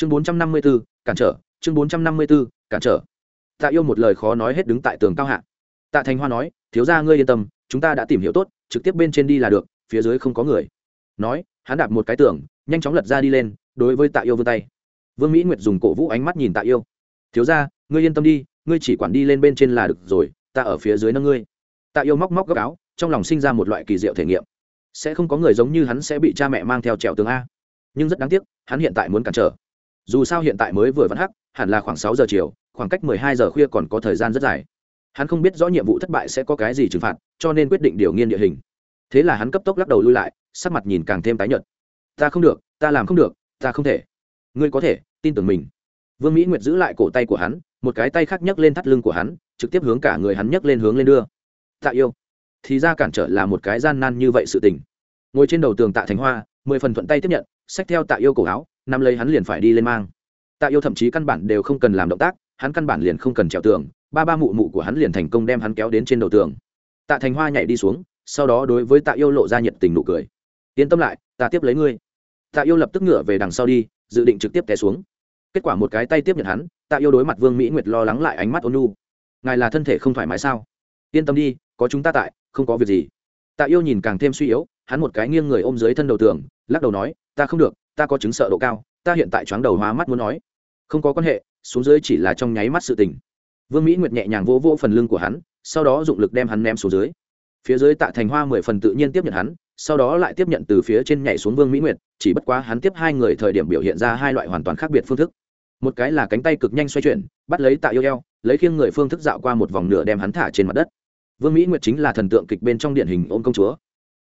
chương bốn trăm năm mươi b ố cản trở. Chương bốn trăm năm mươi b ố cản trở. Tạ yêu một lời khó nói hết đứng tại tường cao hạ. Tạ thành hoa nói, thiếu ra ngươi yên tâm, chúng ta đã tìm hiểu tốt, trực tiếp bên trên đi là được, phía dưới không có người. Nói, hắn đạp một cái tường, nhanh chóng lật ra đi lên, đối với tạ yêu vươn tay. Vương mỹ nguyệt dùng cổ vũ ánh mắt nhìn tạ yêu. Thiếu ra ngươi yên tâm đi, ngươi chỉ quản đi lên bên trên là được rồi, ta ở phía dưới nâng ngươi. Tạ yêu móc móc góc áo, trong lòng sinh ra một loại kỳ diệu thể nghiệm. Sẽ không có người giống như hắn sẽ bị cha mẹ mang theo trèo tường a. Nhưng rất đáng tiếc, hắn hiện tại muốn cản trở dù sao hiện tại mới vừa vẫn hắc, hẳn là khoảng sáu giờ chiều, khoảng cách mười hai giờ khuya còn có thời gian rất dài. Hắn không biết rõ nhiệm vụ thất bại sẽ có cái gì trừng phạt, cho nên quyết định điều nghiên địa hình. Thế là hắn cấp tốc lắc đầu lui lại, sắc mặt nhìn càng thêm tái nhợt. Ta không được, ta làm không được, ta không thể. Ngươi có thể, tin tưởng mình. Vương mỹ nguyệt giữ lại cổ tay của hắn, một cái tay khác nhấc lên thắt lưng của hắn, trực tiếp hướng cả người hắn nhấc lên hướng lên đưa. Tạ yêu. Thì ra cản trở là một cái gian nan như vậy sự tình. Ngồi trên đầu tường tạ thành hoa, mười phần thuận tay tiếp nhận, xách theo tạ yêu cổ áo nắm lấy hắn liền phải đi lên mang. Tạ yêu thậm chí căn bản đều không cần làm động tác, hắn căn bản liền không cần trèo tường, ba ba mụ mụ của hắn liền thành công đem hắn kéo đến trên đầu tường. Tạ thành hoa nhảy đi xuống, sau đó đối với tạ yêu lộ ra nhiệt tình nụ cười. Yên tâm lại, ta tiếp lấy ngươi. Tạ yêu lập tức ngựa về đằng sau đi, dự định trực tiếp té xuống. Kết quả một cái tay tiếp nhận hắn, tạ yêu đối mặt vương mỹ nguyệt lo lắng lại ánh mắt ônu nu ngài là thân thể không thoải mái sao? Yên tâm đi, có chúng ta tại, không có việc gì. Tạ yêu nhìn càng thêm suy yếu, hắn một cái nghiêng người ôm dưới thân đầu tường, lắc đầu nói, ta không được ta có chứng sợ độ cao, ta hiện tại choáng đầu hóa mắt muốn nói. Không có quan hệ, xuống dưới chỉ là trong nháy mắt sự tình. Vương mỹ nguyệt nhẹ nhàng vỗ vỗ phần lưng của hắn, sau đó dụng lực đem hắn ném xuống dưới. Phía dưới tạ thành hoa mười phần tự nhiên tiếp nhận hắn, sau đó lại tiếp nhận từ phía trên nhảy xuống vương mỹ nguyệt, chỉ bất quá hắn tiếp hai người thời điểm biểu hiện ra hai loại hoàn toàn khác biệt phương thức. Một cái là cánh tay cực nhanh xoay chuyển, bắt lấy tạ yêu eo, lấy khiêng người phương thức dạo qua một vòng nửa đem hắn thả trên mặt đất. Vương mỹ nguyệt chính là thần tượng kịch bên trong điển hình ôm công chúa.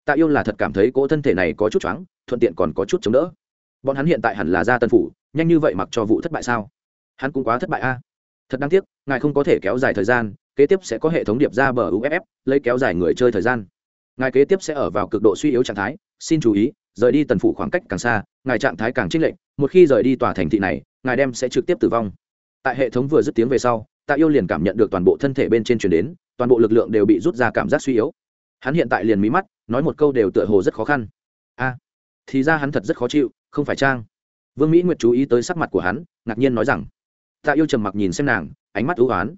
Tạ yêu là thật cảm thấy cỗ thân thể này có chút choáng, thuận tiện còn có chút chống đỡ bọn hắn hiện tại hẳn là ra tân phủ, nhanh như vậy mặc cho vụ thất bại sao? Hắn cũng quá thất bại a. Thật đáng tiếc, ngài không có thể kéo dài thời gian, kế tiếp sẽ có hệ thống điệp ra bờ uff lấy kéo dài người chơi thời gian. Ngài kế tiếp sẽ ở vào cực độ suy yếu trạng thái, xin chú ý, rời đi tần phủ khoảng cách càng xa, ngài trạng thái càng trích lệnh một khi rời đi tòa thành thị này, ngài đem sẽ trực tiếp tử vong. Tại hệ thống vừa dứt tiếng về sau, tạ yêu liền cảm nhận được toàn bộ thân thể bên trên chuyển đến, toàn bộ lực lượng đều bị rút ra cảm giác suy yếu. Hắn hiện tại liền mí mắt, nói một câu đều tựa hồ rất khó khăn thì ra hắn thật rất khó chịu, không phải trang. Vương mỹ nguyệt chú ý tới sắc mặt của hắn, ngạc nhiên nói rằng, tạ yêu trầm mặc nhìn xem nàng, ánh mắt ưu oán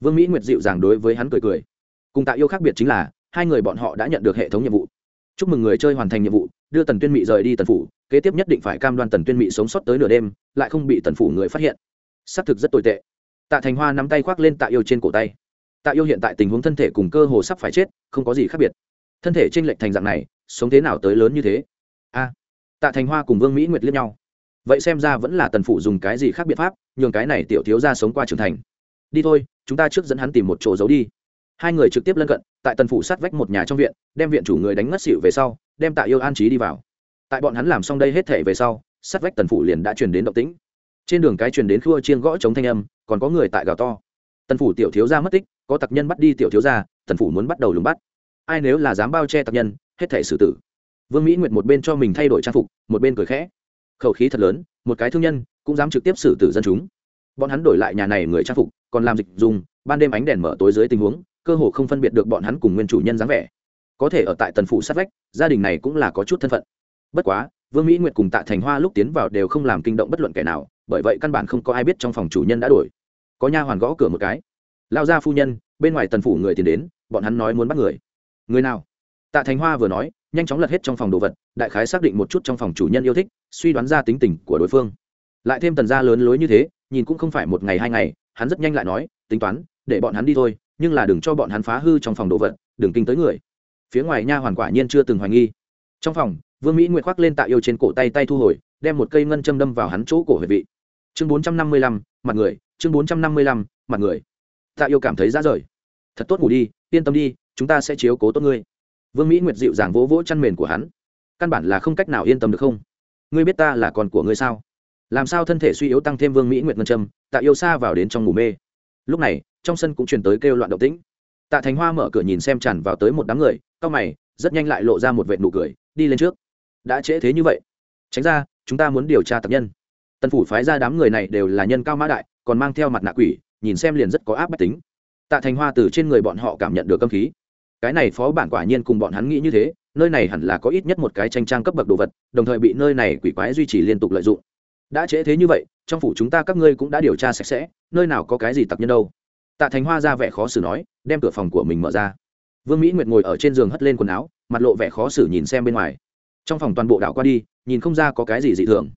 vương mỹ nguyệt dịu dàng đối với hắn cười cười. Cùng tạ yêu khác biệt chính là, hai người bọn họ đã nhận được hệ thống nhiệm vụ. Chúc mừng người chơi hoàn thành nhiệm vụ, đưa tần tuyên mị rời đi tần phủ, kế tiếp nhất định phải cam đoan tần tuyên mị sống sót tới nửa đêm, lại không bị tần phủ người phát hiện. Xác thực rất tồi tệ. Tạ thành hoa nắm tay khoác lên tạ yêu trên cổ tay. Tạ yêu hiện tại tình huống thân thể cùng cơ hồ sắp phải chết, không có gì khác biệt. Thân thể t r ê n lệch thành dạng này, sống thế nào tới lớn như thế? A tạ thành hoa cùng vương mỹ nguyệt liếc nhau. Vậy xem ra vẫn là tần phủ dùng cái gì khác biện pháp, nhường cái này tiểu thiếu ra sống qua trưởng thành. Đi thôi, chúng ta trước dẫn hắn tìm một chỗ giấu đi. Hai người trực tiếp lân cận, tại tần phủ sát vách một nhà trong viện, đem viện chủ người đánh ngất xịu về sau, đem tạ yêu an trí đi vào. Tại bọn hắn làm xong đây hết thể về sau, sát vách tần phủ liền đã truyền đến động tĩnh. Trên đường cái truyền đến khua chiên gõ chống thanh âm, còn có người tại gào to. Tần phủ tiểu thiếu gia mất tích, có tặc nhân bắt đi tiểu thiếu gia, tần phủ muốn bắt đầu lùng bắt. Ai nếu là dám bao che tặc nhân, hết thể xử tử vương mỹ nguyệt một bên cho mình thay đổi trang phục, một bên cười khẽ. Khẩu khí thật lớn, một cái thương nhân cũng dám trực tiếp xử tử dân chúng. Bọn hắn đổi lại nhà này người trang phục, còn làm dịch dùng, ban đêm ánh đèn mở tối dưới tình huống, cơ hồ không phân biệt được bọn hắn cùng nguyên chủ nhân dáng vẻ. Có thể ở tại tần phủ sát vách, gia đình này cũng là có chút thân phận. Bất quá, vương mỹ nguyệt cùng tạ thành hoa lúc tiến vào đều không làm kinh động bất luận kẻ nào, bởi vậy căn bản không có ai biết trong phòng chủ nhân đã đổi. Có nha hoàn gõ cửa một cái. Lao ra phu nhân, bên ngoài tần phủ người tìm đến, bọn hắn nói muốn bắt người. Người nào? Tạ thành hoa vừa nói, nhanh chóng lật hết trong phòng đồ vật, đại khái xác định một chút trong phòng chủ nhân yêu thích, suy đoán ra tính tình của đối phương. Lại thêm tần gia lớn lối như thế, nhìn cũng không phải một ngày hai ngày, hắn rất nhanh lại nói, tính toán, để bọn hắn đi thôi, nhưng là đừng cho bọn hắn phá hư trong phòng đồ vật, đừng kinh tới người. Phía ngoài nha hoàn quả nhiên chưa từng hoài nghi. Trong phòng, vương mỹ nguyệt khoác lên tạ yêu trên cổ tay tay thu hồi, đem một cây ngân châm đâm vào hắn chỗ cổ huyệt vị. Chương bốn trăm năm mươi lăm, mặt người, chương bốn trăm năm mươi lăm, mặt người. Tạ yêu cảm thấy ra rời. Thật tốt ngủ đi, yên tâm đi, chúng ta sẽ chiếu cố tốt ngươi vương mỹ nguyệt dịu dàng vỗ vỗ chăn mền của hắn. Căn bản là không cách nào yên tâm được không? Ngươi biết ta là con của ngươi sao? Làm sao thân thể suy yếu tăng thêm vương mỹ nguyệt ngân châm, tạ yêu xa vào đến trong ngủ mê. Lúc này, trong sân cũng truyền tới kêu loạn động tĩnh. Tạ thành hoa mở cửa nhìn xem tràn vào tới một đám người, cau mày, rất nhanh lại lộ ra một vệ nụ cười, đi lên trước. Đã trễ thế như vậy. Tránh ra, chúng ta muốn điều tra tập nhân. Tân phủ phái ra đám người này đều là nhân cao mã đại, còn mang theo mặt nạ quỷ, nhìn xem liền rất có áp bách tính. Tạ thành hoa từ trên người bọn họ cảm nhận được âm khí cái này phó bản quả nhiên cùng bọn hắn nghĩ như thế, nơi này hẳn là có ít nhất một cái tranh trang cấp bậc đồ vật, đồng thời bị nơi này quỷ quái duy trì liên tục lợi dụng. Đã trễ thế như vậy, trong phủ chúng ta các ngươi cũng đã điều tra sạch sẽ, nơi nào có cái gì tặc nhân đâu. Tạ thành hoa ra vẻ khó xử nói, đem cửa phòng của mình mở ra. Vương mỹ nguyệt ngồi ở trên giường hất lên quần áo, mặt lộ vẻ khó xử nhìn xem bên ngoài. Trong phòng toàn bộ đảo qua đi, nhìn không ra có cái gì dị thường.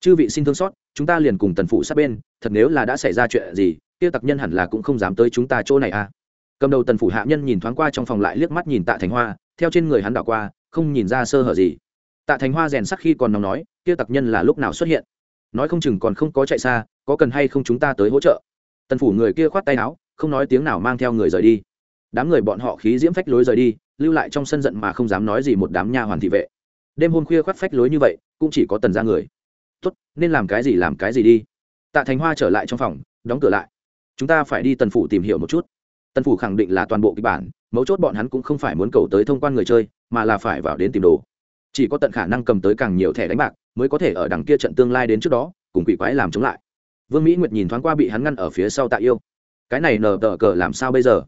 Chư vị xin thương xót, chúng ta liền cùng tần phụ sát bên, thật nếu là đã xảy ra chuyện gì, kia tặc nhân hẳn là cũng không dám tới chúng ta chỗ này à cầm đầu tần phủ hạ nhân nhìn thoáng qua trong phòng lại liếc mắt nhìn tạ thành hoa, theo trên người hắn đảo qua, không nhìn ra sơ hở gì. Tạ thành hoa rèn sắc khi còn nóng nói, kia tặc nhân là lúc nào xuất hiện? Nói không chừng còn không có chạy xa, có cần hay không chúng ta tới hỗ trợ? Tần phủ người kia khoát tay áo, không nói tiếng nào mang theo người rời đi. Đám người bọn họ khí diễm phách lối rời đi, lưu lại trong sân giận mà không dám nói gì một đám nha hoàn thị vệ. Đêm hôm khuya khoát phách lối như vậy, cũng chỉ có tần ra người. Tốt, nên làm cái gì làm cái gì đi. Tạ thành hoa trở lại trong phòng, đóng cửa lại. Chúng ta phải đi tần phủ tìm hiểu một chút tần phủ khẳng định là toàn bộ kịch bản, mấu chốt bọn hắn cũng không phải muốn cầu tới thông quan người chơi, mà là phải vào đến tìm đồ. Chỉ có tận khả năng cầm tới càng nhiều thẻ đánh bạc, mới có thể ở đằng kia trận tương lai đến trước đó, cùng quỷ quái làm chống lại. Vương mỹ nguyệt nhìn thoáng qua bị hắn ngăn ở phía sau tạ yêu. Cái này nờ tờ cờ làm sao bây giờ?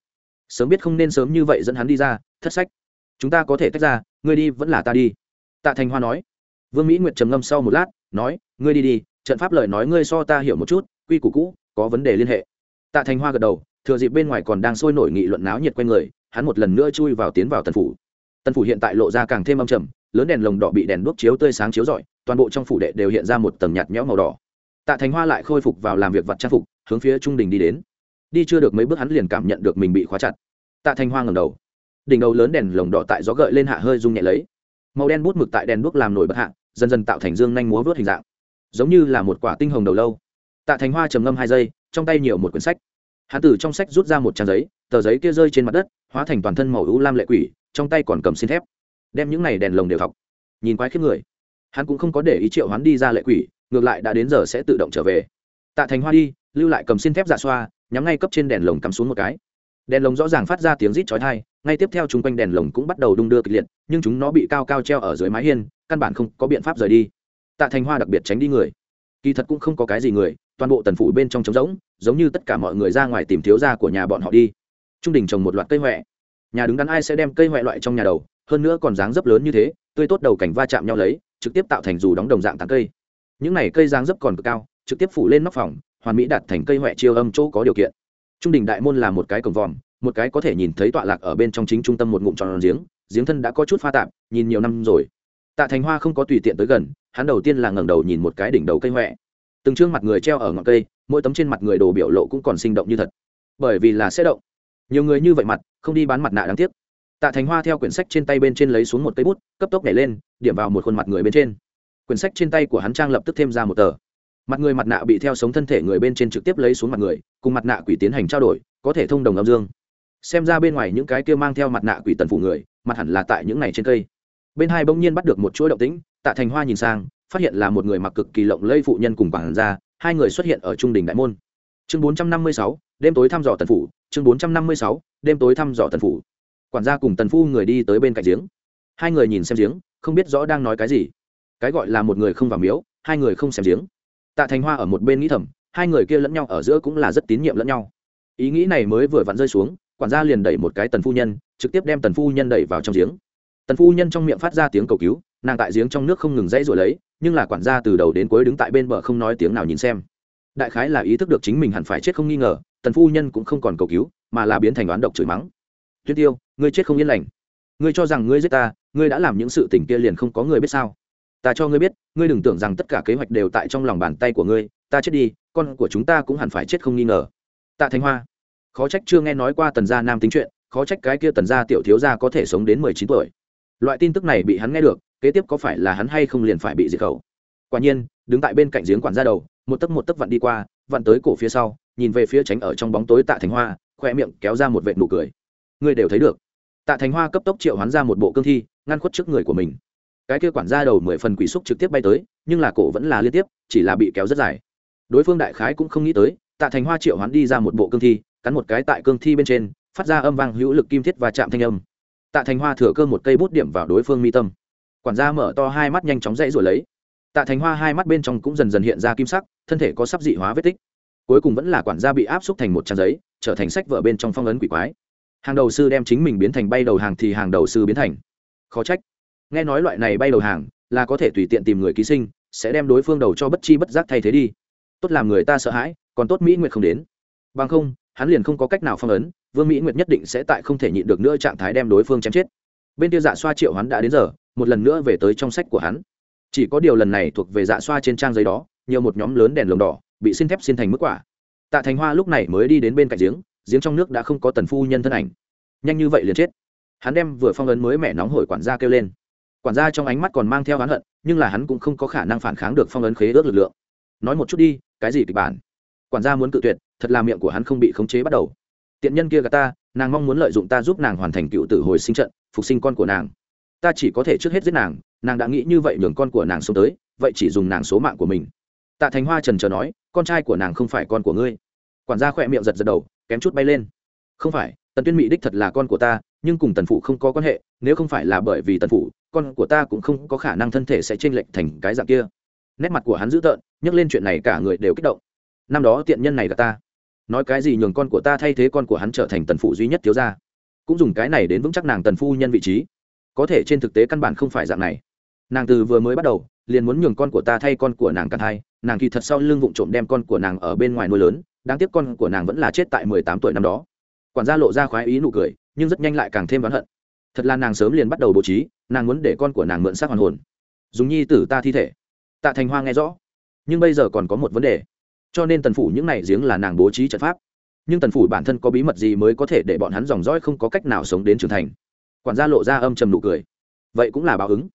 Sớm biết không nên sớm như vậy dẫn hắn đi ra, thất sách. Chúng ta có thể tách ra, ngươi đi vẫn là ta đi. Tạ thành hoa nói. Vương mỹ nguyệt trầm ngâm sau một lát, nói, ngươi đi đi, trận pháp lời nói ngươi so ta hiểu một chút, quy củ cũ, có vấn đề liên hệ. Tạ thành hoa gật đầu thừa dịp bên ngoài còn đang sôi nổi nghị luận náo nhiệt quanh người, hắn một lần nữa chui vào tiến vào tần phủ. Tần phủ hiện tại lộ ra càng thêm âm trầm, lớn đèn lồng đỏ bị đèn đuốc chiếu tươi sáng chiếu rọi, toàn bộ trong phủ đệ đều hiện ra một tầng nhạt nhẽo màu đỏ. Tạ thành hoa lại khôi phục vào làm việc vặt trang phục, hướng phía trung đình đi đến. Đi chưa được mấy bước hắn liền cảm nhận được mình bị khóa chặt. Tạ thành hoa ngầm đầu. Đỉnh đầu lớn đèn lồng đỏ tại gió gợi lên hạ hơi rung nhẹ lấy. Màu đen bút mực tại đèn đuốc làm nổi bật hạ, dần dần tạo thành dương nhanh múa vớt hình dạng. Giống như là một quả tinh hồng đầu lâu. Tạ thành hoa trầm ngâm hai giây, trong tay nhiều một quyển sách hắn từ trong sách rút ra một trang giấy, tờ giấy kia rơi trên mặt đất, hóa thành toàn thân màu ưu lam lệ quỷ, trong tay còn cầm xin thép. Đem những này đèn lồng đều thọc. Nhìn quái khiếp người. Hắn cũng không có để ý triệu hắn đi ra lệ quỷ, ngược lại đã đến giờ sẽ tự động trở về. Tạ thành hoa đi, lưu lại cầm xin thép dạ xoa, nhắm ngay cấp trên đèn lồng cắm xuống một cái. Đèn lồng rõ ràng phát ra tiếng rít chói tai, ngay tiếp theo chung quanh đèn lồng cũng bắt đầu đung đưa kịch liệt, nhưng chúng nó bị cao cao treo ở dưới mái hiên, căn bản không có biện pháp rời đi. Tạ thành hoa đặc biệt tránh đi người. Kỳ thật cũng không có cái gì người toàn bộ tần phủ bên trong trống rỗng, giống như tất cả mọi người ra ngoài tìm thiếu gia của nhà bọn họ đi. Trung đình trồng một loạt cây huệ nhà đứng đắn ai sẽ đem cây huệ loại trong nhà đầu, hơn nữa còn dáng dấp lớn như thế, tươi tốt đầu cảnh va chạm nhau lấy, trực tiếp tạo thành dù đóng đồng dạng tán cây. Những này cây dáng dấp còn cực cao, trực tiếp phủ lên nóc phòng, hoàn mỹ đặt thành cây huệ chiêu âm chỗ có điều kiện. Trung đình đại môn là một cái cổng vòm, một cái có thể nhìn thấy tọa lạc ở bên trong chính trung tâm một ngụm tròn giếng giếng thân đã có chút pha tạp, nhìn nhiều năm rồi. Tạ thành hoa không có tùy tiện tới gần, hắn đầu tiên là ngẩng đầu nhìn một cái đỉnh đầu cây huệ từng trương mặt người treo ở ngọn cây, mỗi tấm trên mặt người đồ biểu lộ cũng còn sinh động như thật. Bởi vì là sẽ động. Nhiều người như vậy mặt, không đi bán mặt nạ đáng tiếc. Tạ thành hoa theo quyển sách trên tay bên trên lấy xuống một cây bút, cấp tốc nhảy lên, điểm vào một khuôn mặt người bên trên. Quyển sách trên tay của hắn trang lập tức thêm ra một tờ. Mặt người mặt nạ bị theo sống thân thể người bên trên trực tiếp lấy xuống mặt người, cùng mặt nạ quỷ tiến hành trao đổi, có thể thông đồng âm dương. Xem ra bên ngoài những cái kia mang theo mặt nạ quỷ tần phủ người, mặt hẳn là tại những này trên cây. Bên hai bỗng nhiên bắt được một chuỗi động tĩnh, tạ thành hoa nhìn sang phát hiện là một người mặc cực kỳ lộng lây phụ nhân cùng quản gia, hai người xuất hiện ở trung đình đại môn. Chương bốn trăm năm mươi sáu, đêm tối thăm dò tần phủ. Chương bốn trăm năm mươi sáu, đêm tối thăm dò tần phủ. Quản gia cùng tần phu người đi tới bên cạnh giếng. Hai người nhìn xem giếng, không biết rõ đang nói cái gì. Cái gọi là một người không vào miếu, hai người không xem giếng. Tạ thành hoa ở một bên nghĩ thầm, hai người kia lẫn nhau ở giữa cũng là rất tín nhiệm lẫn nhau. Ý nghĩ này mới vừa vặn rơi xuống, quản gia liền đẩy một cái tần phu nhân, trực tiếp đem tần phu nhân đẩy vào trong giếng tần phu nhân trong miệng phát ra tiếng cầu cứu, nàng tại giếng trong nước không ngừng dãy rồi lấy, nhưng là quản gia từ đầu đến cuối đứng tại bên bờ không nói tiếng nào nhìn xem. Đại khái là ý thức được chính mình hẳn phải chết không nghi ngờ, tần phu nhân cũng không còn cầu cứu, mà là biến thành đoán độc chửi mắng. Tuyết tiêu, ngươi chết không yên lành. Ngươi cho rằng ngươi giết ta, ngươi đã làm những sự tình kia liền không có người biết sao. Ta cho ngươi biết, ngươi đừng tưởng rằng tất cả kế hoạch đều tại trong lòng bàn tay của ngươi, ta chết đi, con của chúng ta cũng hẳn phải chết không nghi ngờ. Tạ thanh hoa. Khó trách chưa nghe nói qua tần gia nam tính chuyện, khó trách cái kia tần gia tiểu thiếu gia có thể sống đến mười chín tuổi loại tin tức này bị hắn nghe được, kế tiếp có phải là hắn hay không liền phải bị diệt khẩu? Quả nhiên, đứng tại bên cạnh giếng quản gia đầu, một tấc một tấc vặn đi qua, vặn tới cổ phía sau, nhìn về phía tránh ở trong bóng tối tạ thành hoa khoe miệng kéo ra một vệt nụ cười. Ngươi đều thấy được. Tạ thành hoa cấp tốc triệu hoán ra một bộ cương thi, ngăn khuất trước người của mình. Cái kia quản gia đầu mười phần quỷ xúc trực tiếp bay tới, nhưng là cổ vẫn là liên tiếp, chỉ là bị kéo rất dài. Đối phương đại khái cũng không nghĩ tới, tạ thành hoa triệu hoán đi ra một bộ cương thi, cắn một cái tại cương thi bên trên, phát ra âm vang hữu lực kim thiết và chạm thanh âm tạ thành hoa thừa cơ một cây bút điểm vào đối phương mi tâm. Quản gia mở to hai mắt nhanh chóng dãy rồi lấy. Tạ thành hoa hai mắt bên trong cũng dần dần hiện ra kim sắc, thân thể có sắp dị hóa vết tích. Cuối cùng vẫn là quản gia bị áp xúc thành một trang giấy, trở thành sách vở bên trong phong ấn quỷ quái. Hàng đầu sư đem chính mình biến thành bay đầu hàng thì hàng đầu sư biến thành. Khó trách. Nghe nói loại này bay đầu hàng là có thể tùy tiện tìm người ký sinh, sẽ đem đối phương đầu cho bất chi bất giác thay thế đi. Tốt làm người ta sợ hãi, còn tốt mỹ nguyệt không đến. Bằng không, hắn liền không có cách nào phong ấn vương mỹ nguyệt nhất định sẽ tại không thể nhịn được nữa trạng thái đem đối phương chém chết. Bên kia dạ xoa triệu hắn đã đến giờ, một lần nữa về tới trong sách của hắn. Chỉ có điều lần này thuộc về dạ xoa trên trang giấy đó, nhiều một nhóm lớn đèn lồng đỏ, bị xin thép xin thành mức quả. Tạ thành hoa lúc này mới đi đến bên cạnh giếng giếng trong nước đã không có tần phu nhân thân ảnh. Nhanh như vậy liền chết. Hắn đem vừa phong ấn mới mẹ nóng hổi quản gia kêu lên. Quản gia trong ánh mắt còn mang theo oán hận, nhưng là hắn cũng không có khả năng phản kháng được phong ấn khế ước lực lượng. Nói một chút đi, cái gì kịch bản? Quản gia muốn cự tuyệt, thật là miệng của hắn không bị khống chế bắt đầu tiện nhân kia gà ta, nàng mong muốn lợi dụng ta giúp nàng hoàn thành cựu tử hồi sinh trận, phục sinh con của nàng. Ta chỉ có thể trước hết giết nàng nàng đã nghĩ như vậy nhường con của nàng sống tới, vậy chỉ dùng nàng số mạng của mình. Tạ thành hoa trần trờ nói, con trai của nàng không phải con của ngươi. Quản gia khỏe miệng giật giật đầu, kém chút bay lên. Không phải, tần tuyên mỹ đích thật là con của ta, nhưng cùng tần phụ không có quan hệ, nếu không phải là bởi vì tần phụ con của ta cũng không có khả năng thân thể sẽ chênh lệch thành cái dạng kia. Nét mặt của hắn dữ tợn, nhắc lên chuyện này cả người đều kích động. Năm đó tiện nhân này gặp ta nói cái gì nhường con của ta thay thế con của hắn trở thành tần phụ duy nhất thiếu gia. Cũng dùng cái này đến vững chắc nàng tần phu nhân vị trí. Có thể trên thực tế căn bản không phải dạng này. Nàng từ vừa mới bắt đầu, liền muốn nhường con của ta thay con của nàng cả thai nàng kỳ thật sau lưng vụng trộm đem con của nàng ở bên ngoài nuôi lớn, đáng tiếc con của nàng vẫn là chết tại mười tám tuổi năm đó. Quản gia lộ ra khoái ý nụ cười, nhưng rất nhanh lại càng thêm oán hận. Thật là nàng sớm liền bắt đầu bố trí, nàng muốn để con của nàng mượn xác hoàn hồn. Dùng nhi tử ta thi thể. Tạ thành hoa nghe rõ. Nhưng bây giờ còn có một vấn đề cho nên tần phủ những này giếng là nàng bố trí trận pháp. Nhưng tần phủ bản thân có bí mật gì mới có thể để bọn hắn dòng dõi không có cách nào sống đến trưởng thành? Quản gia lộ ra âm trầm nụ cười. Vậy cũng là báo ứng.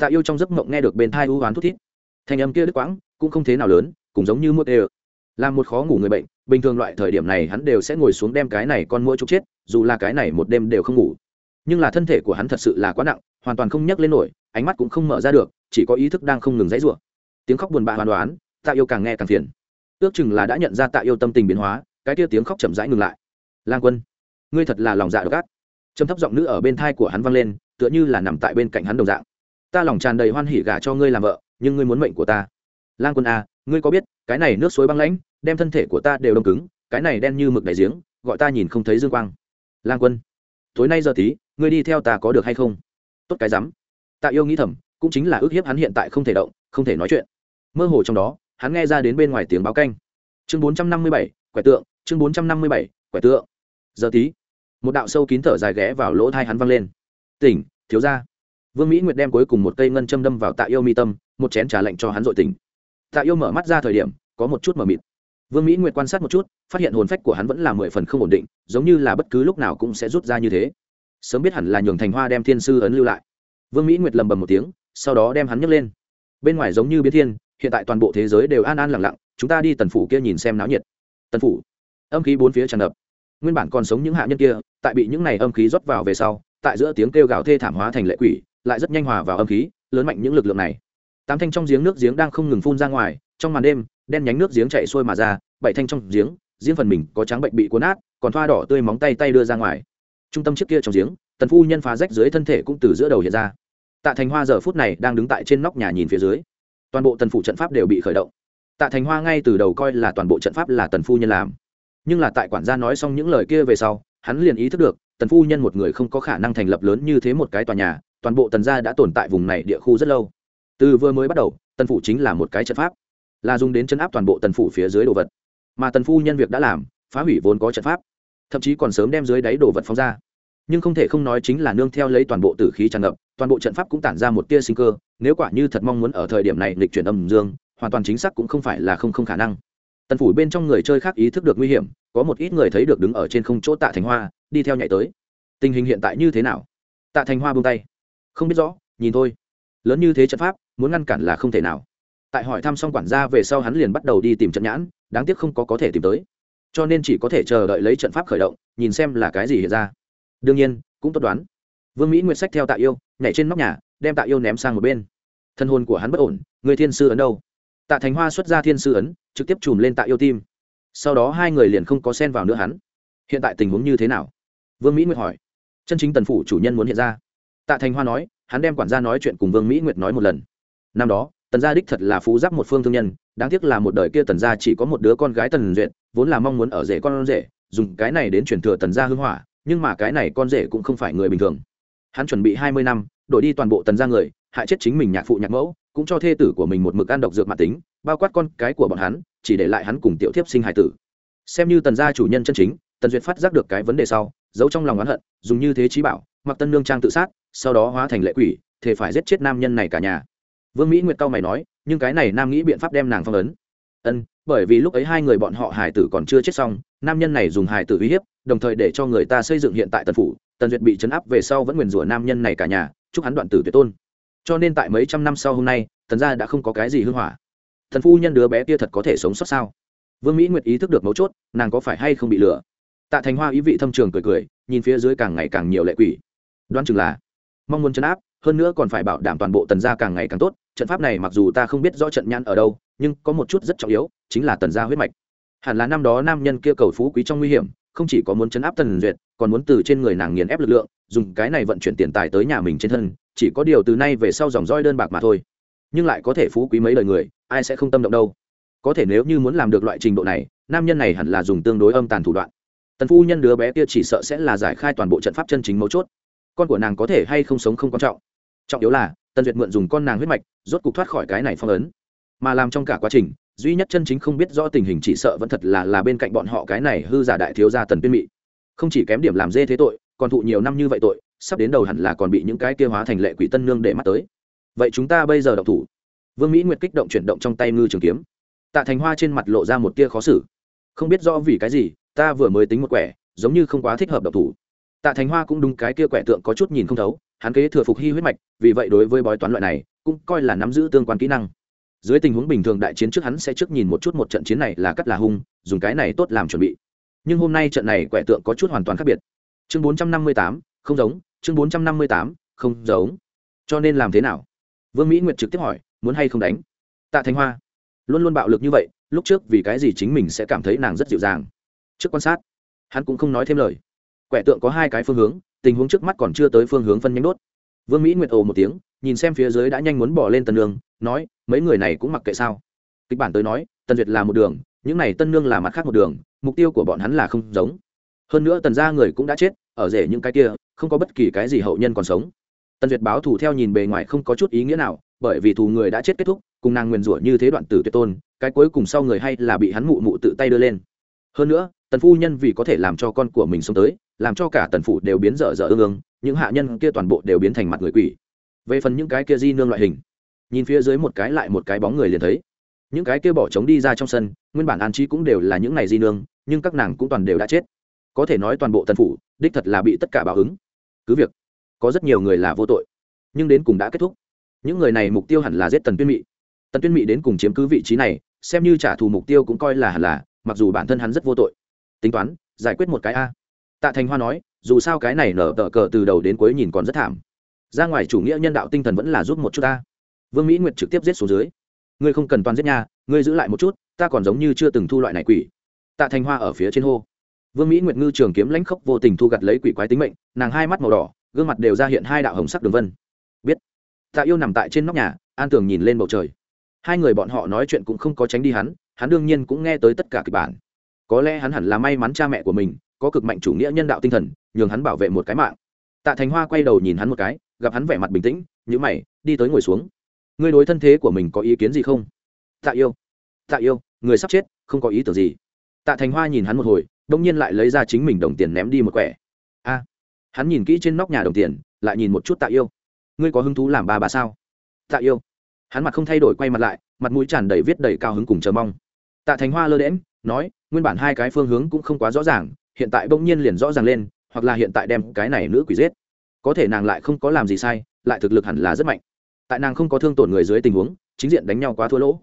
Tạ yêu trong giấc mộng nghe được bên thai ưu hoán thút thít. Thanh âm kia đứt quãng, cũng không thế nào lớn, cũng giống như mưa ê làm một khó ngủ người bệnh, bình thường loại thời điểm này hắn đều sẽ ngồi xuống đem cái này con mũi trục chết, dù là cái này một đêm đều không ngủ. Nhưng là thân thể của hắn thật sự là quá nặng, hoàn toàn không nhấc lên nổi, ánh mắt cũng không mở ra được, chỉ có ý thức đang không ngừng dãy rủa. Tiếng khóc buồn bã hoàn đoán, tạ yêu càng nghe càng phiền ước chừng là đã nhận ra tạ yêu tâm tình biến hóa cái kia tiếng khóc chậm rãi ngừng lại. Lang quân ngươi thật là lòng dạ độc ác. Trầm thấp giọng nữ ở bên thai của hắn vang lên tựa như là nằm tại bên cạnh hắn đồng dạng. Ta lòng tràn đầy hoan hỉ gả cho ngươi làm vợ nhưng ngươi muốn mệnh của ta. Lang quân a à, ngươi có biết cái này nước suối băng lãnh đem thân thể của ta đều đông cứng cái này đen như mực đầy giếng gọi ta nhìn không thấy dương quang. Lang quân tối nay giờ tí ngươi đi theo ta có được hay không? Tốt cái rắm. Tạ yêu nghĩ thầm cũng chính là ước hiếp hắn hiện tại không thể động không thể nói chuyện. Mơ hồ trong đó hắn nghe ra đến bên ngoài tiếng báo canh. Chương bốn trăm năm mươi bảy, quẻ tượng, chương bốn trăm năm mươi bảy, quẻ tượng. Giờ tí, một đạo sâu kín thở dài ghé vào lỗ thai hắn văng lên. Tỉnh, thiếu ra vương mỹ nguyệt đem cuối cùng một cây ngân châm đâm vào tạ yêu mi tâm, một chén trà lạnh cho hắn dội tỉnh. Tạ yêu mở mắt ra thời điểm, có một chút mờ mịt. Vương mỹ nguyệt quan sát một chút, phát hiện hồn phách của hắn vẫn là mười phần không ổn định, giống như là bất cứ lúc nào cũng sẽ rút ra như thế. Sớm biết hẳn là nhường thành hoa đem thiên sư ấn lưu lại. Vương mỹ nguyệt lầm bầm một tiếng, sau đó đem hắn nhấc lên. Bên ngoài giống như biến thiên hiện tại toàn bộ thế giới đều an an lặng lặng, chúng ta đi tần phủ kia nhìn xem náo nhiệt. Tần phủ, âm khí bốn phía tràn ngập. Nguyên bản còn sống những hạ nhân kia, tại bị những này âm khí rót vào về sau, tại giữa tiếng kêu gào thê thảm hóa thành lệ quỷ, lại rất nhanh hòa vào âm khí, lớn mạnh những lực lượng này. Tám thanh trong giếng nước giếng đang không ngừng phun ra ngoài, trong màn đêm, đen nhánh nước giếng chạy xuôi mà ra, bảy thanh trong giếng giếng phần mình có trắng bệnh bị cuốn át còn thoa đỏ tươi móng tay tay đưa ra ngoài. Trung tâm chiếc kia trong giếng, tần phu nhân phá rách dưới thân thể cũng từ giữa đầu hiện ra. Tạ thành hoa giờ phút này đang đứng tại trên nóc nhà nhìn phía dưới toàn bộ tần phủ trận pháp đều bị khởi động. Tạ thành hoa ngay từ đầu coi là toàn bộ trận pháp là tần phu nhân làm. Nhưng là tại quản gia nói xong những lời kia về sau, hắn liền ý thức được, tần phu nhân một người không có khả năng thành lập lớn như thế một cái tòa nhà, toàn bộ tần gia đã tồn tại vùng này địa khu rất lâu. Từ vừa mới bắt đầu, tần phủ chính là một cái trận pháp, là dùng đến chấn áp toàn bộ tần phủ phía dưới đồ vật. Mà tần phu nhân việc đã làm, phá hủy vốn có trận pháp, thậm chí còn sớm đem dưới đáy đồ vật phóng ra nhưng không thể không nói chính là nương theo lấy toàn bộ tử khí tràn ngập, toàn bộ trận pháp cũng tản ra một tia sinh cơ, nếu quả như thật mong muốn ở thời điểm này lịch chuyển âm dương, hoàn toàn chính xác cũng không phải là không không khả năng. Tần phủ bên trong người chơi khác ý thức được nguy hiểm, có một ít người thấy được đứng ở trên không chỗ tạ thành hoa, đi theo nhảy tới. Tình hình hiện tại như thế nào? Tạ thành hoa buông tay. Không biết rõ, nhìn thôi. Lớn như thế trận pháp, muốn ngăn cản là không thể nào. Tại hỏi thăm xong quản gia về sau hắn liền bắt đầu đi tìm trận nhãn, đáng tiếc không có có thể tìm tới. Cho nên chỉ có thể chờ đợi lấy trận pháp khởi động, nhìn xem là cái gì hiện ra đương nhiên, cũng tốt đoán. Vương mỹ nguyệt sách theo tạ yêu, nhảy trên nóc nhà, đem tạ yêu ném sang một bên. Thân hồn của hắn bất ổn, người thiên sư ấn đâu? Tạ thành hoa xuất ra thiên sư ấn, trực tiếp chùm lên tạ yêu tim. Sau đó hai người liền không có sen vào nữa hắn. Hiện tại tình huống như thế nào? Vương mỹ nguyệt hỏi. Chân chính tần phủ chủ nhân muốn hiện ra. Tạ thành hoa nói, hắn đem quản gia nói chuyện cùng vương mỹ nguyệt nói một lần. Năm đó, tần gia đích thật là phú giáp một phương thương nhân, đáng tiếc là một đời kia tần gia chỉ có một đứa con gái tần duyệt, vốn là mong muốn ở rể con rể, dùng cái này đến chuyển thừa tần gia hưng hỏa nhưng mà cái này con rể cũng không phải người bình thường. Hắn chuẩn bị hai mươi năm, đổi đi toàn bộ tần gia người, hại chết chính mình nhạc phụ nhạc mẫu, cũng cho thê tử của mình một mực ăn độc dược mạng tính, bao quát con cái của bọn hắn, chỉ để lại hắn cùng tiểu thiếp sinh hải tử. Xem như tần gia chủ nhân chân chính, tần duyệt phát giác được cái vấn đề sau, giấu trong lòng oán hận, dùng như thế trí bảo, mặc tân nương trang tự sát, sau đó hóa thành lệ quỷ thể phải giết chết nam nhân này cả nhà. Vương mỹ nguyệt cao mày nói, nhưng cái này nam nghĩ biện pháp đem nàng phong ấn. Ân, bởi vì lúc ấy hai người bọn họ hải tử còn chưa chết xong nam nhân này dùng hài tử uy hiếp, đồng thời để cho người ta xây dựng hiện tại tần phủ, tần duyệt bị chấn áp về sau vẫn nguyền rủa nam nhân này cả nhà, chúc hắn đoạn tử tuyệt tôn. Cho nên tại mấy trăm năm sau hôm nay, tần gia đã không có cái gì hưng hỏa. Thần phu nhân đứa bé kia thật có thể sống sót sao? Vương mỹ nguyệt ý thức được mấu chốt, nàng có phải hay không bị lừa? Tạ thành hoa ý vị thâm trường cười cười, nhìn phía dưới càng ngày càng nhiều lệ quỷ. Đoán chừng là, mong muốn chấn áp, hơn nữa còn phải bảo đảm toàn bộ tần gia càng ngày càng tốt, trận pháp này mặc dù ta không biết rõ trận nhãn ở đâu, nhưng có một chút rất trọng yếu, chính là tần gia huyết mạch hẳn là năm đó nam nhân kia cầu phú quý trong nguy hiểm, không chỉ có muốn chấn áp tần duyệt, còn muốn từ trên người nàng nghiền ép lực lượng, dùng cái này vận chuyển tiền tài tới nhà mình trên thân, chỉ có điều từ nay về sau dòng roi đơn bạc mà thôi. Nhưng lại có thể phú quý mấy lời người, ai sẽ không tâm động đâu. Có thể nếu như muốn làm được loại trình độ này, nam nhân này hẳn là dùng tương đối âm tàn thủ đoạn. Tần phu nhân đứa bé kia chỉ sợ sẽ là giải khai toàn bộ trận pháp chân chính mấu chốt. Con của nàng có thể hay không sống không quan trọng. Trọng yếu là, tần duyệt mượn dùng con nàng huyết mạch, rốt cục thoát khỏi cái này phong ấn mà làm trong cả quá trình, duy nhất chân chính không biết rõ tình hình chỉ sợ vẫn thật là là bên cạnh bọn họ cái này hư giả đại thiếu gia tần tuyên mị. Không chỉ kém điểm làm dê thế tội, còn thụ nhiều năm như vậy tội, sắp đến đầu hẳn là còn bị những cái kia hóa thành lệ quỷ tân nương để mắt tới. Vậy chúng ta bây giờ đậu thủ. Vương mỹ nguyệt kích động chuyển động trong tay ngư trường kiếm. Tạ thành hoa trên mặt lộ ra một tia khó xử. Không biết rõ vì cái gì, ta vừa mới tính một quẻ, giống như không quá thích hợp độc thủ. Tạ thành hoa cũng đúng cái kia quẻ tượng có chút nhìn không thấu, hắn kế thừa phục hy huyết mạch, vì vậy đối với bói toán loại này, cũng coi là nắm giữ tương quan kỹ năng dưới tình huống bình thường đại chiến trước hắn sẽ trước nhìn một chút một trận chiến này là cắt là hung, dùng cái này tốt làm chuẩn bị. Nhưng hôm nay trận này quẻ tượng có chút hoàn toàn khác biệt. Chương bốn trăm năm mươi tám, không giống, chương bốn trăm năm mươi tám, không giống. Cho nên làm thế nào? Vương mỹ nguyệt trực tiếp hỏi, muốn hay không đánh? Tạ thanh hoa, luôn luôn bạo lực như vậy, lúc trước vì cái gì chính mình sẽ cảm thấy nàng rất dịu dàng? Trước quan sát, hắn cũng không nói thêm lời. Quẻ tượng có hai cái phương hướng, tình huống trước mắt còn chưa tới phương hướng phân nhánh đốt vương mỹ nguyệt ồ một tiếng, nhìn xem phía dưới đã nhanh muốn bỏ lên tần nương, nói, mấy người này cũng mặc kệ sao? Kịch bản tới nói, tần duyệt là một đường, những này tân nương là mặt khác một đường, mục tiêu của bọn hắn là không giống. Hơn nữa tần gia người cũng đã chết, ở rể những cái kia, không có bất kỳ cái gì hậu nhân còn sống. Tần duyệt báo thù theo nhìn bề ngoài không có chút ý nghĩa nào, bởi vì thù người đã chết kết thúc, cùng nàng nguyền rủa như thế đoạn tử tuyệt tôn, cái cuối cùng sau người hay là bị hắn mụ mụ tự tay đưa lên. Hơn nữa, tần phu nhân vì có thể làm cho con của mình sống tới làm cho cả tần phủ đều biến dở dở ương ương, những hạ nhân kia toàn bộ đều biến thành mặt người quỷ. Về phần những cái kia di nương loại hình, nhìn phía dưới một cái lại một cái bóng người liền thấy. Những cái kia bỏ trống đi ra trong sân, nguyên bản an trí cũng đều là những ngày di nương, nhưng các nàng cũng toàn đều đã chết. Có thể nói toàn bộ tần phủ, đích thật là bị tất cả báo ứng. Cứ việc, có rất nhiều người là vô tội, nhưng đến cùng đã kết thúc. Những người này mục tiêu hẳn là giết tần tuyên mị. Tần tuyên mị đến cùng chiếm cứ vị trí này, xem như trả thù mục tiêu cũng coi là hẳn là, mặc dù bản thân hắn rất vô tội. Tính toán, giải quyết một cái a tạ thành hoa nói, dù sao cái này nở tờ cờ từ đầu đến cuối nhìn còn rất thảm. Ra ngoài chủ nghĩa nhân đạo tinh thần vẫn là giúp một chút ta. Vương mỹ nguyệt trực tiếp giết xuống dưới. Ngươi không cần toàn giết nha, ngươi giữ lại một chút, ta còn giống như chưa từng thu loại này quỷ. Tạ thành hoa ở phía trên hô. Vương mỹ nguyệt ngư trường kiếm lãnh khốc vô tình thu gặt lấy quỷ quái tính mệnh, nàng hai mắt màu đỏ, gương mặt đều ra hiện hai đạo hồng sắc đường vân. Biết. Tạ yêu nằm tại trên nóc nhà, an tường nhìn lên bầu trời. Hai người bọn họ nói chuyện cũng không có tránh đi hắn hắn đương nhiên cũng nghe tới tất cả kịch bản. Có lẽ hắn hẳn là may mắn cha mẹ của mình có cực mạnh chủ nghĩa nhân đạo tinh thần, nhường hắn bảo vệ một cái mạng. Tạ thành hoa quay đầu nhìn hắn một cái, gặp hắn vẻ mặt bình tĩnh nhữ mày, đi tới ngồi xuống. Ngươi đối thân thế của mình có ý kiến gì không? Tạ yêu. Tạ yêu, người sắp chết, không có ý tưởng gì. Tạ thành hoa nhìn hắn một hồi, đông nhiên lại lấy ra chính mình đồng tiền ném đi một quẻ. A. Hắn nhìn kỹ trên nóc nhà đồng tiền, lại nhìn một chút tạ yêu. Ngươi có hứng thú làm ba bà sao? Tạ yêu. Hắn mặt không thay đổi quay mặt lại, mặt mũi tràn đầy viết đầy cao hứng cùng chờ mong. Tạ thành hoa lơ đễm nói, nguyên bản hai cái phương hướng cũng không quá rõ ràng hiện tại bỗng nhiên liền rõ ràng lên, hoặc là hiện tại đem cái này nữ quỷ giết. Có thể nàng lại không có làm gì sai, lại thực lực hẳn là rất mạnh. Tại nàng không có thương tổn người dưới tình huống, chính diện đánh nhau quá thua lỗ.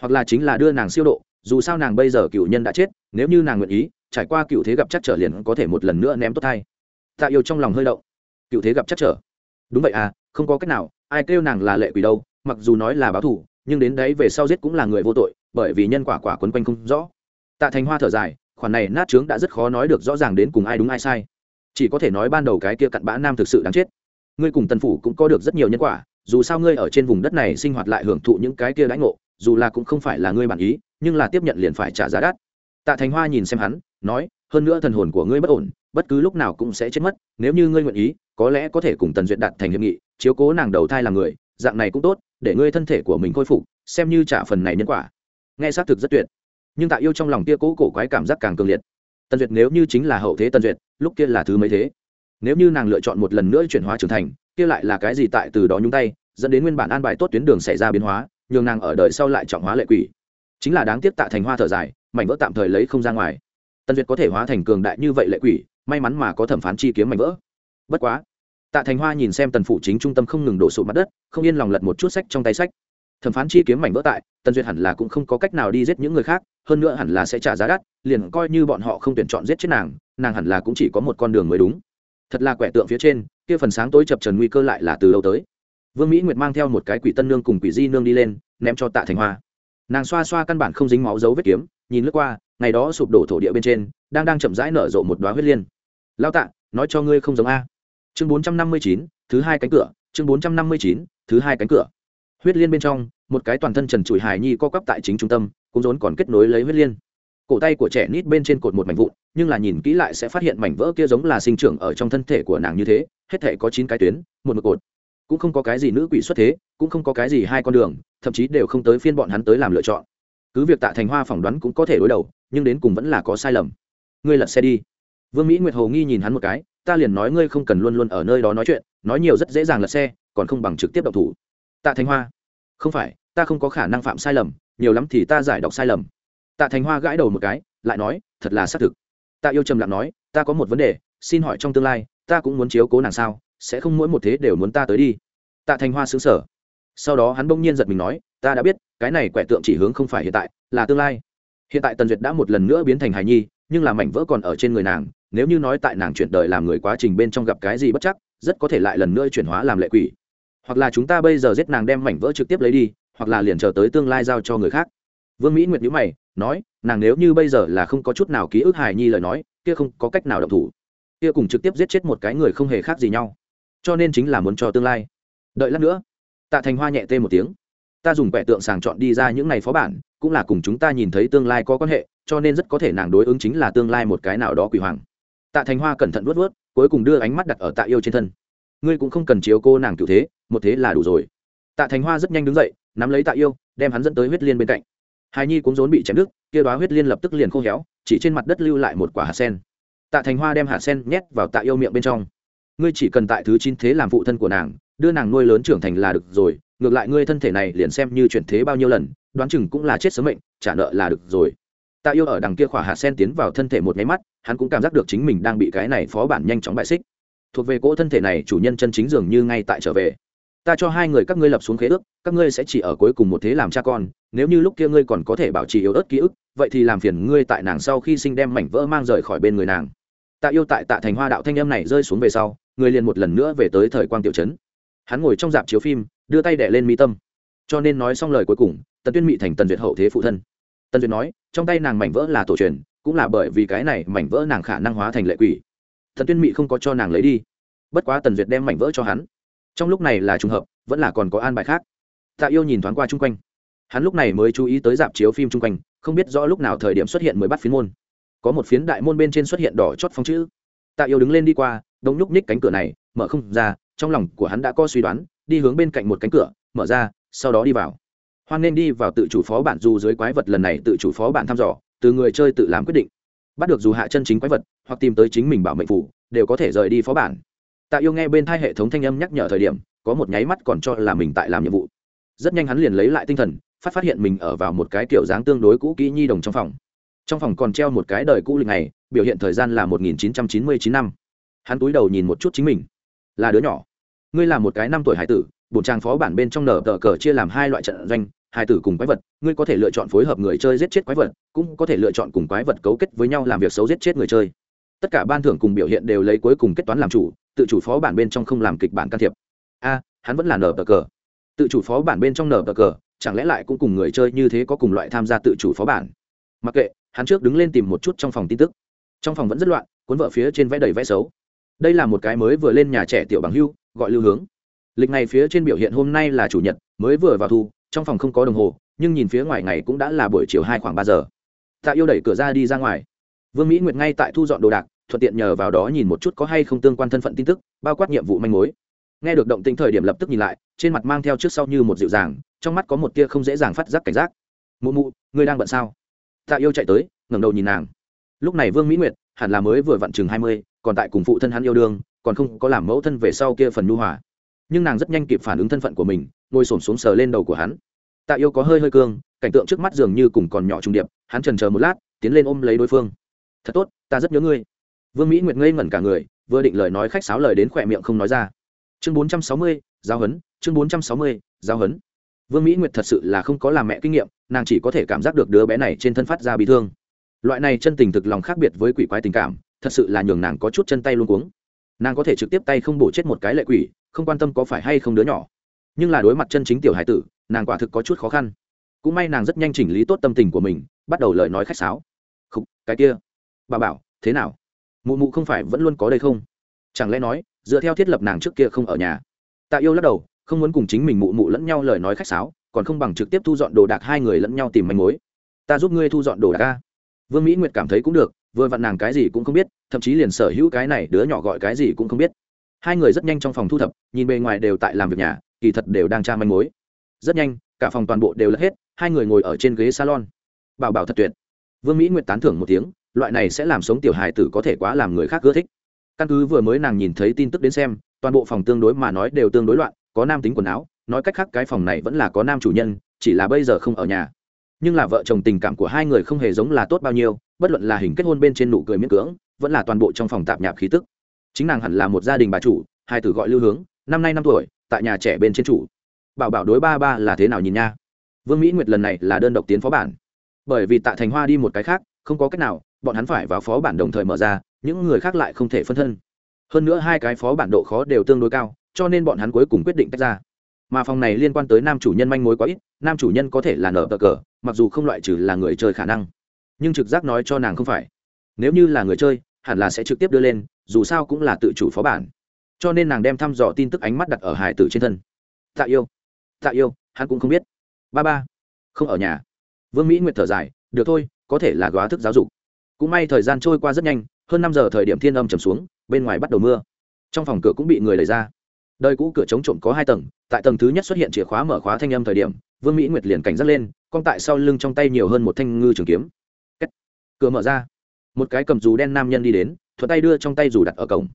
Hoặc là chính là đưa nàng siêu độ, dù sao nàng bây giờ cựu nhân đã chết, nếu như nàng nguyện ý, trải qua cựu thế gặp chắc trở liền có thể một lần nữa ném tốt thay tạ yêu trong lòng hơi động. Cựu thế gặp chắc trở. Đúng vậy à không có cách nào, ai kêu nàng là lệ quỷ đâu, mặc dù nói là báo thù, nhưng đến đấy về sau giết cũng là người vô tội, bởi vì nhân quả quả quấn quanh không rõ. Tạ thành hoa thở dài khoản này nát trướng đã rất khó nói được rõ ràng đến cùng ai đúng ai sai. Chỉ có thể nói ban đầu cái kia cặn bã nam thực sự đáng chết. Ngươi cùng tần phủ cũng có được rất nhiều nhân quả, dù sao ngươi ở trên vùng đất này sinh hoạt lại hưởng thụ những cái kia đãi ngộ, dù là cũng không phải là ngươi bản ý, nhưng là tiếp nhận liền phải trả giá đắt. Tạ thành hoa nhìn xem hắn, nói, hơn nữa thần hồn của ngươi bất ổn, bất cứ lúc nào cũng sẽ chết mất, nếu như ngươi nguyện ý, có lẽ có thể cùng tần duyệt đạt thành hiệp nghị, chiếu cố nàng đầu thai làm người, dạng này cũng tốt, để ngươi thân thể của mình khôi phục, xem như trả phần này nhân quả. Nghe xác thực rất tuyệt nhưng tạ yêu trong lòng kia cố cổ quái cảm giác càng cường liệt. Tần duyệt nếu như chính là hậu thế tần duyệt, lúc kia là thứ mấy thế? Nếu như nàng lựa chọn một lần nữa chuyển hóa trưởng thành, kia lại là cái gì tại từ đó nhúng tay, dẫn đến nguyên bản an bài tốt tuyến đường xảy ra biến hóa, nhường nàng ở đời sau lại trọng hóa lệ quỷ. Chính là đáng tiếc tạ thành hoa thở dài, mảnh vỡ tạm thời lấy không ra ngoài. Tần duyệt có thể hóa thành cường đại như vậy lệ quỷ, may mắn mà có thẩm phán chi kiếm mảnh vỡ. Bất quá, tạ thành hoa nhìn xem tần phủ chính trung tâm không ngừng đổ sụt mặt đất, không yên lòng lật một chút sách trong tay sách thẩm phán chi kiếm mảnh vỡ tại, tần duyệt hẳn là cũng không có cách nào đi giết những người khác, hơn nữa hẳn là sẽ trả giá đắt, liền coi như bọn họ không tuyển chọn giết chết nàng nàng hẳn là cũng chỉ có một con đường mới đúng. Thật là quẻ tượng phía trên, kia phần sáng tối chập trần nguy cơ lại là từ đâu tới. Vương mỹ nguyệt mang theo một cái quỷ tân nương cùng quỷ di nương đi lên, ném cho tạ thành hoa. Nàng xoa xoa căn bản không dính máu dấu vết kiếm, nhìn lướt qua, ngày đó sụp đổ thổ địa bên trên, đang đang chậm rãi nở rộ một đoá huyết liên. Lao tạ, nói cho ngươi không giống a. Chương bốn trăm năm mươi chín, thứ hai cánh cửa, chương bốn trăm năm mươi chín, thứ hai cánh cửa huyết liên bên trong, một cái toàn thân trần trụi hài nhi co quắp tại chính trung tâm, cũng rốn còn kết nối lấy huyết liên. Cổ tay của trẻ nít bên trên cột một mảnh vụn, nhưng là nhìn kỹ lại sẽ phát hiện mảnh vỡ kia giống là sinh trưởng ở trong thân thể của nàng như thế, hết thể có chín cái tuyến, một một cột. Cũng không có cái gì nữ quỷ xuất thế, cũng không có cái gì hai con đường, thậm chí đều không tới phiên bọn hắn tới làm lựa chọn. Cứ việc tạ thành hoa phỏng đoán cũng có thể đối đầu, nhưng đến cùng vẫn là có sai lầm. Ngươi lật xe đi. Vương mỹ nguyệt hồ nghi nhìn hắn một cái, ta liền nói ngươi không cần luôn luôn ở nơi đó nói chuyện, nói nhiều rất dễ dàng lật xe, còn không bằng trực tiếp độc thủ tạ Thanh hoa. Không phải, ta không có khả năng phạm sai lầm, nhiều lắm thì ta giải đọc sai lầm. Tạ Thanh hoa gãi đầu một cái, lại nói, thật là xác thực. Tạ yêu trầm lặng nói, ta có một vấn đề, xin hỏi trong tương lai, ta cũng muốn chiếu cố nàng sao, sẽ không mỗi một thế đều muốn ta tới đi. Tạ Thanh hoa xứng sở sau đó hắn bỗng nhiên giật mình nói, ta đã biết, cái này quẻ tượng chỉ hướng không phải hiện tại, là tương lai. Hiện tại tần duyệt đã một lần nữa biến thành hài nhi, nhưng là mảnh vỡ còn ở trên người nàng, nếu như nói tại nàng chuyển đời làm người quá trình bên trong gặp cái gì bất chắc, rất có thể lại lần nữa chuyển hóa làm lệ quỷ hoặc là chúng ta bây giờ giết nàng đem mảnh vỡ trực tiếp lấy đi, hoặc là liền chờ tới tương lai giao cho người khác. Vương mỹ nguyệt nhữ mày, nói, nàng nếu như bây giờ là không có chút nào ký ức hài nhi lời nói, kia không có cách nào động thủ. Kia cùng trực tiếp giết chết một cái người không hề khác gì nhau. Cho nên chính là muốn cho tương lai. Đợi lát nữa, tạ thành hoa nhẹ tê một tiếng. Ta dùng vẻ tượng sàng chọn đi ra những này phó bản, cũng là cùng chúng ta nhìn thấy tương lai có quan hệ, cho nên rất có thể nàng đối ứng chính là tương lai một cái nào đó quỷ hoàng. Tạ thành hoa cẩn thận vớt vớt cuối cùng đưa ánh mắt đặt ở tạ yêu trên thân ngươi cũng không cần chiếu cô nàng cựu thế, một thế là đủ rồi. Tạ thành hoa rất nhanh đứng dậy, nắm lấy tạ yêu, đem hắn dẫn tới huyết liên bên cạnh. Hài nhi cũng rốn bị chém đứt, kia đoá huyết liên lập tức liền khô héo, chỉ trên mặt đất lưu lại một quả hạt sen. Tạ thành hoa đem hạt sen nhét vào tạ yêu miệng bên trong. Ngươi chỉ cần tại thứ chín thế làm phụ thân của nàng, đưa nàng nuôi lớn trưởng thành là được rồi, ngược lại ngươi thân thể này liền xem như chuyển thế bao nhiêu lần, đoán chừng cũng là chết sớm mệnh, trả nợ là được rồi. Tạ yêu ở đằng kia khỏa hạt sen tiến vào thân thể một nháy mắt, hắn cũng cảm giác được chính mình đang bị cái này phó bản nhanh chóng bại xích thuộc về cỗ thân thể này chủ nhân chân chính dường như ngay tại trở về. Ta cho hai người các ngươi lập xuống khế ước, các ngươi sẽ chỉ ở cuối cùng một thế làm cha con, nếu như lúc kia ngươi còn có thể bảo trì yếu ớt ký ức, vậy thì làm phiền ngươi tại nàng sau khi sinh đem mảnh vỡ mang rời khỏi bên người nàng. Tạ yêu tại tạ thành hoa đạo thanh âm này rơi xuống về sau, người liền một lần nữa về tới thời quang tiểu trấn. Hắn ngồi trong dạp chiếu phim, đưa tay đẻ lên mi tâm. Cho nên nói xong lời cuối cùng, tần tuyên mỹ thành tần duyệt hậu thế phụ thân. Tần duyệt nói, trong tay nàng mảnh vỡ là tổ truyền, cũng là bởi vì cái này mảnh vỡ nàng khả năng hóa thành lệ quỷ thần tuyên Mị không có cho nàng lấy đi. Bất quá tần duyệt đem mảnh vỡ cho hắn. Trong lúc này là trùng hợp, vẫn là còn có an bài khác. Tạ yêu nhìn thoáng qua chung quanh. Hắn lúc này mới chú ý tới dạp chiếu phim chung quanh, không biết rõ lúc nào thời điểm xuất hiện mới bắt phiến môn. Có một phiến đại môn bên trên xuất hiện đỏ chót phong chữ. Tạ yêu đứng lên đi qua đông nhúc nhích cánh cửa này, mở không ra, trong lòng của hắn đã có suy đoán, đi hướng bên cạnh một cánh cửa, mở ra, sau đó đi vào. Hoan nên đi vào tự chủ phó bản, dù dưới quái vật lần này tự chủ phó bản thăm dò, từ người chơi tự làm quyết định bắt được dù hạ chân chính quái vật, hoặc tìm tới chính mình bảo mệnh phủ, đều có thể rời đi phó bản. Tạ yêu nghe bên thai hệ thống thanh âm nhắc nhở thời điểm, có một nháy mắt còn cho là mình tại làm nhiệm vụ. Rất nhanh hắn liền lấy lại tinh thần, phát phát hiện mình ở vào một cái kiểu dáng tương đối cũ kỹ nhi đồng trong phòng. Trong phòng còn treo một cái đời cũ lịch này biểu hiện thời gian là một nghìn chín trăm chín mươi chín năm. Hắn túi đầu nhìn một chút chính mình. Là đứa nhỏ. Ngươi là một cái năm tuổi hải tử, bổn trang phó bản bên trong nở tờ cờ chia làm hai loại trận doanh hài tử cùng quái vật, ngươi có thể lựa chọn phối hợp người chơi giết chết quái vật, cũng có thể lựa chọn cùng quái vật cấu kết với nhau làm việc xấu giết chết người chơi. Tất cả ban thưởng cùng biểu hiện đều lấy cuối cùng kết toán làm chủ, tự chủ phó bản bên trong không làm kịch bản can thiệp. A, hắn vẫn là nở tờ cờ. Tự chủ phó bản bên trong nở tờ cờ, chẳng lẽ lại cũng cùng người chơi như thế có cùng loại tham gia tự chủ phó bản? Mặc kệ, hắn trước đứng lên tìm một chút trong phòng tin tức. Trong phòng vẫn rất loạn, cuốn vợ phía trên vẽ đầy vẽ xấu. Đây là một cái mới vừa lên nhà trẻ tiểu bằng hưu, gọi lưu hướng. Lịch này phía trên biểu hiện hôm nay là chủ nhật, mới vừa vào thu trong phòng không có đồng hồ, nhưng nhìn phía ngoài ngày cũng đã là buổi chiều hai khoảng ba giờ. Tạ yêu đẩy cửa ra đi ra ngoài. Vương mỹ nguyệt ngay tại thu dọn đồ đạc, thuận tiện nhờ vào đó nhìn một chút có hay không tương quan thân phận tin tức, bao quát nhiệm vụ manh mối. Nghe được động tĩnh thời điểm lập tức nhìn lại, trên mặt mang theo trước sau như một dịu dàng, trong mắt có một tia không dễ dàng phát giác cảnh giác. Mụ mụ, ngươi đang bận sao? Tạ yêu chạy tới, ngẩng đầu nhìn nàng. Lúc này vương mỹ nguyệt hẳn là mới vừa vặn chừng hai mươi, còn tại cùng phụ thân hắn yêu đương, còn không có làm mẫu thân về sau kia phần nhu hòa nhưng nàng rất nhanh kịp phản ứng thân phận của mình, ngồi s ổ m xuống sờ lên đầu của hắn. Tạ yêu có hơi hơi cương, cảnh tượng trước mắt dường như cùng còn nhỏ trung điệp, hắn trần chờ một lát, tiến lên ôm lấy đối phương. Thật tốt, ta rất nhớ ngươi. Vương mỹ nguyệt ngây ngẩn cả người, vừa định lời nói khách sáo lời đến khỏe miệng không nói ra. Chương bốn trăm sáu mươi, giao hấn, chương bốn trăm sáu mươi, giao hấn. Vương mỹ nguyệt thật sự là không có làm mẹ kinh nghiệm, nàng chỉ có thể cảm giác được đứa bé này trên thân phát ra bị thương. Loại này chân tình thực lòng khác biệt với quỷ quái tình cảm, thật sự là nhường nàng có chút chân tay luôn cuống. Nàng có thể trực tiếp tay không bổ chết một cái lệ quỷ không quan tâm có phải hay không đứa nhỏ. Nhưng là đối mặt chân chính tiểu hải tử, nàng quả thực có chút khó khăn. Cũng may nàng rất nhanh chỉnh lý tốt tâm tình của mình, bắt đầu lời nói khách sáo. Không cái kia. Bà bảo, thế nào? Mụ mụ không phải vẫn luôn có đây không? Chẳng lẽ nói, dựa theo thiết lập nàng trước kia không ở nhà? Tạ yêu lắc đầu, không muốn cùng chính mình mụ mụ lẫn nhau lời nói khách sáo, còn không bằng trực tiếp thu dọn đồ đạc hai người lẫn nhau tìm manh mối. Ta giúp ngươi thu dọn đồ đạc ca vương mỹ nguyệt cảm thấy cũng được, vừa vặn nàng cái gì cũng không biết, thậm chí liền sở hữu cái này đứa nhỏ gọi cái gì cũng không biết hai người rất nhanh trong phòng thu thập, nhìn bề ngoài đều tại làm việc nhà, kỳ thật đều đang tra manh mối. Rất nhanh, cả phòng toàn bộ đều lật hết, hai người ngồi ở trên ghế salon. Bảo bảo thật tuyệt. Vương mỹ nguyệt tán thưởng một tiếng, loại này sẽ làm sống tiểu hài tử có thể quá làm người khác ưa thích. Căn cứ vừa mới nàng nhìn thấy tin tức đến xem, toàn bộ phòng tương đối mà nói đều tương đối loạn, có nam tính quần áo, nói cách khác cái phòng này vẫn là có nam chủ nhân, chỉ là bây giờ không ở nhà. Nhưng là vợ chồng tình cảm của hai người không hề giống là tốt bao nhiêu, bất luận là hình kết hôn bên trên nụ cười miễn cưỡng, vẫn là toàn bộ trong phòng tạp nhạp khí tức chính nàng hẳn là một gia đình bà chủ, hai tử gọi lưu hướng, năm nay năm tuổi, tại nhà trẻ bên trên chủ. Bảo bảo đối ba ba là thế nào nhìn nha? Vương mỹ nguyệt lần này là đơn độc tiến phó bản. Bởi vì tạ thành hoa đi một cái khác, không có cách nào, bọn hắn phải vào phó bản đồng thời mở ra, những người khác lại không thể phân thân. Hơn nữa hai cái phó bản độ khó đều tương đối cao, cho nên bọn hắn cuối cùng quyết định tách ra. Mà phòng này liên quan tới nam chủ nhân manh mối quá ít, nam chủ nhân có thể là nở bờ cờ, mặc dù không loại trừ là người chơi khả năng. Nhưng trực giác nói cho nàng không phải. Nếu như là người chơi hẳn là sẽ trực tiếp đưa lên, dù sao cũng là tự chủ phó bản. Cho nên nàng đem thăm dò tin tức ánh mắt đặt ở hải tử trên thân. Tạ yêu tạ yêu, hắn cũng không biết. Ba ba, không ở nhà. Vương mỹ nguyệt thở dài, được thôi, có thể là góa thức giáo dục. Cũng may thời gian trôi qua rất nhanh, hơn năm giờ thời điểm thiên âm trầm xuống, bên ngoài bắt đầu mưa. Trong phòng cửa cũng bị người lấy ra. Đời cũ cửa chống trộm có hai tầng, tại tầng thứ nhất xuất hiện chìa khóa mở khóa thanh âm thời điểm, vương mỹ nguyệt liền cảnh giác lên con tại sau lưng trong tay nhiều hơn một thanh ngư trường kiếm. Cửa mở ra một cái cầm dù đen nam nhân đi đến, thuận tay đưa trong tay dù đặt ở cổng.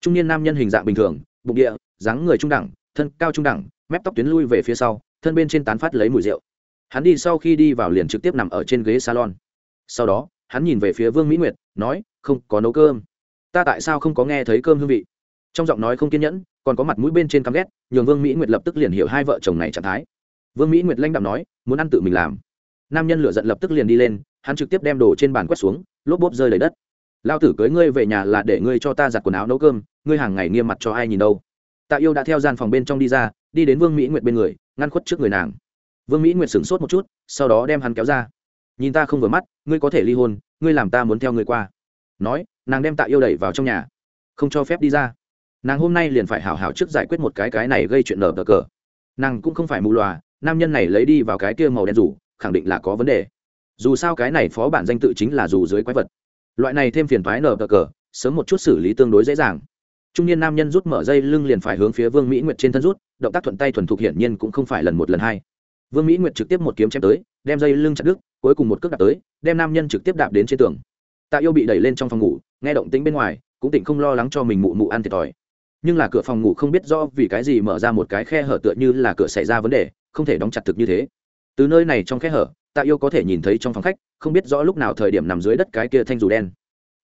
Trung niên nam nhân hình dạng bình thường, bụng địa, dáng người trung đẳng, thân cao trung đẳng, mép tóc tuyến lui về phía sau, thân bên trên tán phát lấy mùi rượu. Hắn đi sau khi đi vào liền trực tiếp nằm ở trên ghế salon. Sau đó, hắn nhìn về phía vương mỹ nguyệt, nói, không có nấu cơm. Ta tại sao không có nghe thấy cơm hương vị? Trong giọng nói không kiên nhẫn, còn có mặt mũi bên trên căm ghét, nhường vương mỹ nguyệt lập tức liền hiểu hai vợ chồng này trạng thái. Vương mỹ nguyệt lanh đạm nói, muốn ăn tự mình làm. Nam nhân lựa giận lập tức liền đi lên, hắn trực tiếp đem đồ trên bàn quét xuống lốp bốp rơi lấy đất. Lao tử cưới ngươi về nhà là để ngươi cho ta giặt quần áo nấu cơm, ngươi hàng ngày nghiêm mặt cho ai nhìn đâu. Tạ yêu đã theo gian phòng bên trong đi ra, đi đến vương mỹ nguyệt bên người, ngăn khuất trước người nàng. Vương mỹ nguyệt sửng sốt một chút, sau đó đem hắn kéo ra. Nhìn ta không vừa mắt, ngươi có thể ly hôn, ngươi làm ta muốn theo ngươi qua. Nói, nàng đem tạ yêu đẩy vào trong nhà. Không cho phép đi ra. Nàng hôm nay liền phải hảo hảo trước giải quyết một cái cái này gây chuyện nở cờ cờ. Nàng cũng không phải mù loà, nam nhân này lấy đi vào cái kia màu đen rủ, khẳng định là có vấn đề dù sao cái này phó bản danh tự chính là dù dưới quái vật. Loại này thêm phiền thoái nở cờ cờ, sớm một chút xử lý tương đối dễ dàng. Trung niên nam nhân rút mở dây lưng liền phải hướng phía vương mỹ nguyệt trên thân rút, động tác thuận tay thuần thục hiển nhiên cũng không phải lần một lần hai. Vương mỹ nguyệt trực tiếp một kiếm chém tới, đem dây lưng chặt đứt, cuối cùng một cước đạp tới, đem nam nhân trực tiếp đạp đến trên tường. Tạ yêu bị đẩy lên trong phòng ngủ, nghe động tính bên ngoài, cũng tỉnh không lo lắng cho mình mụ mụ ăn thiệt thòi. Nhưng là cửa phòng ngủ không biết do vì cái gì mở ra một cái khe hở tựa như là cửa xảy ra vấn đề, không thể đóng chặt thực như thế từ nơi này trong khe hở, tạ yêu có thể nhìn thấy trong phòng khách, không biết rõ lúc nào thời điểm nằm dưới đất cái kia thanh dù đen.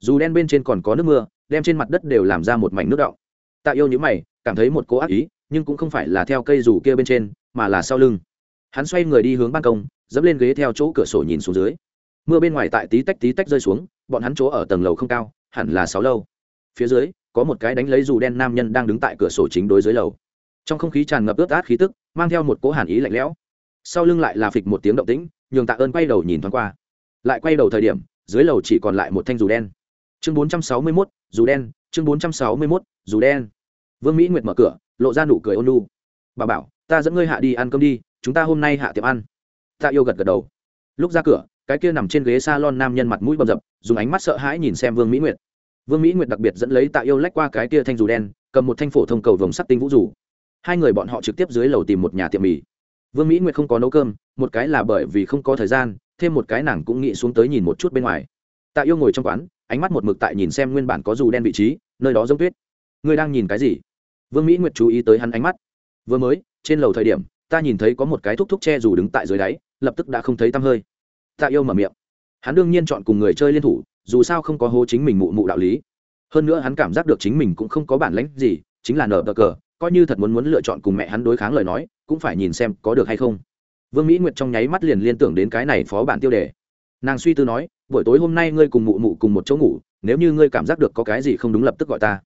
Dù đen bên trên còn có nước mưa, đem trên mặt đất đều làm ra một mảnh nước đọng. Tạ yêu nhữ mày, cảm thấy một cố ác ý, nhưng cũng không phải là theo cây dù kia bên trên, mà là sau lưng. Hắn xoay người đi hướng ban công, dẫm lên ghế theo chỗ cửa sổ nhìn xuống dưới. Mưa bên ngoài tại tí tách tí tách rơi xuống, bọn hắn chỗ ở tầng lầu không cao, hẳn là sáu lâu. Phía dưới, có một cái đánh lấy dù đen nam nhân đang đứng tại cửa sổ chính đối dưới lầu. Trong không khí tràn ngập ướt át khí tức, mang theo một cỗ hàn ý lạnh lẽo sau lưng lại là phịch một tiếng động tĩnh, nhường tạ ơn quay đầu nhìn thoáng qua. Lại quay đầu thời điểm, dưới lầu chỉ còn lại một thanh dù đen. Chương bốn trăm sáu mươi mốt, dù đen, chương bốn trăm sáu mươi mốt, dù đen. Vương mỹ nguyệt mở cửa, lộ ra nụ cười ôn lu bà bảo, ta dẫn ngươi hạ đi ăn cơm đi, chúng ta hôm nay hạ tiệm ăn. Tạ yêu gật gật đầu. Lúc ra cửa, cái kia nằm trên ghế s a lon nam nhân mặt mũi bầm dập, dùng ánh mắt sợ hãi nhìn xem vương mỹ nguyệt. Vương mỹ nguyệt đặc biệt dẫn lấy tạ yêu lách qua cái kia thanh dù đen, cầm một thanh phổ thông cầu vồng sắt tinh vũ rủ hai người bọn họ trực tiếp dưới lầu tìm một nhà tiệm mì vương mỹ nguyệt không có nấu cơm, một cái là bởi vì không có thời gian, thêm một cái nàng cũng nghĩ xuống tới nhìn một chút bên ngoài. Tạ yêu ngồi trong quán, ánh mắt một mực tại nhìn xem nguyên bản có dù đen vị trí, nơi đó giống tuyết. Ngươi đang nhìn cái gì? Vương mỹ nguyệt chú ý tới hắn ánh mắt. Vừa mới, trên lầu thời điểm, ta nhìn thấy có một cái thúc thúc che dù đứng tại dưới đáy, lập tức đã không thấy tăm hơi. Tạ yêu mở miệng. Hắn đương nhiên chọn cùng người chơi liên thủ, dù sao không có hô chính mình mụ mụ đạo lý. Hơn nữa hắn cảm giác được chính mình cũng không có bản lãnh gì, chính là nở bờ cờ, coi như thật muốn muốn lựa chọn cùng mẹ hắn đối kháng lời nói cũng phải nhìn xem có được hay không. Vương mỹ nguyệt trong nháy mắt liền liên tưởng đến cái này phó bản tiêu đề. Nàng suy tư nói, buổi tối hôm nay ngươi cùng mụ mụ cùng một chỗ ngủ, nếu như ngươi cảm giác được có cái gì không đúng lập tức gọi ta.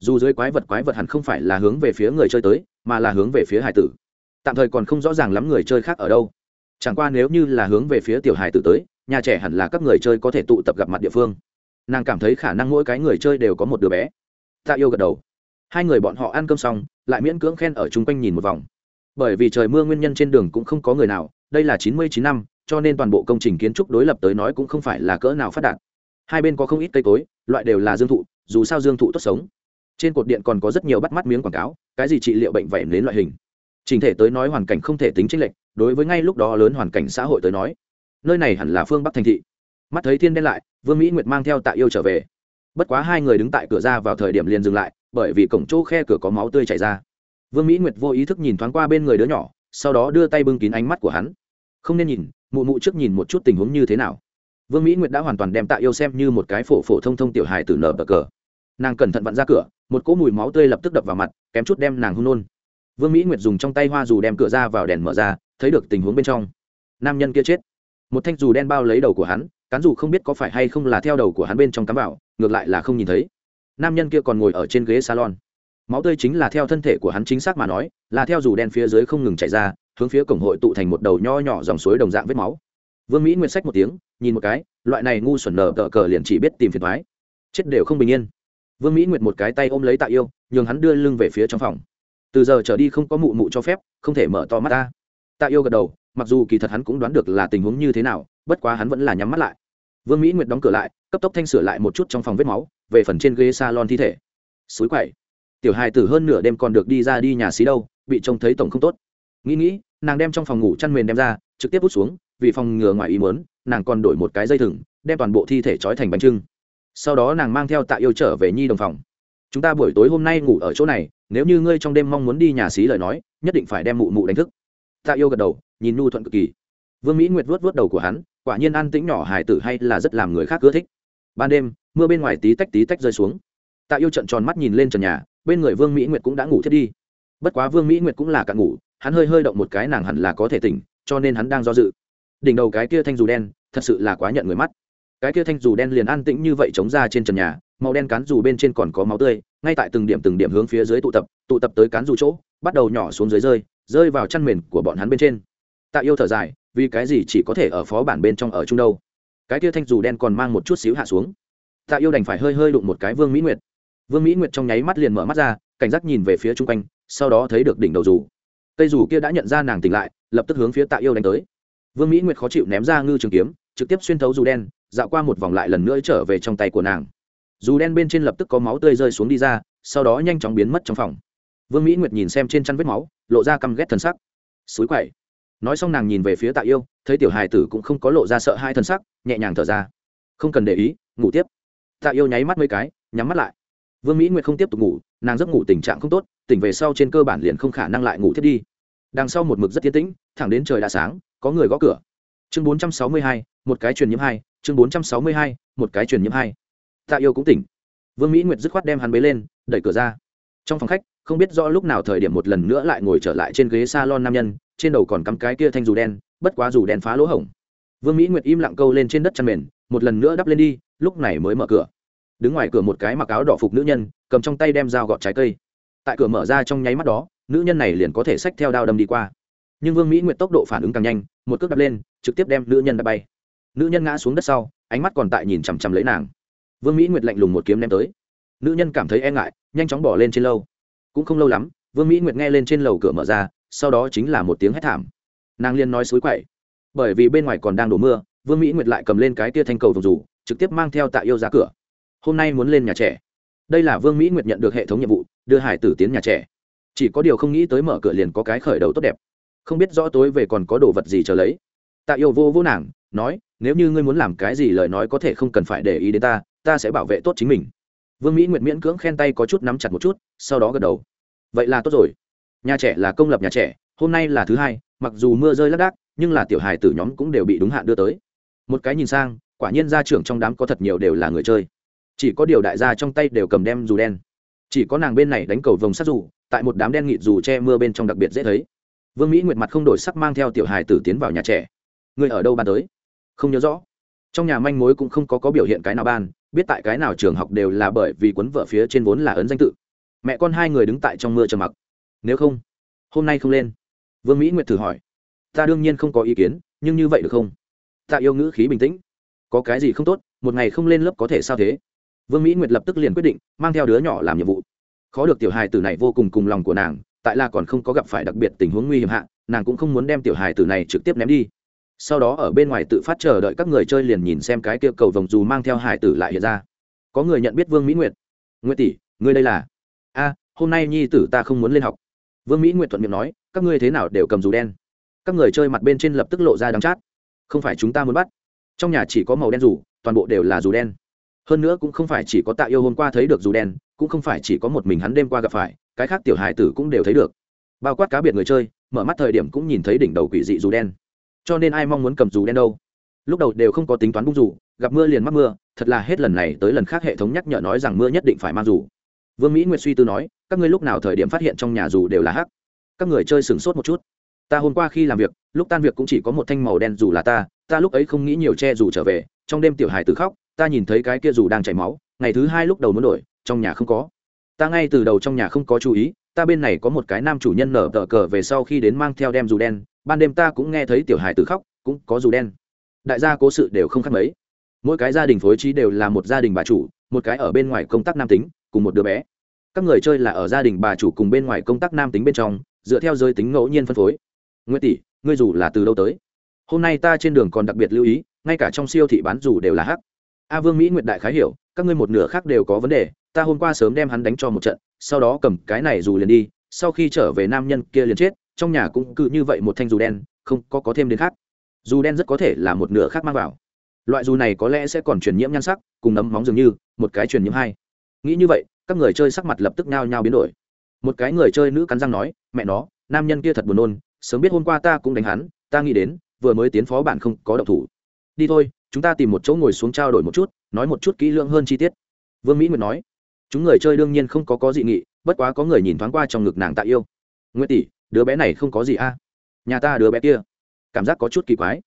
Dù dưới quái vật quái vật hẳn không phải là hướng về phía người chơi tới, mà là hướng về phía hải tử. Tạm thời còn không rõ ràng lắm người chơi khác ở đâu. Chẳng qua nếu như là hướng về phía tiểu hải tử tới, nhà trẻ hẳn là các người chơi có thể tụ tập gặp mặt địa phương. Nàng cảm thấy khả năng mỗi cái người chơi đều có một đứa bé. Tạ yêu gật đầu. Hai người bọn họ ăn cơm xong, lại miễn cưỡng khen ở chung quanh nhìn một vòng bởi vì trời mưa nguyên nhân trên đường cũng không có người nào, đây là chín mươi chín năm, cho nên toàn bộ công trình kiến trúc đối lập tới nói cũng không phải là cỡ nào phát đạt. Hai bên có không ít cây cối, loại đều là dương thụ, dù sao dương thụ tốt sống. Trên cột điện còn có rất nhiều bắt mắt miếng quảng cáo, cái gì trị liệu bệnh vẩy đến loại hình. Trình thể tới nói hoàn cảnh không thể tính chênh lệch, đối với ngay lúc đó lớn hoàn cảnh xã hội tới nói, nơi này hẳn là phương bắc thành thị. Mắt thấy thiên đen lại, vương mỹ nguyệt mang theo tạ yêu trở về. Bất quá hai người đứng tại cửa ra vào thời điểm liền dừng lại, bởi vì cổng chỗ khe cửa có máu tươi chảy ra vương mỹ nguyệt vô ý thức nhìn thoáng qua bên người đứa nhỏ, sau đó đưa tay bưng kín ánh mắt của hắn. Không nên nhìn, mụ mụ trước nhìn một chút tình huống như thế nào. Vương mỹ nguyệt đã hoàn toàn đem tạ yêu xem như một cái phổ phổ thông thông tiểu hài từ nở bờ cờ. Nàng cẩn thận vặn ra cửa, một cỗ mùi máu tươi lập tức đập vào mặt, kém chút đem nàng hôn nôn. Vương mỹ nguyệt dùng trong tay hoa dù đem cửa ra vào đèn mở ra, thấy được tình huống bên trong. Nam nhân kia chết. Một thanh dù đen bao lấy đầu của hắn, cán dù không biết có phải hay không là theo đầu của hắn bên trong cắm vào, ngược lại là không nhìn thấy. Nam nhân kia còn ngồi ở trên ghế salon máu tươi chính là theo thân thể của hắn chính xác mà nói, là theo dù đen phía dưới không ngừng chạy ra, hướng phía cổng hội tụ thành một đầu nho nhỏ dòng suối đồng dạng vết máu. Vương mỹ nguyệt sách một tiếng, nhìn một cái, loại này ngu xuẩn nở tờ cờ liền chỉ biết tìm phiền thoái chết đều không bình yên. Vương mỹ nguyệt một cái tay ôm lấy tạ yêu, nhường hắn đưa lưng về phía trong phòng. Từ giờ trở đi không có mụ mụ cho phép, không thể mở to mắt ta. Tạ yêu gật đầu, mặc dù kỳ thật hắn cũng đoán được là tình huống như thế nào, bất quá hắn vẫn là nhắm mắt lại. Vương mỹ nguyệt đóng cửa lại, cấp tốc thanh sửa lại một chút trong phòng vết máu, về phần trên ghế salon thi thể. Suối quậy tiểu hài tử hơn nửa đêm còn được đi ra đi nhà xí đâu, bị trông thấy tổng không tốt. Nghĩ nghĩ, nàng đem trong phòng ngủ chăn mền đem ra, trực tiếp hút xuống, vì phòng ngừa ngoài ý muốn, nàng còn đổi một cái dây thừng, đem toàn bộ thi thể trói thành bánh trưng. Sau đó nàng mang theo tạ yêu trở về nhi đồng phòng. Chúng ta buổi tối hôm nay ngủ ở chỗ này, nếu như ngươi trong đêm mong muốn đi nhà xí lời nói, nhất định phải đem mụ mụ đánh thức. Tạ yêu gật đầu, nhìn nu thuận cực kỳ. Vương mỹ nguyệt vuốt vuốt đầu của hắn, quả nhiên an tĩnh nhỏ hài tử hay là rất làm người khác ưa thích. Ban đêm, mưa bên ngoài tí tách tí tách rơi xuống. Tạ yêu trận tròn mắt nhìn lên trần nhà bên người vương mỹ nguyệt cũng đã ngủ thiết đi. Bất quá vương mỹ nguyệt cũng là cạn ngủ, hắn hơi hơi động một cái nàng hẳn là có thể tỉnh, cho nên hắn đang do dự. Đỉnh đầu cái kia thanh dù đen, thật sự là quá nhận người mắt. Cái kia thanh dù đen liền an tĩnh như vậy chống ra trên trần nhà, màu đen cán dù bên trên còn có máu tươi, ngay tại từng điểm từng điểm hướng phía dưới tụ tập tụ tập tới cán dù chỗ, bắt đầu nhỏ xuống dưới rơi rơi vào chăn mền của bọn hắn bên trên. Tạ yêu thở dài, vì cái gì chỉ có thể ở phó bản bên trong ở chung đâu? Cái kia thanh dù đen còn mang một chút xíu hạ xuống. Tạ yêu đành phải hơi hơi đụng một cái vương mỹ nguyệt vương mỹ nguyệt trong nháy mắt liền mở mắt ra, cảnh giác nhìn về phía chung quanh, sau đó thấy được đỉnh đầu dù. Cây dù kia đã nhận ra nàng tỉnh lại, lập tức hướng phía tạ yêu đánh tới. Vương mỹ nguyệt khó chịu ném ra ngư trường kiếm, trực tiếp xuyên thấu dù đen, dạo qua một vòng lại lần nữa trở về trong tay của nàng. Dù đen bên trên lập tức có máu tươi rơi xuống đi ra, sau đó nhanh chóng biến mất trong phòng. Vương mỹ nguyệt nhìn xem trên chăn vết máu, lộ ra căm ghét thân sắc. Xúi quậy. Nói xong nàng nhìn về phía tạ yêu, thấy tiểu hài tử cũng không có lộ ra sợ hai thân sắc, nhẹ nhàng thở ra. Không cần để ý, ngủ tiếp. Tạ yêu nháy mắt mấy cái, nhắm mắt lại vương mỹ nguyệt không tiếp tục ngủ, nàng giấc ngủ tình trạng không tốt, tỉnh về sau trên cơ bản liền không khả năng lại ngủ thiết đi. Đằng sau một mực rất tiến tĩnh, thẳng đến trời đã sáng, có người gõ cửa. Chương bốn trăm sáu mươi hai, một cái truyền nhiễm hai, chương bốn trăm sáu mươi hai, một cái truyền nhiễm hai. Tạ yêu cũng tỉnh. Vương mỹ nguyệt dứt khoát đem hắn bế lên, đẩy cửa ra. Trong phòng khách, không biết rõ lúc nào thời điểm một lần nữa lại ngồi trở lại trên ghế s a lon nam nhân, trên đầu còn cắm cái kia thanh dù đen, bất quá dù đen phá lỗ hổng. Vương mỹ nguyệt im lặng câu lên trên đất chăn mền, một lần nữa đắp lên đi, lúc này mới mở cửa đứng ngoài cửa một cái mặc áo đỏ phục nữ nhân, cầm trong tay đem dao gọt trái cây. Tại cửa mở ra trong nháy mắt đó, nữ nhân này liền có thể xách theo đao đâm đi qua. Nhưng vương mỹ nguyệt tốc độ phản ứng càng nhanh, một cước đập lên, trực tiếp đem nữ nhân đập bay. Nữ nhân ngã xuống đất sau, ánh mắt còn tại nhìn chằm chằm lấy nàng. Vương mỹ nguyệt lạnh lùng một kiếm đem tới. Nữ nhân cảm thấy e ngại, nhanh chóng bỏ lên trên lâu cũng không lâu lắm, vương mỹ nguyệt nghe lên trên lầu cửa mở ra, sau đó chính là một tiếng hét thảm. Nàng liên nói xối quậy. Bởi vì bên ngoài còn đang đổ mưa, vương mỹ nguyệt lại cầm lên cái tia thanh cầu vùng rủ, trực tiếp mang theo tạ yêu ra cửa hôm nay muốn lên nhà trẻ. Đây là vương mỹ nguyệt nhận được hệ thống nhiệm vụ, đưa hải tử tiến nhà trẻ. Chỉ có điều không nghĩ tới mở cửa liền có cái khởi đầu tốt đẹp. Không biết rõ tối về còn có đồ vật gì chờ lấy. Tạ yêu vô vô nàng, nói, nếu như ngươi muốn làm cái gì lời nói có thể không cần phải để ý đến ta ta sẽ bảo vệ tốt chính mình. Vương mỹ nguyệt miễn cưỡng khen tay có chút nắm chặt một chút, sau đó gật đầu. Vậy là tốt rồi. Nhà trẻ là công lập nhà trẻ, hôm nay là thứ hai, mặc dù mưa rơi lác đác, nhưng là tiểu hài tử nhóm cũng đều bị đúng hạn đưa tới. Một cái nhìn sang, quả nhiên gia trưởng trong đám có thật nhiều đều là người chơi chỉ có điều đại gia trong tay đều cầm đem dù đen. Chỉ có nàng bên này đánh cầu vồng sắt dù tại một đám đen nghịt dù che mưa bên trong đặc biệt dễ thấy. Vương mỹ nguyệt mặt không đổi sắc mang theo tiểu hài tử tiến vào nhà trẻ. Người ở đâu ban tới? Không nhớ rõ. Trong nhà manh mối cũng không có, có biểu hiện cái nào ban biết tại cái nào trường học đều là bởi vì cuốn vợ phía trên vốn là ấn danh tự. Mẹ con hai người đứng tại trong mưa chờ mặc. Nếu không hôm nay không lên. Vương mỹ nguyệt thử hỏi. Ta đương nhiên không có ý kiến nhưng như vậy được không? Ta yêu ngữ khí bình tĩnh. Có cái gì không tốt một ngày không lên lớp có thể sao thế? Vương mỹ nguyệt lập tức liền quyết định, mang theo đứa nhỏ làm nhiệm vụ. Khó được tiểu hài tử này vô cùng cùng lòng của nàng, tại là còn không có gặp phải đặc biệt tình huống nguy hiểm hạ, nàng cũng không muốn đem tiểu hài tử này trực tiếp ném đi. Sau đó ở bên ngoài tự phát chờ đợi các người chơi liền nhìn xem cái kia cầu vồng dù mang theo hài tử lại hiện ra. Có người nhận biết vương mỹ nguyệt. Nguyệt tỷ, ngươi đây là? A, hôm nay nhi tử ta không muốn lên học. Vương mỹ nguyệt thuận miệng nói, các ngươi thế nào đều cầm dù đen. Các người chơi mặt bên trên lập tức lộ ra đắng chát. Không phải chúng ta muốn bắt. Trong nhà chỉ có màu đen dù, toàn bộ đều là dù đen hơn nữa cũng không phải chỉ có tạ yêu hôm qua thấy được dù đen, cũng không phải chỉ có một mình hắn đêm qua gặp phải, cái khác tiểu hài tử cũng đều thấy được. Bao quát cá biệt người chơi, mở mắt thời điểm cũng nhìn thấy đỉnh đầu quỷ dị dù đen. Cho nên ai mong muốn cầm dù đen đâu? Lúc đầu đều không có tính toán bung dù, gặp mưa liền mắc mưa, thật là hết lần này tới lần khác hệ thống nhắc nhở nói rằng mưa nhất định phải mang dù. Vương mỹ nguyệt suy tư nói, các ngươi lúc nào thời điểm phát hiện trong nhà dù đều là hắc? Các người chơi sửng sốt một chút. Ta hôm qua khi làm việc, lúc tan việc cũng chỉ có một thanh màu đen dù là ta ta lúc ấy không nghĩ nhiều che dù trở về, trong đêm tiểu hài tử khóc ta nhìn thấy cái kia dù đang chảy máu, ngày thứ hai lúc đầu muốn đổi, trong nhà không có. Ta ngay từ đầu trong nhà không có chú ý, ta bên này có một cái nam chủ nhân nở tờ cờ về sau khi đến mang theo đem dù đen, ban đêm ta cũng nghe thấy tiểu hài tử khóc, cũng có dù đen. Đại gia cố sự đều không khác mấy. Mỗi cái gia đình phối trí đều là một gia đình bà chủ, một cái ở bên ngoài công tác nam tính, cùng một đứa bé. Các người chơi là ở gia đình bà chủ cùng bên ngoài công tác nam tính bên trong, dựa theo giới tính ngẫu nhiên phân phối. Nguyễn tỷ, ngươi dù là từ đâu tới? Hôm nay ta trên đường còn đặc biệt lưu ý, ngay cả trong siêu thị bán dù đều là hắc a vương mỹ nguyệt đại khái hiểu, các ngươi một nửa khác đều có vấn đề, ta hôm qua sớm đem hắn đánh cho một trận, sau đó cầm cái này dù liền đi, sau khi trở về nam nhân kia liền chết, trong nhà cũng cứ như vậy một thanh dù đen, không có có thêm đến khác. Dù đen rất có thể là một nửa khác mang vào. Loại dù này có lẽ sẽ còn truyền nhiễm nhan sắc, cùng nấm móng dường như, một cái truyền nhiễm hai. Nghĩ như vậy, các người chơi sắc mặt lập tức nhao nhao biến đổi. Một cái người chơi nữ cắn răng nói, mẹ nó, nam nhân kia thật buồn nôn, sớm biết hôm qua ta cũng đánh hắn, ta nghĩ đến, vừa mới tiến phó bạn không có động thủ. Đi thôi chúng ta tìm một chỗ ngồi xuống trao đổi một chút, nói một chút kỹ lưỡng hơn chi tiết. Vương mỹ nguyệt nói. Chúng người chơi đương nhiên không có có dị nghị, bất quá có người nhìn thoáng qua trong ngực nàng tạ yêu. Nguyệt tỷ, đứa bé này không có gì a. Nhà ta đứa bé kia. Cảm giác có chút kỳ quái.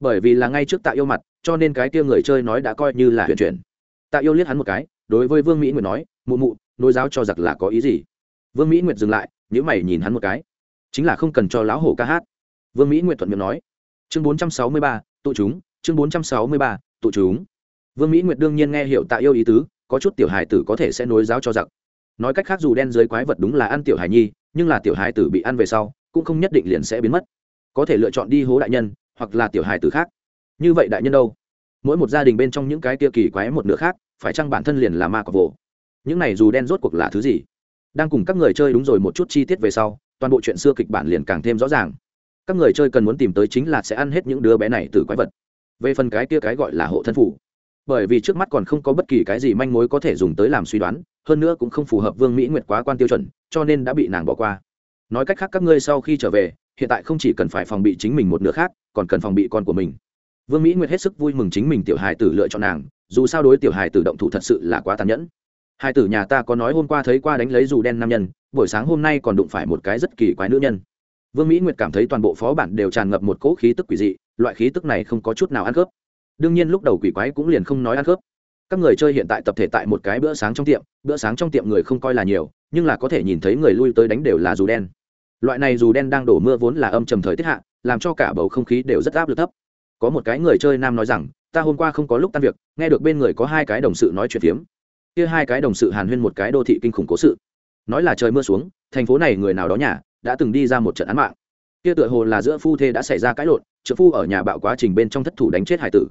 Bởi vì là ngay trước tạ yêu mặt, cho nên cái kia người chơi nói đã coi như là huyền chuyển. Tạ yêu liếc hắn một cái, đối với vương mỹ nguyệt nói, mụ mụ nối giáo cho giặc là có ý gì? Vương mỹ nguyệt dừng lại nhữ mày nhìn hắn một cái. Chính là không cần cho lão hổ ca hát. Vương mỹ nguyệt thuận miệng nói. Chương bốn trăm sáu mươi ba, tụ chúng chương bốn trăm sáu mươi ba, tụ chúng. Vương mỹ nguyệt đương nhiên nghe hiểu tạ yêu ý tứ, có chút tiểu hài tử có thể sẽ nối giáo cho giặc. Nói cách khác dù đen dưới quái vật đúng là ăn tiểu hài nhi, nhưng là tiểu hài tử bị ăn về sau, cũng không nhất định liền sẽ biến mất. Có thể lựa chọn đi hố đại nhân, hoặc là tiểu hài tử khác. Như vậy đại nhân đâu? Mỗi một gia đình bên trong những cái kia kỳ quái một nửa khác, phải chăng bản thân liền là ma cọc vồ những này dù đen rốt cuộc là thứ gì? Đang cùng các người chơi đúng rồi một chút chi tiết về sau, toàn bộ chuyện xưa kịch bản liền càng thêm rõ ràng. Các người chơi cần muốn tìm tới chính là sẽ ăn hết những đứa bé này từ quái vật về phần cái kia cái gọi là hộ thân phủ. Bởi vì trước mắt còn không có bất kỳ cái gì manh mối có thể dùng tới làm suy đoán, hơn nữa cũng không phù hợp vương mỹ nguyệt quá quan tiêu chuẩn, cho nên đã bị nàng bỏ qua. Nói cách khác, các ngươi sau khi trở về, hiện tại không chỉ cần phải phòng bị chính mình một nửa khác, còn cần phòng bị con của mình. Vương mỹ nguyệt hết sức vui mừng chính mình tiểu hài tử lựa chọn nàng, dù sao đối tiểu hài tử động thủ thật sự là quá tàn nhẫn. Hai tử nhà ta có nói hôm qua thấy qua đánh lấy dù đen nam nhân, buổi sáng hôm nay còn đụng phải một cái rất kỳ quái nữ nhân vương mỹ nguyệt cảm thấy toàn bộ phó bản đều tràn ngập một cỗ khí tức quỷ dị, loại khí tức này không có chút nào ăn khớp. Đương nhiên lúc đầu quỷ quái cũng liền không nói ăn khớp. Các người chơi hiện tại tập thể tại một cái bữa sáng trong tiệm, bữa sáng trong tiệm người không coi là nhiều, nhưng là có thể nhìn thấy người lui tới đánh đều là dù đen. Loại này dù đen đang đổ mưa vốn là âm trầm thời tiết hạ, làm cho cả bầu không khí đều rất áp lực thấp. Có một cái người chơi nam nói rằng, ta hôm qua không có lúc tan việc, nghe được bên người có hai cái đồng sự nói chuyện phiếm. Kia hai cái đồng sự hàn huyên một cái đô thị kinh khủng cố sự. Nói là trời mưa xuống, thành phố này người nào đó nhà đã từng đi ra một trận án mạng. Kia tựa hồ là giữa phu thê đã xảy ra cãi lộn trợ phu ở nhà bạo quá trình bên trong thất thủ đánh chết hải tử.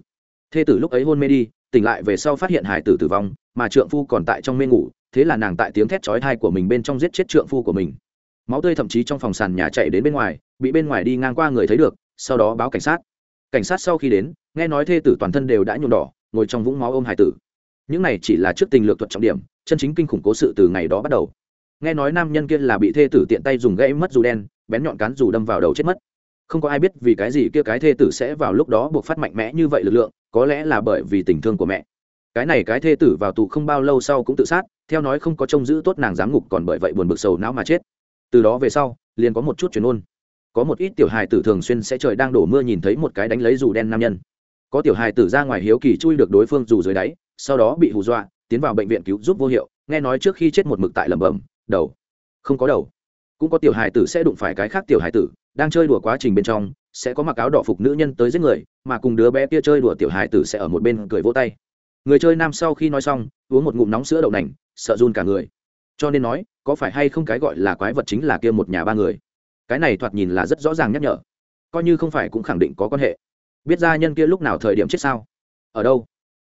Thê tử lúc ấy hôn mê đi, tỉnh lại về sau phát hiện hải tử tử vong, mà trượng phu còn tại trong mê ngủ, thế là nàng tại tiếng thét chói thai của mình bên trong giết chết trượng phu của mình. Máu tươi thậm chí trong phòng sàn nhà chạy đến bên ngoài, bị bên ngoài đi ngang qua người thấy được, sau đó báo cảnh sát. Cảnh sát sau khi đến, nghe nói thê tử toàn thân đều đã nhuộm đỏ, ngồi trong vũng máu ôm hải tử. Những này chỉ là trước tình lược thuật trọng điểm, chân chính kinh khủng cố sự từ ngày đó bắt đầu nghe nói nam nhân kia là bị thê tử tiện tay dùng gãy mất dù đen, bén nhọn cán dù đâm vào đầu chết mất. Không có ai biết vì cái gì kia cái thê tử sẽ vào lúc đó buộc phát mạnh mẽ như vậy lực lượng, có lẽ là bởi vì tình thương của mẹ. Cái này cái thê tử vào tù không bao lâu sau cũng tự sát, theo nói không có trông giữ tốt nàng giám ngục còn bởi vậy buồn bực sầu não mà chết. Từ đó về sau, liền có một chút chuyển ôn. Có một ít tiểu hài tử thường xuyên sẽ trời đang đổ mưa nhìn thấy một cái đánh lấy dù đen nam nhân. Có tiểu hài tử ra ngoài hiếu kỳ chui được đối phương dù dưới đáy, sau đó bị hù dọa, tiến vào bệnh viện cứu giúp vô hiệu, nghe nói trước khi chết một mực tại lẩm bẩm đầu. Không có đầu. Cũng có tiểu hài tử sẽ đụng phải cái khác tiểu hài tử, đang chơi đùa quá trình bên trong, sẽ có mặc áo đỏ phục nữ nhân tới giết người, mà cùng đứa bé kia chơi đùa tiểu hài tử sẽ ở một bên cười vỗ tay. Người chơi nam sau khi nói xong, uống một ngụm nóng sữa đậu nành, sợ run cả người. Cho nên nói, có phải hay không cái gọi là quái vật chính là kia một nhà ba người? Cái này thoạt nhìn là rất rõ ràng nhắc nhở. Coi như không phải cũng khẳng định có quan hệ. Biết ra nhân kia lúc nào thời điểm chết sao? Ở đâu?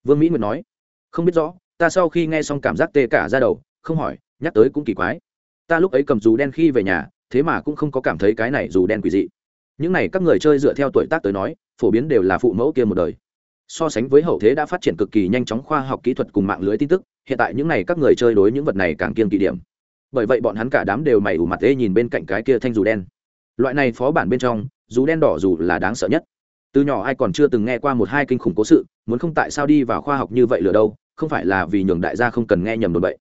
Vương mỹ nguyệt nói. Không biết rõ, ta sau khi nghe xong cảm giác tê cả ra đầu, không hỏi nhắc tới cũng kỳ quái. Ta lúc ấy cầm dù đen khi về nhà, thế mà cũng không có cảm thấy cái này dù đen quỷ dị. Những này các người chơi dựa theo tuổi tác tới nói, phổ biến đều là phụ mẫu kia một đời. So sánh với hậu thế đã phát triển cực kỳ nhanh chóng khoa học kỹ thuật cùng mạng lưới tin tức, hiện tại những này các người chơi đối những vật này càng kiên kỵ điểm. Bởi vậy bọn hắn cả đám đều mày ủ mặt ê nhìn bên cạnh cái kia thanh dù đen. Loại này phó bản bên trong, dù đen đỏ dù là đáng sợ nhất. Từ nhỏ ai còn chưa từng nghe qua một hai kinh khủng cố sự, muốn không tại sao đi vào khoa học như vậy lừa đâu, không phải là vì nhường đại gia không cần nghe nhầm đồn vậy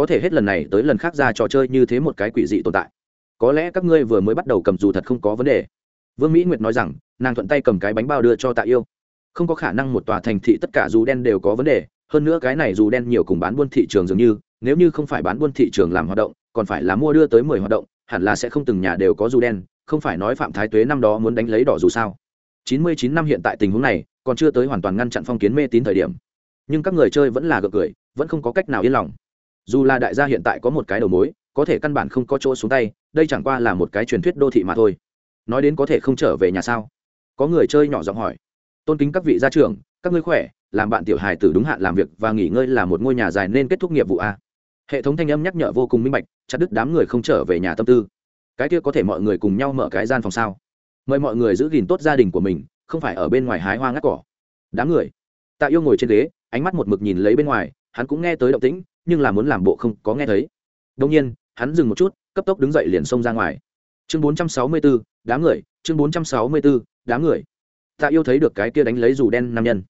có thể hết lần này tới lần khác ra trò chơi như thế một cái quỷ dị tồn tại. Có lẽ các ngươi vừa mới bắt đầu cầm dù thật không có vấn đề. Vương mỹ nguyệt nói rằng, nàng thuận tay cầm cái bánh bao đưa cho tạ yêu. Không có khả năng một tòa thành thị tất cả dù đen đều có vấn đề, hơn nữa cái này dù đen nhiều cùng bán buôn thị trường dường như, nếu như không phải bán buôn thị trường làm hoạt động, còn phải là mua đưa tới mười hoạt động, hẳn là sẽ không từng nhà đều có dù đen, không phải nói phạm thái tuế năm đó muốn đánh lấy đỏ dù sao. Chín mươi chín năm hiện tại tình huống này, còn chưa tới hoàn toàn ngăn chặn phong kiến mê tín thời điểm. Nhưng các người chơi vẫn là gợi cười, vẫn không có cách nào yên lòng dù là đại gia hiện tại có một cái đầu mối, có thể căn bản không có chỗ xuống tay, đây chẳng qua là một cái truyền thuyết đô thị mà thôi. Nói đến có thể không trở về nhà sao? Có người chơi nhỏ giọng hỏi. Tôn kính các vị gia trưởng, các ngươi khỏe? Làm bạn tiểu hài tử đúng hạn làm việc và nghỉ ngơi là một ngôi nhà dài nên kết thúc nghiệp vụ a. Hệ thống thanh âm nhắc nhở vô cùng minh bạch, chặt đứt đám người không trở về nhà tâm tư. Cái kia có thể mọi người cùng nhau mở cái gian phòng sao? Mời mọi người giữ gìn tốt gia đình của mình, không phải ở bên ngoài hái hoa ngắt cỏ. Đám người. Tạ yêu ngồi trên ghế, ánh mắt một mực nhìn lấy bên ngoài, hắn cũng nghe tới động tĩnh nhưng là muốn làm bộ không có nghe thấy. Đông nhiên hắn dừng một chút cấp tốc đứng dậy liền xông ra ngoài. Chương 464, đám người chương 464, đám người. Tạ yêu thấy được cái kia đánh lấy dù đen nam nhân.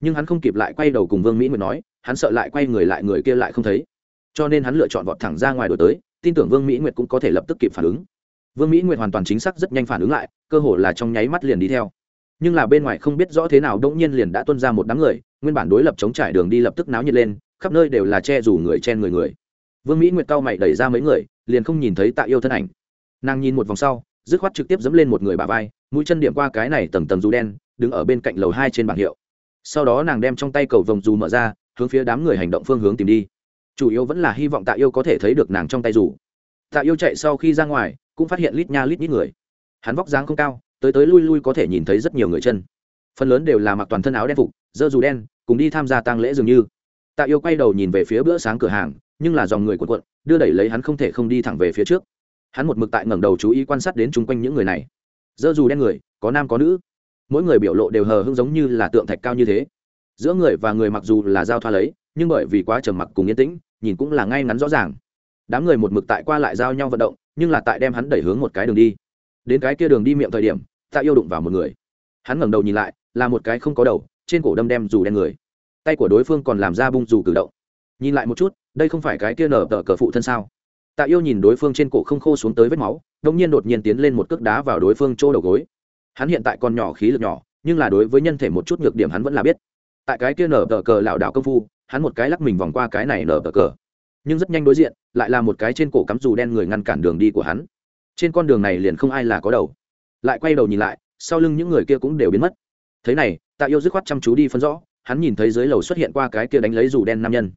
Nhưng hắn không kịp lại quay đầu cùng vương mỹ nguyệt nói hắn sợ lại quay người lại người kia lại không thấy. Cho nên hắn lựa chọn vọt thẳng ra ngoài đổi tới tin tưởng vương mỹ nguyệt cũng có thể lập tức kịp phản ứng. Vương mỹ nguyệt hoàn toàn chính xác rất nhanh phản ứng lại cơ hồ là trong nháy mắt liền đi theo. Nhưng là bên ngoài không biết rõ thế nào đống nhiên liền đã tuân ra một đám người nguyên bản đối lập chống trải đường đi lập tức náo nhiệt lên khắp nơi đều là che rủ người chen người người. Vương mỹ nguyệt cao mày đẩy ra mấy người, liền không nhìn thấy tạ yêu thân ảnh. Nàng nhìn một vòng sau, dứt khoát trực tiếp dẫm lên một người bà vai, mũi chân điểm qua cái này tầng tầng dù đen, đứng ở bên cạnh lầu hai trên bảng hiệu. Sau đó nàng đem trong tay cầu vồng dù mở ra, hướng phía đám người hành động phương hướng tìm đi. Chủ yếu vẫn là hy vọng tạ yêu có thể thấy được nàng trong tay dù. Tạ yêu chạy sau khi ra ngoài, cũng phát hiện lít nha lít nhít người. Hắn vóc dáng không cao, tới tới lui lui có thể nhìn thấy rất nhiều người chân. Phần lớn đều là mặc toàn thân áo đen phục, dơ dù đen, cùng đi tham gia tang lễ dường như tạ yêu quay đầu nhìn về phía bữa sáng cửa hàng, nhưng là dòng người cuộn cuộn, đưa đẩy lấy hắn không thể không đi thẳng về phía trước. Hắn một mực tại ngẩng đầu chú ý quan sát đến chung quanh những người này. Dơ dù đen người, có nam có nữ. Mỗi người biểu lộ đều hờ hững giống như là tượng thạch cao như thế. Giữa người và người mặc dù là giao thoa lấy, nhưng bởi vì quá trầm mặc cùng yên tĩnh, nhìn cũng là ngay ngắn rõ ràng. Đám người một mực tại qua lại giao nhau vận động, nhưng là tại đem hắn đẩy hướng một cái đường đi. Đến cái kia đường đi miệng thời điểm, tạ yêu đụng vào một người. Hắn ngẩng đầu nhìn lại, là một cái không có đầu, trên cổ đâm đem dù đen người tay của đối phương còn làm ra bung dù cử động. Nhìn lại một chút, đây không phải cái kia nở tờ cờ phụ thân sao? Tạ yêu nhìn đối phương trên cổ không khô xuống tới vết máu đông nhiên đột nhiên tiến lên một cước đá vào đối phương chỗ đầu gối. Hắn hiện tại còn nhỏ khí lực nhỏ, nhưng là đối với nhân thể một chút nhược điểm hắn vẫn là biết. Tại cái kia nở tờ cờ lảo đảo công phu, hắn một cái lắc mình vòng qua cái này nở tờ cờ. Nhưng rất nhanh đối diện, lại là một cái trên cổ cắm dù đen người ngăn cản đường đi của hắn. Trên con đường này liền không ai là có đầu. Lại quay đầu nhìn lại, sau lưng những người kia cũng đều biến mất. Thế này, tạ yêu dứt khoát chăm chú đi phân rõ hắn nhìn thấy dưới lầu xuất hiện qua cái kia đánh lấy dù đen nam nhân.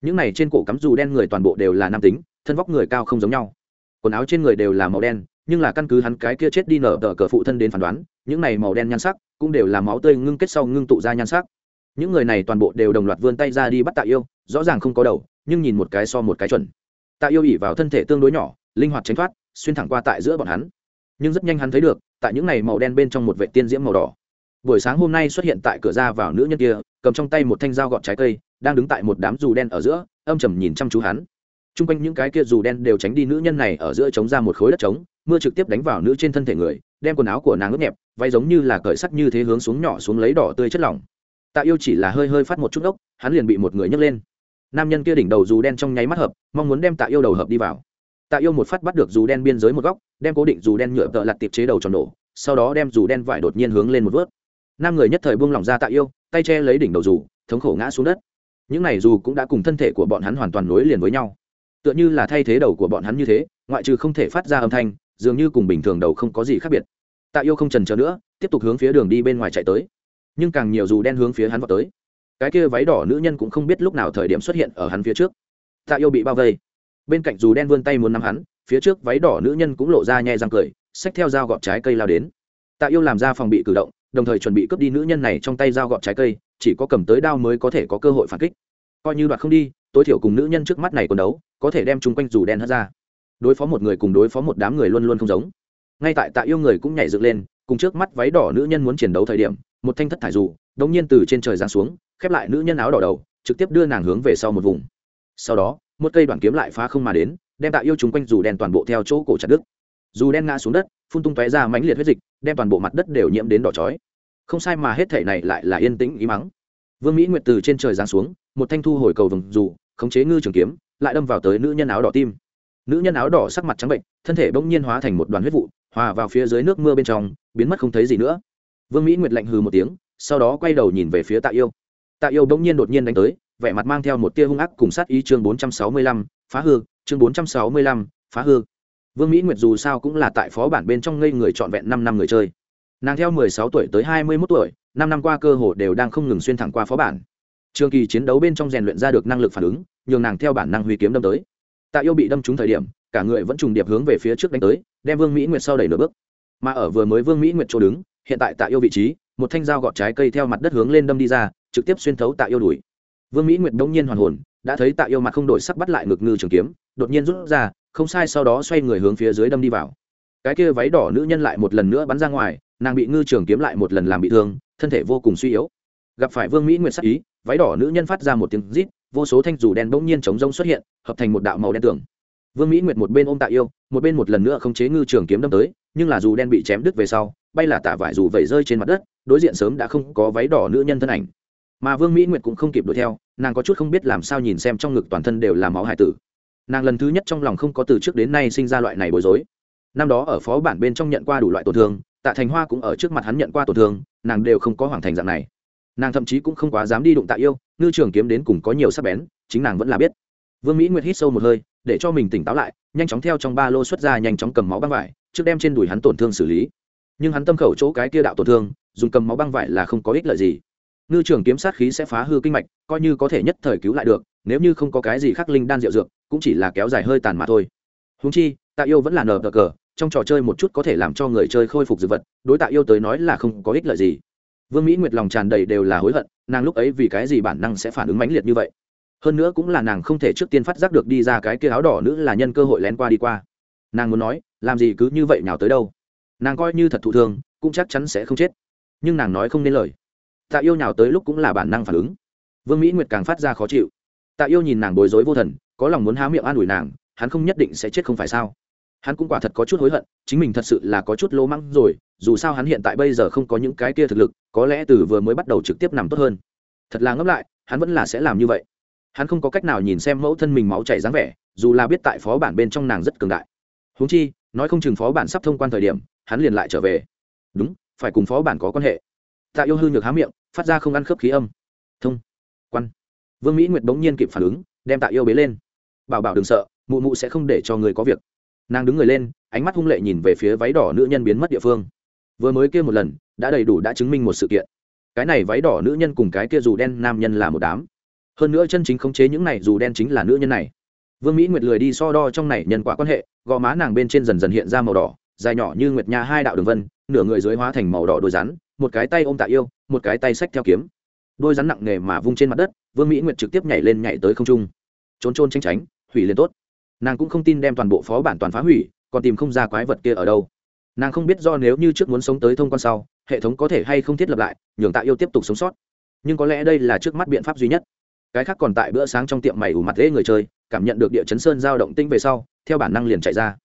Những này trên cổ cắm dù đen người toàn bộ đều là nam tính, thân vóc người cao không giống nhau. Quần áo trên người đều là màu đen, nhưng là căn cứ hắn cái kia chết đi nở tờ cờ phụ thân đến phán đoán, những này màu đen nhan sắc cũng đều là máu tươi ngưng kết sau ngưng tụ ra nhan sắc. Những người này toàn bộ đều đồng loạt vươn tay ra đi bắt tạ yêu, rõ ràng không có đầu, nhưng nhìn một cái so một cái chuẩn. Tạ yêu ỉ vào thân thể tương đối nhỏ, linh hoạt tránh thoát, xuyên thẳng qua tại giữa bọn hắn. Nhưng rất nhanh hắn thấy được, tại những này màu đen bên trong một vệ tiên diễm màu đỏ buổi sáng hôm nay xuất hiện tại cửa ra vào nữ nhân kia, cầm trong tay một thanh dao gọt trái cây, đang đứng tại một đám dù đen ở giữa, âm trầm nhìn chăm chú hắn. T r u n g quanh những cái kia dù đen đều tránh đi nữ nhân này ở giữa chống ra một khối đất trống, mưa trực tiếp đánh vào nữ trên thân thể người, đem quần áo của nàng ướt nhẹp, váy giống như là cởi sắt như thế hướng xuống nhỏ xuống lấy đỏ tươi chất lỏng. Tạ yêu chỉ là hơi hơi phát một chút ốc, hắn liền bị một người nhấc lên. Nam nhân kia đỉnh đầu dù đen trong nháy mắt hợp, mong muốn đem tạ yêu đầu hợp đi vào. Tạ yêu một phát bắt được dù đen biên giới một góc, đem cố định dù đen nhựa tợ lặt tiệp chế đầu tròn nổ sau đó đem dù đen vải đột nhiên hướng lên một vớt nam người nhất thời buông lỏng ra tạ yêu, tay che lấy đỉnh đầu dù, thống khổ ngã xuống đất. Những này dù cũng đã cùng thân thể của bọn hắn hoàn toàn nối liền với nhau. Tựa như là thay thế đầu của bọn hắn như thế, ngoại trừ không thể phát ra âm thanh, dường như cùng bình thường đầu không có gì khác biệt. Tạ yêu không trần trờ nữa, tiếp tục hướng phía đường đi bên ngoài chạy tới. Nhưng càng nhiều dù đen hướng phía hắn vào tới. Cái kia váy đỏ nữ nhân cũng không biết lúc nào thời điểm xuất hiện ở hắn phía trước. Tạ yêu bị bao vây. Bên cạnh dù đen vươn tay muốn nắm hắn, phía trước váy đỏ nữ nhân cũng lộ ra nhẹ răng cười, xách theo dao gọt trái cây lao đến. Tạ yêu làm ra phòng bị cử động đồng thời chuẩn bị cướp đi nữ nhân này trong tay dao gọt trái cây, chỉ có cầm tới đao mới có thể có cơ hội phản kích. Coi như đoạt không đi, tối thiểu cùng nữ nhân trước mắt này còn đấu, có thể đem chúng quanh dù đen hất ra. Đối phó một người cùng đối phó một đám người luôn luôn không giống. Ngay tại tạ yêu người cũng nhảy dựng lên, cùng trước mắt váy đỏ nữ nhân muốn chiến đấu thời điểm, một thanh thất thải dù, đống nhiên từ trên trời giáng xuống, khép lại nữ nhân áo đỏ đầu, trực tiếp đưa nàng hướng về sau một vùng. Sau đó, một cây đoạn kiếm lại phá không mà đến, đem tạ yêu chúng quanh dù đen toàn bộ theo chỗ cổ chặt đứt dù đen ngã xuống đất, phun tung tóe ra mãnh liệt huyết dịch, đem toàn bộ mặt đất đều nhiễm đến đỏ chói. Không sai mà hết thể này lại là yên tĩnh, ý mắng. Vương mỹ nguyệt từ trên trời giáng xuống, một thanh thu hồi cầu vừng dù, khống chế ngư trường kiếm, lại đâm vào tới nữ nhân áo đỏ tim. Nữ nhân áo đỏ sắc mặt trắng bệnh, thân thể bỗng nhiên hóa thành một đoàn huyết vụ, hòa vào phía dưới nước mưa bên trong, biến mất không thấy gì nữa. Vương mỹ nguyệt lạnh hừ một tiếng, sau đó quay đầu nhìn về phía tạ yêu. Tạ yêu bỗng nhiên đột nhiên đánh tới, vẻ mặt mang theo một tia hung ác cùng sát ý chương bốn trăm sáu mươi lăm, phá hư, chương bốn trăm sáu mươi lăm, phá hư vương mỹ nguyệt dù sao cũng là tại phó bản bên trong ngây người trọn vẹn năm năm người chơi. Nàng theo mười sáu tuổi tới hai mươi mốt tuổi, năm năm qua cơ hồ đều đang không ngừng xuyên thẳng qua phó bản. Trường kỳ chiến đấu bên trong rèn luyện ra được năng lực phản ứng, nhường nàng theo bản năng huy kiếm đâm tới. Tạ yêu bị đâm trúng thời điểm, cả người vẫn trùng điệp hướng về phía trước đánh tới, đem vương mỹ nguyệt sau đẩy nửa bước. Mà ở vừa mới vương mỹ nguyệt chỗ đứng, hiện tại tạ yêu vị trí, một thanh dao gọt trái cây theo mặt đất hướng lên đâm đi ra, trực tiếp xuyên thấu tạ yêu đuổi vương mỹ nguyệt đống nhiên hoàn hồn, đã thấy tạ yêu mặt không đổi sắc bắt lại ngực ngư trường kiếm, đột nhiên rút ra không sai, sau đó xoay người hướng phía dưới đâm đi vào. Cái kia váy đỏ nữ nhân lại một lần nữa bắn ra ngoài, nàng bị ngư trường kiếm lại một lần làm bị thương, thân thể vô cùng suy yếu. Gặp phải vương mỹ nguyệt sắc ý, váy đỏ nữ nhân phát ra một tiếng rít, vô số thanh dù đen bỗng nhiên chống rông xuất hiện, hợp thành một đạo màu đen tường. Vương mỹ nguyệt một bên ôm tạ yêu, một bên một lần nữa không chế ngư trường kiếm đâm tới, nhưng là dù đen bị chém đứt về sau, bay là tả vải dù vẩy rơi trên mặt đất, đối diện sớm đã không có váy đỏ nữ nhân thân ảnh. Mà vương mỹ nguyệt cũng không kịp đuổi theo, nàng có chút không biết làm sao nhìn xem trong ngực toàn thân đều là máu hải tử nàng lần thứ nhất trong lòng không có từ trước đến nay sinh ra loại này bối rối. Năm đó ở phó bản bên trong nhận qua đủ loại tổn thương, tạ thành hoa cũng ở trước mặt hắn nhận qua tổn thương, nàng đều không có hoàn thành dạng này. Nàng thậm chí cũng không quá dám đi đụng tạ yêu, ngư trường kiếm đến cùng có nhiều sắc bén, chính nàng vẫn là biết. Vương mỹ nguyệt hít sâu một hơi, để cho mình tỉnh táo lại, nhanh chóng theo trong ba lô xuất ra nhanh chóng cầm máu băng vải, trước đem trên đùi hắn tổn thương xử lý. Nhưng hắn tâm khẩu chỗ cái kia đạo tổn thương, dùng cầm máu băng vải là không có ích lợi gì. Ngư trường kiếm sát khí sẽ phá hư kinh mạch, coi như có thể nhất thời cứu lại được, nếu như không có cái gì khắc linh đan rượu dược cũng chỉ là kéo dài hơi tàn mà thôi. Húng chi, tạ yêu vẫn là nờ cờ, trong trò chơi một chút có thể làm cho người chơi khôi phục dược vật, đối tạ yêu tới nói là không có ích lợi gì. Vương mỹ nguyệt lòng tràn đầy đều là hối hận, nàng lúc ấy vì cái gì bản năng sẽ phản ứng mãnh liệt như vậy? Hơn nữa cũng là nàng không thể trước tiên phát giác được đi ra cái kia áo đỏ nữ là nhân cơ hội lén qua đi qua. Nàng muốn nói, làm gì cứ như vậy nào tới đâu? Nàng coi như thật thụ thương, cũng chắc chắn sẽ không chết. Nhưng nàng nói không nên lời. Tạ yêu nào tới lúc cũng là bản năng phản ứng. Vương mỹ nguyệt càng phát ra khó chịu. Tạ yêu nhìn nàng bối rối vô thần có lòng muốn há miệng an ủi nàng, hắn không nhất định sẽ chết không phải sao? Hắn cũng quả thật có chút hối hận, chính mình thật sự là có chút lố măng rồi, dù sao hắn hiện tại bây giờ không có những cái kia thực lực, có lẽ từ vừa mới bắt đầu trực tiếp nằm tốt hơn. Thật là ngẫm lại, hắn vẫn là sẽ làm như vậy. Hắn không có cách nào nhìn xem mẫu thân mình máu chảy dáng vẻ, dù là biết tại phó bản bên trong nàng rất cường đại. Húng chi, nói không chừng phó bản sắp thông quan thời điểm, hắn liền lại trở về. Đúng, phải cùng phó bản có quan hệ. Tạ yêu hư nhược há miệng, phát ra không ăn khớp khí âm. Thông, quan. Vương mỹ nguyệt bỗng nhiên kịp phản ứng đem tạ yêu bế lên. Bảo bảo đừng sợ, mụ mụ sẽ không để cho người có việc. Nàng đứng người lên, ánh mắt hung lệ nhìn về phía váy đỏ nữ nhân biến mất địa phương. Vừa mới kia một lần, đã đầy đủ đã chứng minh một sự kiện. Cái này váy đỏ nữ nhân cùng cái kia dù đen nam nhân là một đám. Hơn nữa chân chính khống chế những này dù đen chính là nữ nhân này. Vương mỹ nguyệt lười đi so đo trong này nhân quả quan hệ, gò má nàng bên trên dần dần hiện ra màu đỏ, dài nhỏ như nguyệt nha hai đạo đường vân, nửa người dưới hóa thành màu đỏ đôi rắn, một cái tay ôm tạ yêu, một cái tay xách theo kiếm đôi rắn nặng nề mà vung trên mặt đất, vương mỹ nguyệt trực tiếp nhảy lên nhảy tới không trung. Trốn trôn tranh tránh, hủy lên tốt. Nàng cũng không tin đem toàn bộ phó bản toàn phá hủy, còn tìm không ra quái vật kia ở đâu. Nàng không biết do nếu như trước muốn sống tới thông quan sau, hệ thống có thể hay không thiết lập lại, nhường tạ yêu tiếp tục sống sót. Nhưng có lẽ đây là trước mắt biện pháp duy nhất. Cái khác còn tại bữa sáng trong tiệm mày ủ mặt dễ người chơi, cảm nhận được địa chấn sơn giao động tinh về sau, theo bản năng liền chạy ra.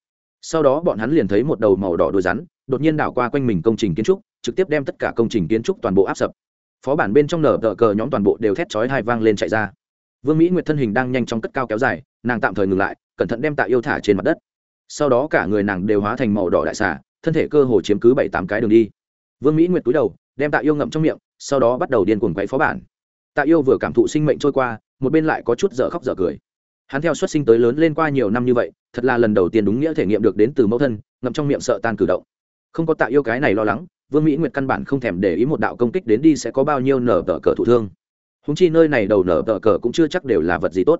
Sau đó bọn hắn liền thấy một đầu màu đỏ đôi rắn, đột nhiên đảo qua quanh mình công trình kiến trúc, trực tiếp đem tất cả công trình kiến trúc toàn bộ áp sập phó bản bên trong nở tờ cờ nhóm toàn bộ đều thét chói hai vang lên chạy ra. Vương mỹ nguyệt thân hình đang nhanh chóng cất cao kéo dài, nàng tạm thời ngừng lại, cẩn thận đem tạ yêu thả trên mặt đất. Sau đó cả người nàng đều hóa thành màu đỏ đại xả thân thể cơ hồ chiếm cứ bảy tám cái đường đi. Vương mỹ nguyệt túi đầu, đem tạ yêu ngậm trong miệng, sau đó bắt đầu điên cuồng quấy phó bản. Tạ yêu vừa cảm thụ sinh mệnh trôi qua, một bên lại có chút dở khóc dở cười. Hắn theo xuất sinh tới lớn lên qua nhiều năm như vậy, thật là lần đầu tiên đúng nghĩa thể nghiệm được đến từ mẫu thân, ngậm trong miệng sợ tan cử động. Không có tạ yêu cái này lo lắng vương mỹ nguyệt căn bản không thèm để ý một đạo công kích đến đi sẽ có bao nhiêu nở tờ cờ thụ thương. Húng chi nơi này đầu nở tờ cờ cũng chưa chắc đều là vật gì tốt.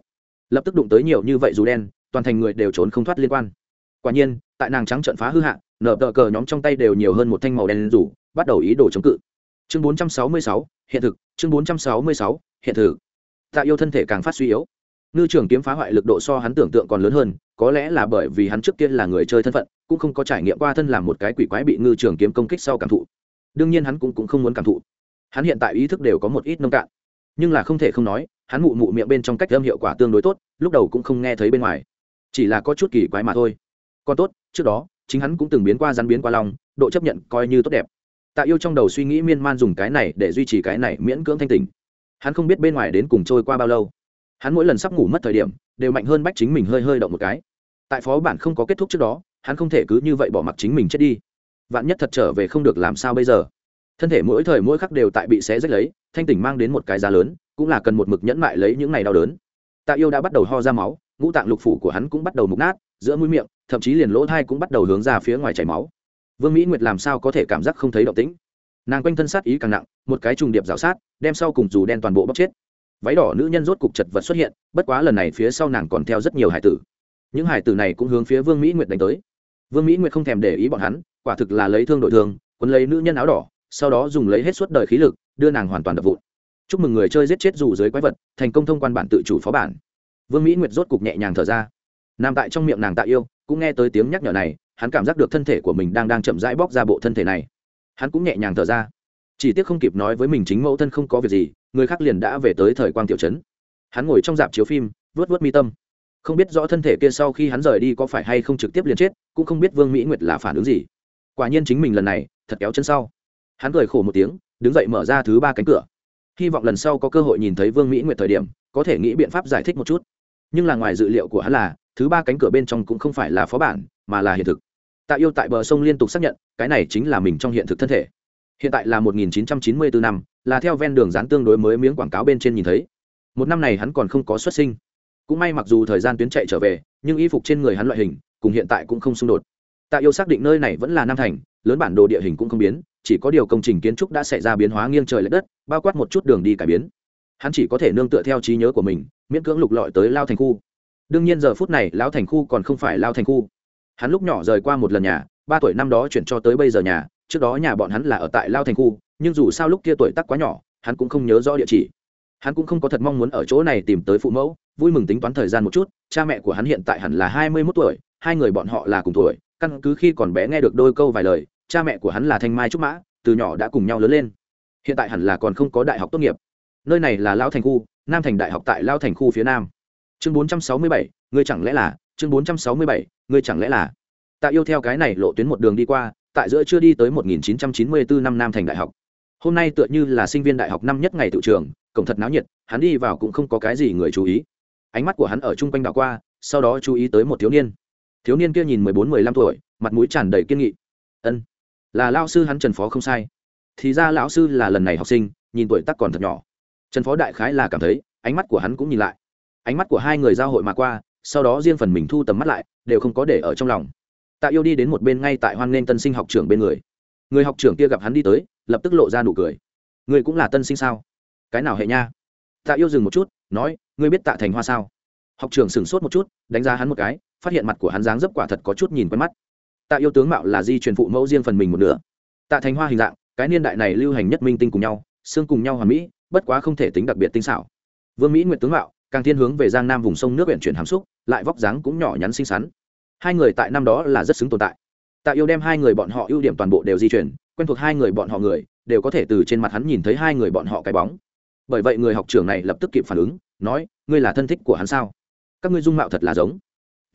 Lập tức đụng tới nhiều như vậy dù đen toàn thành người đều trốn không thoát liên quan. Quả nhiên tại nàng trắng trận phá hư hạ nở tờ cờ nhóm trong tay đều nhiều hơn một thanh màu đen rủ bắt đầu ý đồ chống cự. Chương 466, hiện thực chương 466, hiện thực. Tạ yêu thân thể càng phát suy yếu. Ngư trường kiếm phá hoại lực độ so hắn tưởng tượng còn lớn hơn có lẽ là bởi vì hắn trước kia là người chơi thân phận cũng không có trải nghiệm qua thân làm một cái quỷ quái bị ngư trường kiếm công kích sau cảm thụ. Đương nhiên hắn cũng, cũng không muốn cảm thụ. Hắn hiện tại ý thức đều có một ít nông cạn. Nhưng là không thể không nói hắn mụ mụ miệng bên trong cách âm hiệu quả tương đối tốt lúc đầu cũng không nghe thấy bên ngoài. Chỉ là có chút kỳ quái mà thôi. Còn tốt trước đó chính hắn cũng từng biến qua rắn biến qua lòng độ chấp nhận coi như tốt đẹp. Tạ yêu trong đầu suy nghĩ miên man dùng cái này để duy trì cái này miễn cưỡng thanh tình hắn không biết bên ngoài đến cùng trôi qua bao lâu. Hắn mỗi lần sắp ngủ mất thời điểm đều mạnh hơn bách chính mình hơi hơi động một cái. Tại phó bản không có kết thúc trước đó hắn không thể cứ như vậy bỏ mặc chính mình chết đi. Vạn nhất thật trở về không được làm sao bây giờ? Thân thể mỗi thời mỗi khắc đều tại bị xé rách lấy, thanh tỉnh mang đến một cái giá lớn, cũng là cần một mực nhẫn mại lấy những ngày đau đớn. Tạ yêu đã bắt đầu ho ra máu, ngũ tạng lục phủ của hắn cũng bắt đầu mục nát, giữa mũi miệng, thậm chí liền lỗ thai cũng bắt đầu hướng ra phía ngoài chảy máu. Vương mỹ nguyệt làm sao có thể cảm giác không thấy động tĩnh? Nàng quanh thân sát ý càng nặng, một cái trùng điệp rào sát, đem sau cùng dù đen toàn bộ bóc chết. Váy đỏ nữ nhân rốt cục chật vật xuất hiện, bất quá lần này phía sau nàng còn theo rất nhiều hải tử. Những hải tử này cũng hướng phía vương mỹ nguyệt đánh tới vương mỹ nguyệt không thèm để ý bọn hắn, quả thực là lấy thương đội thương quấn lấy nữ nhân áo đỏ, sau đó dùng lấy hết suốt đời khí lực, đưa nàng hoàn toàn đập vụn. Chúc mừng người chơi giết chết dù dưới quái vật, thành công thông quan bản tự chủ phó bản. Vương mỹ nguyệt rốt cục nhẹ nhàng thở ra. Nằm tại trong miệng nàng tạ yêu, cũng nghe tới tiếng nhắc nhở này, hắn cảm giác được thân thể của mình đang đang chậm rãi bóc ra bộ thân thể này. Hắn cũng nhẹ nhàng thở ra. Chỉ tiếc không kịp nói với mình chính mẫu thân không có việc gì, người khác liền đã về tới thời quang tiểu trấn. Hắn ngồi trong dạp chiếu phim vớt vớt mi tâm không biết rõ thân thể kia sau khi hắn rời đi có phải hay không trực tiếp liền chết, cũng không biết vương mỹ nguyệt là phản ứng gì. Quả nhiên chính mình lần này, thật kéo chân sau. Hắn cười khổ một tiếng, đứng dậy mở ra thứ ba cánh cửa. Hy vọng lần sau có cơ hội nhìn thấy vương mỹ nguyệt thời điểm, có thể nghĩ biện pháp giải thích một chút. Nhưng là ngoài dự liệu của hắn là, thứ ba cánh cửa bên trong cũng không phải là phó bản, mà là hiện thực. Tạ yêu tại bờ sông liên tục xác nhận, cái này chính là mình trong hiện thực thân thể. Hiện tại là 1994 năm, là theo ven đường dán tương đối mới miếng quảng cáo bên trên nhìn thấy. Một năm này hắn còn không có xuất sinh cũng may mặc dù thời gian tuyến chạy trở về, nhưng y phục trên người hắn loại hình cùng hiện tại cũng không xung đột. Tạ yêu xác định nơi này vẫn là nam thành, lớn bản đồ địa hình cũng không biến, chỉ có điều công trình kiến trúc đã xảy ra biến hóa nghiêng trời l ệ đất, bao quát một chút đường đi cải biến. Hắn chỉ có thể nương tựa theo trí nhớ của mình, miễn cưỡng lục lọi tới lao thành khu. Đương nhiên giờ phút này lao thành khu còn không phải lao thành khu. Hắn lúc nhỏ rời qua một lần nhà, ba tuổi năm đó chuyển cho tới bây giờ nhà, trước đó nhà bọn hắn là ở tại lao thành khu, nhưng dù sao lúc kia tuổi tắc quá nhỏ, hắn cũng không nhớ rõ địa chỉ. Hắn cũng không có thật mong muốn ở chỗ này tìm tới phụ mẫu vui mừng tính toán thời gian một chút cha mẹ của hắn hiện tại hẳn là hai mươi mốt tuổi hai người bọn họ là cùng tuổi căn cứ khi còn bé nghe được đôi câu vài lời cha mẹ của hắn là thanh mai trúc mã từ nhỏ đã cùng nhau lớn lên. Hiện tại hẳn là còn không có đại học tốt nghiệp. Nơi này là lao thành khu nam thành đại học tại lao thành khu phía nam. Chương bốn trăm sáu mươi bảy ngươi chẳng lẽ là? Chương bốn trăm sáu mươi bảy ngươi chẳng lẽ là? Tạ yêu theo cái này lộ tuyến một đường đi qua tại giữa chưa đi tới 1994 năm Nam Thành Đại học. Hôm nay tựa như là sinh viên đại học năm nhất ngày tự trường, cổng thật náo nhiệt, hắn đi vào cũng không có cái gì người chú ý. Ánh mắt của hắn ở trung quanh đảo qua, sau đó chú ý tới một thiếu niên. Thiếu niên kia nhìn 14-15 tuổi, mặt mũi tràn đầy kiên nghị. Ân, là lão sư hắn Trần Phó không sai. Thì ra lão sư là lần này học sinh, nhìn tuổi tác còn thật nhỏ. Trần Phó đại khái là cảm thấy, ánh mắt của hắn cũng nhìn lại. Ánh mắt của hai người giao hội mà qua, sau đó riêng phần mình thu tầm mắt lại, đều không có để ở trong lòng tạ yêu đi đến một bên ngay tại hoan nghênh tân sinh học trưởng bên người người học trưởng kia gặp hắn đi tới lập tức lộ ra nụ cười người cũng là tân sinh sao cái nào hệ nha tạ yêu dừng một chút nói ngươi biết tạ thành hoa sao? Học trưởng sửng sốt một chút, đánh giá hắn một cái, phát hiện mặt của hắn dáng dấp quả thật có chút nhìn quen mắt. Tạ yêu tướng mạo là di truyền phụ mẫu riêng phần mình một nửa. Tạ thành hoa hình dạng, cái niên đại này lưu hành nhất minh tinh cùng nhau, xương cùng nhau hoàn mỹ, bất quá không thể tính đặc biệt tinh xảo. Vương mỹ Nguyệt tướng mạo, càng thiên hướng về giang nam vùng sông nước biển chuyển hàm xúc, lại vóc dáng cũng nhỏ nhắn xinh xắn. Hai người tại năm đó là rất xứng tồn tại. Tạ yêu đem hai người bọn họ ưu điểm toàn bộ đều di chuyển quen thuộc hai người bọn họ người, đều có thể từ trên mặt hắn nhìn thấy hai người bọn họ cái bóng bởi vậy người học trưởng này lập tức kịp phản ứng, nói, ngươi là thân thích của hắn sao? Các ngươi dung mạo thật là giống.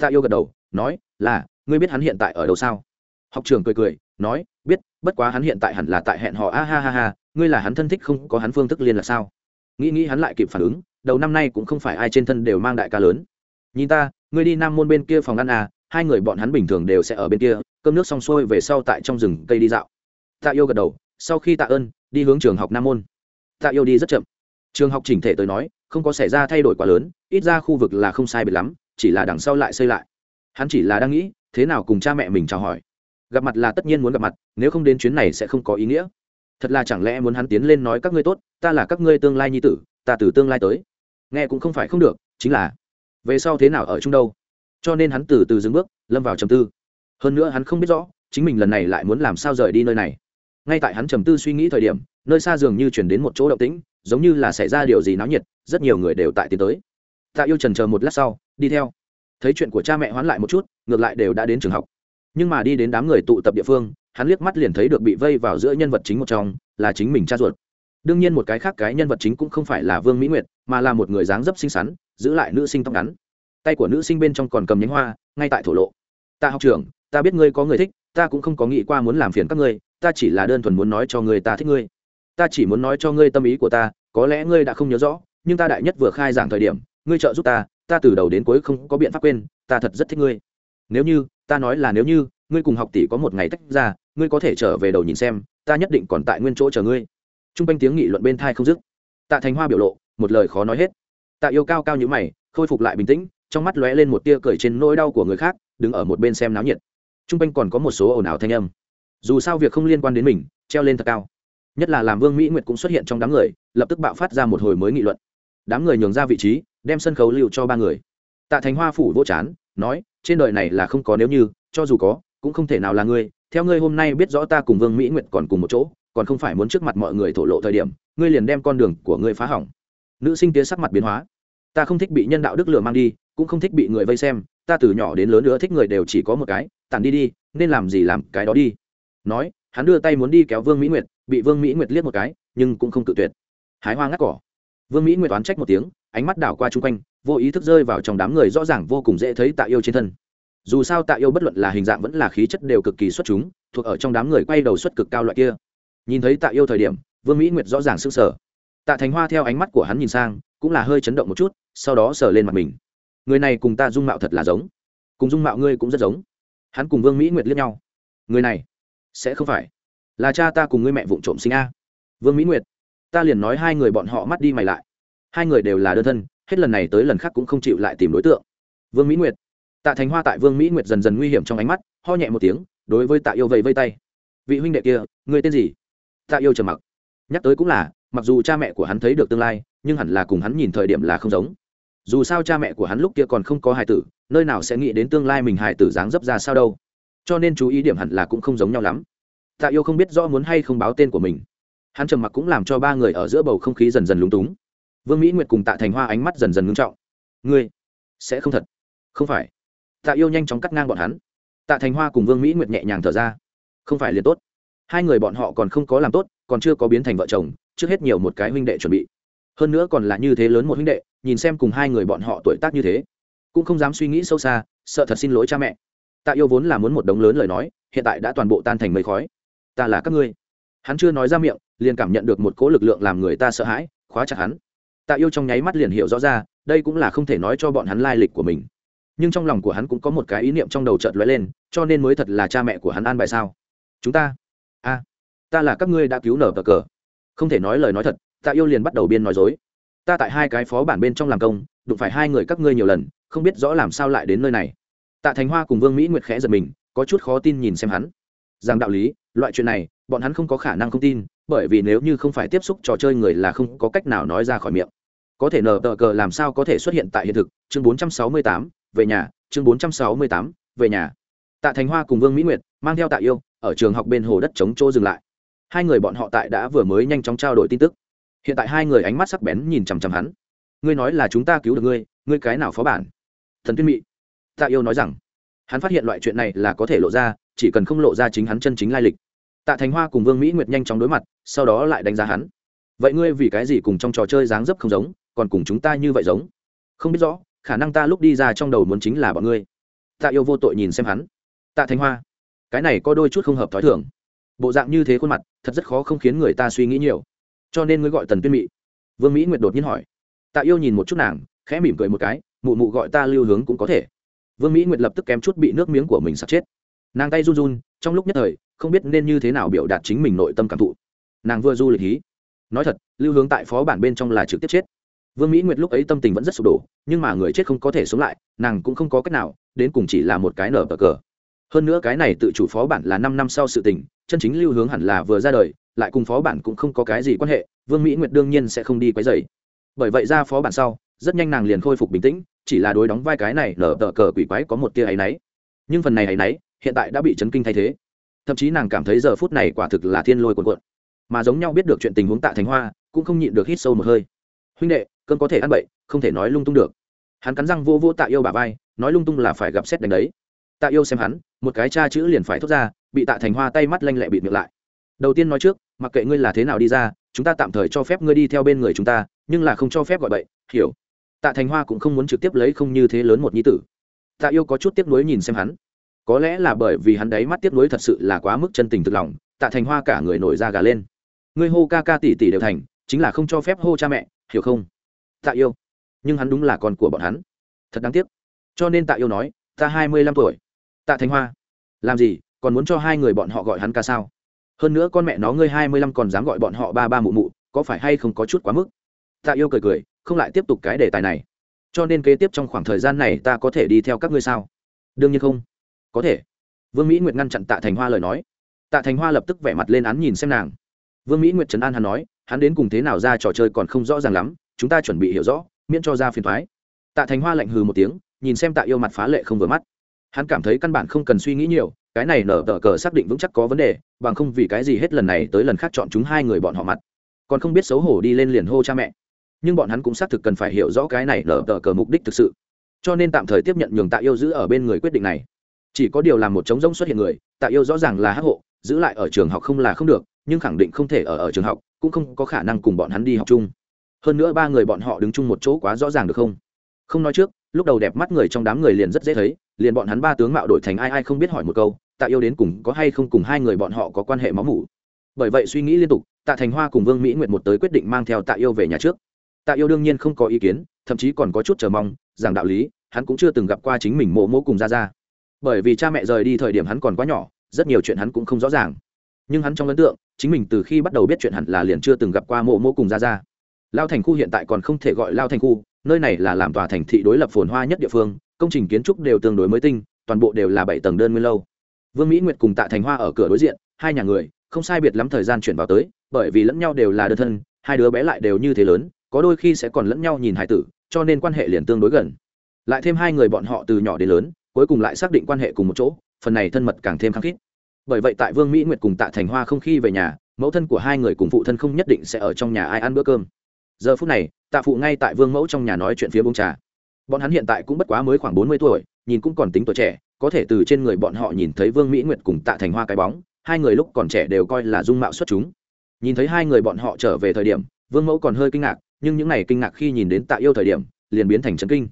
Tạ yêu gật đầu, nói, là, ngươi biết hắn hiện tại ở đâu sao? Học trưởng cười cười, nói, biết, bất quá hắn hiện tại hẳn là tại hẹn họ a ha ha ha, ngươi là hắn thân thích không có hắn phương thức liên là sao? Nghĩ nghĩ hắn lại kịp phản ứng, đầu năm nay cũng không phải ai trên thân đều mang đại ca lớn. Nhìn ta, ngươi đi nam môn bên kia phòng ăn à hai người bọn hắn bình thường đều sẽ ở bên kia, cơm nước xong xuôi về sau tại trong rừng cây đi dạo. Tạ yêu gật đầu, sau khi tạ ơn, đi hướng trường học nam môn. Tạ yêu đi rất chậm trường học chỉnh thể tới nói, không có xảy ra thay đổi quá lớn, ít ra khu vực là không sai biệt lắm, chỉ là đằng sau lại xây lại. Hắn chỉ là đang nghĩ, thế nào cùng cha mẹ mình chào hỏi. Gặp mặt là tất nhiên muốn gặp mặt, nếu không đến chuyến này sẽ không có ý nghĩa. Thật là chẳng lẽ muốn hắn tiến lên nói các ngươi tốt, ta là các ngươi tương lai nhi tử, ta từ tương lai tới. Nghe cũng không phải không được, chính là, về sau thế nào ở chung đâu? Cho nên hắn từ từ dừng bước, lâm vào trầm tư. Hơn nữa hắn không biết rõ, chính mình lần này lại muốn làm sao rời đi nơi này. Ngay tại hắn trầm tư suy nghĩ thời điểm, nơi xa dường như chuyển đến một chỗ động tĩnh giống như là xảy ra điều gì náo nhiệt, rất nhiều người đều tại tiến tới. Tạ yêu trần chờ một lát sau, đi theo. Thấy chuyện của cha mẹ hoán lại một chút, ngược lại đều đã đến trường học. Nhưng mà đi đến đám người tụ tập địa phương, hắn liếc mắt liền thấy được bị vây vào giữa nhân vật chính một trong, là chính mình cha ruột. Đương nhiên một cái khác cái nhân vật chính cũng không phải là vương mỹ nguyệt, mà là một người dáng dấp xinh xắn, giữ lại nữ sinh tóc ngắn. Tay của nữ sinh bên trong còn cầm nhánh hoa, ngay tại thổ lộ. Ta học trưởng, ta biết ngươi có người thích, ta cũng không có nghĩ qua muốn làm phiền các ngươi, ta chỉ là đơn thuần muốn nói cho ngươi ta thích ngươi ta chỉ muốn nói cho ngươi tâm ý của ta, có lẽ ngươi đã không nhớ rõ, nhưng ta đại nhất vừa khai giảng thời điểm, ngươi trợ giúp ta ta từ đầu đến cuối không có biện pháp quên, ta thật rất thích ngươi. Nếu như, ta nói là nếu như, ngươi cùng học tỷ có một ngày tách ra, ngươi có thể trở về đầu nhìn xem, ta nhất định còn tại nguyên chỗ chờ ngươi. T r u n g quanh tiếng nghị luận bên thai không dứt. Tạ thành hoa biểu lộ, một lời khó nói hết. Tạ yêu cao cao như mày, khôi phục lại bình tĩnh, trong mắt lóe lên một tia cười trên nỗi đau của người khác, đứng ở một bên xem náo nhiệt. T r u n g quanh còn có một số ồn ào thanh âm. Dù sao việc không liên quan đến mình, treo lên thật cao nhất là làm vương mỹ nguyệt cũng xuất hiện trong đám người, lập tức bạo phát ra một hồi mới nghị luận. Đám người nhường ra vị trí, đem sân khấu lưu cho ba người. Tạ thành hoa phủ vô chán, nói, trên đời này là không có nếu như, cho dù có, cũng không thể nào là ngươi. Theo ngươi hôm nay biết rõ ta cùng vương mỹ nguyệt còn cùng một chỗ, còn không phải muốn trước mặt mọi người thổ lộ thời điểm, ngươi liền đem con đường của ngươi phá hỏng. Nữ sinh tía sắc mặt biến hóa. Ta không thích bị nhân đạo đức lừa mang đi, cũng không thích bị người vây xem, ta từ nhỏ đến lớn nữa thích người đều chỉ có một cái, tản đi đi, nên làm gì làm cái đó đi. Nói hắn đưa tay muốn đi kéo vương mỹ nguyệt, bị vương mỹ nguyệt liếc một cái, nhưng cũng không tự tuyệt. Hái hoa ngắt cỏ. Vương mỹ nguyệt oán trách một tiếng, ánh mắt đảo qua chung quanh, vô ý thức rơi vào trong đám người rõ ràng vô cùng dễ thấy tạ yêu trên thân. Dù sao tạ yêu bất luận là hình dạng vẫn là khí chất đều cực kỳ xuất chúng, thuộc ở trong đám người quay đầu xuất cực cao loại kia. Nhìn thấy tạ yêu thời điểm, vương mỹ nguyệt rõ ràng s ư n g sở tạ thành hoa theo ánh mắt của hắn nhìn sang, cũng là hơi chấn động một chút, sau đó sờ lên mặt mình. Người này cùng ta dung mạo thật là giống. Cùng dung mạo ngươi cũng rất giống. Hắn cùng vương mỹ nguyệt liếc nhau. Người này sẽ không phải. Là cha ta cùng ngươi mẹ vụng trộm sinh a. Vương mỹ nguyệt, ta liền nói hai người bọn họ mắt đi mày lại. Hai người đều là đơn thân, hết lần này tới lần khác cũng không chịu lại tìm đối tượng. Vương mỹ nguyệt, tạ thành hoa tại vương mỹ nguyệt dần dần nguy hiểm trong ánh mắt, ho nhẹ một tiếng, đối với tạ yêu vẫy vây tay. Vị huynh đệ kia người tên gì? Tạ yêu trầm mặc. Nhắc tới cũng là, mặc dù cha mẹ của hắn thấy được tương lai, nhưng hẳn là cùng hắn nhìn thời điểm là không giống. Dù sao cha mẹ của hắn lúc kia còn không có hài tử, nơi nào sẽ nghĩ đến tương lai mình hài tử dáng dấp ra sao đâu cho nên chú ý điểm hẳn là cũng không giống nhau lắm. Tạ yêu không biết rõ muốn hay không báo tên của mình. Hắn trầm mặc cũng làm cho ba người ở giữa bầu không khí dần dần lúng túng. Vương mỹ nguyệt cùng tạ thành hoa ánh mắt dần dần ngưng trọng. Ngươi sẽ không thật? Không phải. Tạ yêu nhanh chóng cắt ngang bọn hắn. Tạ thành hoa cùng vương mỹ nguyệt nhẹ nhàng thở ra. Không phải liền tốt. Hai người bọn họ còn không có làm tốt, còn chưa có biến thành vợ chồng, trước hết nhiều một cái huynh đệ chuẩn bị. Hơn nữa còn là như thế lớn một huynh đệ, nhìn xem cùng hai người bọn họ tuổi tác như thế, cũng không dám suy nghĩ sâu xa, sợ thật xin lỗi cha mẹ tạ yêu vốn là muốn một đống lớn lời nói, hiện tại đã toàn bộ tan thành mây khói. Ta là các ngươi. Hắn chưa nói ra miệng, liền cảm nhận được một cỗ lực lượng làm người ta sợ hãi, khóa chặt hắn. Tạ yêu trong nháy mắt liền hiểu rõ ra, đây cũng là không thể nói cho bọn hắn lai lịch của mình. Nhưng trong lòng của hắn cũng có một cái ý niệm trong đầu chợt lóe lên, cho nên mới thật là cha mẹ của hắn an bài sao? Chúng ta? A ta là các ngươi đã cứu nở và cờ. Không thể nói lời nói thật, Tạ yêu liền bắt đầu biên nói dối. Ta tại hai cái phó bản bên trong làm công, đụng phải hai người các ngươi nhiều lần, không biết rõ làm sao lại đến nơi này tạ thành hoa cùng vương mỹ nguyệt khẽ giật mình, có chút khó tin nhìn xem hắn. Rằng đạo lý, loại chuyện này, bọn hắn không có khả năng không tin, bởi vì nếu như không phải tiếp xúc trò chơi người là không có cách nào nói ra khỏi miệng. Có thể nở tờ cờ làm sao có thể xuất hiện tại hiện thực? Chương bốn trăm sáu mươi tám, về nhà. Chương bốn trăm sáu mươi tám, về nhà. Tạ thành hoa cùng vương mỹ nguyệt mang theo tạ yêu ở trường học bên hồ đất chống chỗ dừng lại. Hai người bọn họ tại đã vừa mới nhanh chóng trao đổi tin tức. Hiện tại hai người ánh mắt sắc bén nhìn chằm chằm hắn. Ngươi nói là chúng ta cứu được ngươi ngươi cái nào phó bản? Thần tuyên mị tạ yêu nói rằng, hắn phát hiện loại chuyện này là có thể lộ ra, chỉ cần không lộ ra chính hắn chân chính lai lịch. Tạ thành hoa cùng vương mỹ nguyệt nhanh chóng đối mặt, sau đó lại đánh giá hắn. Vậy ngươi vì cái gì cùng trong trò chơi dáng dấp không giống, còn cùng chúng ta như vậy giống? Không biết rõ, khả năng ta lúc đi ra trong đầu muốn chính là bọn ngươi. Tạ yêu vô tội nhìn xem hắn. Tạ thành hoa, cái này có đôi chút không hợp t h ó i thường. Bộ dạng như thế khuôn mặt, thật rất khó không khiến người ta suy nghĩ nhiều. Cho nên ngươi gọi tần tuyên mị. Vương mỹ nguyệt đột nhiên hỏi. Tạ yêu nhìn một chút nàng, khẽ mỉm cười một cái, mụ mụ gọi ta lưu hướng cũng có thể vương mỹ nguyệt lập tức kém chút bị nước miếng của mình sắp chết nàng tay run run trong lúc nhất thời không biết nên như thế nào biểu đạt chính mình nội tâm cảm thụ nàng vừa du lịch hí nói thật lưu hướng tại phó bản bên trong là trực tiếp chết vương mỹ nguyệt lúc ấy tâm tình vẫn rất sụp đổ nhưng mà người chết không có thể sống lại nàng cũng không có cách nào đến cùng chỉ là một cái nở bờ cờ hơn nữa cái này tự chủ phó bản là năm năm sau sự tình chân chính lưu hướng hẳn là vừa ra đời lại cùng phó bản cũng không có cái gì quan hệ vương mỹ nguyệt đương nhiên sẽ không đi quấy dày bởi vậy ra phó bản sau rất nhanh nàng liền khôi phục bình tĩnh, chỉ là đối đóng vai cái này nở tờ cờ quỷ quái có một tia áy náy. Nhưng phần này áy náy, hiện tại đã bị chấn kinh thay thế. Thậm chí nàng cảm thấy giờ phút này quả thực là thiên lôi cuộn cuộn. Mà giống nhau biết được chuyện tình huống tạ thành hoa, cũng không nhịn được hít sâu một hơi. Huynh đệ cơn có thể ăn bậy, không thể nói lung tung được. Hắn cắn răng vô vô tạ yêu bà vai, nói lung tung là phải gặp xét đánh đấy. Tạ yêu xem hắn, một cái cha chữ liền phải thốt ra, bị tạ thành hoa tay mắt lanh lẹ bị miệng lại. Đầu tiên nói trước, mặc kệ ngươi là thế nào đi ra, chúng ta tạm thời cho phép ngươi đi theo bên người chúng ta, nhưng là không cho phép gọi bậy, hiểu? Tạ thành hoa cũng không muốn trực tiếp lấy không như thế lớn một nhi tử. Tạ yêu có chút tiếc nuối nhìn xem hắn. Có lẽ là bởi vì hắn đáy mắt tiếc nuối thật sự là quá mức chân tình thực lòng, tạ thành hoa cả người nổi da gà lên. Ngươi hô ca ca tỷ tỷ đều thành, chính là không cho phép hô cha mẹ, hiểu không? Tạ yêu. Nhưng hắn đúng là con của bọn hắn. Thật đáng tiếc. Cho nên tạ yêu nói, ta hai mươi lăm tuổi. Tạ thành hoa. Làm gì, còn muốn cho hai người bọn họ gọi hắn ca sao? Hơn nữa con mẹ nó ngươi hai mươi lăm còn dám gọi bọn họ ba ba mụ mụ, có phải hay không có chút quá mức? Tạ yêu cười cười không lại tiếp tục cái đề tài này. Cho nên kế tiếp trong khoảng thời gian này ta có thể đi theo các ngươi sao? Đương nhiên không. Có thể. Vương mỹ nguyệt ngăn chặn tạ thành hoa lời nói. Tạ thành hoa lập tức vẻ mặt lên án nhìn xem nàng. Vương mỹ nguyệt trấn an hắn nói, hắn đến cùng thế nào ra trò chơi còn không rõ ràng lắm, chúng ta chuẩn bị hiểu rõ, miễn cho ra phiền thoái tạ thành hoa lạnh hừ một tiếng, nhìn xem tạ yêu mặt phá lệ không vừa mắt. Hắn cảm thấy căn bản không cần suy nghĩ nhiều, cái này nở tờ cờ xác định vững chắc có vấn đề, bằng không vì cái gì hết lần này tới lần khác chọn chúng hai người bọn họ mặt. Còn không biết xấu hổ đi lên liền hô cha mẹ nhưng bọn hắn cũng xác thực cần phải hiểu rõ cái này lở tờ cờ mục đích thực sự. Cho nên tạm thời tiếp nhận nhường tạ yêu giữ ở bên người quyết định này. Chỉ có điều làm một trống rỗng xuất hiện người, tạ yêu rõ ràng là hắc hộ, giữ lại ở trường học không là không được, nhưng khẳng định không thể ở ở trường học, cũng không có khả năng cùng bọn hắn đi học chung. Hơn nữa ba người bọn họ đứng chung một chỗ quá rõ ràng được không? Không nói trước, lúc đầu đẹp mắt người trong đám người liền rất dễ thấy, liền bọn hắn ba tướng mạo đổi thành ai ai không biết hỏi một câu, tạ yêu đến cùng có hay không cùng hai người bọn họ có quan hệ máu mủ. Bởi vậy suy nghĩ liên tục, tạ thành hoa cùng vương mỹ nguyệt một tới quyết định mang theo tạ yêu về nhà trước tạ yêu đương nhiên không có ý kiến, thậm chí còn có chút chờ mong, rằng đạo lý, hắn cũng chưa từng gặp qua chính mình mộ mộ cùng ra ra bởi vì cha mẹ rời đi thời điểm hắn còn quá nhỏ, rất nhiều chuyện hắn cũng không rõ ràng. Nhưng hắn trong ấn tượng, chính mình từ khi bắt đầu biết chuyện hẳn là liền chưa từng gặp qua mộ mộ cùng ra ra lao thành khu hiện tại còn không thể gọi lao thành khu, nơi này là làm tòa thành thị đối lập phồn hoa nhất địa phương, công trình kiến trúc đều tương đối mới tinh, toàn bộ đều là bảy tầng đơn nguyên lâu. Vương mỹ nguyệt cùng tạ thành hoa ở cửa đối diện, hai nhà người, không sai biệt lắm thời gian chuyển vào tới, bởi vì lẫn nhau đều là đơn thân, hai đứa bé lại đều như thế lớn có đôi khi sẽ còn lẫn nhau nhìn hải tử, cho nên quan hệ liền tương đối gần. Lại thêm hai người bọn họ từ nhỏ đến lớn, cuối cùng lại xác định quan hệ cùng một chỗ, phần này thân mật càng thêm khăng khít. Bởi vậy tại vương mỹ nguyệt cùng tạ thành hoa không khi về nhà, mẫu thân của hai người cùng phụ thân không nhất định sẽ ở trong nhà ai ăn bữa cơm. Giờ phút này, tạ phụ ngay tại vương mẫu trong nhà nói chuyện phía bông trà. Bọn hắn hiện tại cũng bất quá mới khoảng bốn mươi tuổi, nhìn cũng còn tính tuổi trẻ, có thể từ trên người bọn họ nhìn thấy vương mỹ nguyệt cùng tạ thành hoa cái bóng, hai người lúc còn trẻ đều coi là dung mạo xuất chúng. Nhìn thấy hai người bọn họ trở về thời điểm, vương mẫu còn hơi kinh ngạc nhưng những ngày kinh ngạc khi nhìn đến tạ yêu thời điểm, liền biến thành chấn kinh.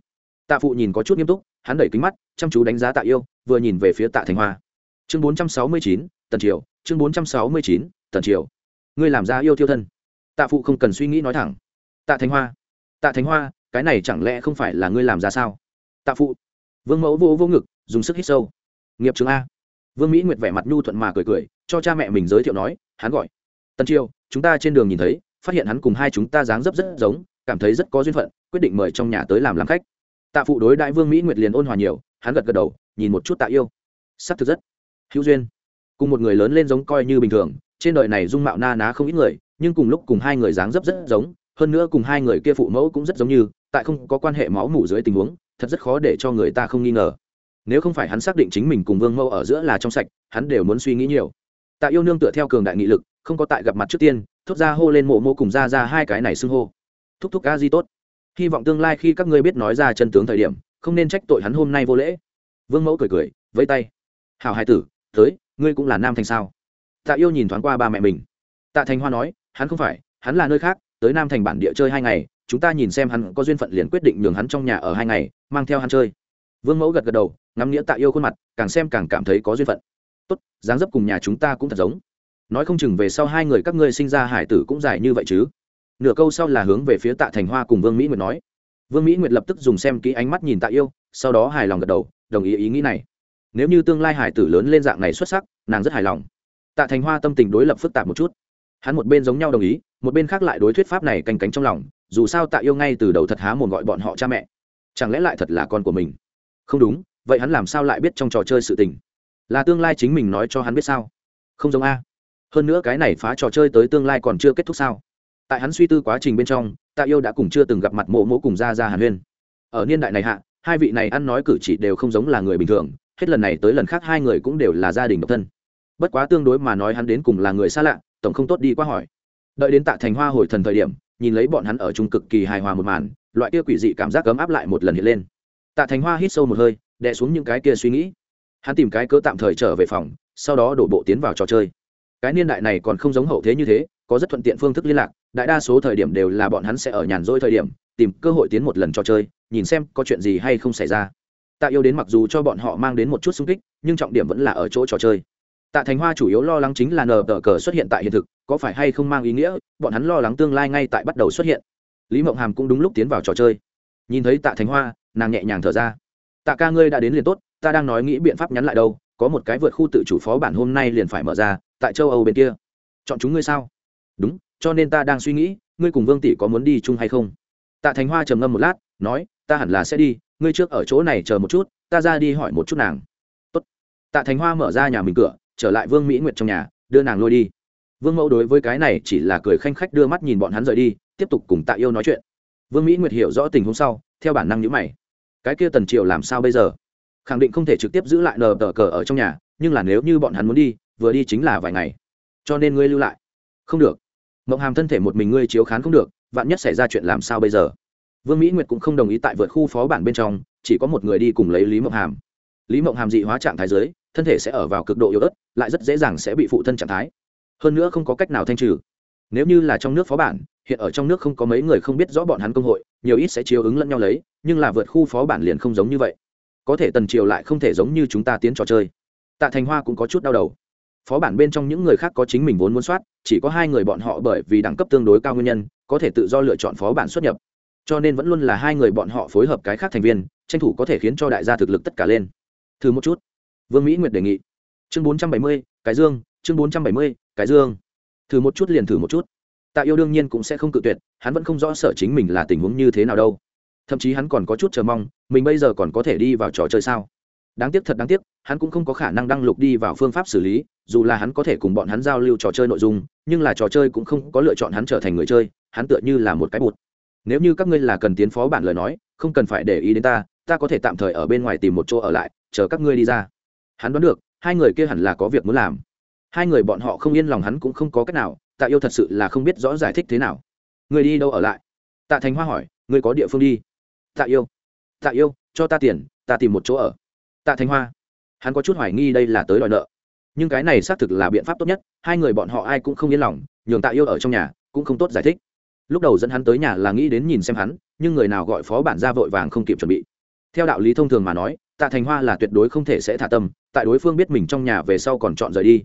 Tạ phụ nhìn có chút nghiêm túc, hắn đẩy kính mắt, chăm chú đánh giá tạ yêu, vừa nhìn về phía tạ thành hoa. Chương bốn trăm sáu mươi chín, tần triều, chương bốn trăm sáu mươi chín, tần triều. Ngươi làm ra yêu thiêu thân. Tạ phụ không cần suy nghĩ nói thẳng. Tạ thành hoa, tạ thành hoa, cái này chẳng lẽ không phải là ngươi làm ra sao? Tạ phụ. Vương mẫu vô vô ngực, dùng sức hít sâu. Nghiệp trường a. Vương mỹ nguyệt vẻ mặt nhu thuận mà cười cười, cho cha mẹ mình giới thiệu nói, hắn gọi. Tần triều, chúng ta trên đường nhìn thấy phát hiện hắn cùng hai chúng ta dáng dấp rất giống, cảm thấy rất có duyên phận, quyết định mời trong nhà tới làm làm khách. Tạ phụ đối đại vương mỹ nguyệt liền ôn hòa nhiều, hắn gật gật đầu, nhìn một chút tạ yêu. S ắ c thực rất. Hữu duyên. Cùng một người lớn lên giống coi như bình thường, trên đời này dung mạo na ná không ít người, nhưng cùng lúc cùng hai người dáng dấp rất giống, hơn nữa cùng hai người kia phụ mẫu cũng rất giống như, tại không có quan hệ máu mủ dưới tình huống, thật rất khó để cho người ta không nghi ngờ. Nếu không phải hắn xác định chính mình cùng vương mẫu ở giữa là trong sạch, hắn đều muốn suy nghĩ nhiều tạ yêu nương tựa theo cường đại nghị lực, không có tại gặp mặt trước tiên thúc ra hô lên mộ mô cùng ra ra hai cái này xưng hô. Thúc thúc ca di tốt. Hy vọng tương lai khi các ngươi biết nói ra chân tướng thời điểm, không nên trách tội hắn hôm nay vô lễ. Vương mẫu cười cười, vẫy tay. Hào hai tử, tới, ngươi cũng là nam thành sao? Tạ yêu nhìn thoáng qua ba mẹ mình. Tạ thành hoa nói, hắn không phải, hắn là nơi khác, tới nam thành bản địa chơi hai ngày, chúng ta nhìn xem hắn có duyên phận liền quyết định nhường hắn trong nhà ở hai ngày, mang theo hắn chơi. Vương mẫu gật gật đầu, ngắm nghĩa tạ yêu khuôn mặt, càng xem càng cảm thấy có duyên phận tốt, dáng dấp cùng nhà chúng ta cũng thật giống. Nói không chừng về sau hai người các ngươi sinh ra hải tử cũng dài như vậy chứ. Nửa câu sau là hướng về phía tạ thành hoa cùng vương mỹ nguyệt nói. Vương mỹ nguyệt lập tức dùng xem kỹ ánh mắt nhìn tạ yêu, sau đó hài lòng gật đầu, đồng ý ý nghĩ này. Nếu như tương lai hải tử lớn lên dạng này xuất sắc, nàng rất hài lòng. Tạ thành hoa tâm tình đối lập phức tạp một chút. Hắn một bên giống nhau đồng ý, một bên khác lại đối thuyết pháp này canh cánh trong lòng, dù sao tạ yêu ngay từ đầu thật há mồm gọi bọn họ cha mẹ. Chẳng lẽ lại thật là con của mình? Không đúng, vậy hắn làm sao lại biết trong trò chơi sự tình? Là tương lai chính mình nói cho hắn biết sao? Không giống a. Hơn nữa cái này phá trò chơi tới tương lai còn chưa kết thúc sao? Tại hắn suy tư quá trình bên trong, tạ yêu đã cùng chưa từng gặp mặt mộ mộ cùng ra ra hàn huyên. Ở niên đại này hạ, hai vị này ăn nói cử chỉ đều không giống là người bình thường, hết lần này tới lần khác hai người cũng đều là gia đình độc thân. Bất quá tương đối mà nói hắn đến cùng là người xa lạ, tổng không tốt đi qua hỏi. Đợi đến tạ thành hoa hồi thần thời điểm, nhìn lấy bọn hắn ở chung cực kỳ hài hòa một màn, loại kia quỷ dị cảm giác ấm áp lại một lần hiện lên. Tạ thành hoa hít sâu một hơi, đè xuống những cái kia suy nghĩ hắn tìm cái cớ tạm thời trở về phòng, sau đó đổ bộ tiến vào trò chơi. Cái niên đại này còn không giống hậu thế như thế, có rất thuận tiện phương thức liên lạc, đại đa số thời điểm đều là bọn hắn sẽ ở nhàn rỗi thời điểm, tìm cơ hội tiến một lần trò chơi, nhìn xem có chuyện gì hay không xảy ra. Tạ yêu đến mặc dù cho bọn họ mang đến một chút sung kích, nhưng trọng điểm vẫn là ở chỗ trò chơi. Tạ thành hoa chủ yếu lo lắng chính là nờ tờ cờ xuất hiện tại hiện thực, có phải hay không mang ý nghĩa, bọn hắn lo lắng tương lai ngay tại bắt đầu xuất hiện. Lý mộng hàm cũng đúng lúc tiến vào trò chơi. Nhìn thấy tạ thành hoa, nàng nhẹ nhàng thở ra. Tạ ca ngươi đã đến liền tốt ta đang nói nghĩ biện pháp nhắn lại đâu, có một cái vượt khu tự chủ phó bản hôm nay liền phải mở ra, tại châu âu bên kia. Chọn chúng ngươi sao? Đúng, cho nên ta đang suy nghĩ, ngươi cùng vương tỷ có muốn đi chung hay không? Tạ thành hoa trầm ngâm một lát, nói, ta hẳn là sẽ đi, ngươi trước ở chỗ này chờ một chút, ta ra đi hỏi một chút nàng. Tốt. tạ thành hoa mở ra nhà mình cửa, trở lại vương mỹ nguyệt trong nhà, đưa nàng lôi đi. Vương mẫu đối với cái này chỉ là cười khanh khách đưa mắt nhìn bọn hắn rời đi, tiếp tục cùng tạ yêu nói chuyện. Vương mỹ nguyệt hiểu rõ tình huống sau, theo bản năng nhữ mày. Cái kia tần triều làm sao bây giờ? Khẳng định không thể trực tiếp giữ lại nờ tờ cờ ở trong nhà, nhưng là nếu như bọn hắn muốn đi, vừa đi chính là vài ngày. Cho nên ngươi lưu lại. Không được. Mộng hàm thân thể một mình ngươi chiếu khán không được, vạn nhất xảy ra chuyện làm sao bây giờ? Vương mỹ nguyệt cũng không đồng ý tại vượt khu phó bản bên trong, chỉ có một người đi cùng lấy lý mộng hàm. Lý mộng hàm dị hóa trạng thái giới thân thể sẽ ở vào cực độ yếu ớt, lại rất dễ dàng sẽ bị phụ thân trạng thái. Hơn nữa không có cách nào thanh trừ. Nếu như là trong nước phó bản, hiện ở trong nước không có mấy người không biết rõ bọn hắn công hội, nhiều ít sẽ chiếu ứng lẫn nhau lấy, nhưng là vượt khu phó bản liền không giống như vậy có thể tần triều lại không thể giống như chúng ta tiến trò chơi. Tạ thành hoa cũng có chút đau đầu. Phó bản bên trong những người khác có chính mình vốn muốn soát, chỉ có hai người bọn họ bởi vì đẳng cấp tương đối cao nguyên nhân, có thể tự do lựa chọn phó bản xuất nhập. Cho nên vẫn luôn là hai người bọn họ phối hợp cái khác thành viên, tranh thủ có thể khiến cho đại gia thực lực tất cả lên. Thử một chút. Vương mỹ nguyệt đề nghị. Chương bốn trăm bảy mươi, cái dương, chương bốn trăm bảy mươi, cái dương. Thử một chút liền thử một chút. Tạ yêu đương nhiên cũng sẽ không cự tuyệt, hắn vẫn không rõ sở chính mình là tình huống như thế nào đâu thậm chí hắn còn có chút chờ mong, mình bây giờ còn có thể đi vào trò chơi sao? Đáng tiếc thật đáng tiếc, hắn cũng không có khả năng đăng lục đi vào phương pháp xử lý, dù là hắn có thể cùng bọn hắn giao lưu trò chơi nội dung, nhưng là trò chơi cũng không có lựa chọn hắn trở thành người chơi, hắn tựa như là một cái bụt. Nếu như các ngươi là cần tiến phó bản lời nói, không cần phải để ý đến ta ta có thể tạm thời ở bên ngoài tìm một chỗ ở lại, chờ các ngươi đi ra. Hắn đoán được, hai người kia hẳn là có việc muốn làm. Hai người bọn họ không yên lòng hắn cũng không có cách nào, tạ yêu thật sự là không biết rõ giải thích thế nào. Người đi đâu ở lại? Tạ thành hoa hỏi, người có địa phương đi tạ yêu. Tạ yêu, cho ta tiền, ta tìm một chỗ ở. Tạ Thanh hoa. Hắn có chút hoài nghi đây là tới đòi nợ. Nhưng cái này xác thực là biện pháp tốt nhất, hai người bọn họ ai cũng không yên lòng, nhường tạ yêu ở trong nhà, cũng không tốt giải thích. Lúc đầu dẫn hắn tới nhà là nghĩ đến nhìn xem hắn, nhưng người nào gọi phó bản ra vội vàng không kịp chuẩn bị. Theo đạo lý thông thường mà nói, tạ thành hoa là tuyệt đối không thể sẽ thả tâm, tại đối phương biết mình trong nhà về sau còn chọn rời đi.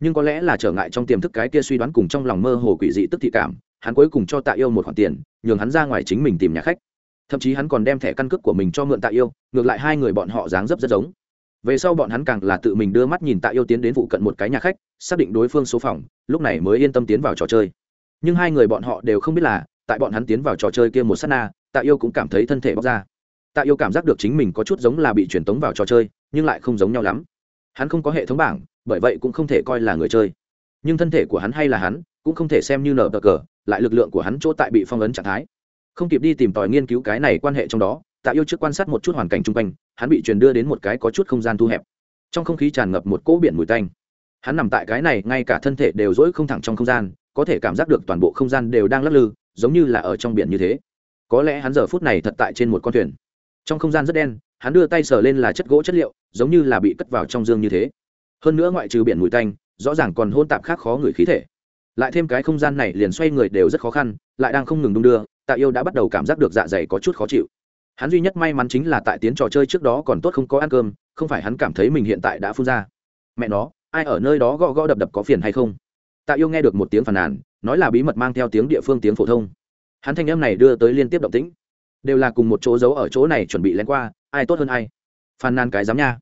Nhưng có lẽ là trở ngại trong tiềm thức cái kia suy đoán cùng trong lòng mơ hồ quỷ dị tức thị cảm, hắn cuối cùng cho tạ yêu một khoản tiền, nhường hắn ra ngoài chính mình tìm nhà khách thậm chí hắn còn đem thẻ căn cước của mình cho mượn tạ yêu, ngược lại hai người bọn họ dáng dấp rất giống. Về sau bọn hắn càng là tự mình đưa mắt nhìn tạ yêu tiến đến vụ cận một cái nhà khách, xác định đối phương số phòng, lúc này mới yên tâm tiến vào trò chơi. Nhưng hai người bọn họ đều không biết là, tại bọn hắn tiến vào trò chơi kia một s á t na, tạ yêu cũng cảm thấy thân thể bóc ra. Tạ yêu cảm giác được chính mình có chút giống là bị truyền tống vào trò chơi, nhưng lại không giống nhau lắm. Hắn không có hệ thống bảng, bởi vậy cũng không thể coi là người chơi. Nhưng thân thể của hắn hay là hắn, cũng không thể xem như nở bờ cờ, lại lực lượng của hắn chỗ tại bị phong ấn trạng thái không kịp đi tìm tòi nghiên cứu cái này quan hệ trong đó, tạ yêu trước quan sát một chút hoàn cảnh chung quanh, hắn bị truyền đưa đến một cái có chút không gian thu hẹp. Trong không khí tràn ngập một cỗ biển mùi tanh. Hắn nằm tại cái này, ngay cả thân thể đều dỗi không thẳng trong không gian, có thể cảm giác được toàn bộ không gian đều đang lắc lư, giống như là ở trong biển như thế. Có lẽ hắn giờ phút này thật tại trên một con thuyền. Trong không gian rất đen, hắn đưa tay sờ lên là chất gỗ chất liệu, giống như là bị cất vào trong dương như thế. Hơn nữa ngoại trừ biển mùi tanh, rõ ràng còn hôn tạp khác khó người khí thể. Lại thêm cái không gian này liền xoay người đều rất khó khăn, lại đang không ngừng đung đưa tạ yêu đã bắt đầu cảm giác được dạ dày có chút khó chịu. Hắn duy nhất may mắn chính là tại tiến trò chơi trước đó còn tốt không có ăn cơm, không phải hắn cảm thấy mình hiện tại đã phun ra. Mẹ nó, ai ở nơi đó gõ gõ đập đập có phiền hay không? Tạ yêu nghe được một tiếng phàn nàn, nói là bí mật mang theo tiếng địa phương tiếng phổ thông. Hắn thanh em này đưa tới liên tiếp động tĩnh. Đều là cùng một chỗ giấu ở chỗ này chuẩn bị lén qua, ai tốt hơn ai? Phàn nàn cái dám nha.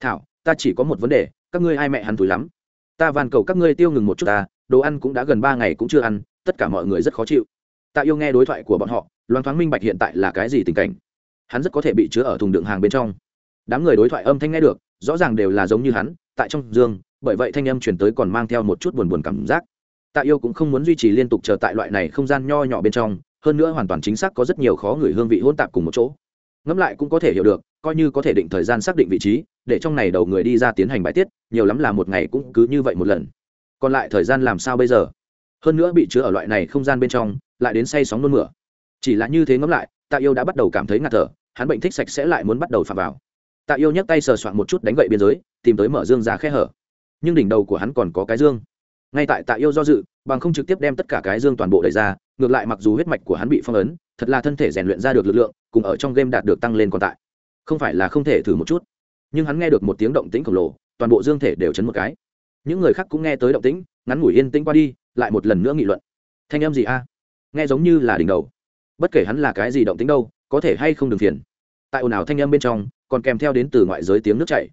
Thảo, ta chỉ có một vấn đề, các ngươi ai mẹ hắn thúi lắm. Ta van cầu các ngươi tiêu ngừng một chút ta, đồ ăn cũng đã gần ba ngày cũng chưa ăn, tất cả mọi người rất khó chịu tạ yêu nghe đối thoại của bọn họ loan thoáng minh bạch hiện tại là cái gì tình cảnh. Hắn rất có thể bị chứa ở thùng đựng hàng bên trong. Đám người đối thoại âm thanh nghe được, rõ ràng đều là giống như hắn, tại trong giường bởi vậy thanh âm chuyển tới còn mang theo một chút buồn buồn cảm giác. Tạ yêu cũng không muốn duy trì liên tục chờ tại loại này không gian nho nhỏ bên trong, hơn nữa hoàn toàn chính xác có rất nhiều khó người hương vị hôn tạp cùng một chỗ. Ngẫm lại cũng có thể hiểu được, coi như có thể định thời gian xác định vị trí, để trong này đầu người đi ra tiến hành bài tiết, nhiều lắm là một ngày cũng cứ như vậy một lần. Còn lại thời gian làm sao bây giờ? Hơn nữa bị chứa ở loại này không gian bên trong, lại đến say sóng nôn mửa. Chỉ là như thế ngẫm lại, tạ yêu đã bắt đầu cảm thấy ngạt thở, hắn bệnh thích sạch sẽ lại muốn bắt đầu phạm vào. Tạ yêu nhấc tay sờ soạn một chút đánh gậy biên giới, tìm tới mở dương ra khe hở. Nhưng đỉnh đầu của hắn còn có cái dương. Ngay tại tạ yêu do dự, bằng không trực tiếp đem tất cả cái dương toàn bộ đẩy ra, ngược lại mặc dù huyết mạch của hắn bị phong ấn, thật là thân thể rèn luyện ra được lực lượng, cùng ở trong game đạt được tăng lên còn tại. Không phải là không thể thử một chút. Nhưng hắn nghe được một tiếng động tĩnh khổng lồ, toàn bộ dương thể đều chấn một cái những người khác cũng nghe tới động tĩnh, ngắn ngủi yên tĩnh qua đi, lại một lần nữa nghị luận. Thanh em gì a? Nghe giống như là đỉnh đầu. Bất kể hắn là cái gì động tĩnh đâu, có thể hay không đừng phiền. Tại ồn ào thanh âm bên trong, còn kèm theo đến từ ngoại giới tiếng nước chảy.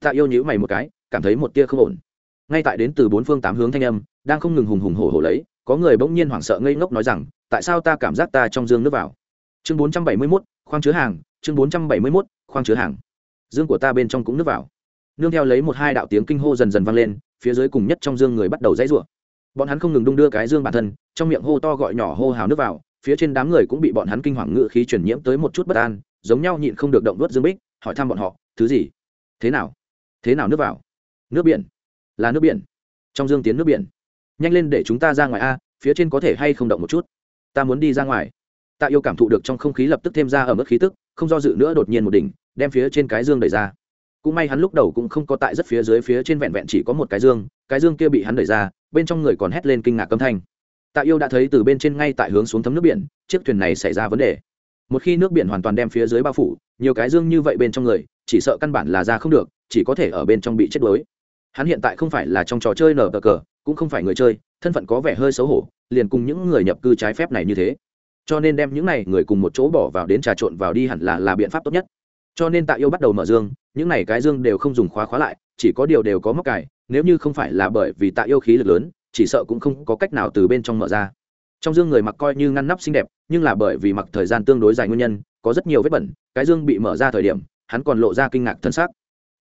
Tạ yêu nhữ mày một cái, cảm thấy một tia không ổn. Ngay tại đến từ bốn phương tám hướng thanh âm, đang không ngừng hùng hùng hổ hổ lấy, có người bỗng nhiên hoảng sợ ngây ngốc nói rằng, tại sao ta cảm giác ta trong dương nước vào? Chương bốn trăm bảy mươi mốt, khoang chứa hàng, chương bốn trăm bảy mươi mốt, khoang chứa hàng. Dương của ta bên trong cũng nước vào. Nương theo lấy một hai đạo tiếng kinh hô dần dần vang lên phía dưới cùng nhất trong dương người bắt đầu dãy rủa. Bọn hắn không ngừng đung đưa cái dương bản thân, trong miệng hô to gọi nhỏ hô hào nước vào, phía trên đám người cũng bị bọn hắn kinh hoàng ngự khí truyền nhiễm tới một chút bất an, giống nhau nhịn không được động đuốt dương bích, hỏi thăm bọn họ, thứ gì? Thế nào? Thế nào nước vào? Nước biển. Là nước biển. Trong dương tiến nước biển. Nhanh lên để chúng ta ra ngoài a, phía trên có thể hay không động một chút? Ta muốn đi ra ngoài. Tạ yêu cảm thụ được trong không khí lập tức thêm ra ở mức khí tức, không do dự nữa đột nhiên một đỉnh, đem phía trên cái dương đẩy ra cũng may hắn lúc đầu cũng không có tại rất phía dưới phía trên vẹn vẹn chỉ có một cái dương cái dương kia bị hắn đẩy ra, bên trong người còn hét lên kinh ngạc âm thanh. Tạ yêu đã thấy từ bên trên ngay tại hướng xuống thấm nước biển, chiếc thuyền này xảy ra vấn đề. Một khi nước biển hoàn toàn đem phía dưới bao phủ, nhiều cái dương như vậy bên trong người, chỉ sợ căn bản là ra không được, chỉ có thể ở bên trong bị chết đuối. Hắn hiện tại không phải là trong trò chơi nở cờ cờ, cũng không phải người chơi, thân phận có vẻ hơi xấu hổ, liền cùng những người nhập cư trái phép này như thế. Cho nên đem những này người cùng một chỗ bỏ vào đến trà trộn vào đi hẳn là là biện pháp tốt nhất cho nên tạ yêu bắt đầu mở dương, những này cái dương đều không dùng khóa khóa lại, chỉ có điều đều có móc cài, nếu như không phải là bởi vì tạ yêu khí lực lớn, chỉ sợ cũng không có cách nào từ bên trong mở ra. Trong dương người mặc coi như ngăn nắp xinh đẹp, nhưng là bởi vì mặc thời gian tương đối dài nguyên nhân, có rất nhiều vết bẩn, cái dương bị mở ra thời điểm, hắn còn lộ ra kinh ngạc thân xác.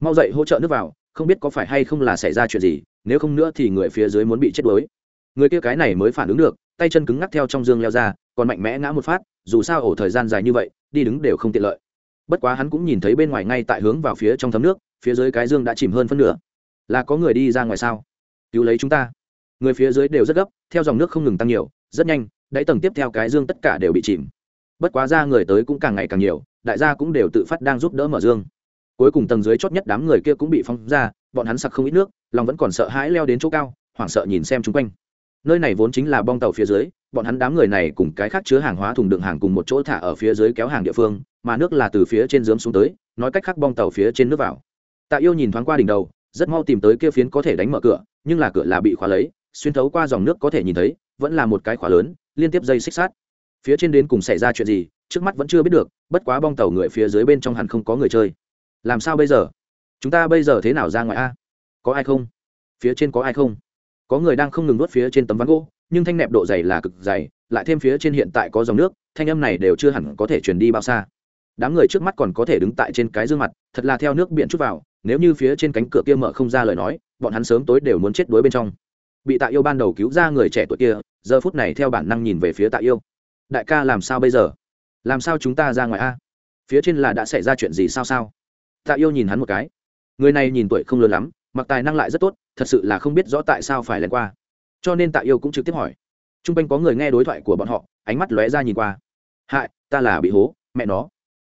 Mau dậy hỗ trợ nước vào, không biết có phải hay không là xảy ra chuyện gì, nếu không nữa thì người phía dưới muốn bị chết đuối. Người kia cái này mới phản ứng được, tay chân cứng ngắc theo trong dương leo ra, còn mạnh mẽ ngã một phát, dù sao ổ thời gian dài như vậy, đi đứng đều không tiện lợi bất quá hắn cũng nhìn thấy bên ngoài ngay tại hướng vào phía trong thấm nước, phía dưới cái dương đã chìm hơn phân nửa. Là có người đi ra ngoài sao? Cứu lấy chúng ta. Người phía dưới đều rất gấp, theo dòng nước không ngừng tăng nhiều, rất nhanh, đáy tầng tiếp theo cái dương tất cả đều bị chìm. Bất quá ra người tới cũng càng ngày càng nhiều, đại gia cũng đều tự phát đang giúp đỡ mở dương. Cuối cùng tầng dưới chót nhất đám người kia cũng bị phóng ra, bọn hắn sặc không ít nước, lòng vẫn còn sợ hãi leo đến chỗ cao, hoảng sợ nhìn xem chung quanh. Nơi này vốn chính là bong tàu phía dưới, bọn hắn đám người này cùng cái khác chứa hàng hóa thùng đựng hàng cùng một chỗ thả ở phía dưới kéo hàng địa phương mà nước là từ phía trên dướm xuống tới, nói cách khác bong tàu phía trên nước vào. Tạ yêu nhìn thoáng qua đỉnh đầu, rất mau tìm tới kia phiến có thể đánh mở cửa, nhưng là cửa là bị khóa lấy, xuyên thấu qua dòng nước có thể nhìn thấy, vẫn là một cái khóa lớn, liên tiếp dây xích sát phía trên đến cùng xảy ra chuyện gì, trước mắt vẫn chưa biết được, bất quá bong tàu người phía dưới bên trong hẳn không có người chơi. Làm sao bây giờ? Chúng ta bây giờ thế nào ra ngoài a? Có ai không? Phía trên có ai không? Có người đang không ngừng nuốt phía trên tấm ván gỗ, nhưng thanh nẹp độ dày là cực dày, lại thêm phía trên hiện tại có dòng nước, thanh âm này đều chưa hẳn có thể truyền đi bao xa đám người trước mắt còn có thể đứng tại trên cái dương mặt, thật là theo nước biển chút vào, nếu như phía trên cánh cửa kia mở không ra lời nói, bọn hắn sớm tối đều muốn chết đuối bên trong. Bị tạ yêu ban đầu cứu ra người trẻ tuổi kia, giờ phút này theo bản năng nhìn về phía tạ yêu. Đại ca, làm sao bây giờ? Làm sao chúng ta ra ngoài a? Phía trên là đã xảy ra chuyện gì sao sao? Tạ yêu nhìn hắn một cái. Người này nhìn tuổi không lớn lắm, mặc tài năng lại rất tốt, thật sự là không biết rõ tại sao phải lén qua. Cho nên tạ yêu cũng trực tiếp hỏi. T r u n g quanh có người nghe đối thoại của bọn họ, ánh mắt lóe ra nhìn qua. Hại, ta là bị hố, mẹ nó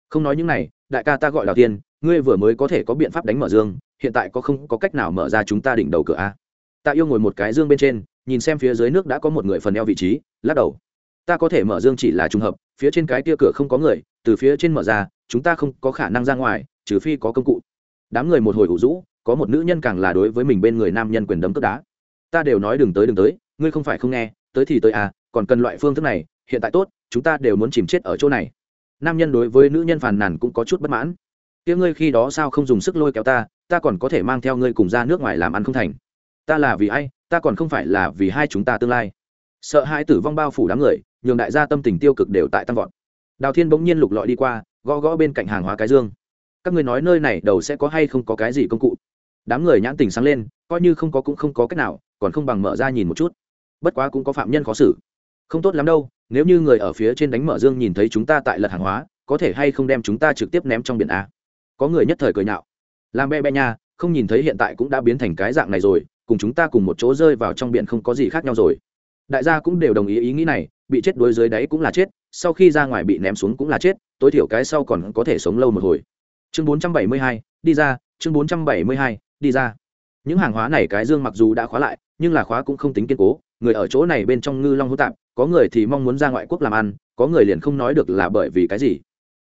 không nói những này, đại ca ta gọi đào tiên, ngươi vừa mới có thể có biện pháp đánh mở dương, hiện tại có không có cách nào mở ra chúng ta đỉnh đầu cửa a. Tạ yêu ngồi một cái dương bên trên, nhìn xem phía dưới nước đã có một người phần eo vị trí, lắc đầu. Ta có thể mở dương chỉ là trùng hợp, phía trên cái tia cửa không có người, từ phía trên mở ra, chúng ta không có khả năng ra ngoài, trừ phi có công cụ. Đám người một hồi ủ rũ, có một nữ nhân càng là đối với mình bên người nam nhân quyền đấm tức đá. Ta đều nói đừng tới đừng tới, ngươi không phải không nghe, tới thì tới à còn cần loại phương thức này, hiện tại tốt, chúng ta đều muốn chìm chết ở chỗ này nam nhân đối với nữ nhân phàn nàn cũng có chút bất mãn. Kia ngươi khi đó sao không dùng sức lôi kéo ta ta còn có thể mang theo ngươi cùng ra nước ngoài làm ăn không thành. Ta là vì ai, ta còn không phải là vì hai chúng ta tương lai. Sợ hai tử vong bao phủ đám người, nhường đại gia tâm tình tiêu cực đều tại tăng vọt. Đào thiên bỗng nhiên lục lọi đi qua, gõ gõ bên cạnh hàng hóa cái dương. Các người nói nơi này đầu sẽ có hay không có cái gì công cụ? Đám người nhãn tình sáng lên, coi như không có cũng không có cách nào, còn không bằng mở ra nhìn một chút. Bất quá cũng có phạm nhân khó xử. Không tốt lắm đâu nếu như người ở phía trên đánh mở dương nhìn thấy chúng ta tại lật hàng hóa có thể hay không đem chúng ta trực tiếp ném trong biển a? Có người nhất thời cười nhạo. Làm be be nha không nhìn thấy hiện tại cũng đã biến thành cái dạng này rồi cùng chúng ta cùng một chỗ rơi vào trong biển không có gì khác nhau rồi. Đại gia cũng đều đồng ý ý nghĩ này bị chết đuối dưới đáy cũng là chết sau khi ra ngoài bị ném xuống cũng là chết tối thiểu cái sau còn có thể sống lâu một hồi. Chương 472, đi ra chương 472, đi ra. Những hàng hóa này cái dương mặc dù đã khóa lại nhưng là khóa cũng không tính kiên cố người ở chỗ này bên trong ngư long hữu tạp có người thì mong muốn ra ngoại quốc làm ăn, có người liền không nói được là bởi vì cái gì.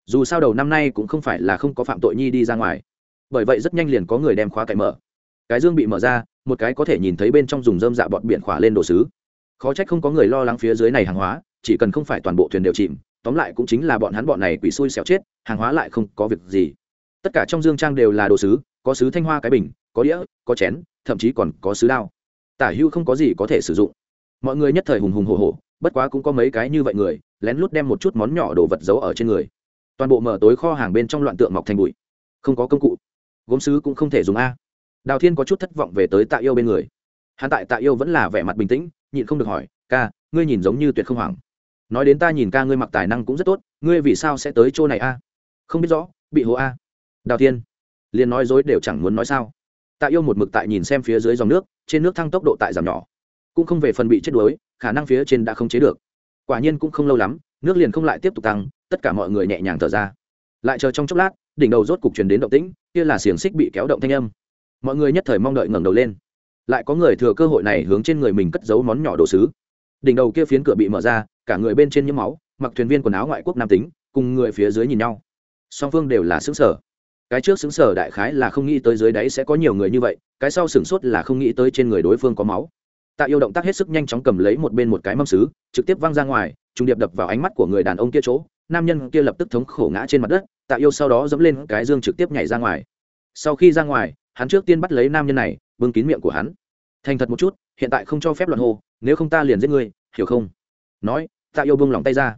Dù sao đầu năm nay cũng không phải là không có phạm tội nhi đi ra ngoài. Bởi vậy rất nhanh liền có người đem khóa cậy mở. Cái dương bị mở ra, một cái có thể nhìn thấy bên trong dùng dơm dạ bọt biển khỏa lên đồ sứ. Khó trách không có người lo lắng phía dưới này hàng hóa, chỉ cần không phải toàn bộ thuyền đều chìm, tóm lại cũng chính là bọn hắn bọn này quỷ xui xẻo chết, hàng hóa lại không có việc gì. Tất cả trong dương trang đều là đồ sứ, có sứ thanh hoa cái bình, có đĩa, có chén, thậm chí còn có sứ đao. Tả hưu không có gì có thể sử dụng. Mọi người nhất thời hùng hùng hồ hồ bất quá cũng có mấy cái như vậy người, lén lút đem một chút món nhỏ đồ vật giấu ở trên người. Toàn bộ mở tối kho hàng bên trong loạn tượng mọc thành bụi. Không có công cụ. Gốm sứ cũng không thể dùng a. Đào thiên có chút thất vọng về tới tạ yêu bên người. Hắn tại tạ yêu vẫn là vẻ mặt bình tĩnh, nhịn không được hỏi, ca, ngươi nhìn giống như tuyệt không hoảng. Nói đến ta nhìn ca ngươi mặc tài năng cũng rất tốt, ngươi vì sao sẽ tới chỗ này a? Không biết rõ, bị hố a. Đào thiên liền nói dối đều chẳng muốn nói sao. Tạ yêu một mực tại nhìn xem phía dưới dòng nước, trên nước thăng tốc độ tại giảm nhỏ. Cũng không về phần bị chết đuối khả năng phía trên đã không chế được. Quả nhiên cũng không lâu lắm, nước liền không lại tiếp tục tăng, tất cả mọi người nhẹ nhàng thở ra. Lại chờ trong chốc lát, đỉnh đầu rốt cục truyền đến động tĩnh, kia là xiềng xích bị kéo động thanh âm. Mọi người nhất thời mong đợi ngẩng đầu lên. Lại có người thừa cơ hội này hướng trên người mình cất giấu món nhỏ đồ sứ. Đỉnh đầu kia phiến cửa bị mở ra, cả người bên trên nhiễm máu, mặc thuyền viên quần áo ngoại quốc nam tính, cùng người phía dưới nhìn nhau. Song phương đều là xứng sở cái trước xứng sở đại khái là không nghĩ tới dưới đáy sẽ có nhiều người như vậy, cái sau sửng sốt là không nghĩ tới trên người đối phương có máu tạ yêu động tác hết sức nhanh chóng cầm lấy một bên một cái mâm xứ trực tiếp văng ra ngoài, trùng điệp đập vào ánh mắt của người đàn ông kia chỗ, nam nhân kia lập tức thống khổ ngã trên mặt đất, tạ yêu sau đó dẫm lên cái dương trực tiếp nhảy ra ngoài. Sau khi ra ngoài, hắn trước tiên bắt lấy nam nhân này, bưng kín miệng của hắn. Thành thật một chút, hiện tại không cho phép loạn hô, nếu không ta liền giết ngươi, hiểu không? Nói, tạ yêu buông lòng tay ra.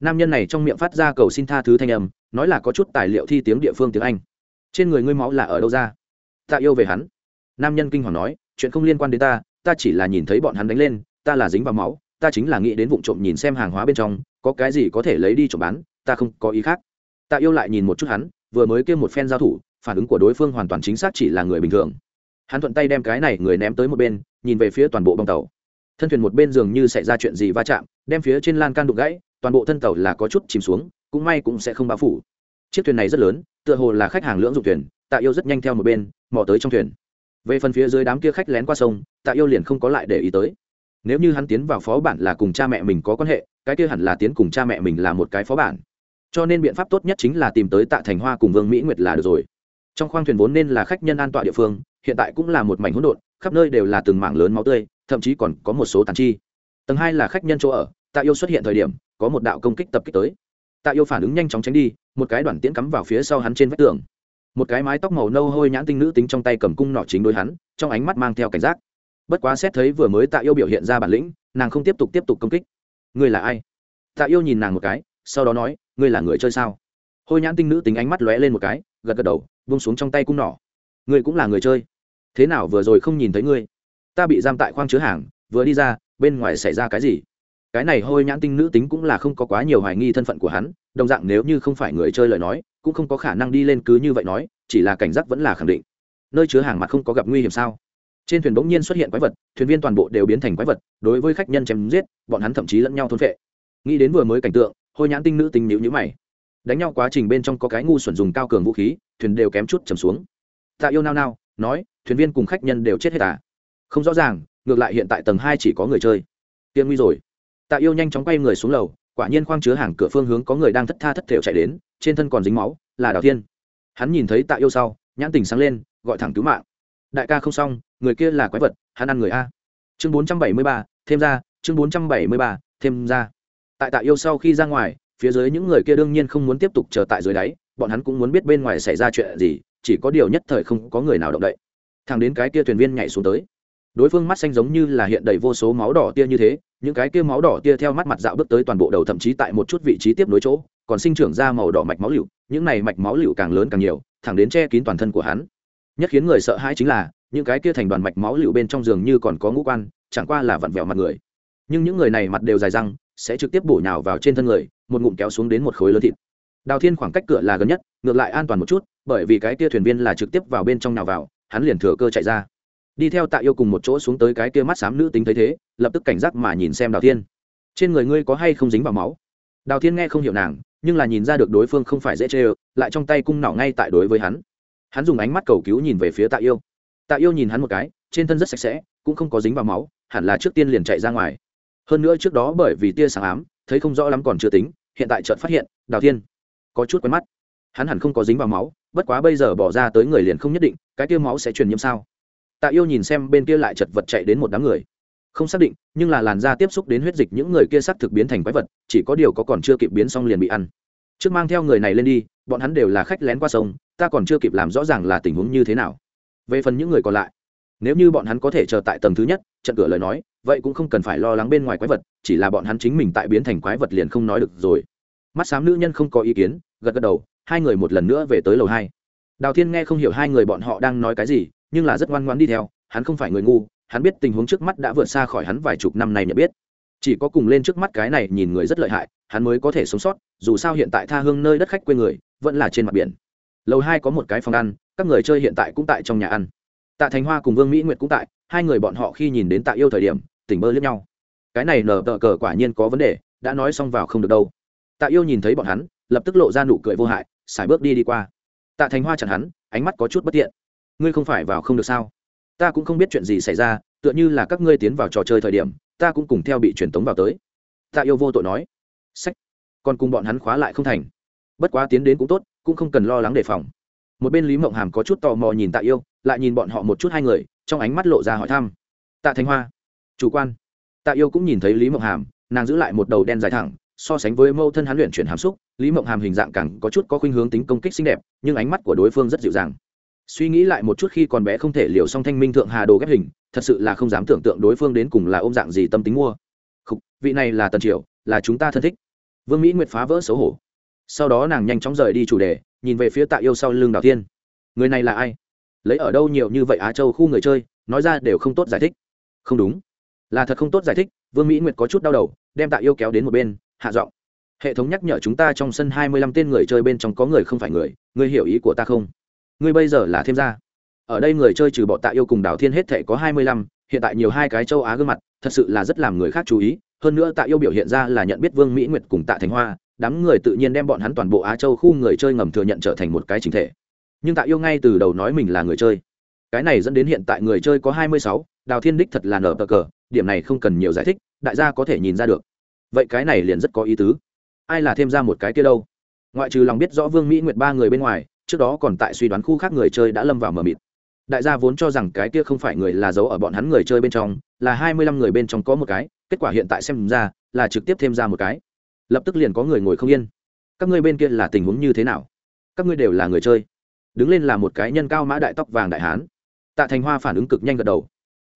Nam nhân này trong miệng phát ra cầu xin tha thứ thanh âm, nói là có chút tài liệu thi tiếng địa phương tiếng anh. Trên người ngươi máu là ở đâu ra? Tạ yêu về hắn. Nam nhân kinh hoàng nói, chuyện không liên quan đến ta ta chỉ là nhìn thấy bọn hắn đánh lên, ta là dính vào máu, ta chính là nghĩ đến vụ trộm nhìn xem hàng hóa bên trong, có cái gì có thể lấy đi trộm bán, ta không có ý khác. Tạ yêu lại nhìn một chút hắn, vừa mới kêu một phen giao thủ, phản ứng của đối phương hoàn toàn chính xác chỉ là người bình thường. Hắn thuận tay đem cái này người ném tới một bên, nhìn về phía toàn bộ bong tàu. Thân thuyền một bên dường như xảy ra chuyện gì va chạm, đem phía trên lan can đục gãy, toàn bộ thân tàu là có chút chìm xuống, cũng may cũng sẽ không bao phủ. Chiếc thuyền này rất lớn, tựa hồ là khách hàng lưỡng dụng thuyền, tạ yêu rất nhanh theo một bên, mò tới trong thuyền về phần phía dưới đám kia khách lén qua sông, tạ yêu liền không có lại để ý tới. Nếu như hắn tiến vào phó bản là cùng cha mẹ mình có quan hệ, cái kia hẳn là tiến cùng cha mẹ mình là một cái phó bản. Cho nên biện pháp tốt nhất chính là tìm tới tạ thành hoa cùng vương mỹ nguyệt là được rồi. Trong khoang thuyền vốn nên là khách nhân an toàn địa phương, hiện tại cũng là một mảnh hỗn độn, khắp nơi đều là từng mảng lớn máu tươi, thậm chí còn có một số tàn chi. Tầng hai là khách nhân chỗ ở, tạ yêu xuất hiện thời điểm, có một đạo công kích tập kích tới. Tạ yêu phản ứng nhanh chóng tránh đi, một cái đoạn tiễn cắm vào phía sau hắn trên vách tường một cái mái tóc màu nâu hôi nhãn tinh nữ tính trong tay cầm cung nỏ chính đối hắn, trong ánh mắt mang theo cảnh giác. Bất quá xét thấy vừa mới tạ yêu biểu hiện ra bản lĩnh, nàng không tiếp tục tiếp tục công kích. Ngươi là ai? Tạ yêu nhìn nàng một cái, sau đó nói, ngươi là người chơi sao? Hôi nhãn tinh nữ tính ánh mắt lóe lên một cái, gật gật đầu vung xuống trong tay cung nỏ. Ngươi cũng là người chơi? Thế nào vừa rồi không nhìn thấy ngươi? Ta bị giam tại khoang chứa hàng, vừa đi ra, bên ngoài xảy ra cái gì? Cái này hôi nhãn tinh nữ tính cũng là không có quá nhiều hoài nghi thân phận của hắn đồng dạng nếu như không phải người chơi lời nói, cũng không có khả năng đi lên cứ như vậy nói, chỉ là cảnh giác vẫn là khẳng định. Nơi chứa hàng mặt không có gặp nguy hiểm sao? Trên thuyền bỗng nhiên xuất hiện quái vật, thuyền viên toàn bộ đều biến thành quái vật, đối với khách nhân chém giết, bọn hắn thậm chí lẫn nhau thôn vệ nghĩ đến vừa mới cảnh tượng, hôi nhãn tinh nữ tình nhữ nhữ mày. Đánh nhau quá trình bên trong có cái ngu xuẩn dùng cao cường vũ khí, thuyền đều kém chút chầm xuống. Tạ yêu nao nao, nói, thuyền viên cùng khách nhân đều chết hết à? Không rõ ràng, ngược lại hiện tại tầng hai chỉ có người chơi. Tiên nguy rồi. Tạ yêu nhanh chóng quay người xuống lầu quả nhiên khoang chứa hàng cửa phương hướng có người đang thất tha thất thểu chạy đến, trên thân còn dính máu, là đào thiên. Hắn nhìn thấy tạ yêu sau, nhãn tình sáng lên, gọi thẳng cứu mạng. Đại ca không xong, người kia là quái vật, hắn ăn người a. Chương bốn trăm bảy mươi ba, thêm ra, chương bốn trăm bảy mươi ba, thêm ra. Tại tạ yêu sau khi ra ngoài, phía dưới những người kia đương nhiên không muốn tiếp tục chờ tại dưới đáy, bọn hắn cũng muốn biết bên ngoài xảy ra chuyện gì, chỉ có điều nhất thời không có người nào động đậy. Thằng đến cái kia thuyền viên nhảy xuống tới đối phương mắt xanh giống như là hiện đầy vô số máu đỏ tia như thế, những cái kia máu đỏ tia theo mắt mặt dạo bước tới toàn bộ đầu thậm chí tại một chút vị trí tiếp nối chỗ, còn sinh trưởng ra màu đỏ mạch máu liều những này mạch máu liều càng lớn càng nhiều, thẳng đến che kín toàn thân của hắn. Nhất khiến người sợ hãi chính là, những cái kia thành đoàn mạch máu liều bên trong giường như còn có ngũ quan, chẳng qua là vặn vẹo mặt người. Nhưng những người này mặt đều dài răng, sẽ trực tiếp bổ nhào vào trên thân người, một ngụm kéo xuống đến một khối lớn thịt. Đào thiên khoảng cách cửa là gần nhất, ngược lại an toàn một chút, bởi vì cái kia thuyền viên là trực tiếp vào bên trong nào vào, hắn liền thừa cơ chạy ra đi theo tạ yêu cùng một chỗ xuống tới cái kia mắt xám nữ tính thấy thế, lập tức cảnh giác mà nhìn xem đào thiên. Trên người ngươi có hay không dính vào máu? Đào thiên nghe không hiểu nàng, nhưng là nhìn ra được đối phương không phải dễ chê ơ lại trong tay cung nỏ ngay tại đối với hắn. Hắn dùng ánh mắt cầu cứu nhìn về phía tạ yêu. Tạ yêu nhìn hắn một cái, trên thân rất sạch sẽ, cũng không có dính vào máu, hẳn là trước tiên liền chạy ra ngoài. Hơn nữa trước đó bởi vì tia sáng ám, thấy không rõ lắm còn chưa tính, hiện tại chợt phát hiện, đào thiên có chút quen mắt. Hắn hẳn không có dính vào máu, bất quá bây giờ bỏ ra tới người liền không nhất định, cái tia máu sẽ truyền nhiễm sao? Tạ yêu nhìn xem bên kia lại chật vật chạy đến một đám người. Không xác định, nhưng là làn da tiếp xúc đến huyết dịch những người kia xác thực biến thành quái vật, chỉ có điều có còn chưa kịp biến xong liền bị ăn. Trước mang theo người này lên đi, bọn hắn đều là khách lén qua sông, ta còn chưa kịp làm rõ ràng là tình huống như thế nào. Về phần những người còn lại, nếu như bọn hắn có thể chờ tại tầng thứ nhất, trận cửa lời nói, vậy cũng không cần phải lo lắng bên ngoài quái vật, chỉ là bọn hắn chính mình tại biến thành quái vật liền không nói được rồi. Mắt xám nữ nhân không có ý kiến, gật gật đầu, hai người một lần nữa về tới lầu hai. Đào thiên nghe không hiểu hai người bọn họ đang nói cái gì nhưng là rất ngoan ngoãn đi theo, hắn không phải người ngu, hắn biết tình huống trước mắt đã vượt xa khỏi hắn vài chục năm này nhận biết. Chỉ có cùng lên trước mắt cái này nhìn người rất lợi hại, hắn mới có thể sống sót, dù sao hiện tại tha hương nơi đất khách quê người, vẫn là trên mặt biển. Lầu hai có một cái phòng ăn, các người chơi hiện tại cũng tại trong nhà ăn. Tạ thành hoa cùng vương mỹ nguyệt cũng tại, hai người bọn họ khi nhìn đến tạ yêu thời điểm, tỉnh bơ lướt nhau. Cái này nở tờ cờ quả nhiên có vấn đề, đã nói xong vào không được đâu. Tạ yêu nhìn thấy bọn hắn, lập tức lộ ra nụ cười vô hại, xài bước đi đi qua. Tạ thành hoa chặn hắn, ánh mắt có chút bất tiện ngươi không phải vào không được sao? Ta cũng không biết chuyện gì xảy ra, tựa như là các ngươi tiến vào trò chơi thời điểm, ta cũng cùng theo bị truyền tống vào tới. Tạ yêu vô tội nói. Sách. Còn cùng bọn hắn khóa lại không thành. Bất quá tiến đến cũng tốt, cũng không cần lo lắng đề phòng. Một bên lý mộng hàm có chút tò mò nhìn tạ yêu, lại nhìn bọn họ một chút hai người, trong ánh mắt lộ ra hỏi thăm. Tạ thanh hoa, chủ quan. Tạ yêu cũng nhìn thấy lý mộng hàm, nàng giữ lại một đầu đen dài thẳng, so sánh với mâu thân hắn luyện chuyển hàm xúc, lý mộng hàm hình dạng càng có chút có khuynh hướng tính công kích xinh đẹp, nhưng ánh mắt của đối phương rất dịu dàng suy nghĩ lại một chút khi còn bé không thể liều song thanh minh thượng hà đồ ghép hình thật sự là không dám tưởng tượng đối phương đến cùng là ôm dạng gì tâm tính mua. Khúc, vị này là tần triều là chúng ta thân thích. Vương mỹ nguyệt phá vỡ xấu hổ. Sau đó nàng nhanh chóng rời đi chủ đề nhìn về phía tạ yêu sau lưng đào thiên. Người này là ai? Lấy ở đâu nhiều như vậy á châu khu người chơi nói ra đều không tốt giải thích. Không đúng. Là thật không tốt giải thích vương mỹ nguyệt có chút đau đầu đem tạ yêu kéo đến một bên hạ giọng. Hệ thống nhắc nhở chúng ta trong sân hai mươi lăm tên người chơi bên trong có người không phải người ngươi hiểu ý của ta không? Ngươi bây giờ là thêm ra ở đây người chơi trừ bọn tạ yêu cùng đào thiên hết thể có hai mươi lăm, hiện tại nhiều hai cái châu á gương mặt, thật sự là rất làm người khác chú ý. Hơn nữa tạ yêu biểu hiện ra là nhận biết vương mỹ nguyệt cùng tạ thành hoa, đám người tự nhiên đem bọn hắn toàn bộ á châu khu người chơi ngầm thừa nhận trở thành một cái chính thể. Nhưng tạ yêu ngay từ đầu nói mình là người chơi. Cái này dẫn đến hiện tại người chơi có hai mươi sáu, đào thiên đích thật là nở bờ cờ, điểm này không cần nhiều giải thích, đại gia có thể nhìn ra được. Vậy cái này liền rất có ý tứ. Ai là thêm ra một cái kia đâu? Ngoại trừ lòng biết rõ vương mỹ nguyệt ba người bên ngoài trước đó còn tại suy đoán khu khác người chơi đã lâm vào mờ mịt. Đại gia vốn cho rằng cái kia không phải người là giấu ở bọn hắn người chơi bên trong là hai mươi lăm người bên trong có một cái kết quả hiện tại xem ra là trực tiếp thêm ra một cái. Lập tức liền có người ngồi không yên. Các ngươi bên kia là tình huống như thế nào? Các ngươi đều là người chơi. Đứng lên là một cái nhân cao mã đại tóc vàng đại hán. Tạ thành hoa phản ứng cực nhanh gật đầu.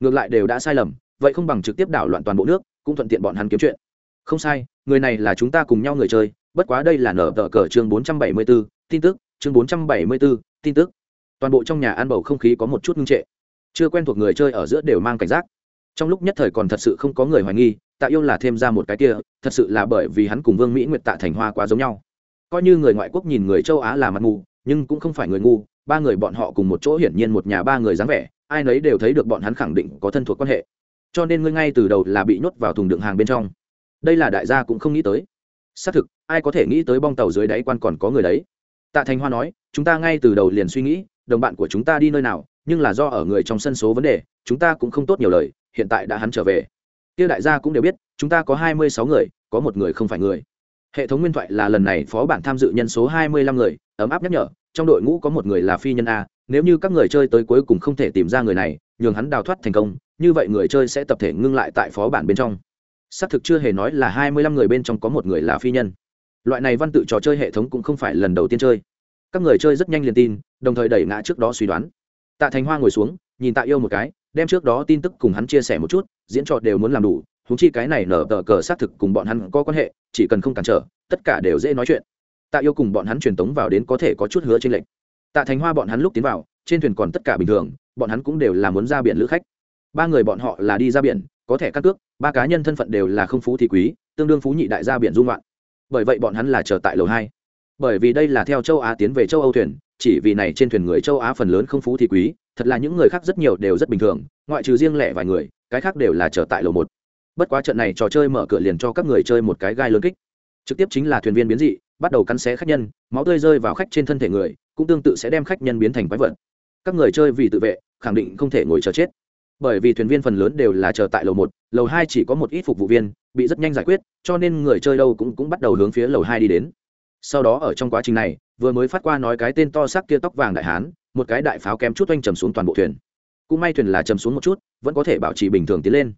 Ngược lại đều đã sai lầm vậy không bằng trực tiếp đảo loạn toàn bộ nước cũng thuận tiện bọn hắn kiếm chuyện. Không sai người này là chúng ta cùng nhau người chơi bất quá đây là nở tờ cờ chương bốn trăm bảy mươi 474, tin tức chương bốn trăm bảy mươi 474, tin tức. Toàn bộ trong nhà ăn bầu không khí có một chút ngưng trệ. Chưa quen thuộc người chơi ở giữa đều mang cảnh giác. Trong lúc nhất thời còn thật sự không có người hoài nghi tạ yêu là thêm ra một cái kia thật sự là bởi vì hắn cùng vương mỹ nguyệt tạ thành hoa quá giống nhau. Coi như người ngoại quốc nhìn người châu á là mặt mù nhưng cũng không phải người ngu ba người bọn họ cùng một chỗ hiển nhiên một nhà ba người dáng vẻ ai nấy đều thấy được bọn hắn khẳng định có thân thuộc quan hệ. Cho nên ngươi ngay từ đầu là bị nhốt vào thùng đựng hàng bên trong. Đây là đại gia cũng không nghĩ tới. Xác thực ai có thể nghĩ tới bong tàu dưới đáy quan còn có người đấy tạ thành hoa nói, chúng ta ngay từ đầu liền suy nghĩ, đồng bạn của chúng ta đi nơi nào, nhưng là do ở người trong sân số vấn đề, chúng ta cũng không tốt nhiều lời, hiện tại đã hắn trở về. Kia đại gia cũng đều biết, chúng ta có hai mươi sáu người, có một người không phải người. Hệ thống nguyên thoại là lần này phó bản tham dự nhân số hai mươi lăm người, ấm áp nhắc nhở, trong đội ngũ có một người là phi nhân a, nếu như các người chơi tới cuối cùng không thể tìm ra người này, nhường hắn đào thoát thành công, như vậy người chơi sẽ tập thể ngưng lại tại phó bản bên trong. Xác thực chưa hề nói là hai mươi lăm người bên trong có một người là phi nhân loại này văn tự trò chơi hệ thống cũng không phải lần đầu tiên chơi. Các người chơi rất nhanh liền tin, đồng thời đẩy ngã trước đó suy đoán. Tạ thành hoa ngồi xuống, nhìn tạ yêu một cái, đem trước đó tin tức cùng hắn chia sẻ một chút, diễn trò đều muốn làm đủ húng chi cái này nở tờ cờ xác thực cùng bọn hắn có quan hệ, chỉ cần không cản trở, tất cả đều dễ nói chuyện. Tạ yêu cùng bọn hắn truyền tống vào đến có thể có chút hứa trên lệnh tạ thành hoa bọn hắn lúc tiến vào, trên thuyền còn tất cả bình thường, bọn hắn cũng đều là muốn ra biển lữ khách. Ba người bọn họ là đi ra biển, có thể cắt cước, ba cá nhân thân phận đều là không phú thì quý, tương đương phú nhị đại gia biển dung loạn bởi vậy bọn hắn là chờ tại lầu hai. Bởi vì đây là theo châu á tiến về châu âu thuyền, chỉ vì này trên thuyền người châu á phần lớn không phú thì quý, thật là những người khác rất nhiều đều rất bình thường, ngoại trừ riêng lẻ vài người, cái khác đều là chờ tại lầu một. Bất quá trận này trò chơi mở cửa liền cho các người chơi một cái gai lớn kích. Trực tiếp chính là thuyền viên biến dị, bắt đầu cắn xé khách nhân, máu tươi rơi vào khách trên thân thể người, cũng tương tự sẽ đem khách nhân biến thành quái vật. Các người chơi vì tự vệ, khẳng định không thể ngồi chờ chết bởi vì thuyền viên phần lớn đều là chờ tại lầu một, lầu hai chỉ có một ít phục vụ viên, bị rất nhanh giải quyết, cho nên người chơi đâu cũng cũng bắt đầu hướng phía lầu hai đi đến. Sau đó ở trong quá trình này, vừa mới phát qua nói cái tên to xác kia tóc vàng đại hán, một cái đại pháo kém chút oanh trầm xuống toàn bộ thuyền. Cũng may thuyền là trầm xuống một chút, vẫn có thể bảo trì bình thường tiến lên.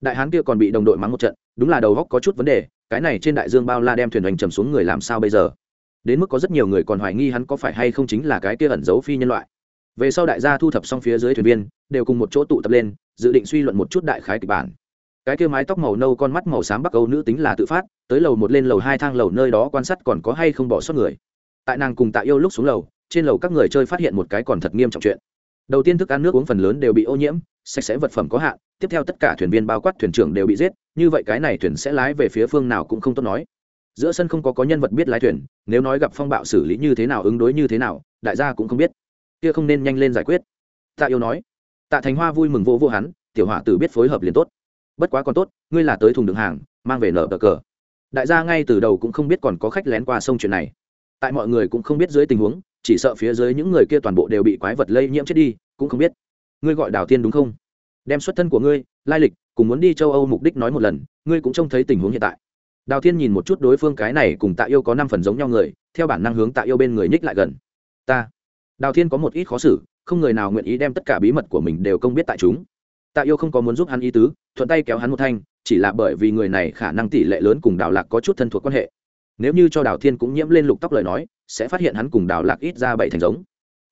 Đại hán kia còn bị đồng đội mắng một trận, đúng là đầu góc có chút vấn đề, cái này trên đại dương bao la đem thuyền oanh trầm xuống người làm sao bây giờ? Đến mức có rất nhiều người còn hoài nghi hắn có phải hay không chính là cái kia ẩn giấu phi nhân loại về sau đại gia thu thập xong phía dưới thuyền viên, đều cùng một chỗ tụ tập lên, dự định suy luận một chút đại khái kịch bản. Cái kia mái tóc màu nâu con mắt màu xám bắc âu nữ tính là tự phát, tới lầu một lên lầu hai thang lầu nơi đó quan sát còn có hay không bỏ sót người. Tại nàng cùng tạ yêu lúc xuống lầu, trên lầu các người chơi phát hiện một cái còn thật nghiêm trọng chuyện. Đầu tiên thức ăn nước uống phần lớn đều bị ô nhiễm, sạch sẽ vật phẩm có hạn, tiếp theo tất cả thuyền viên bao quát thuyền trưởng đều bị giết, như vậy cái này thuyền sẽ lái về phía phương nào cũng không tốt nói. Giữa sân không có có nhân vật biết lái thuyền, nếu nói gặp phong bạo xử lý như thế nào, ứng đối như thế nào, đại gia cũng không biết kia không nên nhanh lên giải quyết. Tạ yêu nói. Tạ thành hoa vui mừng vô vô hắn, tiểu họa tử biết phối hợp liền tốt. Bất quá còn tốt, ngươi là tới thùng đường hàng, mang về nở cờ cờ. Đại gia ngay từ đầu cũng không biết còn có khách lén qua sông chuyện này. Tại mọi người cũng không biết dưới tình huống, chỉ sợ phía dưới những người kia toàn bộ đều bị quái vật lây nhiễm chết đi, cũng không biết. Ngươi gọi đào tiên đúng không? Đem xuất thân của ngươi, lai lịch, cùng muốn đi châu âu mục đích nói một lần, ngươi cũng trông thấy tình huống hiện tại. Đào thiên nhìn một chút đối phương cái này cùng tạ yêu có năm phần giống nhau người, theo bản năng hướng tạ yêu bên người nhích lại gần. Ta đào thiên có một ít khó xử, không người nào nguyện ý đem tất cả bí mật của mình đều công biết tại chúng. Tạ yêu không có muốn giúp hắn ý tứ, thuận tay kéo hắn một thanh, chỉ là bởi vì người này khả năng tỷ lệ lớn cùng đào lạc có chút thân thuộc quan hệ. Nếu như cho đào thiên cũng nhiễm lên lục tóc lời nói, sẽ phát hiện hắn cùng đào lạc ít ra bảy thành giống.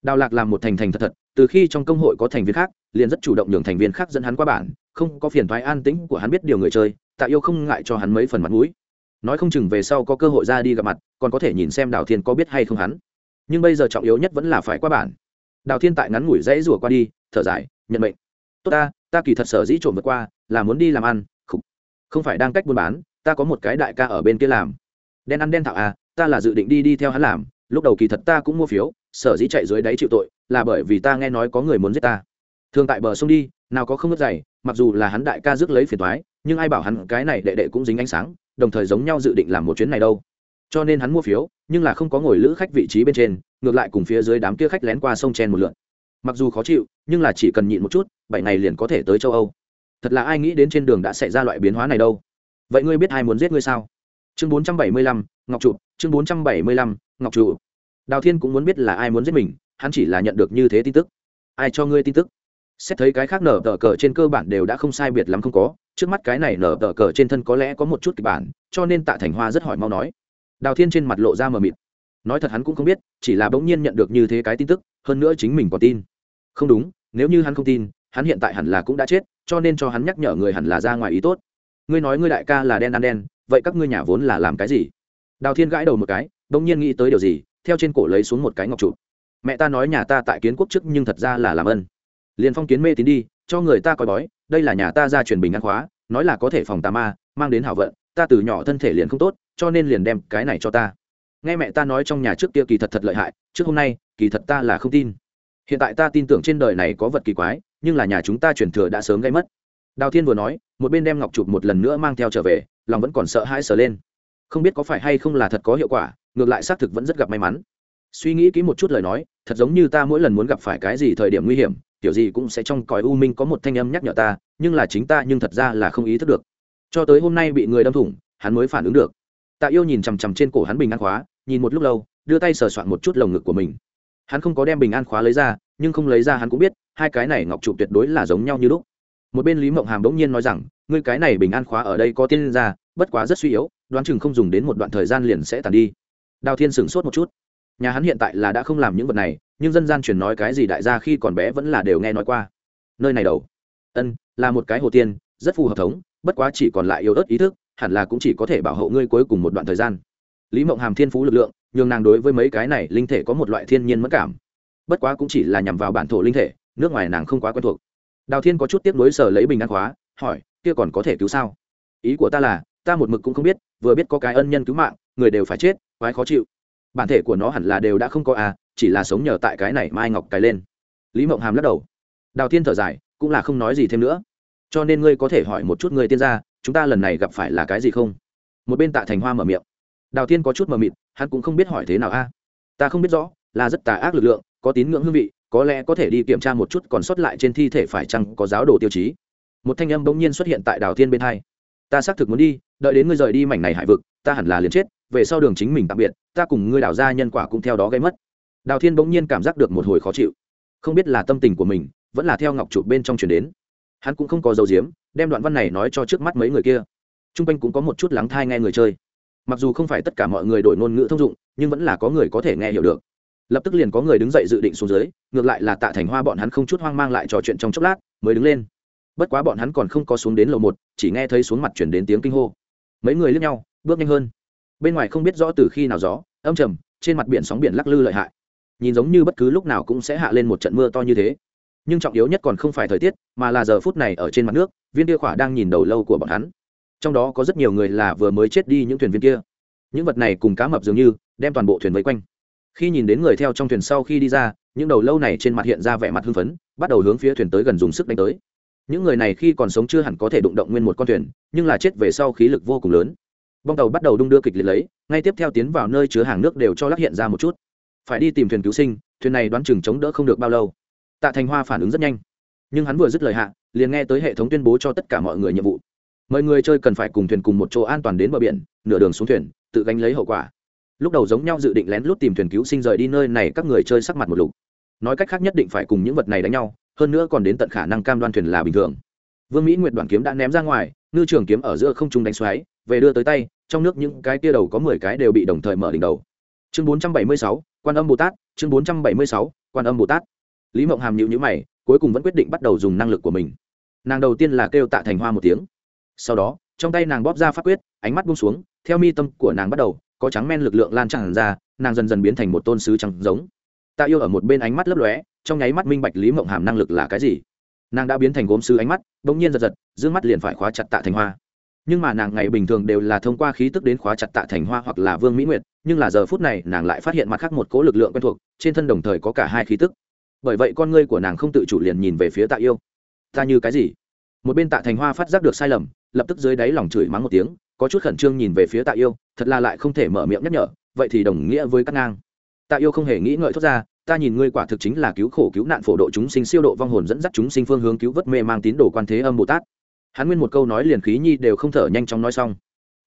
Đào lạc làm một thành thành thật thật, từ khi trong công hội có thành viên khác, liền rất chủ động nhường thành viên khác dẫn hắn qua bản, không có phiền thoái an tĩnh của hắn biết điều người chơi, tạ yêu không ngại cho hắn mấy phần mặt mũi. Nói không chừng về sau có cơ hội ra đi gặp mặt, còn có thể nhìn xem đào thiên có biết hay không hắn nhưng bây giờ trọng yếu nhất vẫn là phải qua bản. Đào thiên tại ngắn ngủi dãy rủa qua đi thở dài nhận mệnh. Tốt ta ta kỳ thật sở dĩ trộm vượt qua là muốn đi làm ăn không, không phải đang cách buôn bán ta có một cái đại ca ở bên kia làm. Đen ăn đen thạo à ta là dự định đi đi theo hắn làm lúc đầu kỳ thật ta cũng mua phiếu sở dĩ chạy dưới đáy chịu tội là bởi vì ta nghe nói có người muốn giết ta. Thường tại bờ sông đi nào có không ngất dày mặc dù là hắn đại ca rước lấy phiền thoái nhưng ai bảo hắn cái này đệ đệ cũng dính ánh sáng đồng thời giống nhau dự định làm một chuyến này đâu cho nên hắn mua phiếu, nhưng là không có ngồi lữ khách vị trí bên trên, ngược lại cùng phía dưới đám kia khách lén qua sông chen một lượn. Mặc dù khó chịu, nhưng là chỉ cần nhịn một chút, bảy ngày liền có thể tới châu âu. Thật là ai nghĩ đến trên đường đã xảy ra loại biến hóa này đâu? Vậy ngươi biết ai muốn giết ngươi sao? Chương bốn trăm bảy mươi lăm, ngọc trụ, chương bốn trăm bảy mươi lăm, ngọc trụ. Đào thiên cũng muốn biết là ai muốn giết mình, hắn chỉ là nhận được như thế tin tức. Ai cho ngươi tin tức? Xét thấy cái khác nở tờ cờ trên cơ bản đều đã không sai biệt lắm không có, trước mắt cái này nở tờ cờ trên thân có lẽ có một chút kịch bản, cho nên tạ thành hoa rất hỏi mau nói đào thiên trên mặt lộ ra mờ mịt. Nói thật hắn cũng không biết, chỉ là bỗng nhiên nhận được như thế cái tin tức, hơn nữa chính mình còn tin. Không đúng, nếu như hắn không tin, hắn hiện tại hẳn là cũng đã chết, cho nên cho hắn nhắc nhở người hẳn là ra ngoài ý tốt. Ngươi nói ngươi đại ca là đen ăn đen, vậy các ngươi nhà vốn là làm cái gì? Đào thiên gãi đầu một cái, bỗng nhiên nghĩ tới điều gì, theo trên cổ lấy xuống một cái ngọc trụ. Mẹ ta nói nhà ta tại kiến quốc chức nhưng thật ra là làm ân. Liền phong kiến mê tín đi, cho người ta coi bói, đây là nhà ta ra truyền bình ăn khóa, nói là có thể phòng tà ma, mang đến hảo vận ta từ nhỏ thân thể liền không tốt, cho nên liền đem cái này cho ta. Nghe mẹ ta nói trong nhà trước kia kỳ thật thật lợi hại, trước hôm nay, kỳ thật ta là không tin. Hiện tại ta tin tưởng trên đời này có vật kỳ quái, nhưng là nhà chúng ta chuyển thừa đã sớm gây mất. Đào thiên vừa nói, một bên đem ngọc chụp một lần nữa mang theo trở về, lòng vẫn còn sợ hãi sờ lên. Không biết có phải hay không là thật có hiệu quả, ngược lại xác thực vẫn rất gặp may mắn. Suy nghĩ kỹ một chút lời nói, thật giống như ta mỗi lần muốn gặp phải cái gì thời điểm nguy hiểm, kiểu gì cũng sẽ trong cõi u minh có một thanh âm nhắc nhở ta, nhưng là chính ta nhưng thật ra là không ý thức được cho tới hôm nay bị người đâm thủng, hắn mới phản ứng được. Tạ yêu nhìn chằm chằm trên cổ hắn bình an khóa, nhìn một lúc lâu, đưa tay sờ soạn một chút lồng ngực của mình. Hắn không có đem bình an khóa lấy ra, nhưng không lấy ra hắn cũng biết, hai cái này ngọc trụ tuyệt đối là giống nhau như lúc. Một bên lý mộng hàm bỗng nhiên nói rằng, ngươi cái này bình an khóa ở đây có tiên ra, bất quá rất suy yếu, đoán chừng không dùng đến một đoạn thời gian liền sẽ tàn đi. Đào thiên sửng sốt một chút. Nhà hắn hiện tại là đã không làm những vật này, nhưng dân gian truyền nói cái gì đại gia khi còn bé vẫn là đều nghe nói qua. Nơi này đầu, ân, là một cái hồ tiên, rất phù hợp thống bất quá chỉ còn lại yếu ớt ý thức, hẳn là cũng chỉ có thể bảo hộ ngươi cuối cùng một đoạn thời gian. Lý mộng hàm thiên phú lực lượng, nhường nàng đối với mấy cái này linh thể có một loại thiên nhiên mất cảm. Bất quá cũng chỉ là nhằm vào bản thổ linh thể, nước ngoài nàng không quá quen thuộc. Đào thiên có chút tiếp nối sở lấy bình an khóa, hỏi, kia còn có thể cứu sao? Ý của ta là, ta một mực cũng không biết, vừa biết có cái ân nhân cứu mạng, người đều phải chết quái khó chịu. Bản thể của nó hẳn là đều đã không có à chỉ là sống nhờ tại cái này mai ngọc cái lên. Lý mộng hàm lắc đầu. Đào thiên thở dài, cũng là không nói gì thêm nữa cho nên ngươi có thể hỏi một chút người tiên gia, chúng ta lần này gặp phải là cái gì không? Một bên tạ thành hoa mở miệng. Đào thiên có chút mờ mịt, hắn cũng không biết hỏi thế nào a. Ta không biết rõ, là rất tà ác lực lượng, có tín ngưỡng hương vị, có lẽ có thể đi kiểm tra một chút còn sót lại trên thi thể phải chăng có giáo đồ tiêu chí. Một thanh âm bỗng nhiên xuất hiện tại đào thiên bên hai. Ta xác thực muốn đi, đợi đến ngươi rời đi mảnh này hải vực, ta hẳn là liền chết, về sau đường chính mình tạm biệt, ta cùng ngươi đào ra nhân quả cũng theo đó gây mất. Đào thiên bỗng nhiên cảm giác được một hồi khó chịu. Không biết là tâm tình của mình, vẫn là theo ngọc trụ bên trong chuyển đến hắn cũng không có dấu diếm, đem đoạn văn này nói cho trước mắt mấy người kia. T r u n g quanh cũng có một chút lắng thai nghe người chơi. Mặc dù không phải tất cả mọi người đổi ngôn ngữ thông dụng, nhưng vẫn là có người có thể nghe hiểu được. Lập tức liền có người đứng dậy dự định xuống dưới, ngược lại là tạ thành hoa bọn hắn không chút hoang mang lại trò chuyện trong chốc lát, mới đứng lên. Bất quá bọn hắn còn không có xuống đến lầu một, chỉ nghe thấy xuống mặt chuyển đến tiếng kinh hô. Mấy người lướt nhau, bước nhanh hơn. Bên ngoài không biết rõ từ khi nào gió, âm trầm, trên mặt biển sóng biển lắc lư lợi hại. Nhìn giống như bất cứ lúc nào cũng sẽ hạ lên một trận mưa to như thế nhưng trọng yếu nhất còn không phải thời tiết, mà là giờ phút này ở trên mặt nước, viên kia khỏa đang nhìn đầu lâu của bọn hắn. Trong đó có rất nhiều người là vừa mới chết đi những thuyền viên kia. Những vật này cùng cá mập dường như, đem toàn bộ thuyền vây quanh. Khi nhìn đến người theo trong thuyền sau khi đi ra, những đầu lâu này trên mặt hiện ra vẻ mặt hưng phấn, bắt đầu hướng phía thuyền tới gần dùng sức đánh tới. Những người này khi còn sống chưa hẳn có thể đụng động nguyên một con thuyền, nhưng là chết về sau khí lực vô cùng lớn. Bong tàu bắt đầu đung đưa kịch liệt lấy, ngay tiếp theo tiến vào nơi chứa hàng nước đều cho lắc hiện ra một chút. Phải đi tìm thuyền cứu sinh, thuyền này đoán chừng chống đỡ không được bao lâu tạ thành hoa phản ứng rất nhanh. Nhưng hắn vừa dứt lời hạ, liền nghe tới hệ thống tuyên bố cho tất cả mọi người nhiệm vụ. Mọi người chơi cần phải cùng thuyền cùng một chỗ an toàn đến bờ biển, nửa đường xuống thuyền, tự gánh lấy hậu quả. Lúc đầu giống nhau dự định lén lút tìm thuyền cứu sinh rời đi nơi này, các người chơi sắc mặt một lục. Nói cách khác nhất định phải cùng những vật này đánh nhau, hơn nữa còn đến tận khả năng cam đoan thuyền là bình thường. Vương mỹ nguyệt đoàn kiếm đã ném ra ngoài, ngư trường kiếm ở giữa không trung đánh xoáy, về đưa tới tay, trong nước những cái kia đầu có mười cái đều bị đồng thời mở đỉnh đầu. Chương bốn trăm bảy mươi sáu, quan âm bồ tát, chương bốn trăm bảy mươi sáu, quan âm bồ tát lý mộng hàm nhịu nhữ mày, cuối cùng vẫn quyết định bắt đầu dùng năng lực của mình. Nàng đầu tiên là kêu tạ thành hoa một tiếng. Sau đó, trong tay nàng bóp ra pháp quyết, ánh mắt bung xuống, theo mi tâm của nàng bắt đầu, có trắng men lực lượng lan tràn ra, nàng dần dần biến thành một tôn sứ trắng giống. Tạ yêu ở một bên ánh mắt lấp lóe, trong nháy mắt minh bạch lý mộng hàm năng lực là cái gì. Nàng đã biến thành gốm sứ ánh mắt đ ỗ n g nhiên giật giật d ư ơ n g mắt liền phải khóa chặt tạ thành hoa. Nhưng mà nàng ngày bình thường đều là thông qua khí tức đến khóa chặt tạ thành hoa hoặc là vương mỹ nguyệt, nhưng là giờ phút này nàng lại phát hiện mặt khác một cố lực lượng quen thuộc, trên thân đồng thời có cả hai khí tức bởi vậy con ngươi của nàng không tự chủ liền nhìn về phía tạ yêu. Ta như cái gì? Một bên tạ thành hoa phát giác được sai lầm, lập tức dưới đáy lòng chửi mắng một tiếng, có chút khẩn trương nhìn về phía tạ yêu, thật là lại không thể mở miệng nhắc nhở, vậy thì đồng nghĩa với cắt ngang. Tạ yêu không hề nghĩ ngợi thốt ra, ta nhìn ngươi quả thực chính là cứu khổ cứu nạn phổ độ chúng sinh siêu độ vong hồn dẫn dắt chúng sinh phương hướng cứu vớt mê mang tín đồ quan thế âm bồ tát. Hắn nguyên một câu nói liền khí nhi đều không thở nhanh chóng nói xong.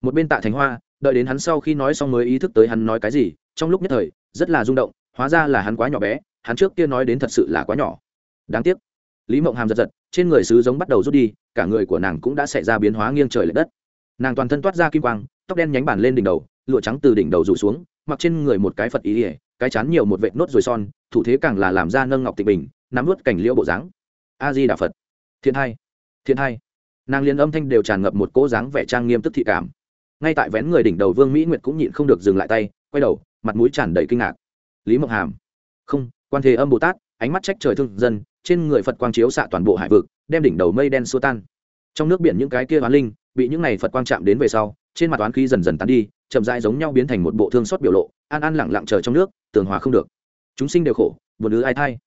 Một bên tạ thành hoa, đợi đến hắn sau khi nói xong mới ý thức tới hắn nói cái gì, trong lúc nhất thời, rất là rung động, hóa ra là hắn quá nhỏ bé hắn trước kia nói đến thật sự là quá nhỏ. Đáng tiếc. Lý mộng hàm giật giật, trên người sứ giống bắt đầu rút đi, cả người của nàng cũng đã xảy ra biến hóa nghiêng trời l ệ đất. Nàng toàn thân toát ra kim quang, tóc đen nhánh bản lên đỉnh đầu, lụa trắng từ đỉnh đầu rủ xuống, mặc trên người một cái phật ý ỉa cái chán nhiều một vệt nốt rồi son, thủ thế càng là làm ra nâng ngọc tịch bình, nắm vớt cảnh liễu bộ dáng. A di đà phật. Thiện hai thiện hai nàng liền âm thanh đều tràn ngập một cỗ dáng vẻ trang nghiêm tức thị cảm. Ngay tại vén người đỉnh đầu vương mỹ nguyệt cũng nhịn không được dừng lại tay, quay đầu, mặt mũi tràn đầy kinh ngạc. Lý mộng hàm. Không quan thế âm bồ tát, ánh mắt trách trời thương dân, trên người phật quang chiếu xạ toàn bộ hải vực, đem đỉnh đầu mây đen xua tan. Trong nước biển những cái kia oán linh, bị những này phật quang chạm đến về sau, trên mặt oán khí dần dần tán đi, chậm rãi giống nhau biến thành một bộ thương xót biểu lộ, an an lặng lặng chờ trong nước, tường hòa không được. Chúng sinh đều khổ, buồn ứ ai thai.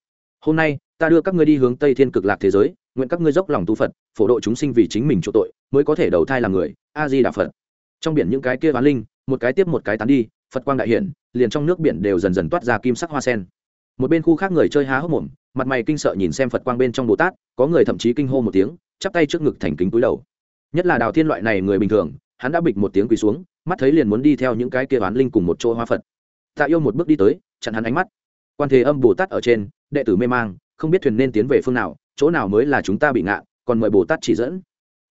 Hôm nay, ta đưa các ngươi đi hướng tây thiên cực lạc thế giới, nguyện các ngươi dốc lòng tu phật, phổ độ chúng sinh vì chính mình chỗ tội, mới có thể đầu thai làm người, a di đà phật. Trong biển những cái kia oán linh, một cái tiếp một cái tán đi, phật quang đại hiển liền trong nước biển đều dần dần toát ra kim sắc hoa sen một bên khu khác người chơi há hốc mồm mặt mày kinh sợ nhìn xem phật quang bên trong bồ tát có người thậm chí kinh hô một tiếng chắp tay trước ngực thành kính túi đầu. Nhất là đào thiên loại này người bình thường hắn đã bịch một tiếng quỳ xuống mắt thấy liền muốn đi theo những cái kia oán linh cùng một chỗ hoa phật. Tạ yêu một bước đi tới chặn hắn ánh mắt. Quan thế âm bồ tát ở trên đệ tử mê mang không biết thuyền nên tiến về phương nào chỗ nào mới là chúng ta bị ngạ, còn mời bồ tát chỉ dẫn.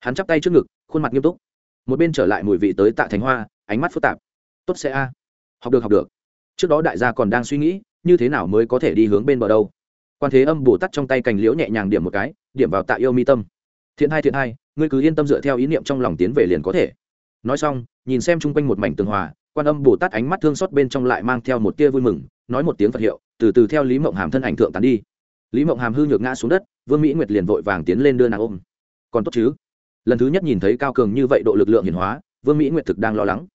Hắn chắp tay trước ngực khuôn mặt nghiêm túc. Một bên trở lại mùi vị tới tạ thành hoa ánh mắt phức tạp. Tốt sẽ a. Học được học được. Trước đó đại gia còn đang suy nghĩ như thế nào mới có thể đi hướng bên bờ đâu? Quan thế âm bồ tát trong tay cành liễu nhẹ nhàng điểm một cái, điểm vào tạ yêu mi tâm. Thiện hai thiện hai, ngươi cứ yên tâm dựa theo ý niệm trong lòng tiến về liền có thể. Nói xong, nhìn xem chung quanh một mảnh tường hòa, quan âm bồ tát ánh mắt thương xót bên trong lại mang theo một tia vui mừng, nói một tiếng phật hiệu, từ từ theo lý mộng hàm thân ảnh thượng tán đi. Lý mộng hàm hư nhược ngã xuống đất, vương mỹ nguyệt liền vội vàng tiến lên đưa nàng ôm. Còn tốt chứ? Lần thứ nhất nhìn thấy cao cường như vậy độ lực lượng hiển hóa, vương mỹ nguyệt thực đang lo lắng.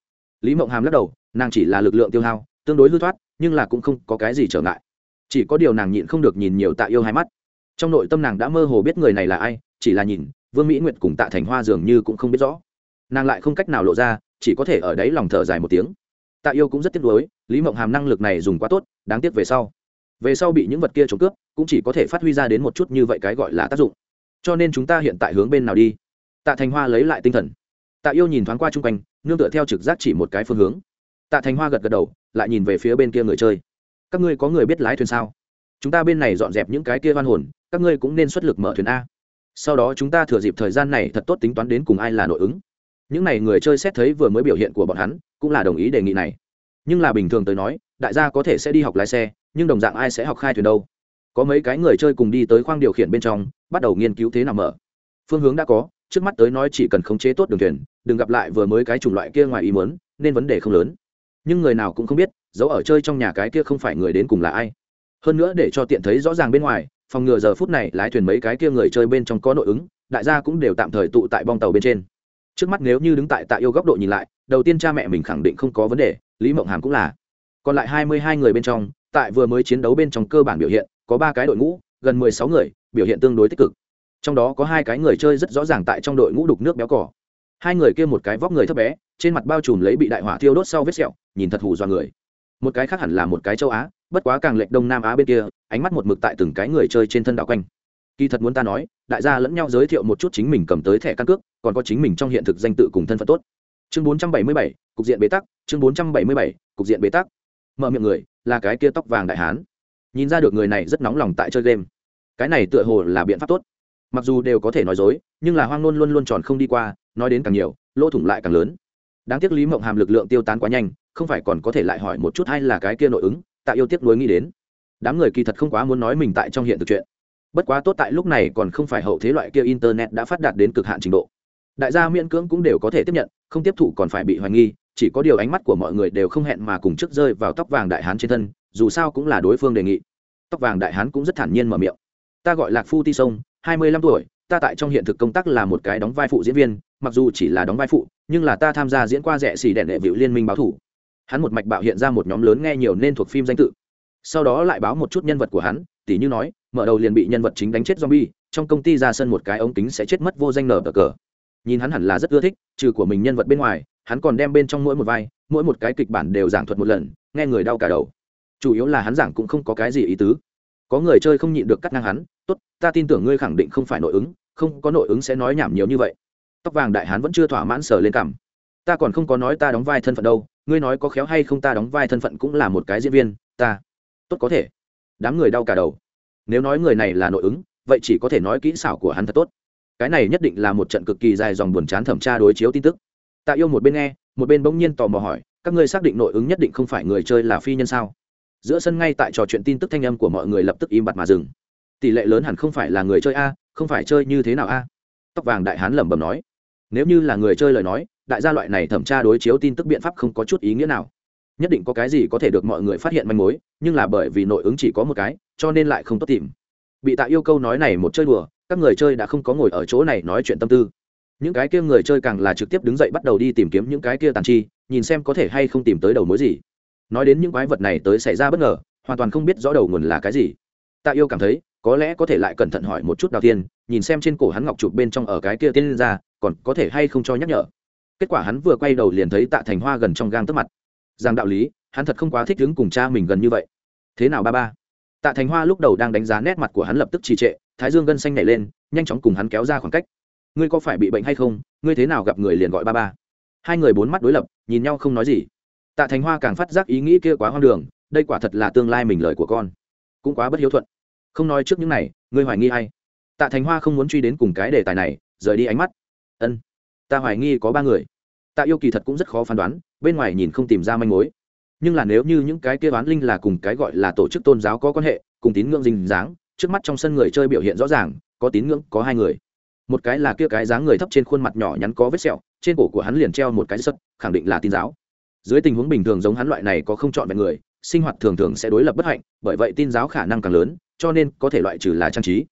Lý mộng hàm lắc đầu, nàng chỉ là lực lượng tiêu hao, tương đối hư thoát nhưng là cũng không có cái gì trở ngại. Chỉ có điều nàng nhịn không được nhìn nhiều tạ yêu hai mắt. Trong nội tâm nàng đã mơ hồ biết người này là ai, chỉ là nhìn, vương mỹ nguyệt cùng tạ thành hoa dường như cũng không biết rõ. Nàng lại không cách nào lộ ra, chỉ có thể ở đấy lòng thở dài một tiếng. Tạ yêu cũng rất tiếc nuối, lý mộng hàm năng lực này dùng quá tốt, đáng tiếc về sau. Về sau bị những vật kia trộm cướp, cũng chỉ có thể phát huy ra đến một chút như vậy cái gọi là tác dụng. Cho nên chúng ta hiện tại hướng bên nào đi? Tạ thành hoa lấy lại tinh thần. Tạ yêu nhìn thoáng qua chung quanh, nương tựa theo trực giác chỉ một cái phương hướng tạ thành hoa gật gật đầu, lại nhìn về phía bên kia người chơi. Các ngươi có người biết lái thuyền sao? Chúng ta bên này dọn dẹp những cái kia hoan hồn, các ngươi cũng nên xuất lực mở thuyền a. Sau đó chúng ta thừa dịp thời gian này thật tốt tính toán đến cùng ai là nội ứng. Những n à y người chơi xét thấy vừa mới biểu hiện của bọn hắn, cũng là đồng ý đề nghị này. Nhưng là bình thường tới nói, đại gia có thể sẽ đi học lái xe, nhưng đồng dạng ai sẽ học khai thuyền đâu? Có mấy cái người chơi cùng đi tới khoang điều khiển bên trong, bắt đầu nghiên cứu thế nào mở. Phương hướng đã có, trước mắt tới nói chỉ cần khống chế tốt đường thuyền, đừng gặp lại vừa mới cái chủng loại kia ngoài ý mớn nên vấn đề không lớn nhưng người nào cũng không biết, dấu ở chơi trong nhà cái kia không phải người đến cùng là ai. Hơn nữa để cho tiện thấy rõ ràng bên ngoài, phòng ngừa giờ phút này lái thuyền mấy cái kia người chơi bên trong có nội ứng, đại gia cũng đều tạm thời tụ tại bong tàu bên trên. Trước mắt nếu như đứng tại tạ yêu góc độ nhìn lại, đầu tiên cha mẹ mình khẳng định không có vấn đề, lý mộng hàm cũng là. Còn lại hai mươi hai người bên trong, tại vừa mới chiến đấu bên trong cơ bản biểu hiện, có ba cái đội ngũ, gần mười sáu người, biểu hiện tương đối tích cực. Trong đó có hai cái người chơi rất rõ ràng tại trong đội ngũ đục nước béo cỏ hai người kia một cái vóc người thấp bé, trên mặt bao trùm lấy bị đại hỏa thiêu đốt sau vết sẹo nhìn thật hù do người. Một cái khác hẳn là một cái châu á bất quá càng lệch đông nam á bên kia ánh mắt một mực tại từng cái người chơi trên thân đảo quanh. Kỳ thật muốn ta nói đại gia lẫn nhau giới thiệu một chút chính mình cầm tới thẻ căn cước còn có chính mình trong hiện thực danh tự cùng thân phận tốt. Chương 477, cục diện bế tắc chương 477, cục diện bế tắc. Mở miệng người là cái kia tóc vàng đại hán. Nhìn ra được người này rất nóng lòng tại chơi game. Cái này tựa hồ là biện pháp tốt. Mặc dù đều có thể nói dối nhưng là hoang nôn luôn luôn tròn không đi qua nói đến càng nhiều lỗ thủng lại càng lớn đáng tiếc lý mộng hàm lực lượng tiêu tán quá nhanh, không phải còn có thể lại hỏi một chút hay là cái kia nội ứng, tạ yêu tiếc nuối nghĩ đến. Đám người kỳ thật không quá muốn nói mình tại trong hiện thực chuyện. Bất quá tốt tại lúc này còn không phải hậu thế loại kia internet đã phát đạt đến cực hạn trình độ. Đại gia miễn cưỡng cũng đều có thể tiếp nhận, không tiếp thụ còn phải bị hoài nghi, chỉ có điều ánh mắt của mọi người đều không hẹn mà cùng trước rơi vào tóc vàng đại hán trên thân, dù sao cũng là đối phương đề nghị. Tóc vàng đại hán cũng rất thản nhiên mở miệng. Ta gọi lạc phu ti sông, hai mươi lăm tuổi, ta tại trong hiện thực công tác là một cái đóng vai phụ diễn viên, mặc dù chỉ là đóng vai phụ nhưng là ta tham gia diễn qua rẻ xì đèn đệ vịu liên minh báo thủ. Hắn một mạch bạo hiện ra một nhóm lớn nghe nhiều nên thuộc phim danh tự. Sau đó lại báo một chút nhân vật của hắn, tỉ như nói, mở đầu liền bị nhân vật chính đánh chết zombie, trong công ty ra sân một cái ống kính sẽ chết mất vô danh nở cờ. Nhìn hắn hẳn là rất ưa thích, trừ của mình nhân vật bên ngoài, hắn còn đem bên trong mỗi một vai, mỗi một cái kịch bản đều giảng thuật một lần, nghe người đau cả đầu. Chủ yếu là hắn giảng cũng không có cái gì ý tứ. Có người chơi không nhịn được cắt ngang hắn, tốt, ta tin tưởng ngươi khẳng định không phải nội ứng, không có nội ứng sẽ nói nhảm nhiều như vậy tóc vàng đại hán vẫn chưa thỏa mãn sở lên cảm. Ta còn không có nói ta đóng vai thân phận đâu, ngươi nói có khéo hay không ta đóng vai thân phận cũng là một cái diễn viên, ta. Tốt có thể. Đám người đau cả đầu. Nếu nói người này là nội ứng, vậy chỉ có thể nói kỹ xảo của hắn thật tốt. Cái này nhất định là một trận cực kỳ dài dòng buồn chán thẩm tra đối chiếu tin tức. Tạ yêu một bên nghe, một bên bỗng nhiên tò mò hỏi, các ngươi xác định nội ứng nhất định không phải người chơi là phi nhân sao? Giữa sân ngay tại trò chuyện tin tức thanh âm của mọi người lập tức im bặt mà dừng. Tỷ lệ lớn hẳn không phải là người chơi a, không phải chơi như thế nào a? Tóc vàng đại hán lẩm bẩm nói nếu như là người chơi lời nói, đại gia loại này thẩm tra đối chiếu tin tức biện pháp không có chút ý nghĩa nào. Nhất định có cái gì có thể được mọi người phát hiện manh mối, nhưng là bởi vì nội ứng chỉ có một cái, cho nên lại không tốt tìm. Bị tạ yêu câu nói này một chơi đùa, các người chơi đã không có ngồi ở chỗ này nói chuyện tâm tư. Những cái kia người chơi càng là trực tiếp đứng dậy bắt đầu đi tìm kiếm những cái kia tàn chi, nhìn xem có thể hay không tìm tới đầu mối gì. Nói đến những quái vật này tới xảy ra bất ngờ, hoàn toàn không biết rõ đầu nguồn là cái gì. Tạ yêu cảm thấy, có lẽ có thể lại cẩn thận hỏi một chút đào tiên nhìn xem trên cổ hắn ngọc chụp bên trong ở cái kia tiên ra còn có thể hay không cho nhắc nhở. Kết quả hắn vừa quay đầu liền thấy tạ thành hoa gần trong gang tấc mặt. Rằng đạo lý, hắn thật không quá thích đứng cùng cha mình gần như vậy. Thế nào ba ba? Tạ thành hoa lúc đầu đang đánh giá nét mặt của hắn lập tức trì trệ, thái dương gân xanh nhảy lên, nhanh chóng cùng hắn kéo ra khoảng cách. Ngươi có phải bị bệnh hay không? Ngươi thế nào gặp người liền gọi ba ba? Hai người bốn mắt đối lập, nhìn nhau không nói gì. Tạ thành hoa càng phát giác ý nghĩ kia quá hoang đường, đây quả thật là tương lai mình lời của con. Cũng quá bất hiếu thuận. Không nói trước những này, ngươi hoài nghi hay tạ thành hoa không muốn truy đến cùng cái đề tài này, rời đi ánh mắt ân, ta hoài nghi có ba người. Tạ yêu kỳ thật cũng rất khó phán đoán, bên ngoài nhìn không tìm ra manh mối. Nhưng là nếu như những cái kia bán linh là cùng cái gọi là tổ chức tôn giáo có quan hệ, cùng tín ngưỡng dình dáng, trước mắt trong sân người chơi biểu hiện rõ ràng, có tín ngưỡng, có hai người. Một cái là kia cái dáng người thấp trên khuôn mặt nhỏ nhắn có vết sẹo, trên cổ của hắn liền treo một cái sất khẳng định là tin giáo. Dưới tình huống bình thường giống hắn loại này có không chọn vẹn người, sinh hoạt thường thường sẽ đối lập bất hạnh, bởi vậy tin giáo khả năng càng lớn, cho nên có thể loại trừ là trang trí.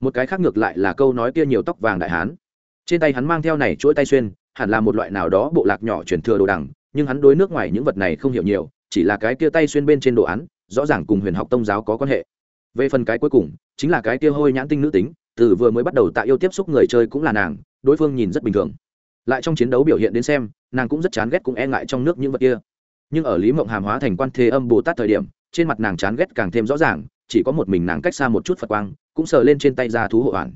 Một cái khác ngược lại là câu nói kia nhiều tóc vàng đại hán trên tay hắn mang theo này chuỗi tay xuyên, hẳn là một loại nào đó bộ lạc nhỏ chuyển thừa đồ đằng, nhưng hắn đối nước ngoài những vật này không hiểu nhiều, chỉ là cái kia tay xuyên bên trên đồ án, rõ ràng cùng huyền học tông giáo có quan hệ. Về phần cái cuối cùng, chính là cái kia hôi nhãn tinh nữ tính, từ vừa mới bắt đầu tạo yêu tiếp xúc người chơi cũng là nàng, đối phương nhìn rất bình thường. Lại trong chiến đấu biểu hiện đến xem, nàng cũng rất chán ghét cũng e ngại trong nước những vật kia. Nhưng ở lý mộng hàm hóa thành quan thế âm bồ tát thời điểm, trên mặt nàng chán ghét càng thêm rõ ràng, chỉ có một mình nàng cách xa một chút phật quang, cũng sờ lên trên tay ra thú hộ hoàn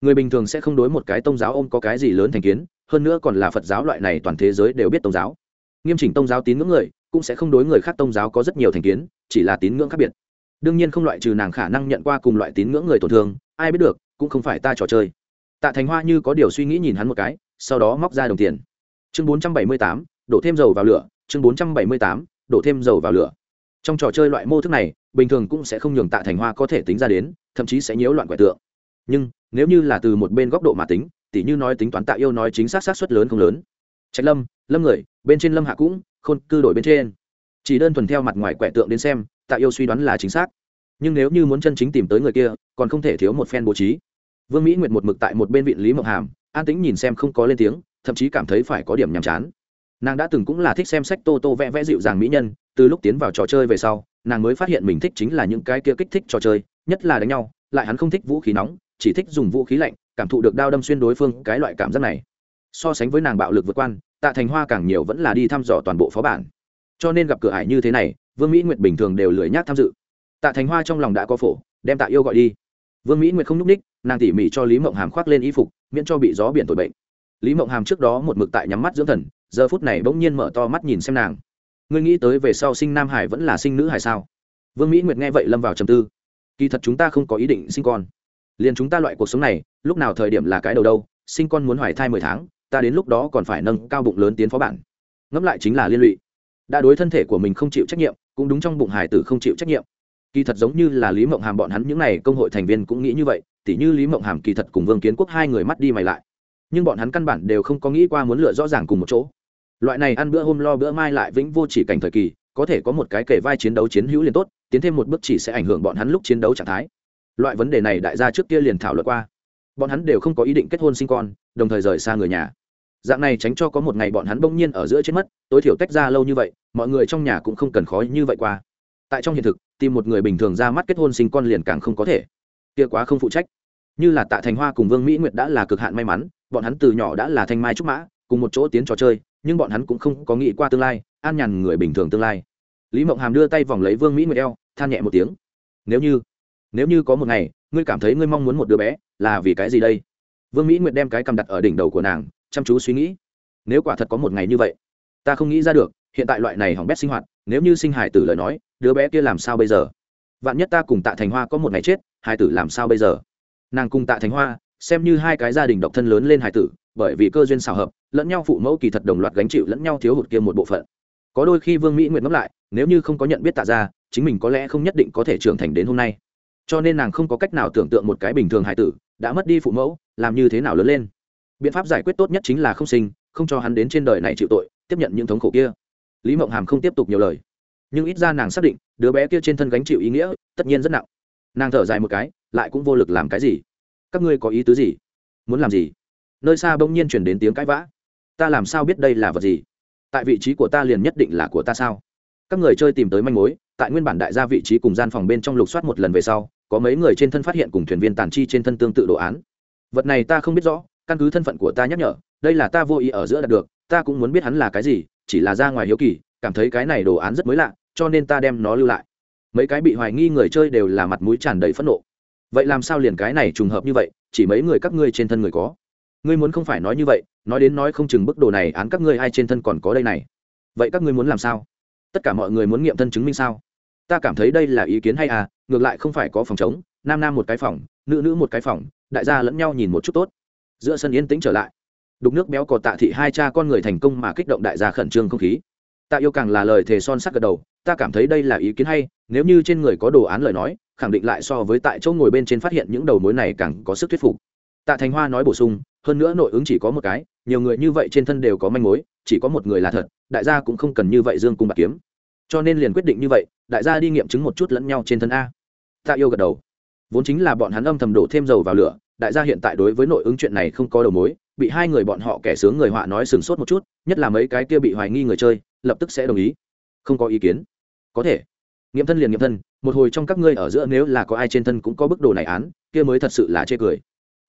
người bình thường sẽ không đối một cái tôn giáo ôm có cái gì lớn thành kiến, hơn nữa còn là phật giáo loại này toàn thế giới đều biết tôn giáo. Nghiêm chỉnh tôn giáo tín ngưỡng người, cũng sẽ không đối người khác tôn giáo có rất nhiều thành kiến, chỉ là tín ngưỡng khác biệt. Đương nhiên không loại trừ nàng khả năng nhận qua cùng loại tín ngưỡng người tổn thương, ai biết được, cũng không phải ta trò chơi. Tạ thành hoa như có điều suy nghĩ nhìn hắn một cái, sau đó móc ra đồng tiền. Chương bốn trăm bảy mươi tám, đổ thêm dầu vào lửa, chương bốn trăm bảy mươi tám, đổ thêm dầu vào lửa. Trong trò chơi loại mô thức này, bình thường cũng sẽ không nhường tạ thành hoa có thể tính ra đến, thậm chí sẽ nhiễu loạn quẻ tượng nhưng nếu như là từ một bên góc độ mà tính, tỉ như nói tính toán tạ yêu nói chính xác xác suất lớn không lớn. Trạch lâm lâm người, bên trên lâm hạ cũng, khôn cư đổi bên trên. Chỉ đơn thuần theo mặt ngoài quẻ tượng đến xem, tạ yêu suy đoán là chính xác. Nhưng nếu như muốn chân chính tìm tới người kia, còn không thể thiếu một phen bố trí. Vương mỹ nguyệt một mực tại một bên vị lý mộng hàm, an tĩnh nhìn xem không có lên tiếng, thậm chí cảm thấy phải có điểm nhàm chán. Nàng đã từng cũng là thích xem sách tô tô vẽ vẽ dịu dàng mỹ nhân, từ lúc tiến vào trò chơi về sau, nàng mới phát hiện mình thích chính là những cái kia kích thích trò chơi, nhất là đánh nhau, lại hắn không thích vũ khí nóng chỉ thích dùng vũ khí lạnh, cảm thụ được đao đâm xuyên đối phương cái loại cảm giác này. So sánh với nàng bạo lực vượt quan, tạ thành hoa càng nhiều vẫn là đi thăm dò toàn bộ phó bản. Cho nên gặp cửa hải như thế này, vương mỹ nguyệt bình thường đều lười nhác tham dự. Tạ thành hoa trong lòng đã có phổ, đem tạ yêu gọi đi. Vương mỹ nguyệt không n ú c ních, nàng tỉ mỉ cho lý mộng hàm khoác lên y phục, miễn cho bị gió biển tội bệnh. Lý mộng hàm trước đó một mực tại nhắm mắt dưỡng thần, giờ phút này bỗng nhiên mở to mắt nhìn xem nàng. Ngươi nghĩ tới về sau sinh nam hải vẫn là sinh nữ hải sao? Vương mỹ nguyệt nghe vậy lâm vào trầm tư. Kỳ thật chúng ta không có ý định sinh con liền chúng ta loại cuộc sống này, lúc nào thời điểm là cái đầu đâu, sinh con muốn hoài thai mười tháng, ta đến lúc đó còn phải nâng cao bụng lớn tiến phó bản. Ngẫm lại chính là liên lụy. Đã đối thân thể của mình không chịu trách nhiệm, cũng đúng trong bụng hải tử không chịu trách nhiệm. Kỳ thật giống như là lý mộng hàm bọn hắn những n à y công hội thành viên cũng nghĩ như vậy, tỉ như lý mộng hàm kỳ thật cùng vương kiến quốc hai người mắt đi mày lại. Nhưng bọn hắn căn bản đều không có nghĩ qua muốn lựa rõ ràng cùng một chỗ. Loại này ăn bữa hôm lo bữa mai lại vĩnh vô chỉ cảnh thời kỳ, có thể có một cái kể vai chiến đấu chiến hữu liền tốt, tiến thêm một bước chỉ sẽ ảnh hưởng bọn hắn lúc chiến đấu trạng thái loại vấn đề này đại gia trước kia liền thảo luận qua. Bọn hắn đều không có ý định kết hôn sinh con, đồng thời rời xa người nhà. Dạng này tránh cho có một ngày bọn hắn bỗng nhiên ở giữa chết mất, tối thiểu tách ra lâu như vậy, mọi người trong nhà cũng không cần khó như vậy qua. Tại trong hiện thực, tìm một người bình thường ra mắt kết hôn sinh con liền càng không có thể. Kia quá không phụ trách. Như là tạ thành hoa cùng vương mỹ nguyệt đã là cực hạn may mắn, bọn hắn từ nhỏ đã là thanh mai trúc mã, cùng một chỗ tiến trò chơi, nhưng bọn hắn cũng không có nghĩ qua tương lai, an nhàn người bình thường tương lai. Lý mộng hàm đưa tay vòng lấy vương mỹ nguyệt eo, than nhẹ một tiếng. Nếu như nếu như có một ngày, ngươi cảm thấy ngươi mong muốn một đứa bé, là vì cái gì đây? Vương mỹ nguyệt đem cái cầm đặt ở đỉnh đầu của nàng, chăm chú suy nghĩ. Nếu quả thật có một ngày như vậy, ta không nghĩ ra được, hiện tại loại này hỏng bét sinh hoạt, nếu như sinh hải tử lời nói, đứa bé kia làm sao bây giờ? Vạn nhất ta cùng tạ thành hoa có một ngày chết hải tử làm sao bây giờ? Nàng cùng tạ thành hoa, xem như hai cái gia đình độc thân lớn lên hải tử, bởi vì cơ duyên xào hợp, lẫn nhau phụ mẫu kỳ thật đồng loạt gánh chịu lẫn nhau thiếu hụt kia một bộ phận. Có đôi khi vương mỹ nguyện ngẫm lại, nếu như không có nhận biết tạ ra chính mình có lẽ không nhất định có thể trưởng thành đến hôm nay cho nên nàng không có cách nào tưởng tượng một cái bình thường hải tử đã mất đi phụ mẫu, làm như thế nào lớn lên. Biện pháp giải quyết tốt nhất chính là không sinh, không cho hắn đến trên đời này chịu tội, tiếp nhận những thống khổ kia. Lý mộng hàm không tiếp tục nhiều lời. Nhưng ít ra nàng xác định, đứa bé kia trên thân gánh chịu ý nghĩa, tất nhiên rất nặng. Nàng thở dài một cái, lại cũng vô lực làm cái gì? Các ngươi có ý tứ gì? Muốn làm gì? Nơi xa bỗng nhiên chuyển đến tiếng cãi vã. Ta làm sao biết đây là vật gì? Tại vị trí của ta liền nhất định là của ta sao? Các người chơi tìm tới manh mối, tại nguyên bản đại gia vị trí cùng gian phòng bên trong lục soát một lần về sau có mấy người trên thân phát hiện cùng thuyền viên tàn chi trên thân tương tự đồ án. Vật này ta không biết rõ, căn cứ thân phận của ta nhắc nhở, đây là ta vô ý ở giữa đạt được, ta cũng muốn biết hắn là cái gì, chỉ là ra ngoài hiếu kỳ, cảm thấy cái này đồ án rất mới lạ, cho nên ta đem nó lưu lại. Mấy cái bị hoài nghi người chơi đều là mặt mũi tràn đầy phẫn nộ. Vậy làm sao liền cái này trùng hợp như vậy, chỉ mấy người các ngươi trên thân người có? Ngươi muốn không phải nói như vậy, nói đến nói không chừng bức đồ này án các ngươi ai trên thân còn có đây này. Vậy các ngươi muốn làm sao? Tất cả mọi người muốn nghiệm thân chứng minh sao? Ta cảm thấy đây là ý kiến hay à ngược lại không phải có phòng chống nam nam một cái phòng, nữ nữ một cái phòng, đại gia lẫn nhau nhìn một chút tốt. Giữa sân yên tĩnh trở lại. Đục nước béo cò tạ thị hai cha con người thành công mà kích động đại gia khẩn trương không khí. Tạ yêu càng là lời thề son sắc gật đầu, ta cảm thấy đây là ý kiến hay, nếu như trên người có đồ án lời nói, khẳng định lại so với tại chỗ ngồi bên trên phát hiện những đầu mối này càng có sức thuyết phục. Tạ thành hoa nói bổ sung, hơn nữa nội ứng chỉ có một cái, nhiều người như vậy trên thân đều có manh mối, chỉ có một người là thật, đại gia cũng không cần như vậy dương cung bạc kiếm. Cho nên liền quyết định như vậy, đại gia đi nghiệm chứng một chút lẫn nhau trên thân a tạ yêu gật đầu. Vốn chính là bọn hắn âm thầm đổ thêm dầu vào lửa, đại gia hiện tại đối với nội ứng chuyện này không có đầu mối, bị hai người bọn họ kẻ sướng người họa nói sừng sốt một chút, nhất là mấy cái kia bị hoài nghi người chơi, lập tức sẽ đồng ý. Không có ý kiến. Có thể. Nghiệm thân liền nghiệm thân, một hồi trong các ngươi ở giữa nếu là có ai trên thân cũng có bức đồ này án, kia mới thật sự là chê cười.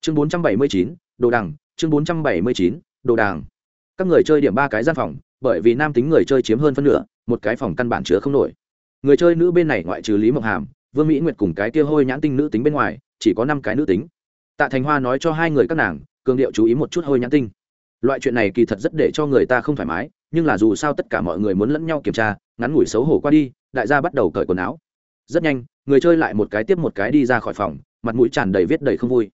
Chương bốn trăm bảy mươi chín, đồ đằng, chương bốn trăm bảy mươi chín, đồ đàng các người chơi điểm ba cái gian phòng, bởi vì nam tính người chơi chiếm hơn phân nửa, một cái phòng căn bản chứa không nổi. Người chơi nữ bên này ngoại trừ lý mộng hàm vương mỹ nguyệt cùng cái kia hôi nhãn tinh nữ tính bên ngoài, chỉ có năm cái nữ tính. Tạ thành hoa nói cho hai người các nàng, cường điệu chú ý một chút hôi nhãn tinh. Loại chuyện này kỳ thật rất để cho người ta không thoải mái, nhưng là dù sao tất cả mọi người muốn lẫn nhau kiểm tra, ngắn ngủi xấu hổ qua đi, đại gia bắt đầu cởi quần áo. Rất nhanh, người chơi lại một cái tiếp một cái đi ra khỏi phòng, mặt mũi tràn đầy viết đầy không vui.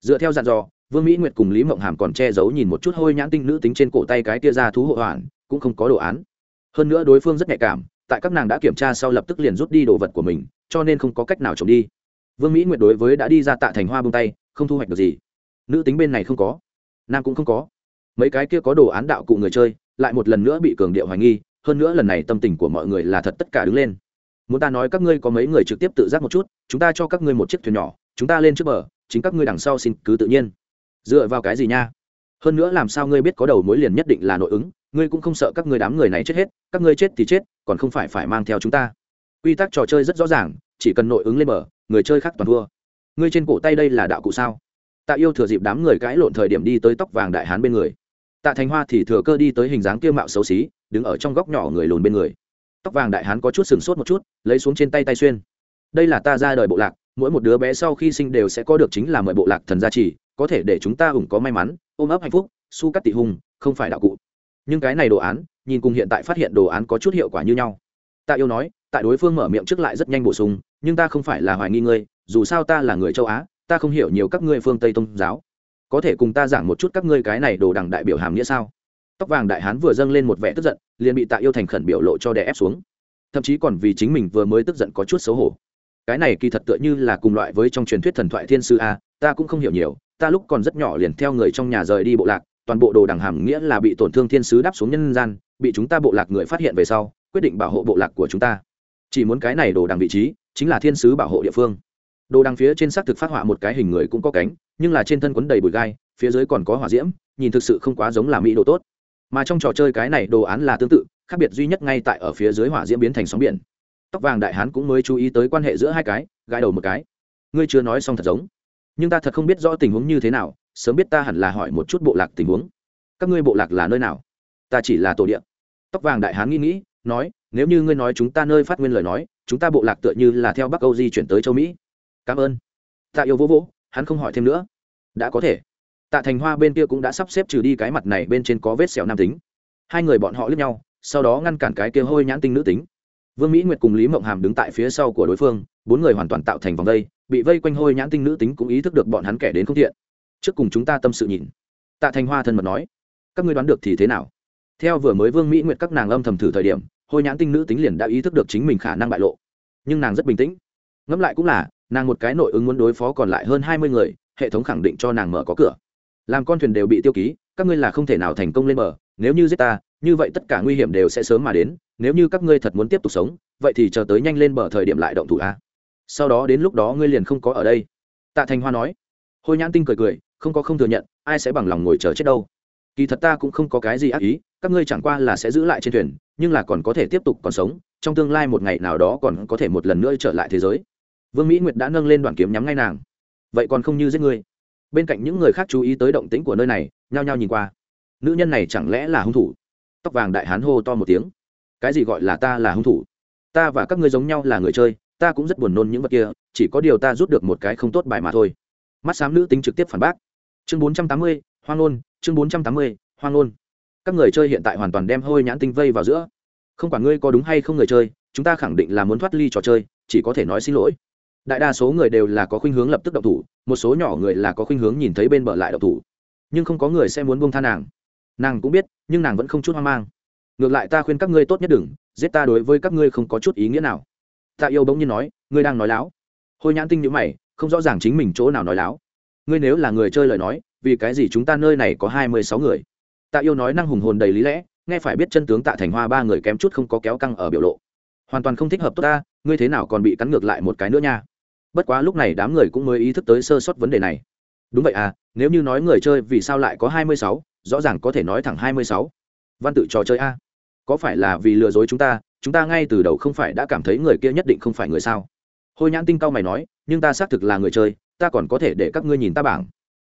Dựa theo dặn dò, vương mỹ nguyệt cùng lý mộng hàm còn che giấu nhìn một chút hôi nhãn tinh nữ tính trên cổ tay cái kia ra thú hộ hoàn cũng không có đồ án. Hơn nữa đối phương rất nhạy cảm tại các nàng đã kiểm tra sau lập tức liền rút đi đồ vật của mình, cho nên không có cách nào trộm đi. Vương mỹ nguyệt đối với đã đi ra tạ thành hoa bông tay, không thu hoạch được gì. Nữ tính bên này không có, nam cũng không có. Mấy cái kia có đồ án đạo cụ người chơi, lại một lần nữa bị cường điệu hoài nghi, hơn nữa lần này tâm tình của mọi người là thật tất cả đứng lên. Muốn ta nói các ngươi có mấy người trực tiếp tự giác một chút, chúng ta cho các ngươi một chiếc thuyền nhỏ, chúng ta lên trước bờ, chính các ngươi đằng sau xin cứ tự nhiên. Dựa vào cái gì nha? Hơn nữa làm sao ngươi biết có đầu mối liền nhất định là nội ứng, ngươi cũng không sợ các ngươi đám người này chết hết, các ngươi chết thì chết, còn không phải phải mang theo chúng ta. Quy tắc trò chơi rất rõ ràng, chỉ cần nội ứng lên bờ, người chơi khác toàn thua. Ngươi trên cổ tay đây là đạo cụ sao? Tạ yêu thừa dịp đám người cãi lộn thời điểm đi tới tóc vàng đại hán bên người. Tạ thành hoa thì thừa cơ đi tới hình dáng kia mạo xấu xí, đứng ở trong góc nhỏ người lùn bên người. Tóc vàng đại hán có chút sừng sốt một chút, lấy xuống trên tay tay xuyên. Đây là ta ra đời bộ lạc, mỗi một đứa bé sau khi sinh đều sẽ có được chính là mười bộ lạc thần gia trì, có thể để chúng ta ủng có may mắn ôm ấp hạnh phúc, su cắt tị hùng, không phải đạo cụ. Nhưng cái này đồ án, nhìn cùng hiện tại phát hiện đồ án có chút hiệu quả như nhau. Tạ yêu nói, tại đối phương mở miệng trước lại rất nhanh bổ sung, nhưng ta không phải là hoài nghi ngươi, dù sao ta là người châu á, ta không hiểu nhiều các ngươi phương tây tôn giáo. Có thể cùng ta giảng một chút các ngươi cái này đồ đằng đại biểu hàm nghĩa sao? Tóc vàng đại hán vừa dâng lên một vẻ tức giận, liền bị tạ yêu thành khẩn biểu lộ cho đè ép xuống. Thậm chí còn vì chính mình vừa mới tức giận có chút xấu hổ. Cái này kỳ thật tựa như là cùng loại với trong truyền thuyết thần thoại thiên sư a, ta cũng không hiểu nhiều ta lúc còn rất nhỏ liền theo người trong nhà rời đi bộ lạc, toàn bộ đồ đằng hàm nghĩa là bị tổn thương thiên sứ đáp xuống nhân gian, bị chúng ta bộ lạc người phát hiện về sau, quyết định bảo hộ bộ lạc của chúng ta. Chỉ muốn cái này đồ đằng vị trí, chính là thiên sứ bảo hộ địa phương. Đồ đằng phía trên xác thực phát họa một cái hình người cũng có cánh, nhưng là trên thân quấn đầy bụi gai, phía dưới còn có hỏa diễm, nhìn thực sự không quá giống là mỹ đồ tốt. Mà trong trò chơi cái này đồ án là tương tự, khác biệt duy nhất ngay tại ở phía dưới hỏa diễm biến thành sóng biển. Tóc vàng đại hán cũng mới chú ý tới quan hệ giữa hai cái, gãi đầu một cái. Ngươi chưa nói xong thật giống nhưng ta thật không biết rõ tình huống như thế nào, sớm biết ta hẳn là hỏi một chút bộ lạc tình huống. Các ngươi bộ lạc là nơi nào? Ta chỉ là tổ điện tóc vàng đại hán nghĩ nghĩ, nói, nếu như ngươi nói chúng ta nơi phát nguyên lời nói, chúng ta bộ lạc tựa như là theo bắc âu di chuyển tới châu mỹ. Cảm ơn. Tạ yêu vỗ vỗ, hắn không hỏi thêm nữa. Đã có thể. Tạ thành hoa bên kia cũng đã sắp xếp trừ đi cái mặt này bên trên có vết sẹo nam tính. Hai người bọn họ lướt nhau, sau đó ngăn cản cái kia hôi nhãn tinh nữ tính. Vương mỹ nguyệt cùng lý mộng hàm đứng tại phía sau của đối phương, bốn người hoàn toàn tạo thành vòng đây bị vây quanh hôi nhãn tinh nữ tính cũng ý thức được bọn hắn kẻ đến không thiện. Trước cùng chúng ta tâm sự nhìn. Tạ thành hoa thân mật nói, các ngươi đoán được thì thế nào? Theo vừa mới vương mỹ nguyệt các nàng âm thầm thử thời điểm, hôi nhãn tinh nữ tính liền đã ý thức được chính mình khả năng bại lộ. Nhưng nàng rất bình tĩnh. Ngẫm lại cũng là, nàng một cái nội ứng muốn đối phó còn lại hơn hai mươi người, hệ thống khẳng định cho nàng mở có cửa. Làm con thuyền đều bị tiêu ký, các ngươi là không thể nào thành công lên bờ, nếu như giết ta, như vậy tất cả nguy hiểm đều sẽ sớm mà đến, nếu như các ngươi thật muốn tiếp tục sống, vậy thì chờ tới nhanh lên bờ thời điểm lại động thủ a sau đó đến lúc đó ngươi liền không có ở đây. Tạ thành hoa nói. Hôi nhãn tinh cười cười, không có không thừa nhận, ai sẽ bằng lòng ngồi chờ chết đâu. Kỳ thật ta cũng không có cái gì ác ý, các ngươi chẳng qua là sẽ giữ lại trên thuyền, nhưng là còn có thể tiếp tục còn sống, trong tương lai một ngày nào đó còn có thể một lần nữa trở lại thế giới. Vương mỹ nguyệt đã nâng lên đoàn kiếm nhắm ngay nàng. Vậy còn không như giết ngươi? Bên cạnh những người khác chú ý tới động tĩnh của nơi này, nhao nhao nhìn qua. Nữ nhân này chẳng lẽ là hung thủ? Tóc vàng đại hán hô to một tiếng. Cái gì gọi là ta là hung thủ? Ta và các ngươi giống nhau là người chơi ta cũng rất buồn nôn những vật kia, chỉ có điều ta rút được một cái không tốt bài mà thôi. Mắt xám nữ tính trực tiếp phản bác. Chương bốn trăm tám mươi, hoang nôn chương bốn trăm tám mươi, hoang nôn các người chơi hiện tại hoàn toàn đem hôi nhãn tinh vây vào giữa. Không quản ngươi có đúng hay không người chơi, chúng ta khẳng định là muốn thoát ly trò chơi, chỉ có thể nói xin lỗi. Đại đa số người đều là có khuynh hướng lập tức động thủ, một số nhỏ người là có khuynh hướng nhìn thấy bên bờ lại động thủ. Nhưng không có người sẽ muốn buông tha nàng. Nàng cũng biết, nhưng nàng vẫn không chút hoang mang. Ngược lại ta khuyên các ngươi tốt nhất đừng, giết ta đối với các ngươi không có chút ý nghĩa nào. Tạ yêu bỗng nhiên nói, ngươi đang nói láo. Hôi nhãn tinh nhữ mày, không rõ ràng chính mình chỗ nào nói láo. Ngươi nếu là người chơi lời nói, vì cái gì chúng ta nơi này có hai mươi sáu người? Tạ yêu nói năng hùng hồn đầy lý lẽ, nghe phải biết chân tướng tạ thành hoa ba người kém chút không có kéo căng ở biểu lộ. Hoàn toàn không thích hợp tốt ta, ngươi thế nào còn bị cắn ngược lại một cái nữa nha? Bất quá lúc này đám người cũng mới ý thức tới sơ sót vấn đề này. Đúng vậy à nếu như nói người chơi vì sao lại có hai mươi sáu, rõ ràng có thể nói thẳng hai mươi sáu. Văn tự trò chơi a. Có phải là vì lừa dối chúng ta chúng ta ngay từ đầu không phải đã cảm thấy người kia nhất định không phải người sao? Hôi nhãn tinh cao mày nói, nhưng ta xác thực là người chơi, ta còn có thể để các ngươi nhìn ta bảng.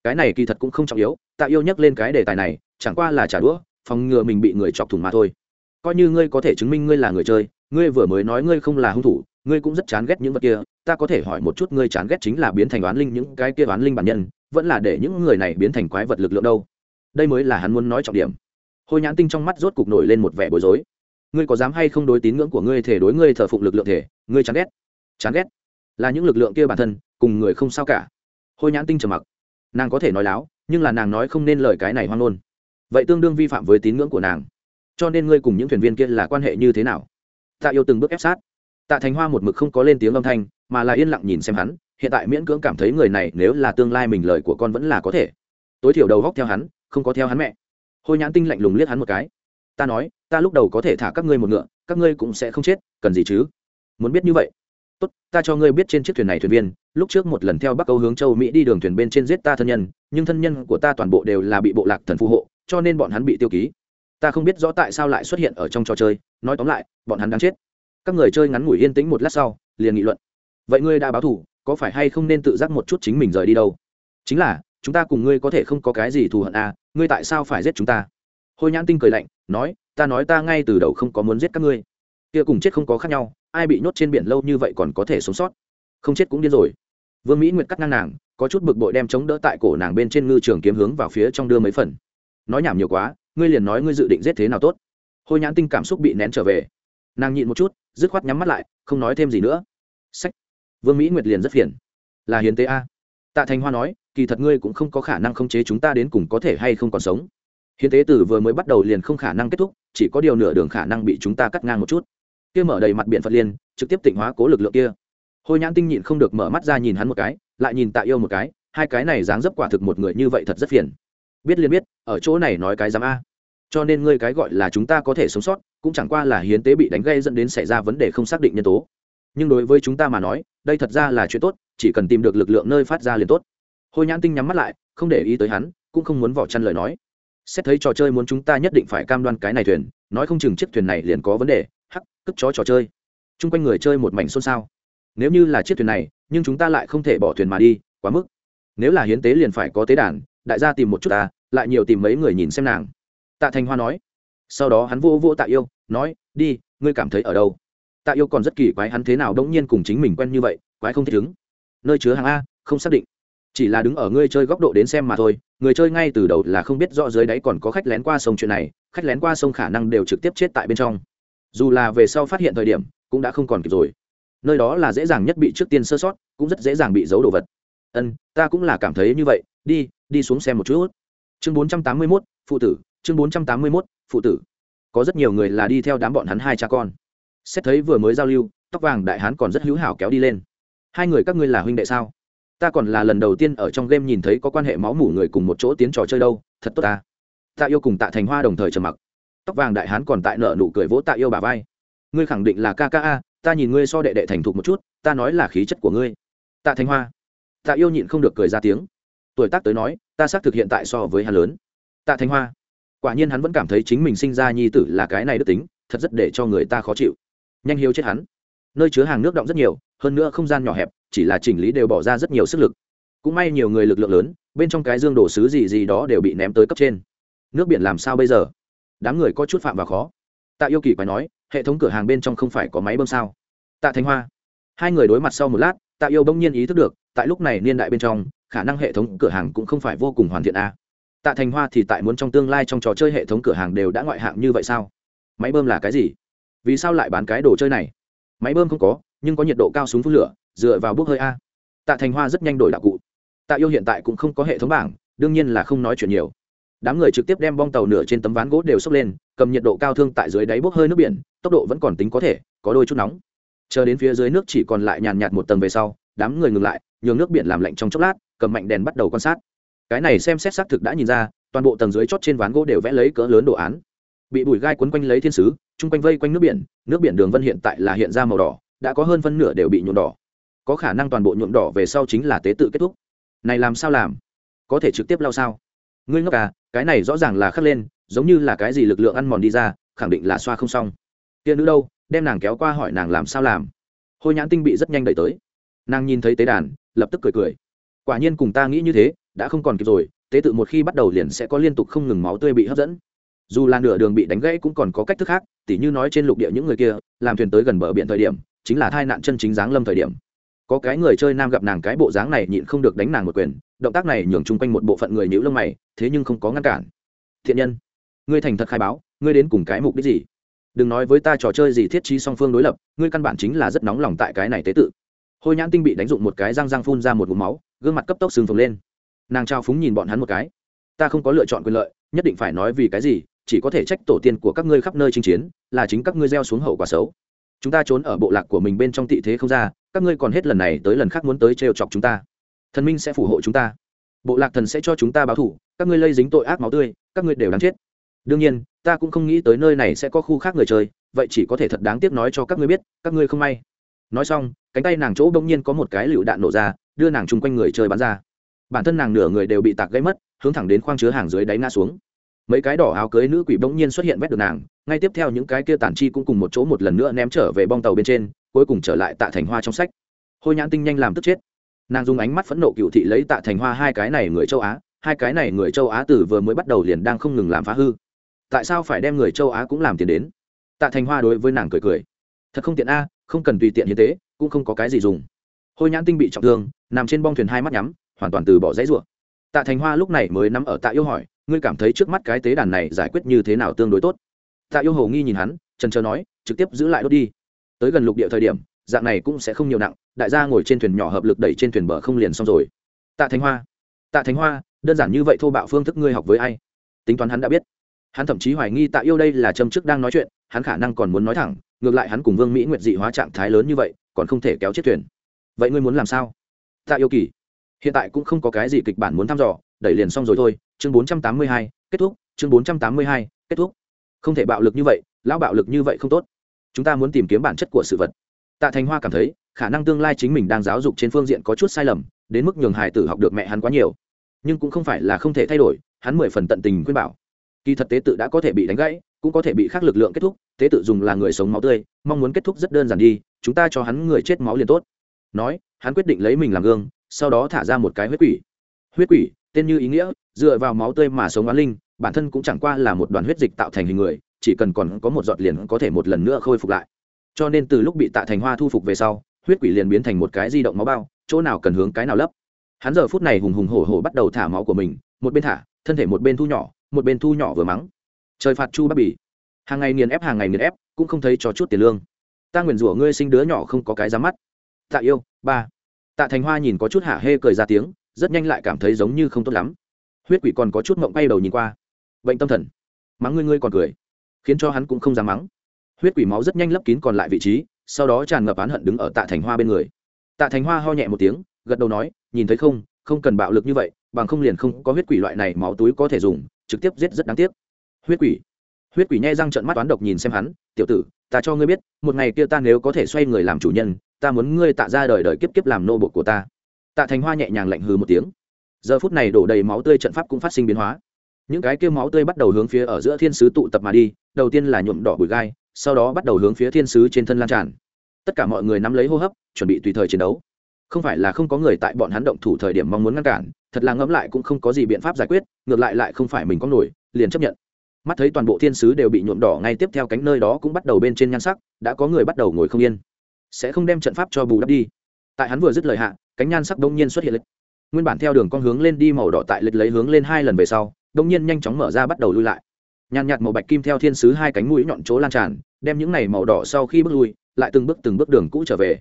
Cái này kỳ thật cũng không trọng yếu, ta yêu nhắc lên cái đề tài này, chẳng qua là trả đũa, phòng ngừa mình bị người chọc thủng mà thôi. Coi như ngươi có thể chứng minh ngươi là người chơi, ngươi vừa mới nói ngươi không là hung thủ, ngươi cũng rất chán ghét những vật kia, ta có thể hỏi một chút ngươi chán ghét chính là biến thành oán linh những cái kia oán linh bản nhân, vẫn là để những người này biến thành quái vật lực lượng đâu? Đây mới là hắn muốn nói trọng điểm. Hôi nhãn tinh trong mắt rốt cục nổi lên một vẻ bối rối ngươi có dám hay không đối tín ngưỡng của ngươi thể đối ngươi thờ phụng lực lượng thể, ngươi chán ghét. Chán ghét? Là những lực lượng kia bản thân, cùng người không sao cả. Hôi nhãn tinh trầm mặc. Nàng có thể nói láo, nhưng là nàng nói không nên lời cái này hoang ngôn. Vậy tương đương vi phạm với tín ngưỡng của nàng. Cho nên ngươi cùng những thuyền viên kia là quan hệ như thế nào? Tạ yêu từng bước ép sát. Tạ thành hoa một mực không có lên tiếng âm thanh, mà là yên lặng nhìn xem hắn, hiện tại miễn cưỡng cảm thấy người này nếu là tương lai mình lời của con vẫn là có thể. Tối thiểu đầu góc theo hắn, không có theo hắn mẹ. Hôi nhãn tinh lạnh lùng liếc hắn một cái ta nói, ta lúc đầu có thể thả các ngươi một ngựa, các ngươi cũng sẽ không chết, cần gì chứ? Muốn biết như vậy? Tốt, ta cho ngươi biết trên chiếc thuyền này thuyền viên, lúc trước một lần theo bắc âu hướng châu mỹ đi đường thuyền bên trên giết ta thân nhân, nhưng thân nhân của ta toàn bộ đều là bị bộ lạc thần phù hộ, cho nên bọn hắn bị tiêu ký. Ta không biết rõ tại sao lại xuất hiện ở trong trò chơi, nói tóm lại, bọn hắn đang chết. Các người chơi ngắn ngủi yên tĩnh một lát sau, liền nghị luận. Vậy ngươi đã báo thủ có phải hay không nên tự giác một chút chính mình rời đi đâu? Chính là, chúng ta cùng ngươi có thể không có cái gì thù hận à ngươi tại sao phải giết chúng ta? Hôi nhãn tinh cười lạnh, nói, ta nói ta ngay từ đầu không có muốn giết các ngươi. Kia cùng chết không có khác nhau, ai bị nhốt trên biển lâu như vậy còn có thể sống sót. Không chết cũng điên rồi. Vương mỹ nguyệt cắt ngang nàng, có chút bực bội đem chống đỡ tại cổ nàng bên trên ngư trường kiếm hướng vào phía trong đưa mấy phần. Nói nhảm nhiều quá, ngươi liền nói ngươi dự định giết thế nào tốt. Hôi nhãn tinh cảm xúc bị nén trở về. Nàng nhịn một chút, dứt khoát nhắm mắt lại, không nói thêm gì nữa. Sách vương mỹ nguyệt liền rất phiền. Là hiến tế a. Tạ thành hoa nói, kỳ thật ngươi cũng không có khả năng khống chế chúng ta đến cùng có thể hay không còn sống hiến tế tử vừa mới bắt đầu liền không khả năng kết thúc, chỉ có điều nửa đường khả năng bị chúng ta cắt ngang một chút. Kia mở đầy mặt biện phật liên, trực tiếp tịnh hóa cố lực lượng kia. Hôi nhãn tinh nhịn không được mở mắt ra nhìn hắn một cái, lại nhìn tạ yêu một cái, hai cái này dáng dấp quả thực một người như vậy thật rất phiền. Biết liền biết, ở chỗ này nói cái dám a. Cho nên ngươi cái gọi là chúng ta có thể sống sót, cũng chẳng qua là hiến tế bị đánh gây dẫn đến xảy ra vấn đề không xác định nhân tố. Nhưng đối với chúng ta mà nói, đây thật ra là chuyện tốt, chỉ cần tìm được lực lượng nơi phát ra liền tốt. Hôi nhãn tinh nhắm mắt lại, không để ý tới hắn, cũng không muốn vỏ chăn lời nói xét thấy trò chơi muốn chúng ta nhất định phải cam đoan cái này thuyền, nói không chừng chiếc thuyền này liền có vấn đề, hắc cất chó trò chơi. Chung quanh người chơi một mảnh xôn xao. Nếu như là chiếc thuyền này, nhưng chúng ta lại không thể bỏ thuyền mà đi, quá mức. Nếu là hiến tế liền phải có tế đàn, đại gia tìm một chút ta, lại nhiều tìm mấy người nhìn xem nàng. Tạ thành hoa nói. Sau đó hắn vô vô tạ yêu, nói, đi, ngươi cảm thấy ở đâu? Tạ yêu còn rất kỳ quái hắn thế nào đống nhiên cùng chính mình quen như vậy, quái không thích ứng. Nơi chứa hàng a, không xác định chỉ là đứng ở ngươi chơi góc độ đến xem mà thôi, người chơi ngay từ đầu là không biết rõ dưới đáy còn có khách lén qua sông chuyện này, khách lén qua sông khả năng đều trực tiếp chết tại bên trong. Dù là về sau phát hiện thời điểm, cũng đã không còn kịp rồi. Nơi đó là dễ dàng nhất bị trước tiên sơ sót, cũng rất dễ dàng bị giấu đồ vật. Ân, ta cũng là cảm thấy như vậy. Đi đi xuống xem một chút. Chương bốn trăm tám mươi mốt, phụ tử. Chương bốn trăm tám mươi mốt, phụ tử. Có rất nhiều người là đi theo đám bọn hắn hai cha con. Xét thấy vừa mới giao lưu, tóc vàng đại hán còn rất hữu hảo kéo đi lên. Hai người các ngươi là huynh đệ sao? Ta còn là lần đầu tiên ở trong game nhìn thấy có quan hệ máu mủ người cùng một chỗ tiến trò chơi đâu, thật tốt ta. Tạ yêu cùng tạ thành hoa đồng thời trầm mặc. Tóc vàng đại hán còn tại nợ nụ cười vỗ tạ yêu bà vai. Ngươi khẳng định là kka ta nhìn ngươi so đệ đệ thành thục một chút, ta nói là khí chất của ngươi. Tạ thành hoa. Tạ yêu nhịn không được cười ra tiếng. Tuổi tác tới nói, ta xác thực hiện tại so với hắn lớn. Tạ thành hoa. Quả nhiên hắn vẫn cảm thấy chính mình sinh ra nhi tử là cái này đức tính, thật rất để cho người ta khó chịu. Nhanh hiếu chết hắn. Nơi chứa hàng nước động rất nhiều, hơn nữa không gian nhỏ hẹp chỉ là chỉnh lý đều bỏ ra rất nhiều sức lực. Cũng may nhiều người lực lượng lớn, bên trong cái dương đồ sứ gì gì đó đều bị ném tới cấp trên. Nước biển làm sao bây giờ? Đám người có chút phạm và khó. Tạ yêu kỳ phải nói, hệ thống cửa hàng bên trong không phải có máy bơm sao? Tạ thanh hoa. Hai người đối mặt sau một lát, tạ yêu bỗng nhiên ý thức được, tại lúc này niên đại bên trong, khả năng hệ thống cửa hàng cũng không phải vô cùng hoàn thiện a tạ thành hoa thì tại muốn trong tương lai trong trò chơi hệ thống cửa hàng đều đã ngoại hạng như vậy sao? Máy bơm là cái gì? Vì sao lại bán cái đồ chơi này? Máy bơm không có nhưng có nhiệt độ cao súng phun lửa, dựa vào bốc hơi a. Tạ thành hoa rất nhanh đổi đạo cụ. Tạ yêu hiện tại cũng không có hệ thống bảng, đương nhiên là không nói chuyện nhiều. Đám người trực tiếp đem bong tàu nửa trên tấm ván gỗ đều sốc lên, cầm nhiệt độ cao thương tại dưới đáy bốc hơi nước biển, tốc độ vẫn còn tính có thể, có đôi chút nóng. Chờ đến phía dưới nước chỉ còn lại nhàn nhạt một tầng về sau, đám người ngừng lại, nhường nước biển làm lạnh trong chốc lát, cầm mạnh đèn bắt đầu quan sát. Cái này xem xét xác thực đã nhìn ra, toàn bộ tầng dưới chót trên ván gỗ đều vẽ lấy cỡ lớn đồ án. Bị bụi gai quấn quanh lấy thiên sứ, chung quanh vây quanh nước biển nước biển đường vân hiện tại là hiện ra màu đỏ đã có hơn phân nửa đều bị nhuộm đỏ. Có khả năng toàn bộ nhuộm đỏ về sau chính là tế tự kết thúc. Này làm sao làm? Có thể trực tiếp lau sao? Ngươi ngốc à cái này rõ ràng là khắc lên, giống như là cái gì lực lượng ăn mòn đi ra, khẳng định là xoa không xong. Kia nữ đâu, đem nàng kéo qua hỏi nàng làm sao làm. Hôi nhãn tinh bị rất nhanh đẩy tới. Nàng nhìn thấy tế đàn, lập tức cười cười. Quả nhiên cùng ta nghĩ như thế, đã không còn kịp rồi, tế tự một khi bắt đầu liền sẽ có liên tục không ngừng máu tươi bị hấp dẫn. Dù là nửa đường bị đánh gãy cũng còn có cách thức khác, tỉ như nói trên lục địa những người kia, làm thuyền tới gần bờ biển thời điểm chính là thai nạn chân chính dáng lâm thời điểm. Có cái người chơi nam gặp nàng cái bộ dáng này nhịn không được đánh nàng một quyền, động tác này nhường chung quanh một bộ phận người nhữ lông mày, thế nhưng không có ngăn cản. Thiện nhân, ngươi thành thật khai báo, ngươi đến cùng cái mục đích gì? Đừng nói với ta trò chơi gì thiết trí song phương đối lập, ngươi căn bản chính là rất nóng lòng tại cái này tế tự. Hôi nhãn tinh bị đánh dụng một cái răng răng phun ra một vùng máu, gương mặt cấp tốc sừng phồng lên. Nàng trao phúng nhìn bọn hắn một cái. Ta không có lựa chọn quyền lợi, nhất định phải nói vì cái gì, chỉ có thể trách tổ tiên của các ngươi khắp nơi chinh chiến, là chính các ngươi gieo xuống hậu quả xấu chúng ta trốn ở bộ lạc của mình bên trong tị thế không ra, các ngươi còn hết lần này tới lần khác muốn tới trêu chọc chúng ta. Thần minh sẽ phù hộ chúng ta. Bộ lạc thần sẽ cho chúng ta báo thủ, các ngươi lây dính tội ác máu tươi, các ngươi đều đáng chết. Đương nhiên, ta cũng không nghĩ tới nơi này sẽ có khu khác người chơi, vậy chỉ có thể thật đáng tiếc nói cho các ngươi biết, các ngươi không may. Nói xong, cánh tay nàng chỗ bỗng nhiên có một cái lựu đạn nổ ra, đưa nàng chung quanh người chơi bắn ra. Bản thân nàng nửa người đều bị tạc gây mất, hướng thẳng đến khoang chứa hàng dưới đáy ngã xuống mấy cái đỏ áo cưới nữ quỷ bỗng nhiên xuất hiện vét được nàng, ngay tiếp theo những cái kia tản chi cũng cùng một chỗ một lần nữa ném trở về bong tàu bên trên, cuối cùng trở lại tạ thành hoa trong sách. Hôi nhãn tinh nhanh làm tức chết. Nàng dùng ánh mắt phẫn nộ cựu thị lấy tạ thành hoa hai cái này người châu á, hai cái này người châu á từ vừa mới bắt đầu liền đang không ngừng làm phá hư. Tại sao phải đem người châu á cũng làm tiền đến? Tạ thành hoa đối với nàng cười cười. Thật không tiện a, không cần tùy tiện như thế, cũng không có cái gì dùng. Hôi nhãn tinh bị trọng thương, nằm trên bong thuyền hai mắt nhắm, hoàn toàn từ bỏ dãy rủa. Tạ thành hoa lúc này mới nắm ở tạ yêu hỏi ngươi cảm thấy trước mắt cái tế đàn này giải quyết như thế nào tương đối tốt? Tạ yêu hầu nghi nhìn hắn, trần trờ nói, trực tiếp giữ lại đốt đi. Tới gần lục địa thời điểm, dạng này cũng sẽ không nhiều nặng, đại gia ngồi trên thuyền nhỏ hợp lực đẩy trên thuyền bờ không liền xong rồi. Tạ Thánh hoa, tạ Thánh hoa, đơn giản như vậy thô bạo phương thức ngươi học với ai? Tính toán hắn đã biết. Hắn thậm chí hoài nghi tạ yêu đây là châm chức đang nói chuyện, hắn khả năng còn muốn nói thẳng, ngược lại hắn cùng vương mỹ nguyệt dị hóa trạng thái lớn như vậy, còn không thể kéo chiếc thuyền. Vậy ngươi muốn làm sao? Tạ yêu kỳ, hiện tại cũng không có cái gì kịch bản muốn thăm dò đẩy liền xong rồi thôi, chương bốn trăm tám mươi hai, kết thúc, chương bốn trăm tám mươi hai, kết thúc. Không thể bạo lực như vậy, lão bạo lực như vậy không tốt. Chúng ta muốn tìm kiếm bản chất của sự vật. Tạ thành hoa cảm thấy, khả năng tương lai chính mình đang giáo dục trên phương diện có chút sai lầm, đến mức nhường hài tử học được mẹ hắn quá nhiều. Nhưng cũng không phải là không thể thay đổi, hắn mười phần tận tình khuyên bảo. Kỳ thật tế tự đã có thể bị đánh gãy, cũng có thể bị khác lực lượng kết thúc, tế tự dùng là người sống máu tươi, mong muốn kết thúc rất đơn giản đi, chúng ta cho hắn người chết máu liền tốt. Nói, hắn quyết định lấy mình làm gương, sau đó thả ra một cái huyết quỷ. Huyết quỷ tên như ý nghĩa, dựa vào máu tươi mà sống oán linh, bản thân cũng chẳng qua là một đoàn huyết dịch tạo thành hình người, chỉ cần còn có một giọt liền có thể một lần nữa khôi phục lại. Cho nên từ lúc bị tạ thành hoa thu phục về sau, huyết quỷ liền biến thành một cái di động máu bao, chỗ nào cần hướng cái nào lấp. Hắn giờ phút này hùng hùng hổ hổ bắt đầu thả máu của mình, một bên thả, thân thể một bên thu nhỏ, một bên thu nhỏ vừa mắng. Trời phạt chu bác bỉ hàng ngày nghiền ép, hàng ngày nghiền ép, cũng không thấy cho chút tiền lương. Ta nguyền rủa ngươi sinh đứa nhỏ không có cái dám mắt. Tạ yêu, ba. Tạ thành hoa nhìn có chút hạ hê cười ra tiếng rất nhanh lại cảm thấy giống như không tốt lắm. Huyết quỷ còn có chút mộng bay đầu nhìn qua. Bệnh tâm thần. Mắng ngươi ngươi còn cười. Khiến cho hắn cũng không dám mắng. Huyết quỷ máu rất nhanh lấp kín còn lại vị trí, sau đó tràn ngập oán hận đứng ở tạ thành hoa bên người. Tạ thành hoa ho nhẹ một tiếng, gật đầu nói, nhìn thấy không không cần bạo lực như vậy, bằng không liền không có huyết quỷ loại này máu túi có thể dùng, trực tiếp giết rất đáng tiếc. Huyết quỷ. Huyết quỷ nhai răng trợn mắt toán độc nhìn xem hắn, tiểu tử, ta cho ngươi biết, một ngày kia ta nếu có thể xoay người làm chủ nhân, ta muốn ngươi tạ ra đời đời kiếp kiếp làm nô bộc của ta tạ thành hoa nhẹ nhàng lạnh hừ một tiếng. Giờ phút này đổ đầy máu tươi trận pháp cũng phát sinh biến hóa. Những cái kêu máu tươi bắt đầu hướng phía ở giữa thiên sứ tụ tập mà đi, đầu tiên là nhuộm đỏ bụi gai, sau đó bắt đầu hướng phía thiên sứ trên thân lan tràn. Tất cả mọi người nắm lấy hô hấp, chuẩn bị tùy thời chiến đấu. Không phải là không có người tại bọn hắn động thủ thời điểm mong muốn ngăn cản, thật là ngẫm lại cũng không có gì biện pháp giải quyết, ngược lại lại không phải mình có nổi, liền chấp nhận. Mắt thấy toàn bộ thiên sứ đều bị nhuộm đỏ ngay tiếp theo cánh nơi đó cũng bắt đầu bên trên nhan sắc, đã có người bắt đầu ngồi không yên. Sẽ không đem trận pháp cho bù đắp đi. Tại hắn vừa dứt lời hạ cánh nhan sắc đông nhiên xuất hiện lịch. Nguyên bản theo đường con hướng lên đi màu đỏ tại lịch lấy hướng lên hai lần về sau đông nhiên nhanh chóng mở ra bắt đầu lui lại. Nhàn nhạt màu bạch kim theo thiên sứ hai cánh mũi nhọn chỗ lan tràn, đem những này màu đỏ sau khi bước lui, lại từng bước từng bước đường cũ trở về.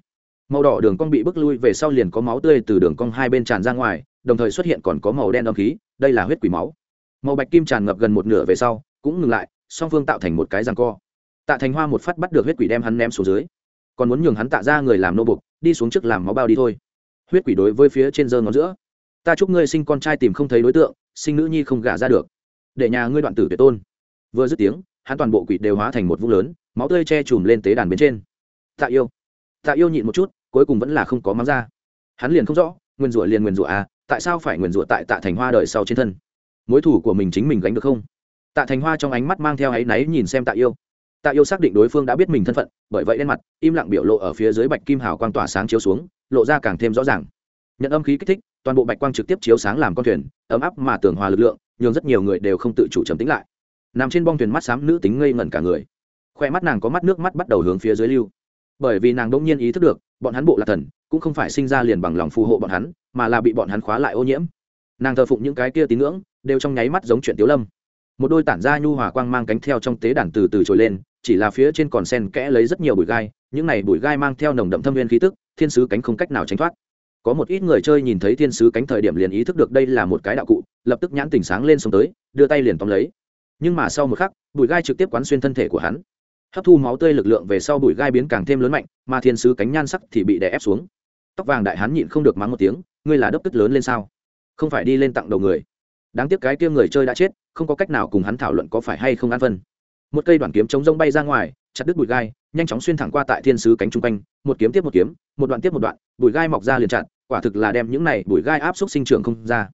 Màu đỏ đường cong bị bước lui về sau liền có máu tươi từ đường cong hai bên tràn ra ngoài, đồng thời xuất hiện còn có màu đen âm khí, đây là huyết quỷ máu. Màu bạch kim tràn ngập gần một nửa về sau, cũng ngừng lại, song phương tạo thành một cái răng co. Tạ thành hoa một phát bắt được huyết quỷ đem hắn ném xuống dưới. Còn muốn nhường hắn tạ ra người làm nô bục đi xuống trước làm máu bao đi thôi huyết quỷ đối với phía trên giơ ngón giữa. Ta chúc ngươi sinh con trai tìm không thấy đối tượng, sinh nữ nhi không gả ra được. Để nhà ngươi đoạn tử tuyệt tôn. Vừa dứt tiếng, hắn toàn bộ quỷ đều hóa thành một vũng lớn, máu tươi che chùm lên tế đàn bên trên. Tạ yêu. Tạ yêu nhịn một chút, cuối cùng vẫn là không có mắng ra. Hắn liền không rõ, nguyên rủa liền nguyên rủa à tại sao phải nguyên rủa tại tạ thành hoa đời sau trên thân? Mối thủ của mình chính mình gánh được không? Tạ thành hoa trong ánh mắt mang theo áy náy nhìn xem tạ yêu tạ yêu xác định đối phương đã biết mình thân phận, bởi vậy đen mặt, im lặng biểu lộ ở phía dưới bạch kim hào quang tỏa sáng chiếu xuống, lộ ra càng thêm rõ ràng. Nhận âm khí kích thích, toàn bộ bạch quang trực tiếp chiếu sáng làm con thuyền, ấm áp mà tưởng hòa lực lượng, nhường rất nhiều người đều không tự chủ trầm tính lại. Nằm trên bong thuyền mắt xám nữ tính ngây ngẩn cả người. Khoe mắt nàng có mắt nước mắt bắt đầu hướng phía dưới lưu. Bởi vì nàng đông nhiên ý thức được, bọn hắn bộ là thần, cũng không phải sinh ra liền bằng lòng phù hộ bọn hắn, mà là bị bọn hắn khóa lại ô nhiễm. Nàng thờ phụng những cái kia tín ngưỡng, đều trong nháy mắt giống chuyện tiếu lâm. Một đôi tản ra nhu hòa quang mang cánh theo trong tế đàn từ từ trồi lên chỉ là phía trên còn sen kẽ lấy rất nhiều bụi gai, những này bụi gai mang theo nồng đậm thâm viên khí tức, thiên sứ cánh không cách nào tránh thoát. Có một ít người chơi nhìn thấy thiên sứ cánh thời điểm liền ý thức được đây là một cái đạo cụ, lập tức nhãn tỉnh sáng lên xuống tới, đưa tay liền tóm lấy. Nhưng mà sau một khắc, bụi gai trực tiếp quán xuyên thân thể của hắn. Hấp thu máu tươi lực lượng về sau bụi gai biến càng thêm lớn mạnh, mà thiên sứ cánh nhan sắc thì bị đè ép xuống. Tóc vàng đại hắn nhịn không được mắng một tiếng, ngươi là đốc tức lớn lên sao? Không phải đi lên tặng đầu người. Đáng tiếc cái kia người chơi đã chết, không có cách nào cùng hắn thảo luận có phải hay không an phân một cây đoàn kiếm chống rông bay ra ngoài, chặt đứt bụi gai, nhanh chóng xuyên thẳng qua tại thiên sứ cánh trung quanh, một kiếm tiếp một kiếm, một đoạn tiếp một đoạn, bụi gai mọc ra liền chặt, quả thực là đem những này bụi gai áp xúc sinh trưởng không ra.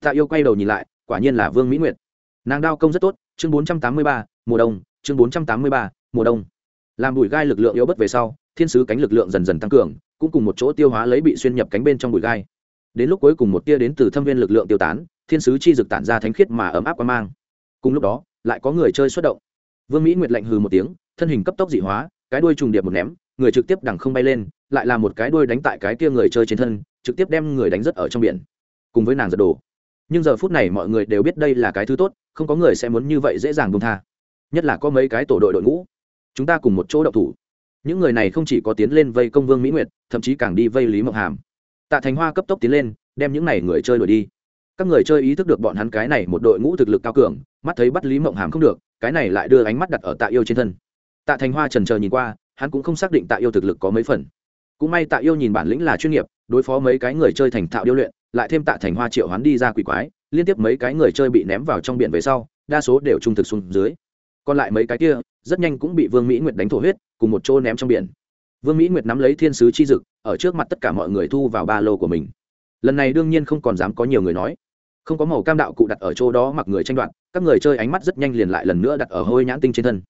Tạ yêu quay đầu nhìn lại, quả nhiên là vương mỹ nguyệt. Nàng đao công rất tốt, chương bốn trăm tám mươi ba, mùa đông, chương bốn trăm tám mươi ba, mùa đông. Làm bụi gai lực lượng yếu bất về sau, thiên sứ cánh lực lượng dần dần tăng cường, cũng cùng một chỗ tiêu hóa lấy bị xuyên nhập cánh bên trong bụi gai. Đến lúc cuối cùng một tia đến từ thâm viên lực lượng tiêu tán, thiên sứ chi dực tản ra thánh khiết mà ấm áp qua mang. Cùng lúc đó, lại có người chơi xuất động vương mỹ nguyệt lạnh hừ một tiếng, thân hình cấp tốc dị hóa, cái đuôi trùng điệp một ném, người trực tiếp đằng không bay lên, lại là một cái đuôi đánh tại cái kia người chơi trên thân, trực tiếp đem người đánh rất ở trong biển. Cùng với nàng giật đồ nhưng giờ phút này mọi người đều biết đây là cái thứ tốt, không có người sẽ muốn như vậy dễ dàng buông tha. Nhất là có mấy cái tổ đội đội ngũ. Chúng ta cùng một chỗ đậu thủ. Những người này không chỉ có tiến lên vây công vương mỹ nguyệt, thậm chí càng đi vây lý mộng hàm. Tạ thành hoa cấp tốc tiến lên, đem những này người chơi đuổi đi. Các người chơi ý thức được bọn hắn cái này một đội ngũ thực lực cao cường, mắt thấy bắt lý mộng hàm không được cái này lại đưa ánh mắt đặt ở tạ yêu trên thân. Tạ thành hoa trần chờ nhìn qua, hắn cũng không xác định tạ yêu thực lực có mấy phần. Cũng may tạ yêu nhìn bản lĩnh là chuyên nghiệp, đối phó mấy cái người chơi thành thạo điêu luyện, lại thêm tạ thành hoa triệu hắn đi ra quỷ quái, liên tiếp mấy cái người chơi bị ném vào trong biển về sau, đa số đều trung thực xuống dưới. Còn lại mấy cái kia, rất nhanh cũng bị vương mỹ nguyệt đánh thổ huyết, cùng một chỗ ném trong biển. Vương mỹ nguyệt nắm lấy thiên sứ chi dực, ở trước mặt tất cả mọi người thu vào ba lô của mình. Lần này đương nhiên không còn dám có nhiều người nói không có màu cam đạo cụ đặt ở chỗ đó mặc người tranh đoạt, các người chơi ánh mắt rất nhanh liền lại lần nữa đặt ở hôi nhãn tinh trên thân.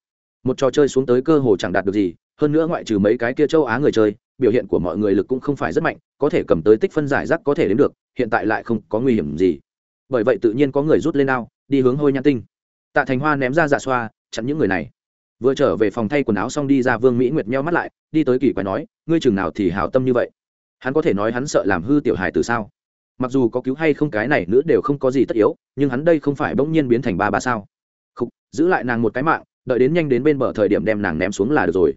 Một trò chơi xuống tới cơ hồ chẳng đạt được gì, hơn nữa ngoại trừ mấy cái kia châu á người chơi, biểu hiện của mọi người lực cũng không phải rất mạnh, có thể cầm tới tích phân giải rác có thể đến được, hiện tại lại không có nguy hiểm gì. Bởi vậy tự nhiên có người rút lên ao, đi hướng hôi nhãn tinh. Tạ thành hoa ném ra dạ xoa, chặn những người này. Vừa trở về phòng thay quần áo xong đi ra vương mỹ nguyệt meo mắt lại, đi tới kỳ quái nói, ngươi chừng nào thì hảo tâm như vậy? Hắn có thể nói hắn sợ làm hư tiểu hài từ sao? Mặc dù có cứu hay không cái này nữa đều không có gì tất yếu nhưng hắn đây không phải bỗng nhiên biến thành ba ba sao. Khúc, giữ lại nàng một cái mạng đợi đến nhanh đến bên bờ thời điểm đem nàng ném xuống là được rồi.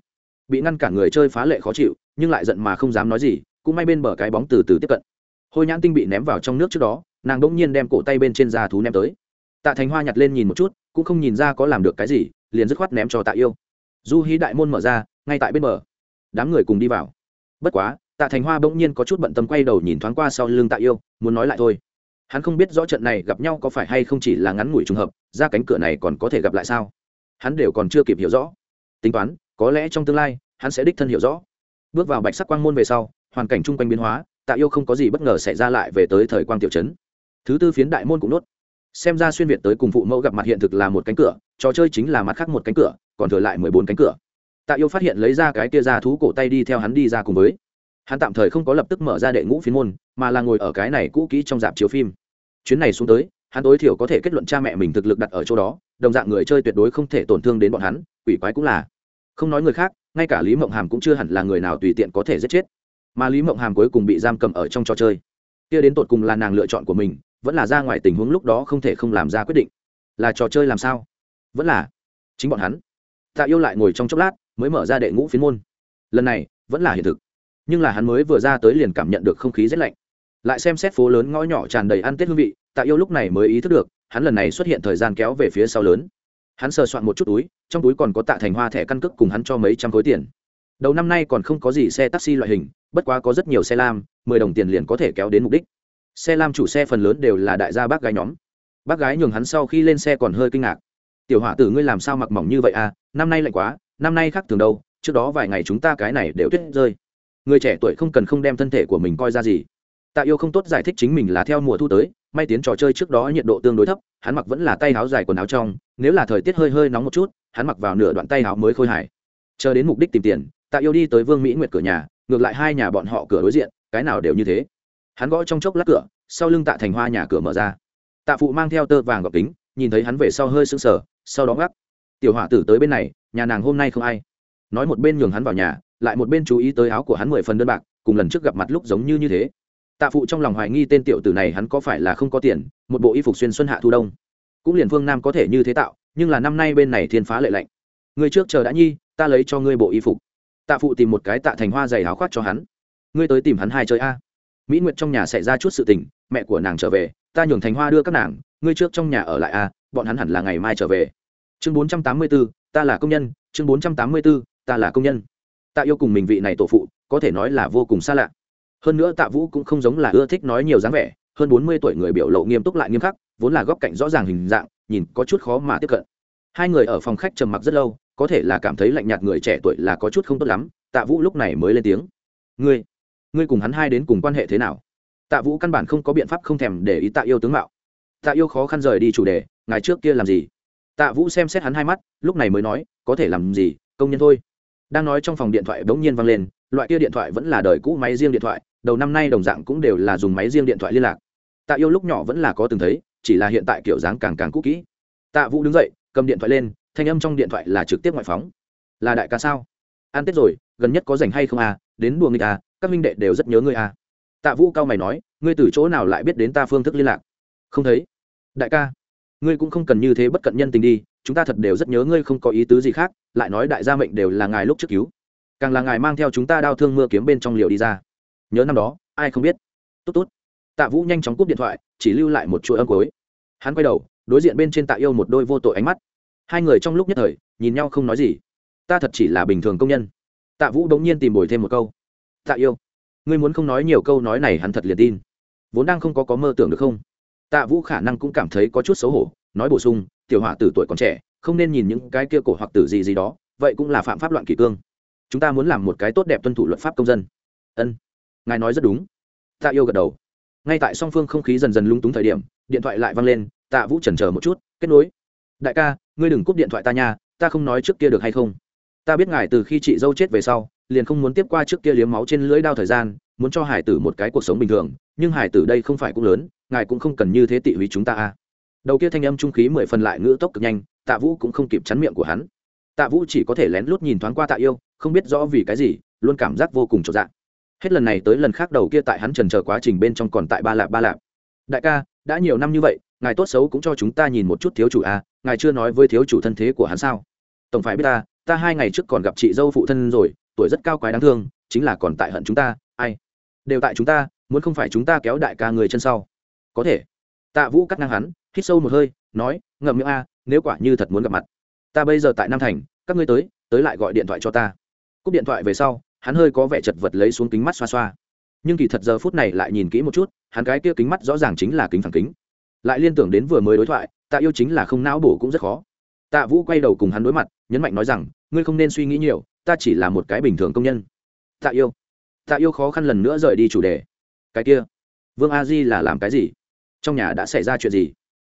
Bị ngăn cản người chơi phá lệ khó chịu nhưng lại giận mà không dám nói gì cũng may bên bờ cái bóng từ từ tiếp cận. Hôi nhãn tinh bị ném vào trong nước trước đó nàng đ ỗ n g nhiên đem cổ tay bên trên da thú ném tới. Tạ thành hoa nhặt lên nhìn một chút cũng không nhìn ra có làm được cái gì liền dứt khoát ném cho tạ yêu. Du hí đại môn mở ra ngay tại bên bờ. Đám người cùng đi vào. Bất quá tạ thành hoa bỗng nhiên có chút bận tâm quay đầu nhìn thoáng qua sau lưng tạ yêu, muốn nói lại thôi. Hắn không biết rõ trận này gặp nhau có phải hay không chỉ là ngắn ngủi trùng hợp, ra cánh cửa này còn có thể gặp lại sao? Hắn đều còn chưa kịp hiểu rõ. Tính toán, có lẽ trong tương lai, hắn sẽ đích thân hiểu rõ. Bước vào bạch sắc quang môn về sau, hoàn cảnh chung quanh biến hóa, tạ yêu không có gì bất ngờ xảy ra lại về tới thời quang tiểu trấn. Thứ tư phiến đại môn cũng nốt. Xem ra xuyên việt tới cùng phụ mẫu gặp mặt hiện thực là một cánh cửa, trò chơi chính là mặt khác một cánh cửa, còn thừa lại mười bốn cánh cửa. Tạ yêu phát hiện lấy ra cái tia ra thú cổ tay đi theo hắn đi ra cùng với hắn tạm thời không có lập tức mở ra đệ ngũ phiên môn, mà là ngồi ở cái này cũ kỹ trong dạp chiếu phim. Chuyến này xuống tới, hắn tối thiểu có thể kết luận cha mẹ mình thực lực đặt ở chỗ đó, đồng dạng người chơi tuyệt đối không thể tổn thương đến bọn hắn, quỷ quái cũng là. Không nói người khác, ngay cả lý mộng hàm cũng chưa hẳn là người nào tùy tiện có thể giết chết. Mà lý mộng hàm cuối cùng bị giam cầm ở trong trò chơi. Kia đến tột cùng là nàng lựa chọn của mình, vẫn là ra ngoài tình huống lúc đó không thể không làm ra quyết định. Là trò chơi làm sao? Vẫn là chính bọn hắn. Tạ yêu lại ngồi trong chốc lát, mới mở ra đệ ngũ phiến môn. Lần này, vẫn là hiện thực nhưng là hắn mới vừa ra tới liền cảm nhận được không khí rét lạnh. Lại xem xét phố lớn ngõ nhỏ tràn đầy ăn tết hương vị, tạ yêu lúc này mới ý thức được, hắn lần này xuất hiện thời gian kéo về phía sau lớn. Hắn sờ soạn một chút túi, trong túi còn có tạ thành hoa thẻ căn cước cùng hắn cho mấy trăm khối tiền. Đầu năm nay còn không có gì xe taxi loại hình, bất quá có rất nhiều xe lam, mười đồng tiền liền có thể kéo đến mục đích. Xe lam chủ xe phần lớn đều là đại gia bác gái nhóm. Bác gái nhường hắn sau khi lên xe còn hơi kinh ngạc. Tiểu hỏa tử, ngươi làm sao mặc mỏng như vậy à? Năm nay lạnh quá, năm nay khác thường đâu, trước đó vài ngày chúng ta cái này đều tuyết rơi người trẻ tuổi không cần không đem thân thể của mình coi ra gì. Tạ yêu không tốt giải thích chính mình là theo mùa thu tới, may tiến trò chơi trước đó nhiệt độ tương đối thấp, hắn mặc vẫn là tay áo dài quần áo trong, nếu là thời tiết hơi hơi nóng một chút, hắn mặc vào nửa đoạn tay áo mới khôi hài. Chờ đến mục đích tìm tiền, tạ yêu đi tới vương mỹ nguyệt cửa nhà, ngược lại hai nhà bọn họ cửa đối diện, cái nào đều như thế. Hắn gõ trong chốc lát cửa, sau lưng tạ thành hoa nhà cửa mở ra. Tạ phụ mang theo tơ vàng gọc kính, nhìn thấy hắn về sau hơi sững sờ, sau đó gác tiểu hỏa tử tới bên này, nhà nàng hôm nay không ai. Nói một bên nhường hắn vào nhà lại một bên chú ý tới áo của hắn mười phần đơn bạc, cùng lần trước gặp mặt lúc giống như như thế. Tạ phụ trong lòng hoài nghi tên tiểu tử này hắn có phải là không có tiền, một bộ y phục xuyên xuân hạ thu đông. Cũng liền phương nam có thể như thế tạo, nhưng là năm nay bên này thiên phá lệ lạnh. Người trước chờ đã nhi, ta lấy cho ngươi bộ y phục. Tạ phụ tìm một cái tạ thành hoa dày áo khoác cho hắn. Ngươi tới tìm hắn hai chơi a. Mỹ nguyệt trong nhà xảy ra chút sự tình, mẹ của nàng trở về, ta nhường thành hoa đưa các nàng, ngươi trước trong nhà ở lại a, bọn hắn hẳn là ngày mai trở về. Chương bốn trăm tám mươi b ố ta là công nhân, chương bốn trăm tám mươi b ố ta là công nhân tạ yêu cùng mình vị này tổ phụ, có thể nói là vô cùng xa lạ. Hơn nữa tạ vũ cũng không giống là ưa thích nói nhiều dáng vẻ, hơn bốn mươi tuổi người biểu lộ nghiêm túc lại nghiêm khắc, vốn là góc cạnh rõ ràng hình dạng, nhìn có chút khó mà tiếp cận. Hai người ở phòng khách trầm mặc rất lâu, có thể là cảm thấy lạnh nhạt người trẻ tuổi là có chút không tốt lắm, tạ vũ lúc này mới lên tiếng. Ngươi ngươi cùng hắn hai đến cùng quan hệ thế nào? Tạ vũ căn bản không có biện pháp không thèm để ý tạ yêu tướng mạo. Tạ yêu khó khăn rời đi chủ đề ngày trước kia làm gì? Tạ vũ xem xét hắn hai mắt, lúc này mới nói, có thể làm gì, công nhân thôi đang nói trong phòng điện thoại bỗng nhiên vang lên, loại kia điện thoại vẫn là đời cũ máy riêng điện thoại, đầu năm nay đồng dạng cũng đều là dùng máy riêng điện thoại liên lạc. Tạ yêu lúc nhỏ vẫn là có từng thấy, chỉ là hiện tại kiểu dáng càng càng cũ kỹ. Tạ vũ đứng dậy, cầm điện thoại lên, thanh âm trong điện thoại là trực tiếp ngoại phóng. Là đại ca sao? Ăn tết rồi, gần nhất có rảnh hay không à? Đến đùa nghịch à? Các minh đệ đều rất nhớ ngươi à? Tạ vũ cao mày nói, ngươi từ chỗ nào lại biết đến ta phương thức liên lạc? Không thấy. Đại ca, ngươi cũng không cần như thế bất cận nhân tình đi chúng ta thật đều rất nhớ ngươi không có ý tứ gì khác, lại nói đại gia mệnh đều là ngài lúc trước cứu. Càng là ngài mang theo chúng ta đau thương mưa kiếm bên trong liều đi ra. Nhớ năm đó, ai không biết. Tốt tốt. Tạ vũ nhanh chóng cúp điện thoại, chỉ lưu lại một chuỗi âm cối hắn quay đầu, đối diện bên trên tạ yêu một đôi vô tội ánh mắt. Hai người trong lúc nhất thời, nhìn nhau không nói gì. Ta thật chỉ là bình thường công nhân. Tạ vũ bỗng nhiên tìm bồi thêm một câu. Tạ yêu, ngươi muốn không nói nhiều câu nói này hắn thật liền tin. Vốn đang không có có mơ tưởng được không? Tạ vũ khả năng cũng cảm thấy có chút xấu hổ, nói bổ sung tiểu họa tử tuổi còn trẻ, không nên nhìn những cái kia cổ hoặc tử gì gì đó, vậy cũng là phạm pháp loạn kỷ cương. Chúng ta muốn làm một cái tốt đẹp tuân thủ luật pháp công dân. Ân, ngài nói rất đúng. Tạ yêu gật đầu. Ngay tại song phương không khí dần dần lung túng thời điểm, điện thoại lại văng lên, tạ vũ trần chờ một chút, kết nối. Đại ca, ngươi đừng cúp điện thoại ta nha, ta không nói trước kia được hay không? Ta biết ngài từ khi chị dâu chết về sau, liền không muốn tiếp qua trước kia liếm máu trên lưỡi đao thời gian, muốn cho hải tử một cái cuộc sống bình thường, nhưng hải tử đây không phải cũng lớn, ngài cũng không cần như thế tị húy chúng ta à? Đầu kia thanh âm trung khí mười phần lại ngữ tốc cực nhanh, tạ vũ cũng không kịp chắn miệng của hắn. Tạ vũ chỉ có thể lén lút nhìn thoáng qua tạ yêu, không biết rõ vì cái gì, luôn cảm giác vô cùng trọn dạng hết lần này tới lần khác đầu kia tại hắn trần chờ quá trình bên trong còn tại ba lạp ba lạp. Đại ca, đã nhiều năm như vậy, ngài tốt xấu cũng cho chúng ta nhìn một chút thiếu chủ a ngài chưa nói với thiếu chủ thân thế của hắn sao? Tổng phải biết ta ta hai ngày trước còn gặp chị dâu phụ thân rồi, tuổi rất cao quái đáng thương, chính là còn tại hận chúng ta, ai? Đều tại chúng ta, muốn không phải chúng ta kéo đại ca người chân sau. Có thể. Tạ vũ cắt ngang hắn hít sâu một hơi, nói, ngậm miệng a, nếu quả như thật muốn gặp mặt, ta bây giờ tại nam thành, các ngươi tới tới lại gọi điện thoại cho ta. Cúp điện thoại về sau, hắn hơi có vẻ chật vật lấy xuống kính mắt xoa xoa. Nhưng kỳ thật giờ phút này lại nhìn kỹ một chút, hắn cái kia kính mắt rõ ràng chính là kính phản kính. Lại liên tưởng đến vừa mới đối thoại tạ yêu chính là không não bổ cũng rất khó. Tạ vũ quay đầu cùng hắn đối mặt, nhấn mạnh nói rằng, ngươi không nên suy nghĩ nhiều, ta chỉ là một cái bình thường công nhân. Tạ yêu tạ yêu khó khăn lần nữa rời đi chủ đề. Cái kia, vương a di là làm cái gì? Trong nhà đã xảy ra chuyện gì?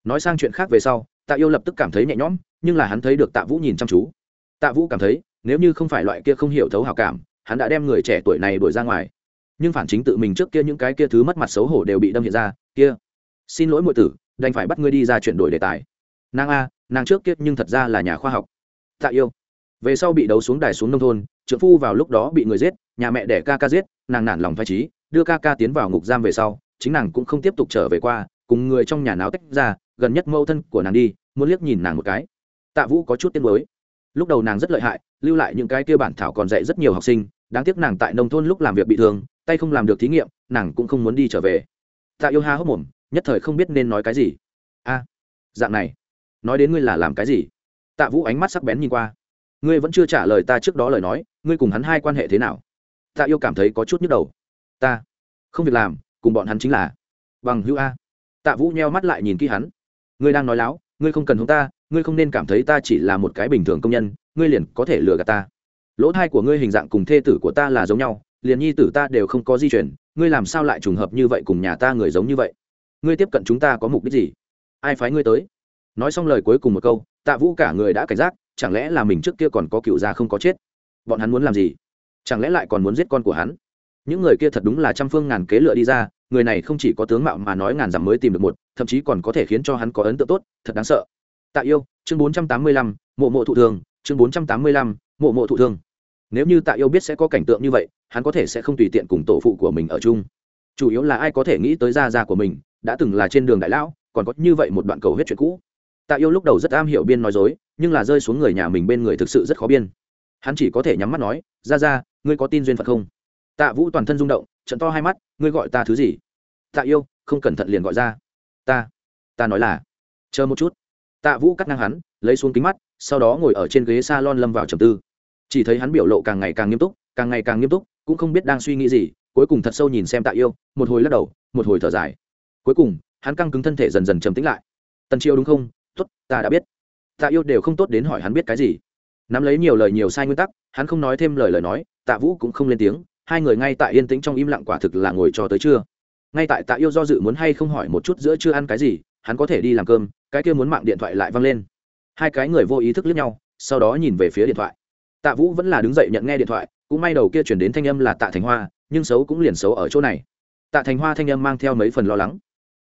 Nói sang chuyện khác về sau, tạ yêu lập tức cảm thấy nhẹ nhõm, nhưng là hắn thấy được tạ vũ nhìn chăm chú. Tạ vũ cảm thấy, nếu như không phải loại kia không hiểu thấu hào cảm, hắn đã đem người trẻ tuổi này đuổi ra ngoài. Nhưng phản chính tự mình trước kia những cái kia thứ mất mặt xấu hổ đều bị đâm hiện ra, kia. Xin lỗi mọi tử, đành phải bắt ngươi đi ra chuyển đổi đề tài. Nàng a, nàng trước kia nhưng thật ra là nhà khoa học. Tạ yêu. Về sau bị đấu xuống đài xuống nông thôn trượng phu vào lúc đó bị người giết, nhà mẹ đẻ ca ca giết, nàng nản lòng phai trí đưa ca ca tiến vào ngục giam về sau, chính nàng cũng không tiếp tục trở về qua cùng người trong nhà náo tách ra, gần nhất mâu thân của nàng đi, muốn liếc nhìn nàng một cái. Tạ vũ có chút tiên mới lúc đầu nàng rất lợi hại, lưu lại những cái kia bản thảo còn dạy rất nhiều học sinh, đáng tiếc nàng tại nông thôn lúc làm việc bị thương, tay không làm được thí nghiệm, nàng cũng không muốn đi trở về. Tạ yêu ha hốc mồm, nhất thời không biết nên nói cái gì. A, dạng này, nói đến ngươi là làm cái gì? Tạ vũ ánh mắt sắc bén nhìn qua. Ngươi vẫn chưa trả lời ta trước đó lời nói, ngươi cùng hắn hai quan hệ thế nào? Tạ yêu cảm thấy có chút nhức đầu. Ta không việc làm, cùng bọn hắn chính là bằng hữu a tạ vũ nheo mắt lại nhìn kỹ hắn. Ngươi đang nói láo, ngươi không cần chúng ta, ngươi không nên cảm thấy ta chỉ là một cái bình thường công nhân, ngươi liền có thể lừa gạt ta. Lỗ thai của ngươi hình dạng cùng thê tử của ta là giống nhau, liền nhi tử ta đều không có di chuyển ngươi làm sao lại trùng hợp như vậy cùng nhà ta người giống như vậy? Ngươi tiếp cận chúng ta có mục đích gì? Ai phái ngươi tới? Nói xong lời cuối cùng một câu, tạ vũ cả người đã cảnh giác, chẳng lẽ là mình trước kia còn có cựu gia không có chết? Bọn hắn muốn làm gì? Chẳng lẽ lại còn muốn giết con của hắn? Những người kia thật đúng là trăm phương ngàn kế lựa đi ra, người này không chỉ có tướng mạo mà nói ngàn dặm mới tìm được một, thậm chí còn có thể khiến cho hắn có ấn tượng tốt, thật đáng sợ. Tạ yêu, chương bốn trăm tám mươi lăm, mộ mộ thụ thường, chương bốn trăm tám mươi lăm, mộ mộ thụ thương nếu như tạ yêu biết sẽ có cảnh tượng như vậy, hắn có thể sẽ không tùy tiện cùng tổ phụ của mình ở chung. Chủ yếu là ai có thể nghĩ tới gia gia của mình, đã từng là trên đường đại lão, còn có như vậy một đoạn cầu hết chuyện cũ. Tạ yêu lúc đầu rất am hiểu biên nói dối, nhưng là rơi xuống người nhà mình bên người thực sự rất khó biên. Hắn chỉ có thể nhắm mắt nói ra ra ngươi có tin duyên phật không? Tạ vũ toàn thân rung động, trận to hai mắt, ngươi gọi ta thứ gì? Tạ yêu, không cẩn thận liền gọi ra. Ta ta nói là, chờ một chút. Tạ vũ cắt ngang hắn, lấy xuống kính mắt, sau đó ngồi ở trên ghế s a lon lâm vào trầm tư. Chỉ thấy hắn biểu lộ càng ngày càng nghiêm túc, càng ngày càng nghiêm túc, cũng không biết đang suy nghĩ gì, cuối cùng thật sâu nhìn xem tạ yêu, một hồi lắc đầu, một hồi thở dài. Cuối cùng, hắn căng cứng thân thể dần dần trầm tĩnh lại. Tần chiêu đúng không? Tốt, ta đã biết. Tạ yêu đều không tốt đến hỏi hắn biết cái gì. Nắm lấy nhiều lời nhiều sai nguyên tắc, hắn không nói thêm lời lời nói, tạ vũ cũng không lên tiếng hai người ngay tại yên tĩnh trong im lặng quả thực là ngồi cho tới trưa. Ngay tại tạ yêu do dự muốn hay không hỏi một chút giữa chưa ăn cái gì, hắn có thể đi làm cơm, cái kia muốn mạng điện thoại lại văng lên. Hai cái người vô ý thức liếc nhau, sau đó nhìn về phía điện thoại. Tạ vũ vẫn là đứng dậy nhận nghe điện thoại, cũng may đầu kia chuyển đến thanh âm là tạ thành hoa, nhưng xấu cũng liền xấu ở chỗ này. Tạ thành hoa thanh âm mang theo mấy phần lo lắng.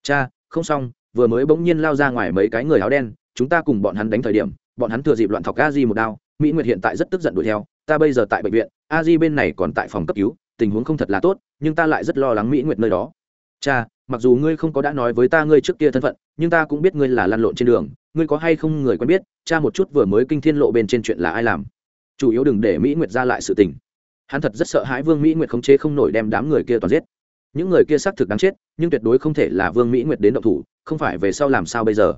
Cha, không xong, vừa mới bỗng nhiên lao ra ngoài mấy cái người áo đen, chúng ta cùng bọn hắn đánh thời điểm, bọn hắn thừa dịp loạn thọc a di một đao, mỹ nguyệt hiện tại rất tức giận đuổi theo ta bây giờ tại bệnh viện, a di bên này còn tại phòng cấp cứu, tình huống không thật là tốt, nhưng ta lại rất lo lắng mỹ nguyệt nơi đó. Cha, mặc dù ngươi không có đã nói với ta ngươi trước kia thân phận, nhưng ta cũng biết ngươi là lăn lộn trên đường, ngươi có hay không người quen biết, cha một chút vừa mới kinh thiên lộ bên trên chuyện là ai làm. Chủ yếu đừng để mỹ nguyệt ra lại sự tình. Hắn thật rất sợ hãi vương mỹ nguyệt khống chế không nổi đem đám người kia toàn giết. Những người kia xác thực đáng chết, nhưng tuyệt đối không thể là vương mỹ nguyệt đến động thủ, không phải về sau làm sao bây giờ?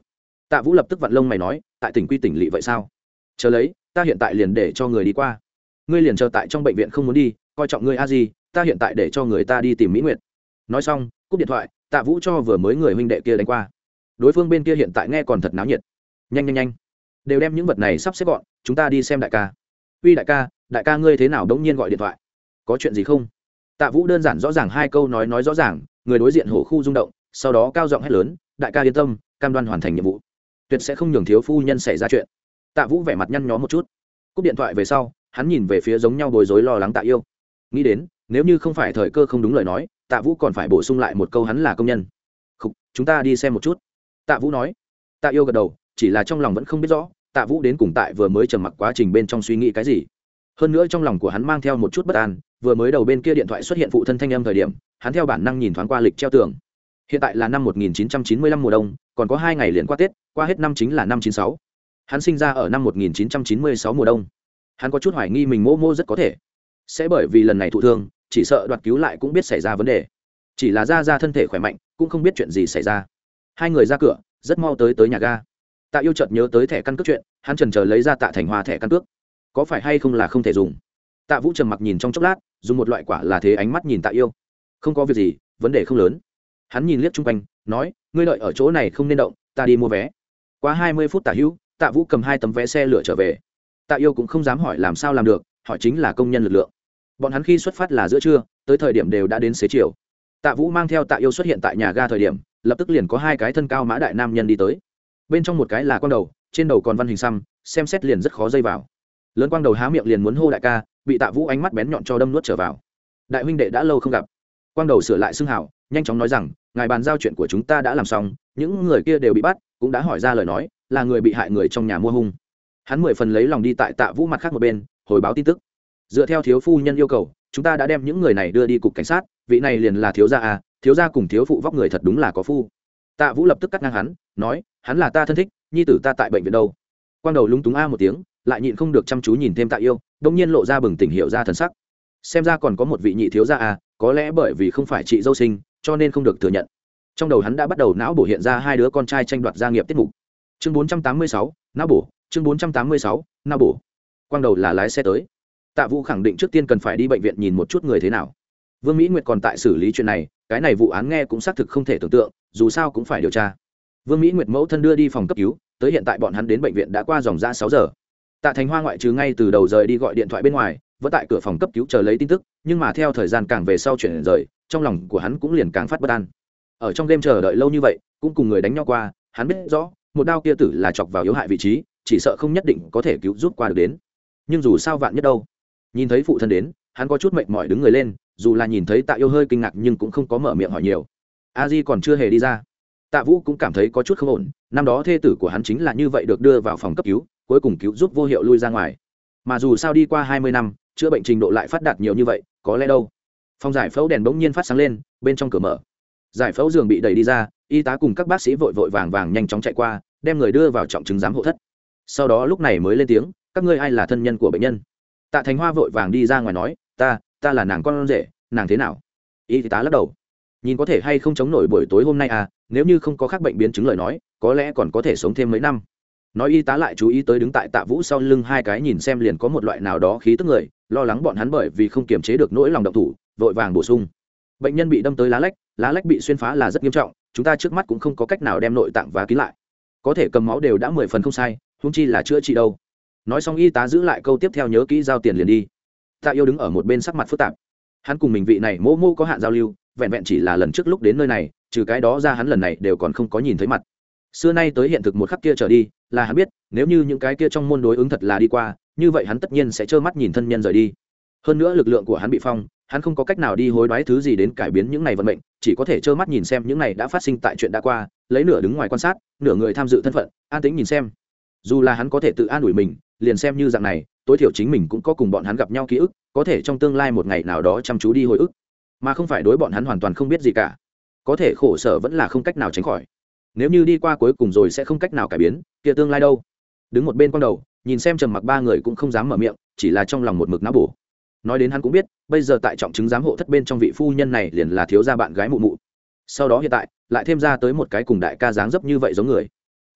Tạ vũ lập tức vặn lông mày nói, tại tỉnh quy tỉnh lỵ vậy sao? Chờ lấy, ta hiện tại liền để cho người đi qua ngươi liền chờ tại trong bệnh viện không muốn đi, coi trọng ngươi a di, ta hiện tại để cho người ta đi tìm mỹ nguyệt. Nói xong, cúp điện thoại, tạ vũ cho vừa mới người huynh đệ kia đánh qua. Đối phương bên kia hiện tại nghe còn thật náo nhiệt. Nhanh nhanh nhanh. Đều đem những vật này sắp xếp gọn, chúng ta đi xem đại ca. Uy đại ca đại ca ngươi thế nào đống nhiên gọi điện thoại? Có chuyện gì không? Tạ vũ đơn giản rõ ràng hai câu nói nói rõ ràng, người đối diện hổ khu rung động, sau đó cao giọng hét lớn, đại ca yên tâm, cam đoan hoàn thành nhiệm vụ. Tuyệt sẽ không nhường thiếu phu nhân xảy ra chuyện. Tạ vũ vẻ mặt nhăn nhó một chút. Cúp điện thoại về sau hắn nhìn về phía giống nhau bối rối lo lắng tạ yêu. Nghĩ đến nếu như không phải thời cơ không đúng lời nói tạ vũ còn phải bổ sung lại một câu hắn là công nhân. Khúc, chúng ta đi xem một chút. Tạ vũ nói. Tạ yêu gật đầu chỉ là trong lòng vẫn không biết rõ tạ vũ đến cùng tại vừa mới trầm mặc quá trình bên trong suy nghĩ cái gì. Hơn nữa trong lòng của hắn mang theo một chút bất an vừa mới đầu bên kia điện thoại xuất hiện phụ thân thanh âm thời điểm hắn theo bản năng nhìn thoáng qua lịch treo tường. Hiện tại là năm 1995 mùa đông còn có hai ngày liền qua tết qua hết năm chính là năm 96. hắn sinh ra ở năm 1996 mùa đông hắn có chút hoài nghi mình mô mô rất có thể. Sẽ bởi vì lần này thụ thương, chỉ sợ đoạt cứu lại cũng biết xảy ra vấn đề. Chỉ là ra ra thân thể khỏe mạnh, cũng không biết chuyện gì xảy ra. Hai người ra cửa, rất mau tới tới nhà ga. Tạ yêu chợt nhớ tới thẻ căn cước chuyện, hắn trần chờ lấy ra tạ thành hoa thẻ căn cước. Có phải hay không là không thể dùng? Tạ vũ trầm mặc nhìn trong chốc lát, dùng một loại quả là thế ánh mắt nhìn tạ yêu. Không có việc gì, vấn đề không lớn. Hắn nhìn liếc chung quanh, nói, ngươi đợi ở chỗ này không nên động, ta đi mua vé. Qua hai mươi phút tạ hữu, tạ vũ cầm hai tấm vé xe lửa trở về tạ yêu cũng không dám hỏi làm sao làm được họ chính là công nhân lực lượng. Bọn hắn khi xuất phát là giữa trưa, tới thời điểm đều đã đến xế chiều. Tạ vũ mang theo tạ yêu xuất hiện tại nhà ga thời điểm, lập tức liền có hai cái thân cao mã đại nam nhân đi tới. Bên trong một cái là con đầu, trên đầu còn văn hình xăm, xem xét liền rất khó dây vào. Lớn quang đầu há miệng liền muốn hô đại ca, bị tạ vũ ánh mắt bén nhọn cho đâm nuốt trở vào. Đại huynh đệ đã lâu không gặp. Quang đầu sửa lại xưng hảo, nhanh chóng nói rằng, ngài bàn giao chuyện của chúng ta đã làm xong, những người kia đều bị bắt, cũng đã hỏi ra lời nói, là người bị hại người trong nhà mua hung hắn mười phần lấy lòng đi tại tạ vũ mặt khác một bên, hồi báo tin tức. Dựa theo thiếu phu nhân yêu cầu, chúng ta đã đem những người này đưa đi cục cảnh sát, vị này liền là thiếu gia à thiếu gia cùng thiếu phụ vóc người thật đúng là có phu. Tạ vũ lập tức cắt ngang hắn, nói, hắn là ta thân thích, nhi tử ta tại bệnh viện đâu. Quang đầu lúng túng a một tiếng, lại nhịn không được chăm chú nhìn thêm tạ yêu đông nhiên lộ ra bừng tỉnh hiệu ra thần sắc. Xem ra còn có một vị nhị thiếu gia à có lẽ bởi vì không phải chị dâu sinh, cho nên không được thừa nhận. Trong đầu hắn đã bắt đầu não bổ hiện ra hai đứa con trai tranh đoạt gia nghiệp tiết mục. Chương bốn trăm tám mươi sáu, não bổ chương bốn trăm tám mươi sáu na bổ. Quang đầu là lái xe tới. Tạ vũ khẳng định trước tiên cần phải đi bệnh viện nhìn một chút người thế nào. Vương mỹ nguyệt còn tại xử lý chuyện này, cái này vụ án nghe cũng xác thực không thể tưởng tượng, dù sao cũng phải điều tra. Vương mỹ nguyệt mẫu thân đưa đi phòng cấp cứu, tới hiện tại bọn hắn đến bệnh viện đã qua dòng ra sáu giờ. Tạ thành hoa ngoại trừ ngay từ đầu rời đi gọi điện thoại bên ngoài, vẫn tại cửa phòng cấp cứu chờ lấy tin tức, nhưng mà theo thời gian càng về sau chuyển rời, trong lòng của hắn cũng liền càng phát bất an. Ở trong đêm chờ đợi lâu như vậy, cũng cùng người đánh nhau qua, hắn biết rõ một đao kia tử là chọc vào yếu hại vị trí, chỉ sợ không nhất định có thể cứu rút qua được đến. Nhưng dù sao vạn nhất đâu? Nhìn thấy phụ thân đến, hắn có chút mệt mỏi đứng người lên, dù là nhìn thấy tạ yêu hơi kinh ngạc nhưng cũng không có mở miệng hỏi nhiều. A di còn chưa hề đi ra. Tạ vũ cũng cảm thấy có chút không ổn, năm đó thê tử của hắn chính là như vậy được đưa vào phòng cấp cứu, cuối cùng cứu giúp vô hiệu lui ra ngoài. Mà dù sao đi qua hai mươi năm, chữa bệnh trình độ lại phát đạt nhiều như vậy, có lẽ đâu? Phòng giải phẫu đèn bỗng nhiên phát sáng lên, bên trong cửa mở. Giải phẫu giường bị đẩy đi ra y tá cùng các bác sĩ vội vội vàng vàng nhanh chóng chạy qua, đem người đưa vào trọng chứng giám hộ thất. Sau đó lúc này mới lên tiếng, các ngươi ai là thân nhân của bệnh nhân? Tạ thành hoa vội vàng đi ra ngoài nói, ta ta là nàng con rể, nàng thế nào? Y tá lắc đầu. Nhìn có thể hay không chống nổi buổi tối hôm nay à nếu như không có khác bệnh biến chứng lời nói, có lẽ còn có thể sống thêm mấy năm. Nói y tá lại chú ý tới đứng tại tạ vũ sau lưng hai cái nhìn xem liền có một loại nào đó khí tức người, lo lắng bọn hắn bởi vì không kiềm chế được nỗi lòng độc thủ, vội vàng bổ sung. Bệnh nhân bị đâm tới lá lách lá lách bị xuyên phá là rất nghiêm trọng chúng ta trước mắt cũng không có cách nào đem nội tạng và kín lại. Có thể cầm máu đều đã mười phần không sai húng chi là chữa trị đâu. Nói xong y tá giữ lại câu tiếp theo nhớ kỹ giao tiền liền đi. Tạ yêu đứng ở một bên sắc mặt phức tạp. Hắn cùng mình vị này mô mô có hạn giao lưu, vẹn vẹn chỉ là lần trước lúc đến nơi này, trừ cái đó ra hắn lần này đều còn không có nhìn thấy mặt. Xưa nay tới hiện thực một khắc kia trở đi, là hắn biết, nếu như những cái kia trong môn đối ứng thật là đi qua, như vậy hắn tất nhiên sẽ trơ mắt nhìn thân nhân rời đi. Hơn nữa lực lượng của hắn bị phong hắn không có cách nào đi hối đoái thứ gì đến cải biến những này vận mệnh, chỉ có thể trơ mắt nhìn xem những này đã phát sinh tại chuyện đã qua, lấy nửa đứng ngoài quan sát, nửa người tham dự thân phận, an tĩnh nhìn xem. Dù là hắn có thể tự an ủi mình, liền xem như dạng này, tối thiểu chính mình cũng có cùng bọn hắn gặp nhau ký ức, có thể trong tương lai một ngày nào đó chăm chú đi hồi ức. Mà không phải đối bọn hắn hoàn toàn không biết gì cả. Có thể khổ sở vẫn là không cách nào tránh khỏi. Nếu như đi qua cuối cùng rồi sẽ không cách nào cải biến, kia tương lai đâu? Đứng một bên quang đầu, nhìn xem trầm mặc ba người cũng không dám mở miệng, chỉ là trong lòng một mực não bổ nói đến hắn cũng biết, bây giờ tại trọng chứng giám hộ thất bên trong vị phu nhân này liền là thiếu gia bạn gái mụ mụ. Sau đó hiện tại, lại thêm ra tới một cái cùng đại ca dáng dấp như vậy giống người.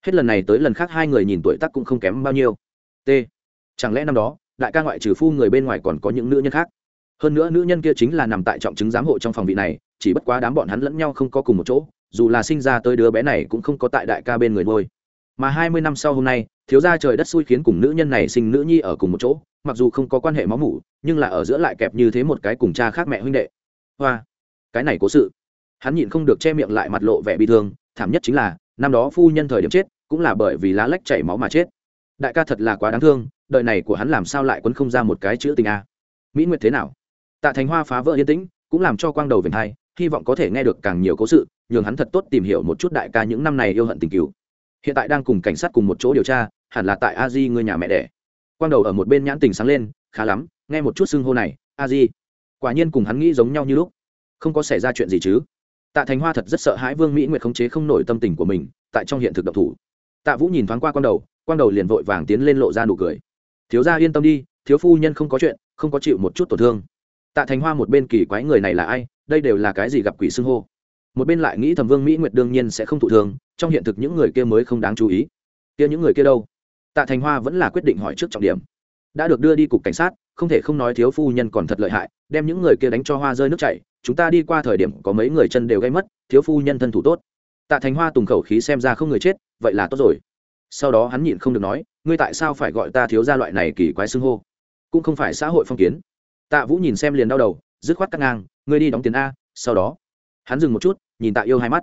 Hết lần này tới lần khác hai người nhìn tuổi tác cũng không kém bao nhiêu. T. Chẳng lẽ năm đó, đại ca ngoại trừ phu người bên ngoài còn có những nữ nhân khác? Hơn nữa nữ nhân kia chính là nằm tại trọng chứng giám hộ trong phòng vị này, chỉ bất quá đám bọn hắn lẫn nhau không có cùng một chỗ, dù là sinh ra tới đứa bé này cũng không có tại đại ca bên người ngôi mà hai mươi năm sau hôm nay, thiếu gia trời đất xui khiến cùng nữ nhân này sinh nữ nhi ở cùng một chỗ mặc dù không có quan hệ máu mủ, nhưng là ở giữa lại kẹp như thế một cái cùng cha khác mẹ huynh đệ. Hoa, cái này cố sự. Hắn nhịn không được che miệng lại mặt lộ vẻ bị thương, thảm nhất chính là, năm đó phu nhân thời điểm chết, cũng là bởi vì lá lách chảy máu mà chết. Đại ca thật là quá đáng thương, đời này của hắn làm sao lại quấn không ra một cái chữ tình a? Mỹ nguyệt thế nào? Tạ thành hoa phá vỡ yên tĩnh, cũng làm cho quang đầu về thai hy vọng có thể nghe được càng nhiều cố sự, nhường hắn thật tốt tìm hiểu một chút đại ca những năm này yêu hận tình cứu hiện tại đang cùng cảnh sát cùng một chỗ điều tra, hẳn là tại a di người nhà mẹ đẻ quang đầu ở một bên nhãn tình sáng lên, khá lắm, nghe một chút xưng hô này, a di. Quả nhiên cùng hắn nghĩ giống nhau như lúc. Không có xảy ra chuyện gì chứ. Tạ thành hoa thật rất sợ hãi vương mỹ nguyệt khống chế không nổi tâm tình của mình, tại trong hiện thực độc thủ. Tạ vũ nhìn thoáng qua quang đầu quang đầu liền vội vàng tiến lên lộ ra nụ cười. Thiếu gia yên tâm đi, thiếu phu nhân không có chuyện, không có chịu một chút tổn thương. Tạ thành hoa một bên kỳ quái người này là ai, đây đều là cái gì gặp quỷ xưng hô. Một bên lại nghĩ thầm vương mỹ nguyệt đương nhiên sẽ không thụ thương, trong hiện thực những người kia mới không đáng chú ý. Kia những người kia đâu? Tạ thành hoa vẫn là quyết định hỏi trước trọng điểm. Đã được đưa đi cục cảnh sát, không thể không nói thiếu phu nhân còn thật lợi hại, đem những người kia đánh cho hoa rơi nước chảy, chúng ta đi qua thời điểm có mấy người chân đều gây mất, thiếu phu nhân thân thủ tốt. Tạ thành hoa tùng khẩu khí xem ra không người chết, vậy là tốt rồi. Sau đó hắn nhịn không được nói, ngươi tại sao phải gọi ta thiếu gia loại này kỳ quái xưng hô? Cũng không phải xã hội phong kiến. Tạ vũ nhìn xem liền đau đầu, dứt khoát cắt ngang, ngươi đi đóng tiền a, sau đó. Hắn dừng một chút, nhìn tạ yêu hai mắt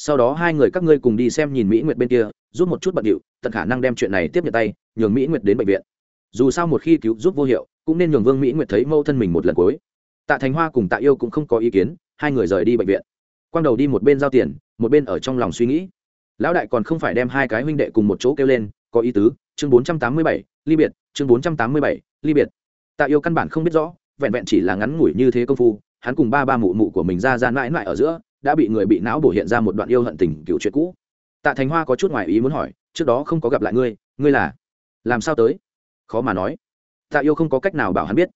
sau đó hai người các ngươi cùng đi xem nhìn mỹ nguyệt bên kia, giúp một chút bận điệu, tận khả năng đem chuyện này tiếp nhận tay, nhường mỹ nguyệt đến bệnh viện. Dù sao một khi cứu giúp vô hiệu, cũng nên nhường vương mỹ nguyệt thấy mâu thân mình một lần cuối. Tạ thành hoa cùng tạ yêu cũng không có ý kiến, hai người rời đi bệnh viện. Quang đầu đi một bên giao tiền, một bên ở trong lòng suy nghĩ. Lão đại còn không phải đem hai cái huynh đệ cùng một chỗ kêu lên, có ý tứ, chương bốn trăm tám mươi bảy, ly biệt, chương bốn trăm tám mươi bảy, ly biệt. Tạ yêu căn bản không biết rõ, vẹn vẹn chỉ là ngắn ngủi như thế công phu, hắn cùng ba ba mụ mụ của mình ra ra mãi mãi ở giữa đã bị người bị não bổ hiện ra một đoạn yêu hận tình cựu chuyện cũ. Tạ thành hoa có chút ngoài ý muốn hỏi, trước đó không có gặp lại ngươi ngươi là làm sao tới? Khó mà nói. Tạ yêu không có cách nào bảo hắn biết.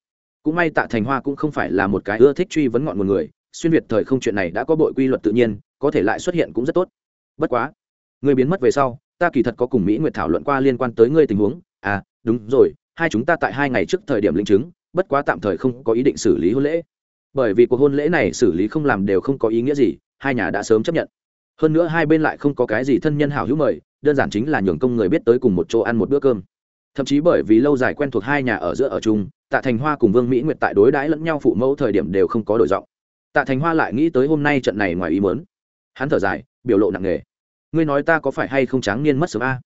Cũng may tạ thành hoa cũng không phải là một cái ưa thích truy vấn ngọn một người, xuyên việt thời không chuyện này đã có bội quy luật tự nhiên, có thể lại xuất hiện cũng rất tốt. Bất quá, ngươi biến mất về sau, ta kỳ thật có cùng mỹ nguyệt thảo luận qua liên quan tới ngươi tình huống. À đúng rồi, hai chúng ta tại hai ngày trước thời điểm linh chứng, bất quá tạm thời không có ý định xử lý hôn lễ bởi vì cuộc hôn lễ này xử lý không làm đều không có ý nghĩa gì, hai nhà đã sớm chấp nhận. Hơn nữa hai bên lại không có cái gì thân nhân hảo hữu mời, đơn giản chính là nhường công người biết tới cùng một chỗ ăn một bữa cơm. Thậm chí bởi vì lâu dài quen thuộc hai nhà ở giữa ở chung, tạ thành hoa cùng vương mỹ nguyệt tại đối đãi lẫn nhau phụ mẫu thời điểm đều không có đổi giọng. Tạ thành hoa lại nghĩ tới hôm nay trận này ngoài ý mớn hắn thở dài, biểu lộ nặng nề. Ngươi nói ta có phải hay không tráng niên mất sớm a?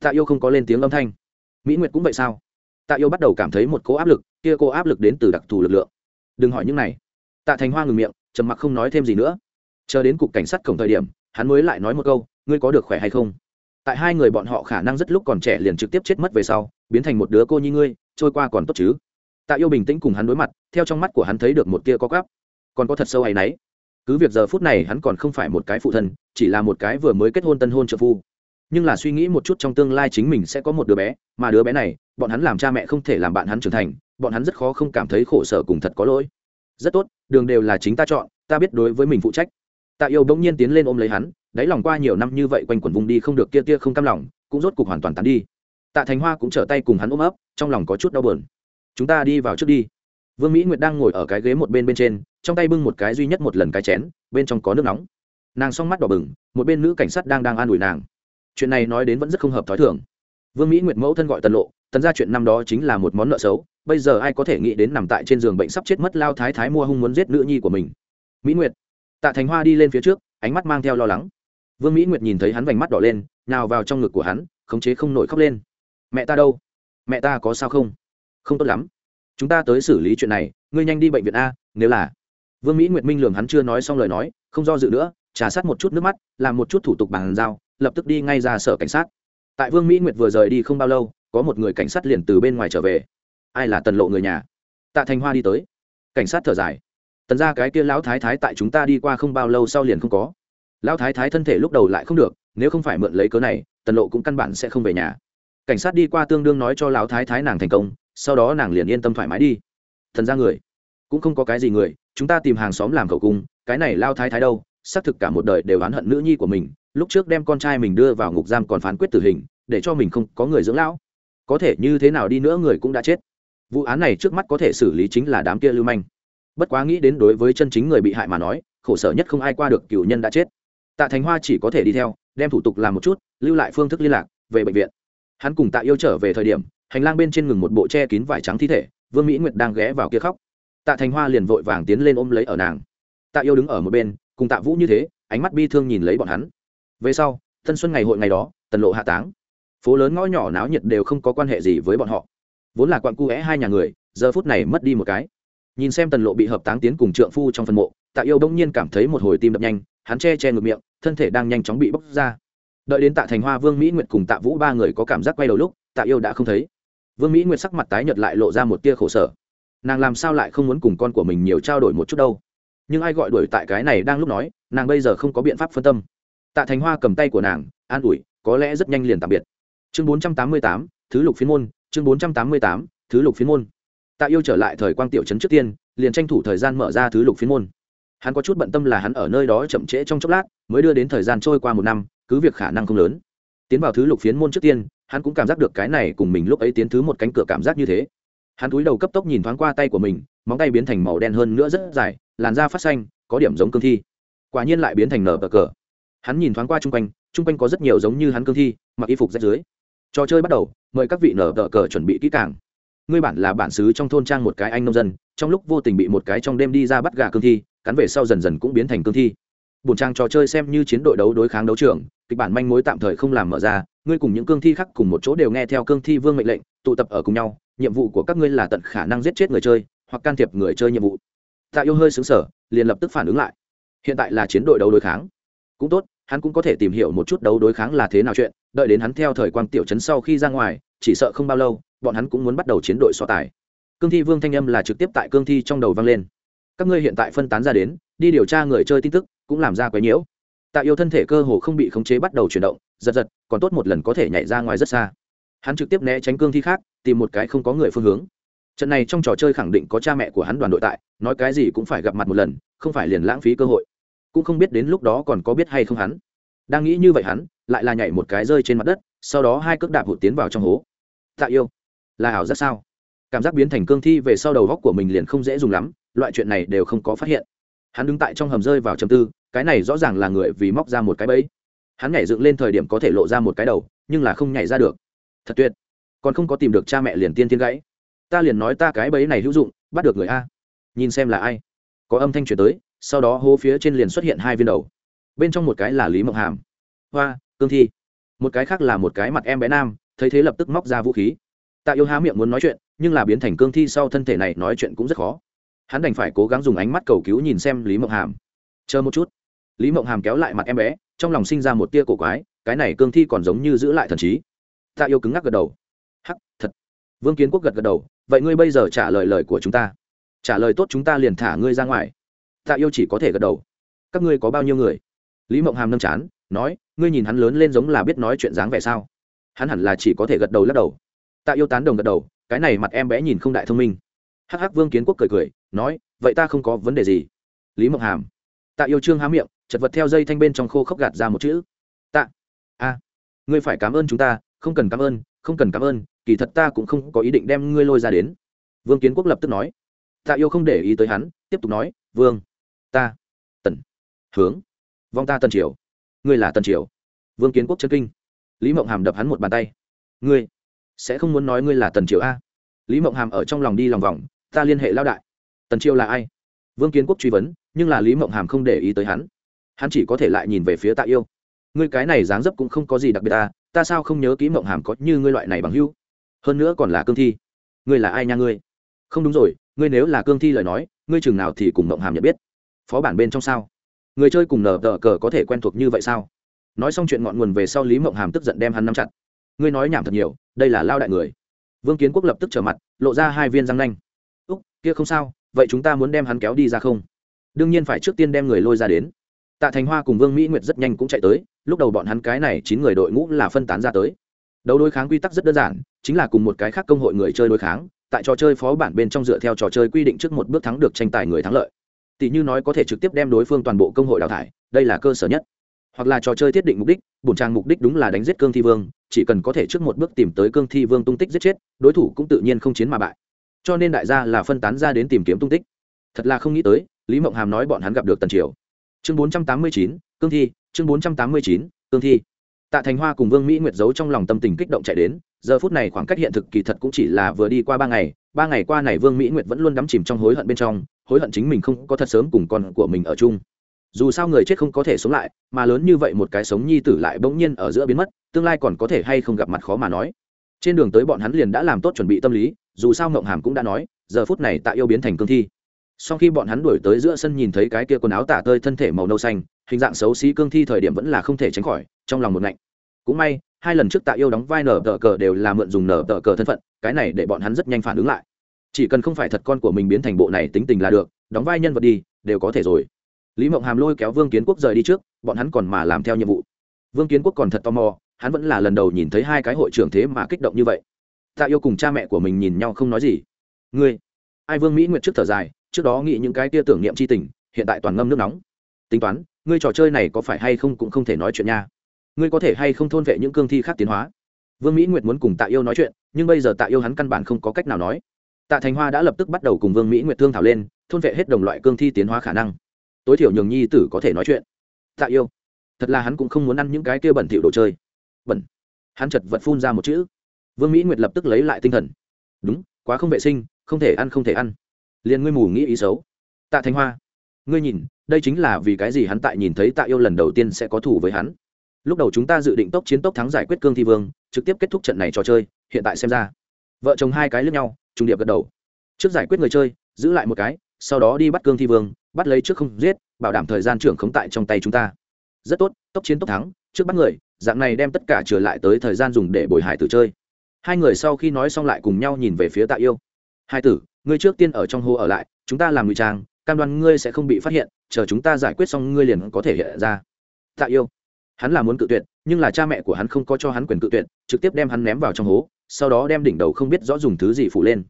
Tạ yêu không có lên tiếng âm thanh. Mỹ nguyệt cũng vậy sao? Tạ yêu bắt đầu cảm thấy một cỗ áp lực, kia cô áp lực đến từ đặc thù lực lượng. Đừng hỏi những này tạ thành hoa ngừng miệng, trầm mặc không nói thêm gì nữa. Chờ đến cục cảnh sát cổng thời điểm, hắn mới lại nói một câu, ngươi có được khỏe hay không? Tại hai người bọn họ khả năng rất lúc còn trẻ liền trực tiếp chết mất về sau, biến thành một đứa cô nhi ngươi, trôi qua còn tốt chứ? Tạ yêu bình tĩnh cùng hắn đối mặt, theo trong mắt của hắn thấy được một tia có gắp còn có thật sâu hay náy cứ việc giờ phút này hắn còn không phải một cái phụ thân, chỉ là một cái vừa mới kết hôn tân hôn trợ phu. Nhưng là suy nghĩ một chút trong tương lai chính mình sẽ có một đứa bé, mà đứa bé này, bọn hắn làm cha mẹ không thể làm bạn hắn trưởng thành, bọn hắn rất khó không cảm thấy khổ sở cùng thật có lỗi rất tốt, đường đều là chính ta chọn, ta biết đối với mình phụ trách. Tạ yêu bỗng nhiên tiến lên ôm lấy hắn, đáy lòng qua nhiều năm như vậy quanh quẩn vùng đi không được kia tia không cam lòng, cũng rốt cục hoàn toàn tán đi. Tạ thành hoa cũng trở tay cùng hắn ôm ấp, trong lòng có chút đau buồn. Chúng ta đi vào trước đi. Vương mỹ nguyệt đang ngồi ở cái ghế một bên bên trên, trong tay bưng một cái duy nhất một lần cái chén, bên trong có nước nóng. Nàng s mắt đỏ bừng, một bên nữ cảnh sát đang đang an ủi nàng. Chuyện này nói đến vẫn rất không hợp t h ó i thường. Vương mỹ nguyệt mẫu thân gọi tần lộ, tần ra chuyện năm đó chính là một món nợ xấu bây giờ ai có thể nghĩ đến nằm tại trên giường bệnh sắp chết mất lao thái thái mua hung muốn giết nữ nhi của mình. Mỹ nguyệt. Tạ thành hoa đi lên phía trước, ánh mắt mang theo lo lắng. Vương mỹ nguyệt nhìn thấy hắn vành mắt đỏ lên nào vào trong ngực của hắn, khống chế không nổi khóc lên. Mẹ ta đâu? Mẹ ta có sao không? Không tốt lắm. Chúng ta tới xử lý chuyện này, ngươi nhanh đi bệnh viện a, nếu là vương mỹ nguyệt minh lường hắn chưa nói xong lời nói, không do dự nữa, trà sát một chút nước mắt, làm một chút thủ tục bàn giao, lập tức đi ngay ra sở cảnh sát. Tại vương mỹ nguyệt vừa rời đi không bao lâu, có một người cảnh sát liền từ bên ngoài trở về ai là tần lộ người nhà? Tạ thành hoa đi tới. Cảnh sát thở dài. Tần ra cái kia lão thái thái tại chúng ta đi qua không bao lâu sau liền không có. Lão thái thái thân thể lúc đầu lại không được, nếu không phải mượn lấy cớ này, tần lộ cũng căn bản sẽ không về nhà. Cảnh sát đi qua tương đương nói cho lão thái thái nàng thành công, sau đó nàng liền yên tâm thoải mái đi. Thần ra người, cũng không có cái gì người, chúng ta tìm hàng xóm làm khẩu cung, cái này lao thái thái đâu, xác thực cả một đời đều oán hận nữ nhi của mình, lúc trước đem con trai mình đưa vào ngục giam còn phán quyết tử hình, để cho mình không có người dưỡng lão. Có thể như thế nào đi nữa người cũng đã chết vụ án này trước mắt có thể xử lý chính là đám kia lưu manh. Bất quá nghĩ đến đối với chân chính người bị hại mà nói, khổ sở nhất không ai qua được cựu nhân đã chết. Tạ thành hoa chỉ có thể đi theo, đem thủ tục làm một chút, lưu lại phương thức liên lạc, về bệnh viện. Hắn cùng tạ yêu trở về thời điểm, hành lang bên trên ngừng một bộ che kín vải trắng thi thể, vương mỹ nguyệt đang ghé vào kia khóc. Tạ thành hoa liền vội vàng tiến lên ôm lấy ở nàng. Tạ yêu đứng ở một bên, cùng tạ vũ như thế, ánh mắt bi thương nhìn lấy bọn hắn. Về sau, tân xuân ngày hội ngày đó, tần lộ hạ táng. Phố lớn ngõ nhỏ náo nhiệt đều không có quan hệ gì với bọn họ vốn là quặng cu é hai nhà người, giờ phút này mất đi một cái. Nhìn xem tần lộ bị hợp táng tiến cùng trượng phu trong phần mộ, tạ yêu bỗng nhiên cảm thấy một hồi tim đập nhanh, hắn che che ngược miệng, thân thể đang nhanh chóng bị bốc ra. Đợi đến tạ thành hoa, vương mỹ nguyệt cùng tạ vũ ba người có cảm giác quay đầu lúc, tạ yêu đã không thấy. Vương mỹ nguyệt sắc mặt tái nhợt lại lộ ra một tia khổ sở. Nàng làm sao lại không muốn cùng con của mình nhiều trao đổi một chút đâu? Nhưng ai gọi đuổi tại cái này đang lúc nói, nàng bây giờ không có biện pháp phân tâm. Tạ thành hoa cầm tay của nàng, an ủi, có lẽ rất nhanh liền tạm biệt. Chương bốn trăm tám mươi tám, thứ lục phiên môn chương bốn trăm tám mươi tám, thứ lục phiến môn. Tạ yêu trở lại thời quang tiểu trấn trước tiên, liền tranh thủ thời gian mở ra thứ lục phiến môn. Hắn có chút bận tâm là hắn ở nơi đó chậm trễ trong chốc lát, mới đưa đến thời gian trôi qua một năm, cứ việc khả năng không lớn. Tiến vào thứ lục phiến môn trước tiên, hắn cũng cảm giác được cái này cùng mình lúc ấy tiến thứ một cánh cửa cảm giác như thế. Hắn cúi đầu cấp tốc nhìn thoáng qua tay của mình, móng tay biến thành màu đen hơn nữa rất dài, làn da phát xanh, có điểm giống cương thi. Quả nhiên lại biến thành nở bờ cờ. Hắn nhìn thoáng qua chung quanh chung quanh có rất nhiều giống như hắn cương thi, mặc y phục rách dưới trò chơi bắt đầu, mời các vị nở tờ cờ chuẩn bị kỹ càng. Ngươi bản là bản xứ trong thôn trang một cái anh nông dân, trong lúc vô tình bị một cái trong đêm đi ra bắt gà cương thi, cắn về sau dần dần cũng biến thành cương thi. Bùn trang trò chơi xem như chiến đội đấu đối kháng đấu trưởng kịch bản manh mối tạm thời không làm mở ra, ngươi cùng những cương thi khác cùng một chỗ đều nghe theo cương thi vương mệnh lệnh, tụ tập ở cùng nhau, nhiệm vụ của các ngươi là tận khả năng giết chết người chơi, hoặc can thiệp người chơi nhiệm vụ. Tạ yêu hơi xứng sở liền lập tức phản ứng lại. Hiện tại là chiến đội đấu đối kháng. Cũng tốt, hắn cũng có thể tìm hiểu một chút đấu đối kháng là thế nào chuyện đợi đến hắn theo thời quang tiểu trấn sau khi ra ngoài, chỉ sợ không bao lâu, bọn hắn cũng muốn bắt đầu chiến đội so tài. Cương thi vương thanh âm là trực tiếp tại cương thi trong đầu vang lên. Các ngươi hiện tại phân tán ra đến, đi điều tra người chơi tin tức, cũng làm ra quấy nhiễu. Tạ yêu thân thể cơ hồ không bị khống chế bắt đầu chuyển động, giật giật, còn tốt một lần có thể nhảy ra ngoài rất xa. Hắn trực tiếp né tránh cương thi khác, tìm một cái không có người phương hướng. Trận này trong trò chơi khẳng định có cha mẹ của hắn đoàn đội tại, nói cái gì cũng phải gặp mặt một lần, không phải liền lãng phí cơ hội. Cũng không biết đến lúc đó còn có biết hay không hắn đang nghĩ như vậy hắn, lại là nhảy một cái rơi trên mặt đất, sau đó hai cước đạp hụt tiến vào trong hố. Tạ yêu, là ảo rất sao? Cảm giác biến thành cương thi về sau đầu góc của mình liền không dễ dùng lắm, loại chuyện này đều không có phát hiện. Hắn đứng tại trong hầm rơi vào chầm tư, cái này rõ ràng là người vì móc ra một cái bẫy. Hắn nhảy dựng lên thời điểm có thể lộ ra một cái đầu, nhưng là không nhảy ra được. Thật tuyệt. Còn không có tìm được cha mẹ liền tiên tiên gãy. Ta liền nói ta cái bẫy này hữu dụng, bắt được người a. Nhìn xem là ai. Có âm thanh chuyển tới, sau đó hô phía trên liền xuất hiện hai viên đầu bên trong một cái là lý mộng hàm hoa cương thi một cái khác là một cái mặt em bé nam thấy thế lập tức móc ra vũ khí tạ yêu há miệng muốn nói chuyện nhưng là biến thành cương thi sau thân thể này nói chuyện cũng rất khó hắn đành phải cố gắng dùng ánh mắt cầu cứu nhìn xem lý mộng hàm chờ một chút lý mộng hàm kéo lại mặt em bé trong lòng sinh ra một tia cổ quái cái này cương thi còn giống như giữ lại thần trí tạ yêu cứng ngắc gật đầu hắc thật vương kiến quốc gật gật đầu vậy ngươi bây giờ trả lời lời của chúng ta trả lời tốt chúng ta liền thả ngươi ra ngoài tạ yêu chỉ có thể gật đầu các ngươi có bao nhiêu người lý mộng hàm nâm chán, nói, ngươi nhìn hắn lớn lên giống là biết nói chuyện dáng vẻ sao? Hắn hẳn là chỉ có thể gật đầu lắc đầu. Tạ yêu tán đồng gật đầu, cái này mặt em bé nhìn không đại thông minh. Hắc hắc vương kiến quốc cười cười, nói, vậy ta không có vấn đề gì. Lý mộng hàm, tạ yêu trương há miệng, chật vật theo dây thanh bên trong khô khốc gạt ra một chữ. Tạ, a, ngươi phải cảm ơn chúng ta, không cần cảm ơn, không cần cảm ơn, kỳ thật ta cũng không có ý định đem ngươi lôi ra đến. Vương kiến quốc lập tức nói. Tạ yêu không để ý tới hắn, tiếp tục nói, vương, ta, tần, hướng vong ta tần triều. Ngươi là tần triều. Vương kiến quốc chân kinh. Lý mộng hàm đập hắn một bàn tay. Ngươi sẽ không muốn nói ngươi là tần triều a. Lý mộng hàm ở trong lòng đi lòng vòng, ta liên hệ lao đại. Tần triều là ai? Vương kiến quốc truy vấn, nhưng là lý mộng hàm không để ý tới hắn. Hắn chỉ có thể lại nhìn về phía tạ yêu. Ngươi cái này dáng dấp cũng không có gì đặc biệt ta ta sao không nhớ kỹ mộng hàm có như ngươi loại này bằng hưu hơn nữa còn là cương thi. Ngươi là ai nha ngươi? Không đúng rồi, ngươi nếu là cương thi lời nói, ngươi chừng nào thì cùng mộng hàm nhận biết. Phó bản bên trong sao? Người chơi cùng nở tờ cờ có thể quen thuộc như vậy sao? Nói xong chuyện ngọn nguồn về sau lý mộng hàm tức giận đem hắn nắm chặt. Ngươi nói nhảm thật nhiều, đây là lao đại người. Vương kiến quốc lập tức trở mặt, lộ ra hai viên răng nanh. Úc, kia không sao, vậy chúng ta muốn đem hắn kéo đi ra không? Đương nhiên phải trước tiên đem người lôi ra đến. Tạ thành hoa cùng vương mỹ nguyệt rất nhanh cũng chạy tới, lúc đầu bọn hắn cái này chín người đội ngũ là phân tán ra tới. Đấu đối kháng quy tắc rất đơn giản, chính là cùng một cái khác công hội người chơi đối kháng, tại trò chơi phó bản bên trong dựa theo trò chơi quy định trước một bước thắng được tranh tài người thắng lợi tỷ như nói có thể trực tiếp đem đối phương toàn bộ công hội đào thải, đây là cơ sở nhất. Hoặc là trò chơi thiết định mục đích, bổn trang mục đích đúng là đánh giết cương thi vương, chỉ cần có thể trước một bước tìm tới cương thi vương tung tích giết chết, đối thủ cũng tự nhiên không chiến mà bại. Cho nên đại gia là phân tán ra đến tìm kiếm tung tích. Thật là không nghĩ tới, lý mộng hàm nói bọn hắn gặp được tần triều. Chương bốn trăm tám mươi chín, cương thi, chương bốn trăm tám mươi chín, cương thi. Tạ thành hoa cùng vương mỹ nguyệt giấu trong lòng tâm tình kích động chạy đến, giờ phút này khoảng cách hiện thực kỳ thật cũng chỉ là vừa đi qua ba ngày ba ngày qua này vương mỹ nguyệt vẫn luôn đắm chìm trong hối hận bên trong hối hận chính mình không có thật sớm cùng con của mình ở chung. Dù sao người chết không có thể sống lại, mà lớn như vậy một cái sống nhi tử lại bỗng nhiên ở giữa biến mất, tương lai còn có thể hay không gặp mặt khó mà nói. Trên đường tới bọn hắn liền đã làm tốt chuẩn bị tâm lý, dù sao ngộng hàm cũng đã nói, giờ phút này tạ yêu biến thành cương thi. Sau khi bọn hắn đuổi tới giữa sân nhìn thấy cái kia quần áo tả tơi thân thể màu nâu xanh, hình dạng xấu xí cương thi thời điểm vẫn là không thể tránh khỏi, trong lòng một ngạnh. Cũng may, hai lần trước tạ yêu đóng vai nở tờ cờ đều là mượn dùng nở tờ cờ thân phận, cái này để bọn hắn rất nhanh phản ứng lại chỉ cần không phải thật con của mình biến thành bộ này tính tình là được, đóng vai nhân vật đi, đều có thể rồi. Lý mộng hàm lôi kéo vương kiến quốc rời đi trước, bọn hắn còn mà làm theo nhiệm vụ. Vương kiến quốc còn thật tò mò, hắn vẫn là lần đầu nhìn thấy hai cái hội trưởng thế mà kích động như vậy. Tạ yêu cùng cha mẹ của mình nhìn nhau không nói gì. Ngươi, ai vương mỹ nguyệt trước thở dài, trước đó nghĩ những cái tia tưởng niệm c h i tình, hiện tại toàn ngâm nước nóng. Tính toán, ngươi trò chơi này có phải hay không cũng không thể nói chuyện nha. Ngươi có thể hay không thôn vệ những cương thi khác tiến hóa. Vương mỹ nguyệt muốn cùng tạ yêu nói chuyện, nhưng bây giờ tạ yêu hắn căn bản không có cách nào nói tạ thành hoa đã lập tức bắt đầu cùng vương mỹ nguyệt thương thảo lên, thôn vệ hết đồng loại cương thi tiến hóa khả năng. Tối thiểu nhường nhi tử có thể nói chuyện. Tạ yêu, thật là hắn cũng không muốn ăn những cái kia bẩn thỉu đồ chơi. Bẩn. Hắn chật vật phun ra một chữ. Vương mỹ nguyệt lập tức lấy lại tinh thần. Đúng, quá không vệ sinh, không thể ăn không thể ăn. Liền ngươi mù nghĩ ý xấu. Tạ thanh hoa, ngươi nhìn, đây chính là vì cái gì hắn tại nhìn thấy tạ yêu lần đầu tiên sẽ có thủ với hắn. Lúc đầu chúng ta dự định tốc chiến tốc thắng giải quyết cương thi vương, trực tiếp kết thúc trận này trò chơi, hiện tại xem ra, vợ chồng hai cái lướt nhau trung điệp gật đầu. Trước giải quyết người chơi, giữ lại một cái, sau đó đi bắt cương thi vương, bắt lấy trước không giết, bảo đảm thời gian trưởng khống tại trong tay chúng ta. Rất tốt, tốc chiến tốc thắng, trước bắt người, dạng này đem tất cả trở lại tới thời gian dùng để bồi hải tử chơi. Hai người sau khi nói xong lại cùng nhau nhìn về phía tạ yêu. Hai tử, ngươi trước tiên ở trong hồ ở lại, chúng ta làm ngụy trang, cam đoan ngươi sẽ không bị phát hiện, chờ chúng ta giải quyết xong ngươi liền có thể hiện ra. Tạ yêu, hắn là muốn cự tuyệt, nhưng là cha mẹ của hắn không có cho hắn quyền cự tuyệt, trực tiếp đem hắn ném vào trong hố sau đó đem đỉnh đầu không biết rõ dùng thứ gì phủ lên.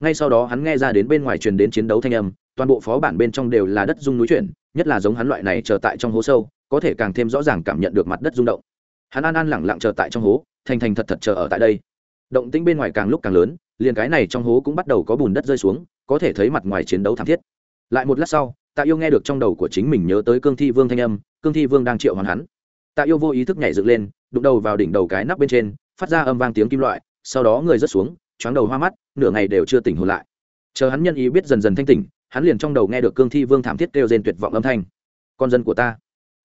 Ngay sau đó hắn nghe ra đến bên ngoài truyền đến chiến đấu thanh âm, toàn bộ phó bản bên trong đều là đất rung núi chuyển, nhất là giống hắn loại này chờ tại trong hố sâu, có thể càng thêm rõ ràng cảm nhận được mặt đất rung động. Hắn an an lẳng lặng chờ tại trong hố, thành thành thật thật chờ ở tại đây. Động tĩnh bên ngoài càng lúc càng lớn, liền cái này trong hố cũng bắt đầu có bùn đất rơi xuống, có thể thấy mặt ngoài chiến đấu thảm thiết. Lại một lát sau, tạ yêu nghe được trong đầu của chính mình nhớ tới cương thi vương thanh âm, cương thi vương đang triệu hoàn hắn. Tạ yêu vô ý thức nhảy dựng lên, đụng đầu vào đỉnh đầu cái nắp bên trên, phát ra âm vang tiếng kim loại sau đó người rớt xuống, choáng đầu hoa mắt, nửa ngày đều chưa tỉnh hồn lại. Chờ hắn nhân ý biết dần dần thanh tỉnh, hắn liền trong đầu nghe được cương thi vương thảm thiết kêu rên tuyệt vọng âm thanh. Con dân của ta,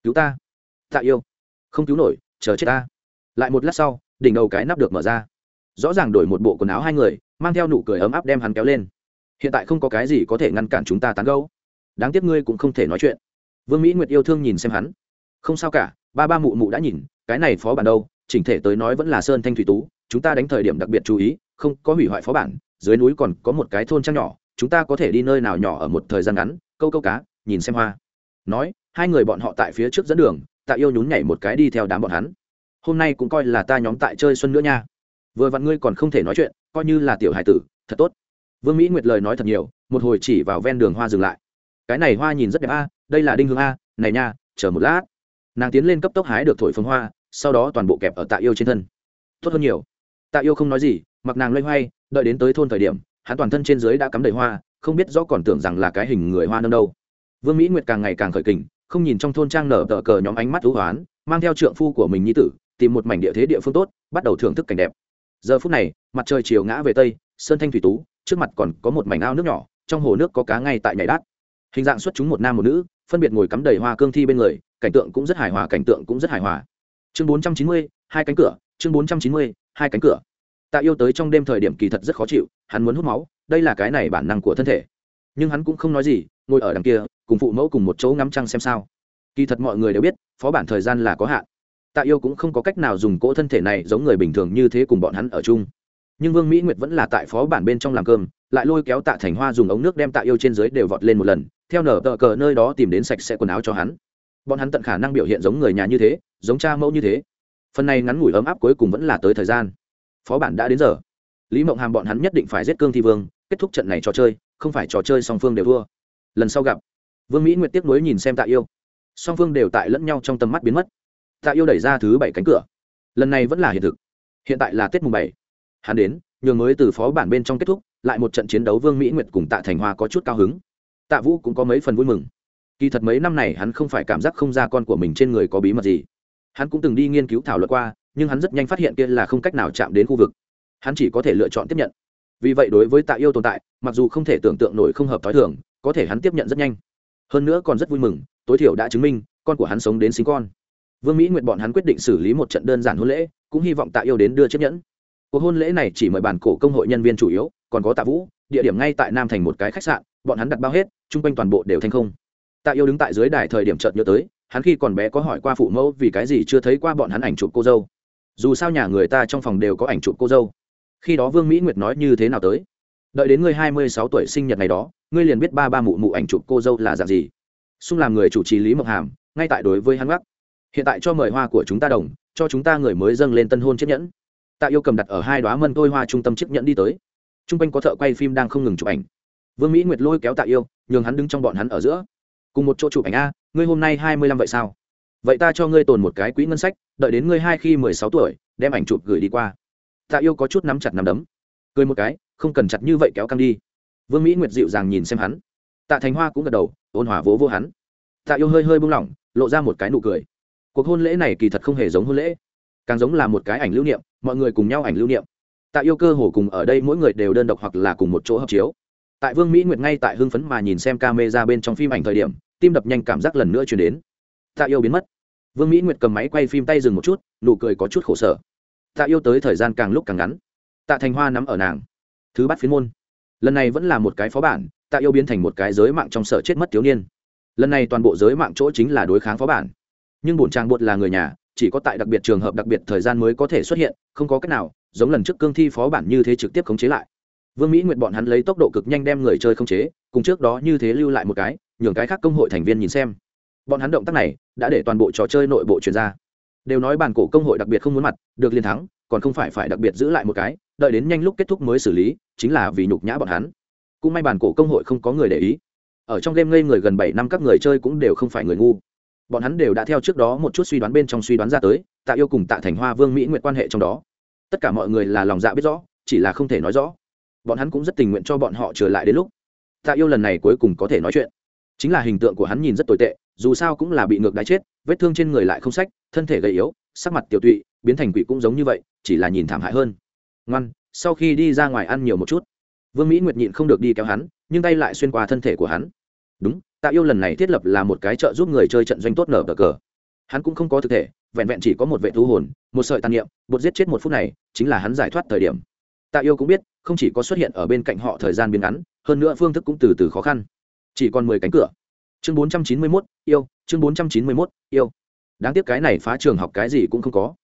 cứu ta, tạ yêu, không cứu nổi, chờ chết ta. Lại một lát sau, đỉnh đầu cái nắp được mở ra. Rõ ràng đổi một bộ quần áo hai người, mang theo nụ cười ấm áp đem hắn kéo lên. Hiện tại không có cái gì có thể ngăn cản chúng ta tán gẫu. Đáng tiếc ngươi cũng không thể nói chuyện. Vương mỹ nguyệt yêu thương nhìn xem hắn. Không sao cả, ba ba mụ mụ đã nhìn, cái này phó bản đâu, chỉnh thể tới nói vẫn là sơn thanh thủy tú chúng ta đánh thời điểm đặc biệt chú ý, không có hủy hoại phó bản, dưới núi còn có một cái thôn trang nhỏ, chúng ta có thể đi nơi nào nhỏ ở một thời gian ngắn, câu câu cá, nhìn xem hoa. Nói, hai người bọn họ tại phía trước dẫn đường, tạ yêu nhún nhảy một cái đi theo đám bọn hắn. Hôm nay cũng coi là ta nhóm tại chơi xuân nữa nha. Vừa vặn ngươi còn không thể nói chuyện, coi như là tiểu hải tử, thật tốt. Vương mỹ nguyệt lời nói thật nhiều, một hồi chỉ vào ven đường hoa dừng lại. Cái này hoa nhìn rất đẹp a, đây là đinh hương a, này nha, chờ một lát. Nàng tiến lên cấp tốc hái được thổi phồng hoa, sau đó toàn bộ kẹp ở tạ yêu trên thân. Tốt hơn nhiều tạ yêu không nói gì, mặc nàng loay hoay, đợi đến tới thôn thời điểm, hắn toàn thân trên dưới đã cắm đầy hoa, không biết rõ còn tưởng rằng là cái hình người hoa nâng đâu. Vương mỹ nguyệt càng ngày càng khởi kình, không nhìn trong thôn trang nở tờ cờ nhóm ánh mắt thú hoán, mang theo trượng phu của mình nhi tử, tìm một mảnh địa thế địa phương tốt, bắt đầu thưởng thức cảnh đẹp. Giờ phút này, mặt trời chiều ngã về tây, sơn thanh thủy tú, trước mặt còn có một mảnh ao nước nhỏ, trong hồ nước có cá ngay tại nhảy đát. Hình dạng xuất chúng một nam một nữ, phân biệt ngồi cắm đầy hoa cương thi bên người, cảnh tượng cũng rất hài hòa, cảnh tượng cũng rất hài hòa. Chương bốn trăm chín mươi, hai cánh cửa, chương bốn trăm chín mươi hai cánh cửa. Tạ yêu tới trong đêm thời điểm kỳ thật rất khó chịu, hắn muốn hút máu, đây là cái này bản năng của thân thể. Nhưng hắn cũng không nói gì, ngồi ở đằng kia, cùng phụ mẫu cùng một chỗ ngắm trăng xem sao. Kỳ thật mọi người đều biết, phó bản thời gian là có hạn. Tạ yêu cũng không có cách nào dùng cỗ thân thể này giống người bình thường như thế cùng bọn hắn ở chung. Nhưng vương mỹ nguyệt vẫn là tại phó bản bên trong làm cơm, lại lôi kéo tạ thành hoa dùng ống nước đem tạ yêu trên dưới đều vọt lên một lần, theo nở tờ cờ nơi đó tìm đến sạch sẽ quần áo cho hắn. Bọn hắn tận khả năng biểu hiện giống người nhà như thế, giống cha mẫu như thế phần này ngắn ngủi ấm áp cuối cùng vẫn là tới thời gian. Phó bản đã đến giờ. Lý mộng hàm bọn hắn nhất định phải giết cương thi vương, kết thúc trận này trò chơi, không phải trò chơi song phương đều thua. Lần sau gặp. Vương mỹ nguyệt tiếp nối nhìn xem tạ yêu. Song phương đều tại lẫn nhau trong tầm mắt biến mất. Tạ yêu đẩy ra thứ bảy cánh cửa. Lần này vẫn là hiện thực. Hiện tại là tết mùng bảy. Hắn đến, nhường mới từ phó bản bên trong kết thúc, lại một trận chiến đấu vương mỹ nguyệt cùng tạ thành hoa có chút cao hứng. Tạ vũ cũng có mấy phần vui mừng. Kỳ thật mấy năm này hắn không phải cảm giác không ra con của mình trên người có bí mật gì hắn cũng từng đi nghiên cứu thảo luận qua, nhưng hắn rất nhanh phát hiện kia là không cách nào chạm đến khu vực. Hắn chỉ có thể lựa chọn tiếp nhận. Vì vậy đối với tạ yêu tồn tại, mặc dù không thể tưởng tượng nổi không hợp t h ó i thường, có thể hắn tiếp nhận rất nhanh. Hơn nữa còn rất vui mừng, tối thiểu đã chứng minh, con của hắn sống đến sinh con. Vương mỹ nguyện bọn hắn quyết định xử lý một trận đơn giản hôn lễ, cũng hy vọng tạ yêu đến đưa chiếc nhẫn. Cuộc hôn lễ này chỉ mời bản cổ công hội nhân viên chủ yếu, còn có tạ vũ, địa điểm ngay tại nam thành một cái khách sạn, bọn hắn đặt bao hết, chung quanh toàn bộ đều thành không. Tạ yêu đứng tại dưới đài thời điểm chợt nhớ tới hắn khi còn bé có hỏi qua phụ mẫu vì cái gì chưa thấy qua bọn hắn ảnh chụp cô dâu. Dù sao nhà người ta trong phòng đều có ảnh chụp cô dâu. Khi đó vương mỹ nguyệt nói như thế nào tới? Đợi đến ngươi hai mươi sáu tuổi sinh nhật ngày đó, ngươi liền biết ba ba mụ mụ ảnh chụp cô dâu là dạng gì. Xung làm người chủ trì lý mộc hàm, ngay tại đối với hắn gác. Hiện tại cho mời hoa của chúng ta đồng, cho chúng ta người mới dâng lên tân hôn chiếc nhẫn. Tạ yêu cầm đặt ở hai đoá mân tôi hoa trung tâm chiếc nhẫn đi tới. T r u n g quanh có thợ quay phim đang không ngừng chụp ảnh. Vương mỹ nguyệt lôi kéo tạ yêu, nhường hắn đứng trong bọn hắn ở giữa. Cùng một chỗ chụp ảnh a ngươi hôm nay hai mươi lăm vậy sao? Vậy ta cho ngươi tồn một cái quỹ ngân sách, đợi đến ngươi hai khi mười sáu tuổi, đem ảnh chụp gửi đi qua. Tạ yêu có chút nắm chặt nắm đấm. Cười một cái, không cần chặt như vậy kéo căng đi. Vương mỹ nguyệt dịu dàng nhìn xem hắn. Tạ thành hoa cũng gật đầu, ôn hòa vỗ vô hắn. Tạ yêu hơi hơi buông lỏng, lộ ra một cái nụ cười. Cuộc hôn lễ này kỳ thật không hề giống hôn lễ, càng giống là một cái ảnh lưu niệm, mọi người cùng nhau ảnh lưu niệm. Tạ yêu cơ hồ cùng ở đây mỗi người đều đơn độc hoặc là cùng một chỗ hợp chiếu. Tại vương mỹ nguyệt ngay tại hưng phấn mà nhìn xem ca mê ra bên trong phim ảnh thời điểm tim đập nhanh cảm giác lần nữa chuyển đến. Tạ yêu biến mất. Vương mỹ nguyệt cầm máy quay phim tay dừng một chút, nụ cười có chút khổ sở. Tạ yêu tới thời gian càng lúc càng ngắn. Tạ thành hoa nắm ở nàng. Thứ bắt phiến môn. Lần này vẫn là một cái phó bản, tạ yêu biến thành một cái giới mạng trong sở chết mất thiếu niên. Lần này toàn bộ giới mạng chỗ chính là đối kháng phó bản. Nhưng bổn trang bột là người nhà, chỉ có tại đặc biệt trường hợp đặc biệt thời gian mới có thể xuất hiện, không có cách nào, giống lần trước cương thi phó bản như thế trực tiếp khống chế lại vương mỹ nguyện bọn hắn lấy tốc độ cực nhanh đem người chơi không chế, cùng trước đó như thế lưu lại một cái, nhường cái khác công hội thành viên nhìn xem. Bọn hắn động tác này đã để toàn bộ trò chơi nội bộ chuyển ra. Đều nói bản cổ công hội đặc biệt không muốn mặt, được liên thắng, còn không phải phải đặc biệt giữ lại một cái, đợi đến nhanh lúc kết thúc mới xử lý, chính là vì nhục nhã bọn hắn. Cũng may bản cổ công hội không có người để ý. Ở trong game ngây người gần bảy năm các người chơi cũng đều không phải người ngu. Bọn hắn đều đã theo trước đó một chút suy đoán bên trong suy đoán ra tới, tạ yêu cùng tạ thành hoa, vương mỹ nguyện quan hệ trong đó. Tất cả mọi người là lòng dạ biết rõ, chỉ là không thể nói rõ bọn hắn cũng rất tình nguyện cho bọn họ trở lại đến lúc, tạ yêu lần này cuối cùng có thể nói chuyện. Chính là hình tượng của hắn nhìn rất tồi tệ, dù sao cũng là bị ngược đáy chết, vết thương trên người lại không sách thân thể gầy yếu, sắc mặt tiểu tụy, biến thành quỷ cũng giống như vậy, chỉ là nhìn thảm hại hơn. Ngoan, sau khi đi ra ngoài ăn nhiều một chút. Vương mỹ nguyệt nhịn không được đi kéo hắn, nhưng tay lại xuyên qua thân thể của hắn. Đúng, tạ yêu lần này thiết lập là một cái chợ giúp người chơi trận doanh tốt nở cờ cờ. Hắn cũng không có thực thể, vẹn vẹn chỉ có một vệ thú hồn, một sợi tàn niệm, bột giết chết một phút này, chính là hắn giải thoát thời điểm tạ yêu cũng biết, không chỉ có xuất hiện ở bên cạnh họ thời gian biến ngắn, hơn nữa phương thức cũng từ từ khó khăn. Chỉ còn mười cánh cửa. Chương bốn trăm chín mươi mốt, yêu, chương bốn trăm chín mươi mốt, yêu. Đáng tiếc cái này phá trường học cái gì cũng không có.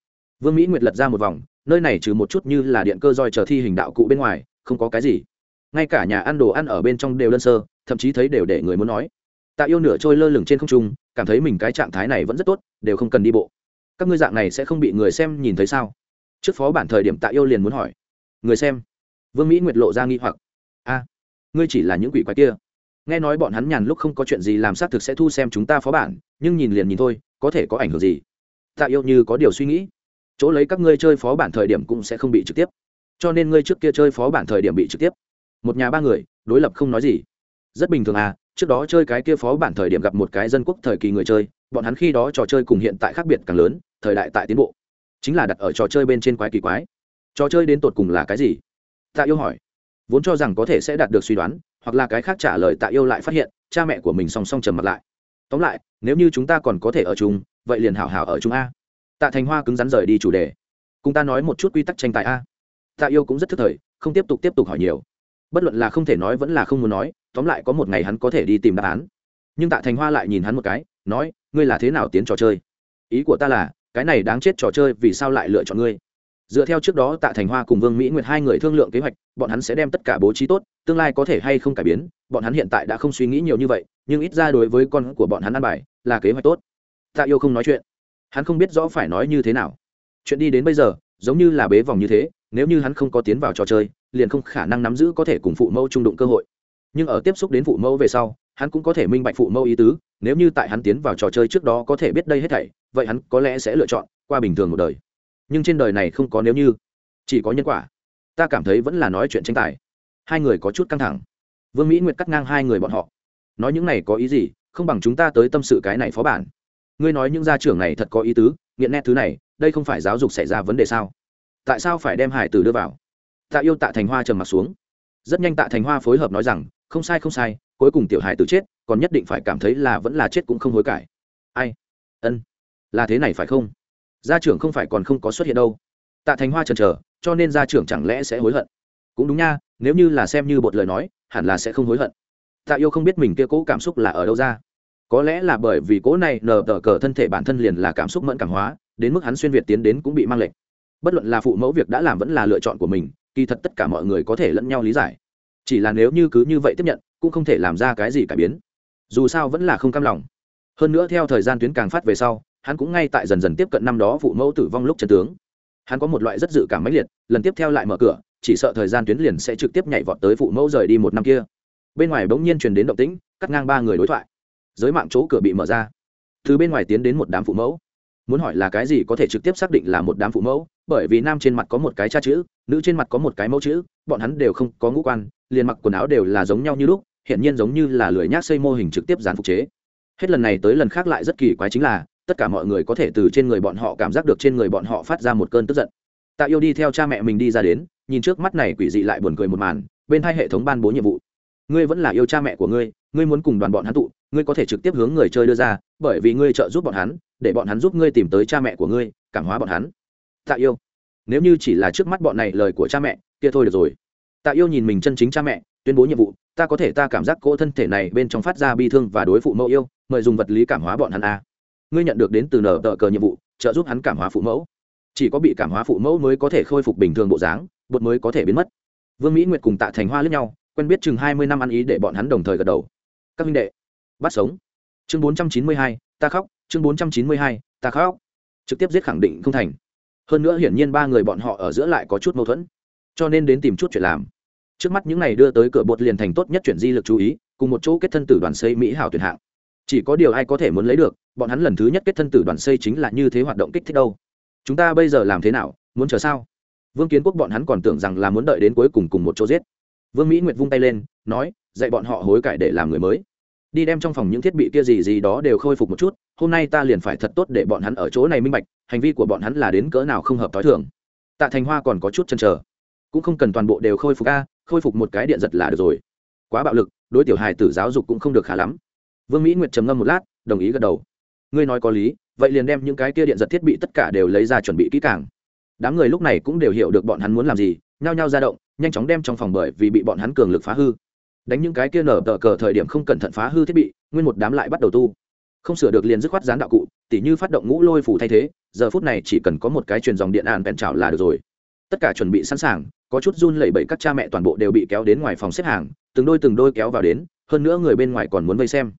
Vương mỹ nguyệt lật ra một vòng, nơi này trừ một chút như là điện cơ roi chờ thi hình đạo cụ bên ngoài, không có cái gì. Ngay cả nhà ăn đồ ăn ở bên trong đều đơn sơ, thậm chí thấy đều để người muốn nói. Tạ yêu nửa trôi lơ lửng trên không trung, cảm thấy mình cái trạng thái này vẫn rất tốt, đều không cần đi bộ. Các ngươi dạng này sẽ không bị người xem nhìn thấy sao? Trước phó bản thời điểm tạ yêu liền muốn hỏi người xem. Vương mỹ nguyệt lộ ra nghi hoặc. A, ngươi chỉ là những quỷ quái kia. Nghe nói bọn hắn nhàn lúc không có chuyện gì làm xác thực sẽ thu xem chúng ta phó bản, nhưng nhìn liền nhìn thôi, có thể có ảnh hưởng gì? Tạ yêu như có điều suy nghĩ. Chỗ lấy các ngươi chơi phó bản thời điểm cũng sẽ không bị trực tiếp. Cho nên ngươi trước kia chơi phó bản thời điểm bị trực tiếp. Một nhà ba người, đối lập không nói gì. Rất bình thường à trước đó chơi cái kia phó bản thời điểm gặp một cái dân quốc thời kỳ người chơi, bọn hắn khi đó trò chơi cùng hiện tại khác biệt càng lớn, thời đại tại tiến bộ. Chính là đặt ở trò chơi bên trên quái kỳ quái trò chơi đến tột cùng là cái gì? Tạ yêu hỏi. Vốn cho rằng có thể sẽ đạt được suy đoán, hoặc là cái khác trả lời tạ yêu lại phát hiện, cha mẹ của mình song song trầm mặt lại. Tóm lại, nếu như chúng ta còn có thể ở chung, vậy liền hảo hảo ở chung a. Tạ thành hoa cứng rắn rời đi chủ đề. Cùng ta nói một chút quy tắc tranh tài a. Tạ yêu cũng rất thức thời, không tiếp tục tiếp tục hỏi nhiều. Bất luận là không thể nói vẫn là không muốn nói, tóm lại có một ngày hắn có thể đi tìm đáp án. Nhưng tạ thành hoa lại nhìn hắn một cái, nói, ngươi là thế nào tiến trò chơi? Ý của ta là, cái này đáng chết trò chơi vì sao lại lựa chọn ngươi? Dựa theo trước đó tạ thành hoa cùng vương mỹ nguyệt hai người thương lượng kế hoạch, bọn hắn sẽ đem tất cả bố trí tốt, tương lai có thể hay không cải biến, bọn hắn hiện tại đã không suy nghĩ nhiều như vậy, nhưng ít ra đối với con của bọn hắn ăn bài, là kế hoạch tốt. Tạ yêu không nói chuyện. Hắn không biết rõ phải nói như thế nào. Chuyện đi đến bây giờ, giống như là bế vòng như thế, nếu như hắn không có tiến vào trò chơi, liền không khả năng nắm giữ có thể cùng phụ mẫu trung đụng cơ hội. Nhưng ở tiếp xúc đến phụ mẫu về sau, hắn cũng có thể minh bạch phụ mẫu ý tứ, nếu như tại hắn tiến vào trò chơi trước đó có thể biết đây hết thảy, vậy hắn có lẽ sẽ lựa chọn qua bình thường một đời nhưng trên đời này không có nếu như, chỉ có nhân quả. Ta cảm thấy vẫn là nói chuyện tranh tài. Hai người có chút căng thẳng. Vương mỹ nguyệt cắt ngang hai người bọn họ. Nói những này có ý gì, không bằng chúng ta tới tâm sự cái này phó bản. Ngươi nói những gia trưởng này thật có ý tứ, nghiện nét thứ này, đây không phải giáo dục xảy ra vấn đề sao? Tại sao phải đem hải tử đưa vào? Tạ yêu tạ thành hoa trầm mặt xuống. Rất nhanh tạ thành hoa phối hợp nói rằng, không sai không sai, cuối cùng tiểu hải tử chết, còn nhất định phải cảm thấy là vẫn là chết cũng không hối cải. Ai? Ân. Là thế này phải không? Gia trưởng không phải còn không có xuất hiện đâu. Tạ thành hoa chần chờ, cho nên gia trưởng chẳng lẽ sẽ hối hận? Cũng đúng nha, nếu như là xem như bột lời nói, hẳn là sẽ không hối hận. Tạ yêu không biết mình kia cố cảm xúc là ở đâu ra. Có lẽ là bởi vì cố này nờ tờ cờ thân thể bản thân liền là cảm xúc mẫn cảm hóa, đến mức hắn xuyên việt tiến đến cũng bị mang lệch. bất luận là phụ mẫu việc đã làm vẫn là lựa chọn của mình, kỳ thật tất cả mọi người có thể lẫn nhau lý giải. Chỉ là nếu như cứ như vậy tiếp nhận, cũng không thể làm ra cái gì cải biến. Dù sao vẫn là không cam lòng. Hơn nữa theo thời gian tuyến càng phát về sau hắn cũng ngay tại dần dần tiếp cận năm đó phụ mẫu tử vong lúc chân tướng. Hắn có một loại rất dự cảm mãnh liệt, lần tiếp theo lại mở cửa, chỉ sợ thời gian tuyến liền sẽ trực tiếp nhảy vọt tới phụ mẫu rời đi một năm kia. Bên ngoài bỗng nhiên truyền đến động tĩnh, cắt ngang ba người đối thoại. Giới mạng chỗ cửa bị mở ra. Từ bên ngoài tiến đến một đám phụ mẫu. Muốn hỏi là cái gì có thể trực tiếp xác định là một đám phụ mẫu, bởi vì nam trên mặt có một cái cha chữ, nữ trên mặt có một cái mẫu chữ, bọn hắn đều không có ngũ quan, liền mặc quần áo đều là giống nhau như lúc hiện nhiên giống như là lười nhác xây mô hình trực tiếp dán phục chế. Hết lần này tới lần khác lại rất kỳ quái chính là tất cả mọi người có thể từ trên người bọn họ cảm giác được trên người bọn họ phát ra một cơn tức giận. Tạ yêu đi theo cha mẹ mình đi ra đến, nhìn trước mắt này quỷ dị lại buồn cười một màn, bên hai hệ thống ban bố nhiệm vụ. Ngươi vẫn là yêu cha mẹ của ngươi ngươi muốn cùng đoàn bọn hắn tụ, ngươi có thể trực tiếp hướng người chơi đưa ra, bởi vì ngươi trợ giúp bọn hắn, để bọn hắn giúp ngươi tìm tới cha mẹ của ngươi, cảm hóa bọn hắn. Tạ yêu, nếu như chỉ là trước mắt bọn này lời của cha mẹ, kia thôi được rồi. Tạ yêu nhìn mình chân chính cha mẹ, tuyên bố nhiệm vụ, ta có thể ta cảm giác cỗ thân thể này bên trong phát ra bi thương và đối phụ mẫu yêu, mời dùng vật lý cảm hóa bọn hắn a ngươi nhận được đến từ nở tờ cờ nhiệm vụ, trợ giúp hắn cảm hóa phụ mẫu. Chỉ có bị cảm hóa phụ mẫu mới có thể khôi phục bình thường bộ dáng, bột mới có thể biến mất. Vương mỹ nguyệt cùng tạ thành hoa lướt nhau, quen biết chừng hai mươi năm ăn ý để bọn hắn đồng thời gật đầu. Các minh đệ, bắt sống. Chương bốn trăm chín mươi hai, ta khóc. Chương bốn trăm chín mươi hai, ta khóc. Trực tiếp giết khẳng định không thành. Hơn nữa hiển nhiên ba người bọn họ ở giữa lại có chút mâu thuẫn. Cho nên đến tìm chút chuyện làm. Trước mắt những này đưa tới cửa bột liền thành tốt nhất chuyển di lực chú ý, cùng một chỗ kết thân tử đoàn xây mỹ hảo tuyển hạng chỉ có điều ai có thể muốn lấy được, bọn hắn lần thứ nhất kết thân tử đoàn xây chính là như thế hoạt động kích thích đâu. Chúng ta bây giờ làm thế nào, muốn chờ sao? Vương kiến quốc bọn hắn còn tưởng rằng là muốn đợi đến cuối cùng cùng một chỗ giết. Vương mỹ nguyệt vung tay lên, nói, dạy bọn họ hối cải để làm người mới. Đi đem trong phòng những thiết bị kia gì gì đó đều khôi phục một chút, hôm nay ta liền phải thật tốt để bọn hắn ở chỗ này minh bạch, hành vi của bọn hắn là đến cỡ nào không hợp t h o i thường. Tạ thành hoa còn có chút chân trở cũng không cần toàn bộ đều khôi phục a, khôi phục một cái điện giật là được rồi. Quá bạo lực, đối tiểu hài tử giáo dục cũng không được khá lắm vương mỹ nguyệt trầm ngâm một lát, đồng ý gật đầu. Ngươi nói có lý, vậy liền đem những cái kia điện giật thiết bị tất cả đều lấy ra chuẩn bị kỹ càng. Đám người lúc này cũng đều hiểu được bọn hắn muốn làm gì, nhao nhao ra động, nhanh chóng đem trong phòng bởi vì bị bọn hắn cường lực phá hư. Đánh những cái kia nở tờ cờ thời điểm không cẩn thận phá hư thiết bị, nguyên một đám lại bắt đầu tu. Không sửa được liền dứt khoát dán đạo cụ, tỉ như phát động ngũ lôi phủ thay thế, giờ phút này chỉ cần có một cái truyền dòng điện ạn bèn trào là được rồi. Tất cả chuẩn bị sẵn sàng, có chút run lẩy bẩy các cha mẹ toàn bộ đều bị kéo đến ngoài phòng xếp hàng, từng đôi từng đôi kéo vào đến, hơn nữa người bên ngoài còn muốn vây xem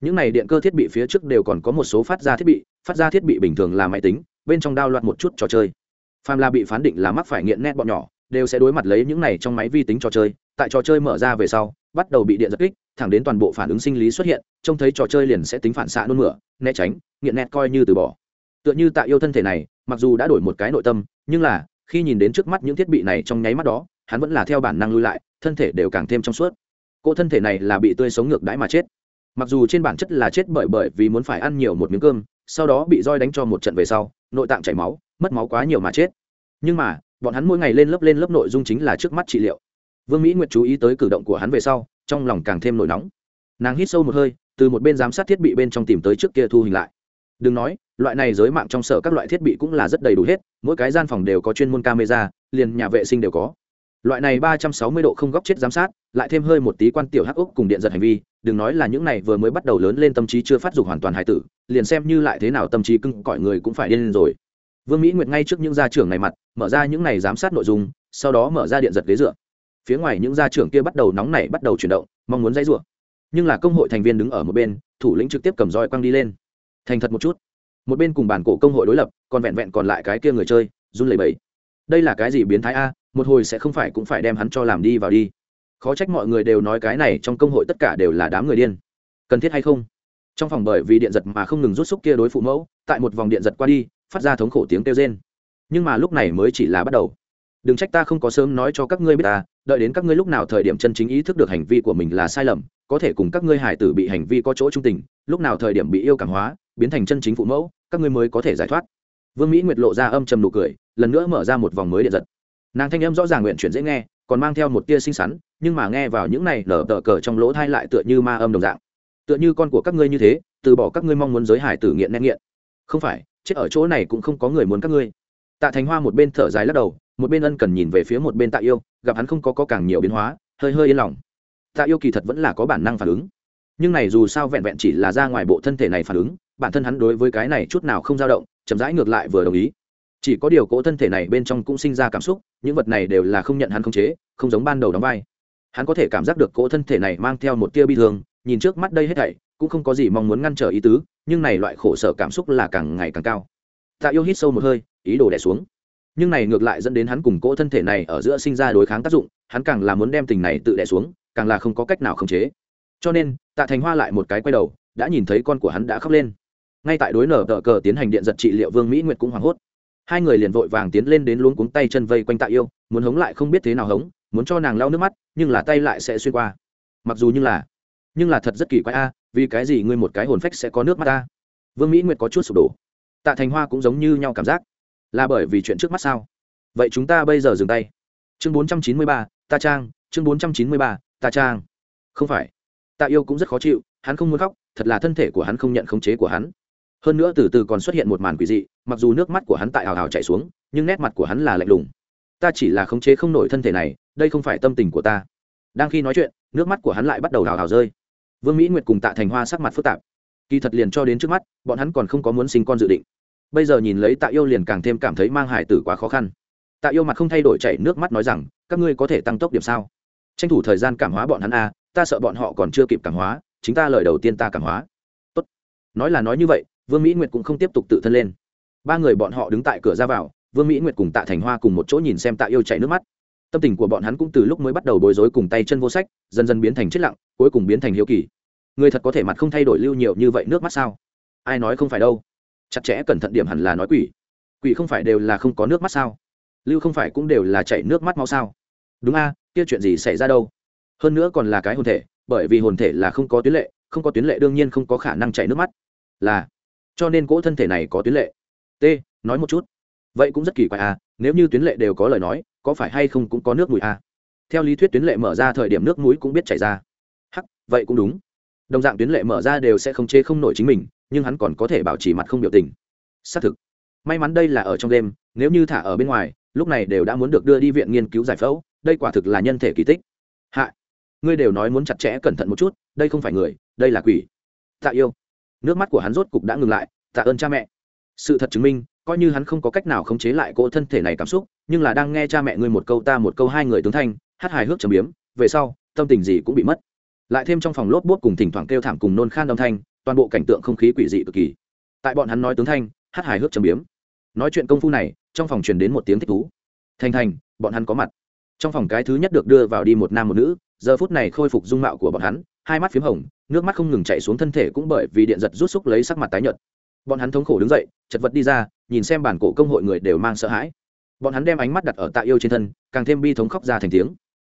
những này điện cơ thiết bị phía trước đều còn có một số phát ra thiết bị, phát ra thiết bị bình thường là máy tính, bên trong đao loạn một chút trò chơi. Phàm là bị phán định là mắc phải nghiện nét bọn nhỏ, đều sẽ đối mặt lấy những này trong máy vi tính trò chơi. Tại trò chơi mở ra về sau, bắt đầu bị điện giật kích, thẳng đến toàn bộ phản ứng sinh lý xuất hiện, trông thấy trò chơi liền sẽ tính phản xạ nôn mửa, né tránh, nghiện nét coi như từ bỏ. Tựa như tạ yêu thân thể này, mặc dù đã đổi một cái nội tâm, nhưng là, khi nhìn đến trước mắt những thiết bị này trong nháy mắt đó, hắn vẫn là theo bản năng lui lại, thân thể đều càng thêm trong suốt. Cô thân thể này là bị tươi sống ngược đãi mà chết mặc dù trên bản chất là chết bởi bởi vì muốn phải ăn nhiều một miếng cơm, sau đó bị roi đánh cho một trận về sau, nội tạng chảy máu, mất máu quá nhiều mà chết. Nhưng mà, bọn hắn mỗi ngày lên lớp lên lớp nội dung chính là trước mắt trị liệu. Vương mỹ nguyệt chú ý tới cử động của hắn về sau, trong lòng càng thêm nổi nóng. Nàng hít sâu một hơi, từ một bên giám sát thiết bị bên trong tìm tới trước kia thu hình lại. Đừng nói, loại này giới mạng trong sở các loại thiết bị cũng là rất đầy đủ hết, mỗi cái gian phòng đều có chuyên môn camera, liền nhà vệ sinh đều có loại này ba trăm sáu mươi độ không góc chết giám sát, lại thêm hơi một tí quan tiểu hắc ốc cùng điện giật hành vi, đừng nói là những này vừa mới bắt đầu lớn lên tâm trí chưa phát dục hoàn toàn hài tử, liền xem như lại thế nào tâm trí cưng cõi người cũng phải điên lên rồi. Vương mỹ nguyệt ngay trước những gia trưởng này mặt, mở ra những này giám sát nội dung, sau đó mở ra điện giật ghế dựa. Phía ngoài những gia trưởng kia bắt đầu nóng nảy, bắt đầu chuyển động, mong muốn dãy rủa. Nhưng là công hội thành viên đứng ở một bên, thủ lĩnh trực tiếp cầm roi quăng đi lên. Thành thật một chút. Một bên cùng bản cổ công hội đối lập, còn vẹn vẹn còn lại cái kia người chơi, run lẩy bẩy. Đây là cái gì biến thái a? Một hồi sẽ không phải cũng phải đem hắn cho làm đi vào đi. Khó trách mọi người đều nói cái này trong công hội tất cả đều là đám người điên. Cần thiết hay không? Trong phòng bởi vì điện giật mà không ngừng rút xúc kia đối phụ mẫu, tại một vòng điện giật qua đi, phát ra thống khổ tiếng kêu rên. Nhưng mà lúc này mới chỉ là bắt đầu. Đừng trách ta không có sớm nói cho các ngươi biết ta, đợi đến các ngươi lúc nào thời điểm chân chính ý thức được hành vi của mình là sai lầm, có thể cùng các ngươi hải tử bị hành vi có chỗ trung tình, lúc nào thời điểm bị yêu cảm hóa, biến thành chân chính phụ mẫu, các ngươi mới có thể giải thoát. Vương mỹ nguyệt lộ ra âm trầm nụ cười, lần nữa mở ra một vòng mới điện giật nàng thanh âm rõ ràng nguyện chuyển dễ nghe còn mang theo một tia xinh xắn nhưng mà nghe vào những này nở tờ cờ trong lỗ thai lại tựa như ma âm đồng dạng. Tựa như con của các ngươi như thế từ bỏ các ngươi mong muốn giới hải tử nghiện nén nghiện. Không phải chết ở chỗ này cũng không có người muốn các ngươi. Tạ thành hoa một bên thở dài lắc đầu một bên ân cần nhìn về phía một bên tạ yêu gặp hắn không có, có càng nhiều biến hóa hơi hơi yên lòng. Tạ yêu kỳ thật vẫn là có bản năng phản ứng. Nhưng này dù sao vẹn vẹn chỉ là ra ngoài bộ thân thể này phản ứng bản thân hắn đối với cái này chút nào không dao động chậm rãi ngược lại vừa đồng ý chỉ có điều cỗ thân thể này bên trong cũng sinh ra cảm xúc, những vật này đều là không nhận hắn không chế, không giống ban đầu đóng vai. Hắn có thể cảm giác được cỗ thân thể này mang theo một tia bi thương, nhìn trước mắt đây hết thảy, cũng không có gì mong muốn ngăn trở ý tứ, nhưng này loại khổ sở cảm xúc là càng ngày càng cao. Tạ yêu hít sâu một hơi, ý đồ đẻ xuống. Nhưng này ngược lại dẫn đến hắn cùng cỗ thân thể này ở giữa sinh ra đối kháng tác dụng, hắn càng là muốn đem tình này tự đẻ xuống, càng là không có cách nào khống chế. Cho nên, tạ thành hoa lại một cái quay đầu, đã nhìn thấy con của hắn đã khóc lên. Ngay tại đối nở tờ cờ tiến hành điện giật trị liệu vương mỹ nguyệt cũng hoảng hốt hai người liền vội vàng tiến lên đến luống cuống tay chân vây quanh tạ yêu, muốn hống lại không biết thế nào hống, muốn cho nàng lau nước mắt, nhưng là tay lại sẽ xuyên qua. Mặc dù như là, nhưng là thật rất kỳ quái a, vì cái gì ngươi một cái hồn phách sẽ có nước mắt ta? Vương mỹ nguyệt có chút sụp đổ. Tạ thành hoa cũng giống như nhau cảm giác. Là bởi vì chuyện trước mắt sao? Vậy chúng ta bây giờ dừng tay. Chương bốn trăm chín mươi ba, ta trang, chương bốn trăm chín mươi ba, ta trang. Không phải. Tạ yêu cũng rất khó chịu, hắn không muốn khóc, thật là thân thể của hắn không nhận khống chế của hắn hơn nữa từ từ còn xuất hiện một màn quỷ dị, mặc dù nước mắt của hắn tại hào hào chảy xuống, nhưng nét mặt của hắn là lạnh lùng. Ta chỉ là khống chế không nổi thân thể này, đây không phải tâm tình của ta. Đang khi nói chuyện, nước mắt của hắn lại bắt đầu hào hào rơi. Vương mỹ nguyệt cùng tạ thành hoa sắc mặt phức tạp. Kỳ thật liền cho đến trước mắt, bọn hắn còn không có muốn sinh con dự định. Bây giờ nhìn lấy tạ yêu liền càng thêm cảm thấy mang hải tử quá khó khăn. Tạ yêu mặt không thay đổi chảy nước mắt nói rằng, các ngươi có thể tăng tốc điểm sao? Tranh thủ thời gian cảm hóa bọn hắn a ta sợ bọn họ còn chưa kịp cảm hóa, chính ta lời đầu tiên ta cảm hóa. Tốt. nói là nói như vậy vương mỹ nguyệt cũng không tiếp tục tự thân lên. Ba người bọn họ đứng tại cửa ra vào, vương mỹ nguyệt cùng tạ thành hoa cùng một chỗ nhìn xem tạ yêu chảy nước mắt. Tâm tình của bọn hắn cũng từ lúc mới bắt đầu bối rối cùng tay chân vô sách, dần dần biến thành chết lặng, cuối cùng biến thành hiếu kỳ. Người thật có thể mặt không thay đổi lưu nhiều như vậy nước mắt sao? Ai nói không phải đâu. Chặt chẽ cẩn thận điểm hẳn là nói quỷ. Quỷ không phải đều là không có nước mắt sao? Lưu không phải cũng đều là chảy nước mắt mau sao? Đúng a, kia chuyện gì xảy ra đâu? Hơn nữa còn là cái hồn thể, bởi vì hồn thể là không có tuyến lệ, không có tuyến lệ đương nhiên không có khả năng chảy nước mắt. Là cho nên cỗ thân thể này có tuyến lệ. T, nói một chút. Vậy cũng rất kỳ quái à? nếu như tuyến lệ đều có lời nói, có phải hay không cũng có nước mùi à? theo lý thuyết tuyến lệ mở ra thời điểm nước mũi cũng biết chảy ra. Hắc, vậy cũng đúng. Đồng dạng tuyến lệ mở ra đều sẽ không chê không nổi chính mình, nhưng hắn còn có thể bảo trì mặt không biểu tình. Xác thực. May mắn đây là ở trong đêm, nếu như thả ở bên ngoài, lúc này đều đã muốn được đưa đi viện nghiên cứu giải phẫu, đây quả thực là nhân thể kỳ tích. Hạ, ngươi đều nói muốn chặt chẽ cẩn thận một chút, đây không phải người, đây là quỷ. Tạ yêu nước mắt của hắn rốt cục đã ngừng lại, tạ ơn cha mẹ. Sự thật chứng minh, coi như hắn không có cách nào khống chế lại cỗ thân thể này cảm xúc, nhưng là đang nghe cha mẹ ngươi một câu ta một câu hai người tướng thanh, hát hài hước trầm biếm, về sau, tâm tình gì cũng bị mất. Lại thêm trong phòng lốp bốt cùng thỉnh thoảng kêu thảm cùng nôn khan âm thanh, toàn bộ cảnh tượng không khí quỷ dị cực kỳ. Tại bọn hắn nói tướng thanh, hát hài hước trầm biếm. Nói chuyện công phu này, trong phòng truyền đến một tiếng thích thú. Thành thành, bọn hắn có mặt. Trong phòng cái thứ nhất được đưa vào đi một nam một nữ, giờ phút này khôi phục dung mạo của bọn hắn hai mắt p h í m hồng, nước mắt không ngừng chạy xuống thân thể cũng bởi vì điện giật rút xúc lấy sắc mặt tái nhợt. Bọn hắn thống khổ đứng dậy, chật vật đi ra, nhìn xem bản cổ công hội người đều mang sợ hãi. Bọn hắn đem ánh mắt đặt ở tạ yêu trên thân, càng thêm bi thống khóc ra thành tiếng.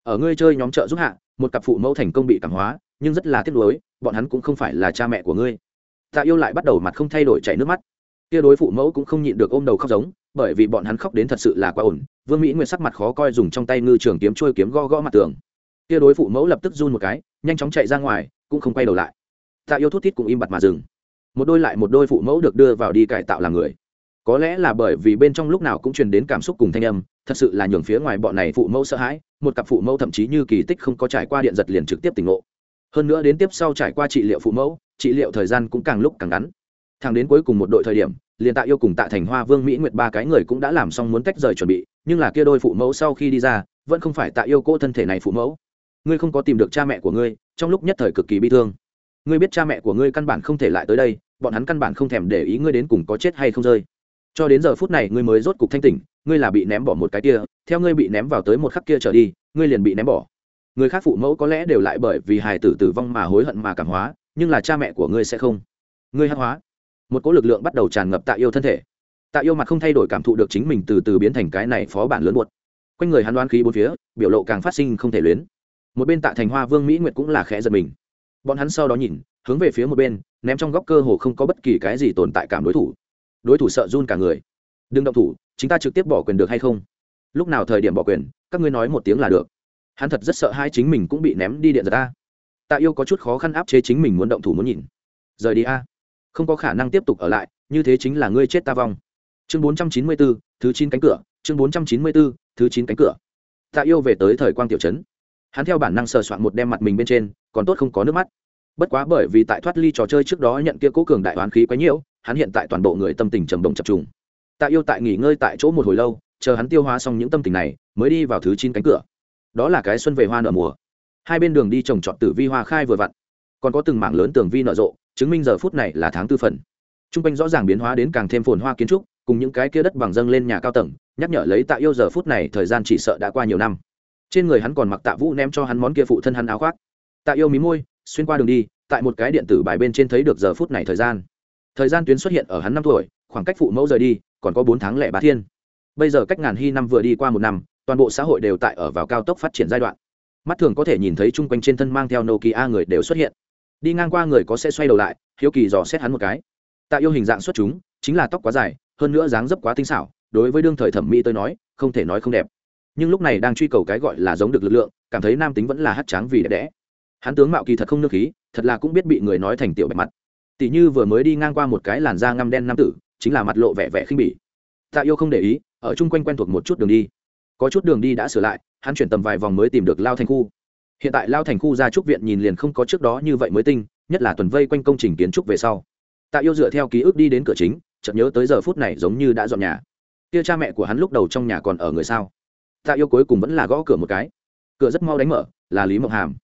Ở ngươi chơi nhóm chợ giúp hạ, một cặp phụ mẫu thành công bị cảm hóa, nhưng rất là tiếc nuối, bọn hắn cũng không phải là cha mẹ của ngươi. Tạ yêu lại bắt đầu mặt không thay đổi chảy nước mắt. Kia đối phụ mẫu cũng không nhịn được ôm đầu khóc giống, bởi vì bọn hắn khóc đến thật sự là quá ổn. Vương mỹ nguyệt sắc mặt khó coi dùng trong tay ngư trường kiếm trôi kiếm gõ gõ mặt tường kia đối phụ mẫu lập tức run một cái, nhanh chóng chạy ra ngoài, cũng không quay đầu lại. Tạ yêu thút thít cũng im bặt mà dừng. Một đôi lại một đôi phụ mẫu được đưa vào đi cải tạo làm người. Có lẽ là bởi vì bên trong lúc nào cũng truyền đến cảm xúc cùng thanh âm, thật sự là nhường phía ngoài bọn này phụ mẫu sợ hãi, một cặp phụ mẫu thậm chí như kỳ tích không có trải qua điện giật liền trực tiếp tỉnh ngộ. Hơn nữa đến tiếp sau trải qua trị liệu phụ mẫu, trị liệu thời gian cũng càng lúc càng ngắn. Thang đến cuối cùng một đội thời điểm, liền tạ yêu cùng tạ thành hoa, vương mỹ nguyệt ba cái người cũng đã làm xong muốn tách rời chuẩn bị, nhưng là kia đôi phụ mẫu sau khi đi ra, vẫn không phải tạ yêu cô thân thể này phụ mẫu ngươi không có tìm được cha mẹ của ngươi, trong lúc nhất thời cực kỳ bi thương. Ngươi biết cha mẹ của ngươi căn bản không thể lại tới đây, bọn hắn căn bản không thèm để ý ngươi đến cùng có chết hay không rơi. Cho đến giờ phút này ngươi mới rốt cục thanh tỉnh, ngươi là bị ném bỏ một cái kia, theo ngươi bị ném vào tới một khắc kia trở đi, ngươi liền bị ném bỏ. Người khác phụ mẫu có lẽ đều lại bởi vì hài tử tử vong mà hối hận mà cảm hóa, nhưng là cha mẹ của ngươi sẽ không. Ngươi hát hóa. Một cỗ lực lượng bắt đầu tràn ngập tạ yêu thân thể. Tạ yêu mặt không thay đổi cảm thụ được chính mình từ từ biến thành cái này phó bản lớn buột quanh người hắn đoán khí bốn phía, biểu lộ càng phát sinh không thể luyến một bên tạ thành hoa vương mỹ nguyệt cũng là khẽ giật mình. Bọn hắn sau đó nhìn, hướng về phía một bên, ném trong góc cơ hồ không có bất kỳ cái gì tồn tại cảm đối thủ. Đối thủ sợ run cả người. Đừng động thủ, chúng ta trực tiếp bỏ quyền được hay không? Lúc nào thời điểm bỏ quyền, các ngươi nói một tiếng là được. Hắn thật rất sợ hai chính mình cũng bị ném đi điện giật ta tạ yêu có chút khó khăn áp chế chính mình muốn động thủ muốn nhìn. Rời đi a. Không có khả năng tiếp tục ở lại, như thế chính là ngươi chết ta vong. Chương bốn trăm chín mươi bốn thứ chín cánh cửa, chương bốn trăm chín mươi bốn thứ chín cánh cửa. Tạ yêu về tới thời quang tiểu trấn hắn theo bản năng sờ soạn một đem mặt mình bên trên, còn tốt không có nước mắt. Bất quá bởi vì tại thoát ly trò chơi trước đó nhận kia cố cường đại oán khí quá nhiễu hắn hiện tại toàn bộ người tâm tình trầm động chập trùng. Tạ yêu tại nghỉ ngơi tại chỗ một hồi lâu, chờ hắn tiêu hóa xong những tâm tình này, mới đi vào thứ chín cánh cửa. Đó là cái xuân về hoa nở mùa. Hai bên đường đi trồng trọt tử vi hoa khai vừa vặn. Còn có từng mảng lớn tường vi nở rộ, chứng minh giờ phút này là tháng tư phần. T r u n g quanh rõ ràng biến hóa đến càng thêm phồn hoa kiến trúc, cùng những cái kia đất bằng dâng lên nhà cao tầng, nhắc nhở lấy tạ yêu giờ phút này thời gian chỉ sợ đã qua nhiều năm trên người hắn còn mặc tạ vũ ném cho hắn món kia phụ thân hắn áo khoác. Tạ yêu mí môi, xuyên qua đường đi, tại một cái điện tử bài bên trên thấy được giờ phút này thời gian. Thời gian tuyến xuất hiện ở hắn năm tuổi, khoảng cách phụ mẫu rời đi, còn có bốn tháng lẻ bá thiên. Bây giờ cách ngàn hy năm vừa đi qua một năm, toàn bộ xã hội đều tại ở vào cao tốc phát triển giai đoạn. Mắt thường có thể nhìn thấy chung quanh trên thân mang theo nokia người đều xuất hiện. Đi ngang qua người có sẽ xoay đầu lại, hiếu kỳ dò xét hắn một cái. Tạ yêu hình dạng xuất chúng, chính là tóc quá dài, hơn nữa dáng dấp quá tinh xảo, đối với đương thời thẩm mỹ tôi nói, không thể nói không đẹp nhưng lúc này đang truy cầu cái gọi là giống được lực lượng, cảm thấy nam tính vẫn là hát tráng vì đẹp đẽ. Hắn tướng mạo kỳ thật không nước khí, thật là cũng biết bị người nói thành tiểu bạch mặt. Tỷ như vừa mới đi ngang qua một cái làn da ngăm đen nam tử, chính là mặt lộ vẻ vẻ khinh bỉ. Tạ yêu không để ý, ở chung quanh quen thuộc một chút đường đi. Có chút đường đi đã sửa lại, hắn chuyển tầm vài vòng mới tìm được lao thành khu. Hiện tại lao thành khu ra trúc viện nhìn liền không có trước đó như vậy mới tinh, nhất là tuần vây quanh công trình kiến trúc về sau. Tạ yêu dựa theo ký ức đi đến cửa chính, chợt nhớ tới giờ phút này giống như đã dọn nhà. Kia cha mẹ của hắn lúc đầu trong nhà còn ở người sao? Tạ yêu cuối cùng vẫn là gõ cửa một cái. Cửa rất mau đánh mở, là lý mộng hàm.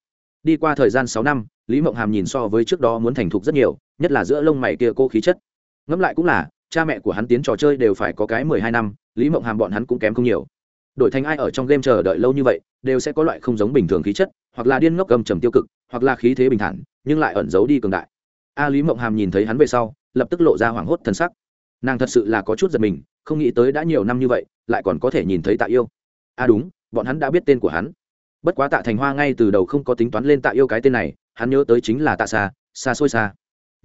Đi qua thời gian sáu năm, lý mộng hàm nhìn so với trước đó muốn thành thục rất nhiều, nhất là giữa lông mày kia cô khí chất. Ngẫm lại cũng là, cha mẹ của hắn tiến trò chơi đều phải có cái mười hai năm, lý mộng hàm bọn hắn cũng kém không nhiều. Đổi thành ai ở trong game chờ đợi lâu như vậy, đều sẽ có loại không giống bình thường khí chất, hoặc là điên ngốc cầm trầm tiêu cực, hoặc là khí thế bình thản, nhưng lại ẩn giấu đi cường đại. A lý mộng hàm nhìn thấy hắn về sau, lập tức lộ ra hoảng hốt thân sắc. Nàng thật sự là có chút giật mình, không nghĩ tới đã nhiều năm như vậy, lại còn có thể nhìn thấy tạ yêu à đúng, bọn hắn đã biết tên của hắn. Bất quá tạ thành hoa ngay từ đầu không có tính toán lên tạ yêu cái tên này, hắn nhớ tới chính là tạ xa xa xôi xa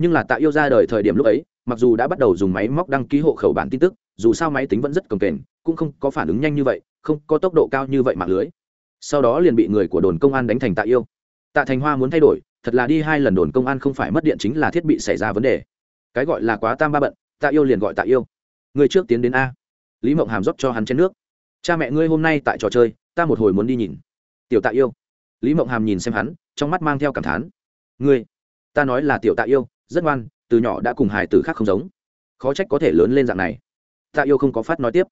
nhưng là tạ yêu ra đời thời điểm lúc ấy, mặc dù đã bắt đầu dùng máy móc đăng ký hộ khẩu bản tin tức, dù sao máy tính vẫn rất cồng kềnh, cũng không có phản ứng nhanh như vậy, không có tốc độ cao như vậy mạng lưới. Sau đó liền bị người của đồn công an đánh thành tạ yêu. Tạ thành hoa muốn thay đổi, thật là đi hai lần đồn công an không phải mất điện chính là thiết bị xảy ra vấn đề. Cái gọi là quá tam ba bận, tạ yêu liền gọi tạ yêu. Người trước tiến đến a. Lý mộng hàm rót cho hắn chén nước cha mẹ ngươi hôm nay tại trò chơi, ta một hồi muốn đi nhìn. Tiểu tạ yêu. Lý mộng hàm nhìn xem hắn, trong mắt mang theo cảm thán. Ngươi, ta nói là tiểu tạ yêu, rất ngoan, từ nhỏ đã cùng hài tử khác không giống. Khó trách có thể lớn lên dạng này. Tạ yêu không có phát nói tiếp.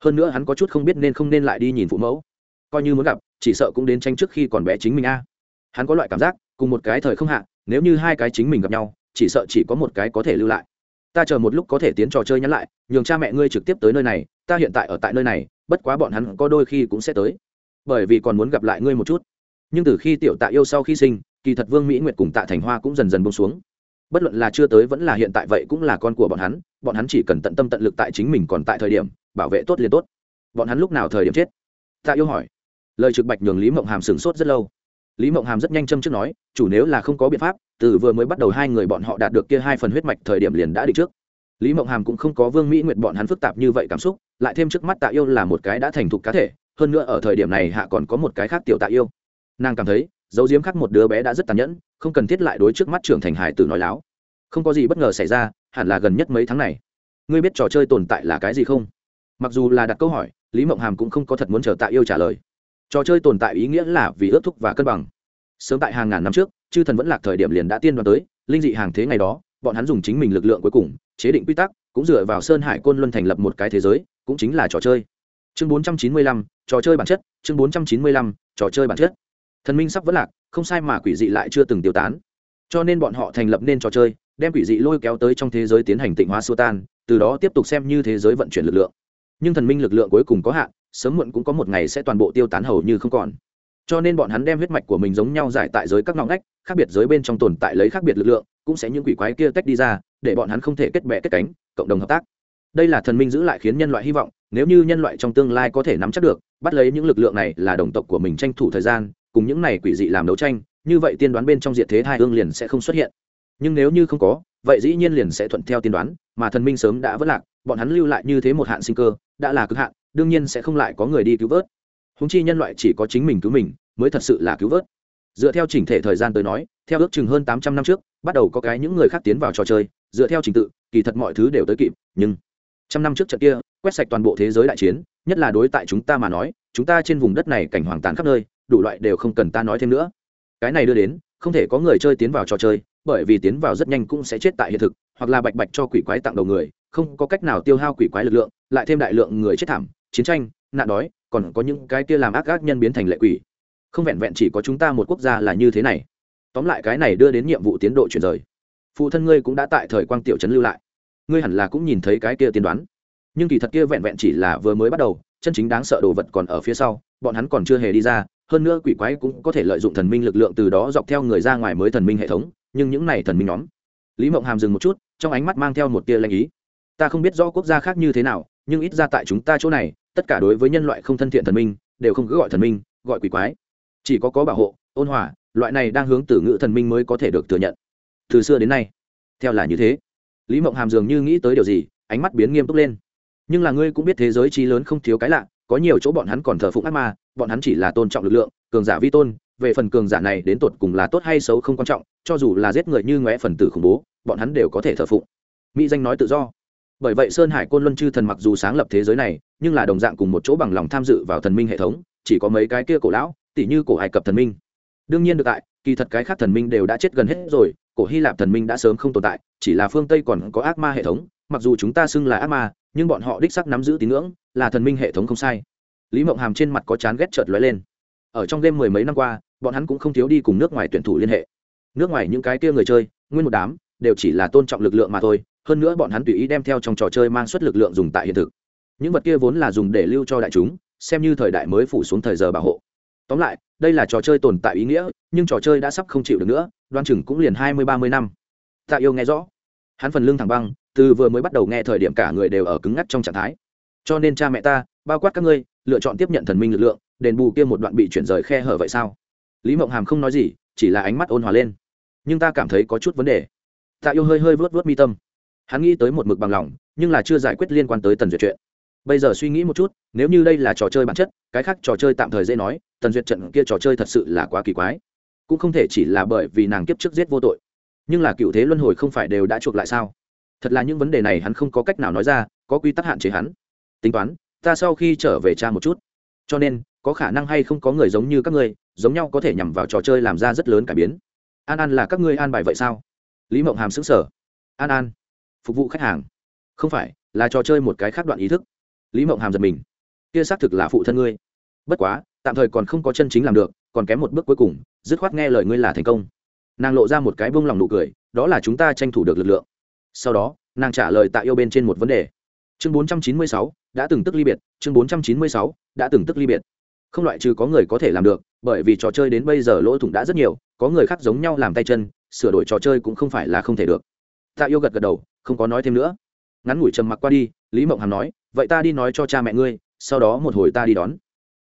Hơn nữa hắn có chút không biết nên không nên lại đi nhìn phụ mẫu. Coi như muốn gặp, chỉ sợ cũng đến tranh trước khi còn bé chính mình a. Hắn có loại cảm giác, cùng một cái thời không hạ, nếu như hai cái chính mình gặp nhau, chỉ sợ chỉ có một cái có thể lưu lại. Ta chờ một lúc có thể tiến trò chơi nhắn lại, nhường cha mẹ ngươi trực tiếp tới nơi này, ta hiện tại ở tại nơi này bất quá bọn hắn có đôi khi cũng sẽ tới. Bởi vì còn muốn gặp lại ngươi một chút. Nhưng từ khi tiểu tạ yêu sau khi sinh, kỳ thật vương mỹ nguyệt cùng tạ thành hoa cũng dần dần bông xuống. Bất luận là chưa tới vẫn là hiện tại vậy cũng là con của bọn hắn bọn hắn chỉ cần tận tâm tận lực tại chính mình còn tại thời điểm, bảo vệ tốt liền tốt. Bọn hắn lúc nào thời điểm chết? Tạ yêu hỏi. Lời trực bạch nhường lý mộng hàm sửng sốt rất lâu. Lý mộng hàm rất nhanh châm trước nói, chủ nếu là không có biện pháp, từ vừa mới bắt đầu hai người bọn họ đạt được kia hai phần huyết mạch thời điểm liền đã đi trước. Lý mộng hàm cũng không có vương mỹ nguyệt bọn hắn phức tạp như vậy cảm xúc lại thêm trước mắt tạ yêu là một cái đã thành thục cá thể, hơn nữa ở thời điểm này hạ còn có một cái khác tiểu tạ yêu. Nàng cảm thấy, dấu diếm khác một đứa bé đã rất tàn nhẫn, không cần thiết lại đối trước mắt trưởng thành hải tử nói láo. Không có gì bất ngờ xảy ra, hẳn là gần nhất mấy tháng này. Ngươi biết trò chơi tồn tại là cái gì không? Mặc dù là đặt câu hỏi, lý mộng hàm cũng không có thật muốn chờ tạ yêu trả lời. Trò chơi tồn tại ý nghĩa là vì ước thúc và cân bằng. Sớm tại hàng ngàn năm trước, chư thần vẫn lạc thời điểm liền đã tiên đoán tới, linh dị hàng thế ngày đó, bọn hắn dùng chính mình lực lượng cuối cùng, chế định quy tắc, cũng dựa vào sơn hải côn luân thành lập một cái thế giới cũng chính là trò chơi. Chương 495, trò chơi bản chất. Chương 495, trò chơi bản chất. Thần minh sắp vẫn lạc không sai mà quỷ dị lại chưa từng tiêu tán. Cho nên bọn họ thành lập nên trò chơi đem quỷ dị lôi kéo tới trong thế giới tiến hành tịnh hóa xua tan từ đó tiếp tục xem như thế giới vận chuyển lực lượng. Nhưng thần minh lực lượng cuối cùng có hạn sớm muộn cũng có một ngày sẽ toàn bộ tiêu tán hầu như không còn. Cho nên bọn hắn đem huyết mạch của mình giống nhau giải tại giới các ngõ ngách khác biệt giới bên trong tồn tại lấy khác biệt lực lượng cũng sẽ những quỷ quái kia tách đi ra để bọn hắn không thể kết bè kết cánh cộng đồng hợp tác đây là thần minh giữ lại khiến nhân loại hy vọng, nếu như nhân loại trong tương lai có thể nắm chắc được, bắt lấy những lực lượng này là đồng tộc của mình tranh thủ thời gian, cùng những này quỷ dị làm đấu tranh, như vậy tiên đoán bên trong diện thế hai hương liền sẽ không xuất hiện. Nhưng nếu như không có, vậy dĩ nhiên liền sẽ thuận theo tiên đoán, mà thần minh sớm đã vất lạc, bọn hắn lưu lại như thế một hạn sinh cơ, đã là cực hạn, đương nhiên sẽ không lại có người đi cứu vớt. Húng chi nhân loại chỉ có chính mình cứu mình, mới thật sự là cứu vớt. Dựa theo chỉnh thể thời gian tới nói, theo ước chừng hơn tám trăm năm trước, bắt đầu có cái những người khác tiến vào trò chơi, dựa theo trình tự, kỳ thật mọi thứ đều tới kịp, nhưng trăm năm trước trận kia, quét sạch toàn bộ thế giới đại chiến, nhất là đối tại chúng ta mà nói, chúng ta trên vùng đất này cảnh hoàng tàn khắp nơi, đủ loại đều không cần ta nói thêm nữa. Cái này đưa đến, không thể có người chơi tiến vào trò chơi, bởi vì tiến vào rất nhanh cũng sẽ chết tại hiện thực, hoặc là bạch bạch cho quỷ quái tặng đầu người, không có cách nào tiêu hao quỷ quái lực lượng, lại thêm đại lượng người chết thảm, chiến tranh, nạn đói, còn có những cái kia làm ác ác nhân biến thành lệ quỷ. Không vẹn vẹn chỉ có chúng ta một quốc gia là như thế này. Tóm lại cái này đưa đến nhiệm vụ tiến độ chuyển rời. Phụ thân ngươi cũng đã tại thời quang tiểu trấn lưu lại ngươi hẳn là cũng nhìn thấy cái kia tiên đoán. Nhưng kỳ thật kia vẹn vẹn chỉ là vừa mới bắt đầu, chân chính đáng sợ đồ vật còn ở phía sau, bọn hắn còn chưa hề đi ra, hơn nữa quỷ quái cũng có thể lợi dụng thần minh lực lượng từ đó dọc theo người ra ngoài mới thần minh hệ thống, nhưng những này thần minh nhóm. Lý mộng hàm dừng một chút, trong ánh mắt mang theo một tia lanh ý. Ta không biết rõ quốc gia khác như thế nào, nhưng ít ra tại chúng ta chỗ này, tất cả đối với nhân loại không thân thiện thần minh, đều không cứ gọi thần minh, gọi quỷ quái. Chỉ có có bảo hộ, ôn hòa, loại này đang hướng từ ngữ thần minh mới có thể được thừa nhận. Từ xưa đến nay, theo là như thế lý mộng hàm dường như nghĩ tới điều gì, ánh mắt biến nghiêm túc lên. Nhưng là ngươi cũng biết thế giới trí lớn không thiếu cái lạ, có nhiều chỗ bọn hắn còn thờ phụng ác ma, bọn hắn chỉ là tôn trọng lực lượng, cường giả vi tôn, về phần cường giả này đến tột cùng là tốt hay xấu không quan trọng, cho dù là giết người như ngóe phần tử khủng bố, bọn hắn đều có thể thờ phụng. Mỹ danh nói tự do. Bởi vậy sơn hải côn luân chư thần mặc dù sáng lập thế giới này, nhưng là đồng dạng cùng một chỗ bằng lòng tham dự vào thần minh hệ thống, chỉ có mấy cái kia cổ lão tỷ như cổ hải cập thần minh. Đương nhiên được tại, kỳ thật cái khác thần minh đều đã chết gần hết rồi cổ hy lạp thần minh đã sớm không tồn tại, chỉ là phương tây còn có ác ma hệ thống, mặc dù chúng ta xưng là ác ma, nhưng bọn họ đích sắc nắm giữ tín ngưỡng, là thần minh hệ thống không sai. Lý mộng hàm trên mặt có chán ghét chợt lóe lên. Ở trong đêm mười mấy năm qua, bọn hắn cũng không thiếu đi cùng nước ngoài tuyển thủ liên hệ. Nước ngoài những cái kia người chơi, nguyên một đám, đều chỉ là tôn trọng lực lượng mà thôi, hơn nữa bọn hắn tùy ý đem theo trong trò chơi mang suất lực lượng dùng tại hiện thực. Những vật kia vốn là dùng để lưu cho đại chúng, xem như thời đại mới phủ xuống thời giờ bảo hộ. Tóm lại, đây là trò chơi tồn tại ý nghĩa, nhưng trò chơi đã sắp không chịu được nữa đoan chừng cũng liền hai mươi, ba mươi năm. Tạ yêu nghe rõ. Hắn phần lương thẳng băng, từ vừa mới bắt đầu nghe thời điểm cả người đều ở cứng ngắc trong trạng thái. Cho nên cha mẹ ta, bao quát các ngươi, lựa chọn tiếp nhận thần minh lực lượng, đền bù kia một đoạn bị chuyển rời khe hở vậy sao? Lý mộng hàm không nói gì, chỉ là ánh mắt ôn hòa lên. Nhưng ta cảm thấy có chút vấn đề. Tạ yêu hơi hơi vớt vớt mi tâm. Hắn nghĩ tới một mực bằng lòng, nhưng là chưa giải quyết liên quan tới tần duyệt chuyện. Bây giờ suy nghĩ một chút, nếu như đây là trò chơi bản chất, cái khác trò chơi tạm thời dễ nói, tần duyệt trận kia trò chơi thật sự là quá kỳ quái cũng không thể chỉ là bởi vì nàng kiếp trước giết vô tội. Nhưng là cựu thế luân hồi không phải đều đã chuộc lại sao? Thật là những vấn đề này hắn không có cách nào nói ra, có quy tắc hạn chế hắn. Tính toán, ta sau khi trở về cha một chút. Cho nên, có khả năng hay không có người giống như các ngươi, giống nhau có thể nhằm vào trò chơi làm ra rất lớn cải biến. An an là các ngươi an bài vậy sao? Lý mộng hàm xứng sở an an, phục vụ khách hàng. Không phải, là trò chơi một cái khác đoạn ý thức. Lý mộng hàm giật mình. Kia xác thực là phụ thân ngươi. Bất quá, tạm thời còn không có chân chính làm được còn kém một bước cuối cùng, dứt khoát nghe lời ngươi là thành công. Nàng lộ ra một cái bông lòng nụ cười, đó là chúng ta tranh thủ được lực lượng. Sau đó, nàng trả lời tạ yêu bên trên một vấn đề. Chương bốn trăm chín mươi sáu, đã từng tức ly biệt, chương bốn trăm chín mươi sáu, đã từng tức ly biệt. Không loại trừ có người có thể làm được, bởi vì trò chơi đến bây giờ lỗ thủng đã rất nhiều, có người khác giống nhau làm tay chân, sửa đổi trò chơi cũng không phải là không thể được. Tạ yêu gật gật đầu, không có nói thêm nữa. Ngắn ngủi trầm mặc qua đi, lý mộng hàm nói, vậy ta đi nói cho cha mẹ ngươi, sau đó một hồi ta đi đón.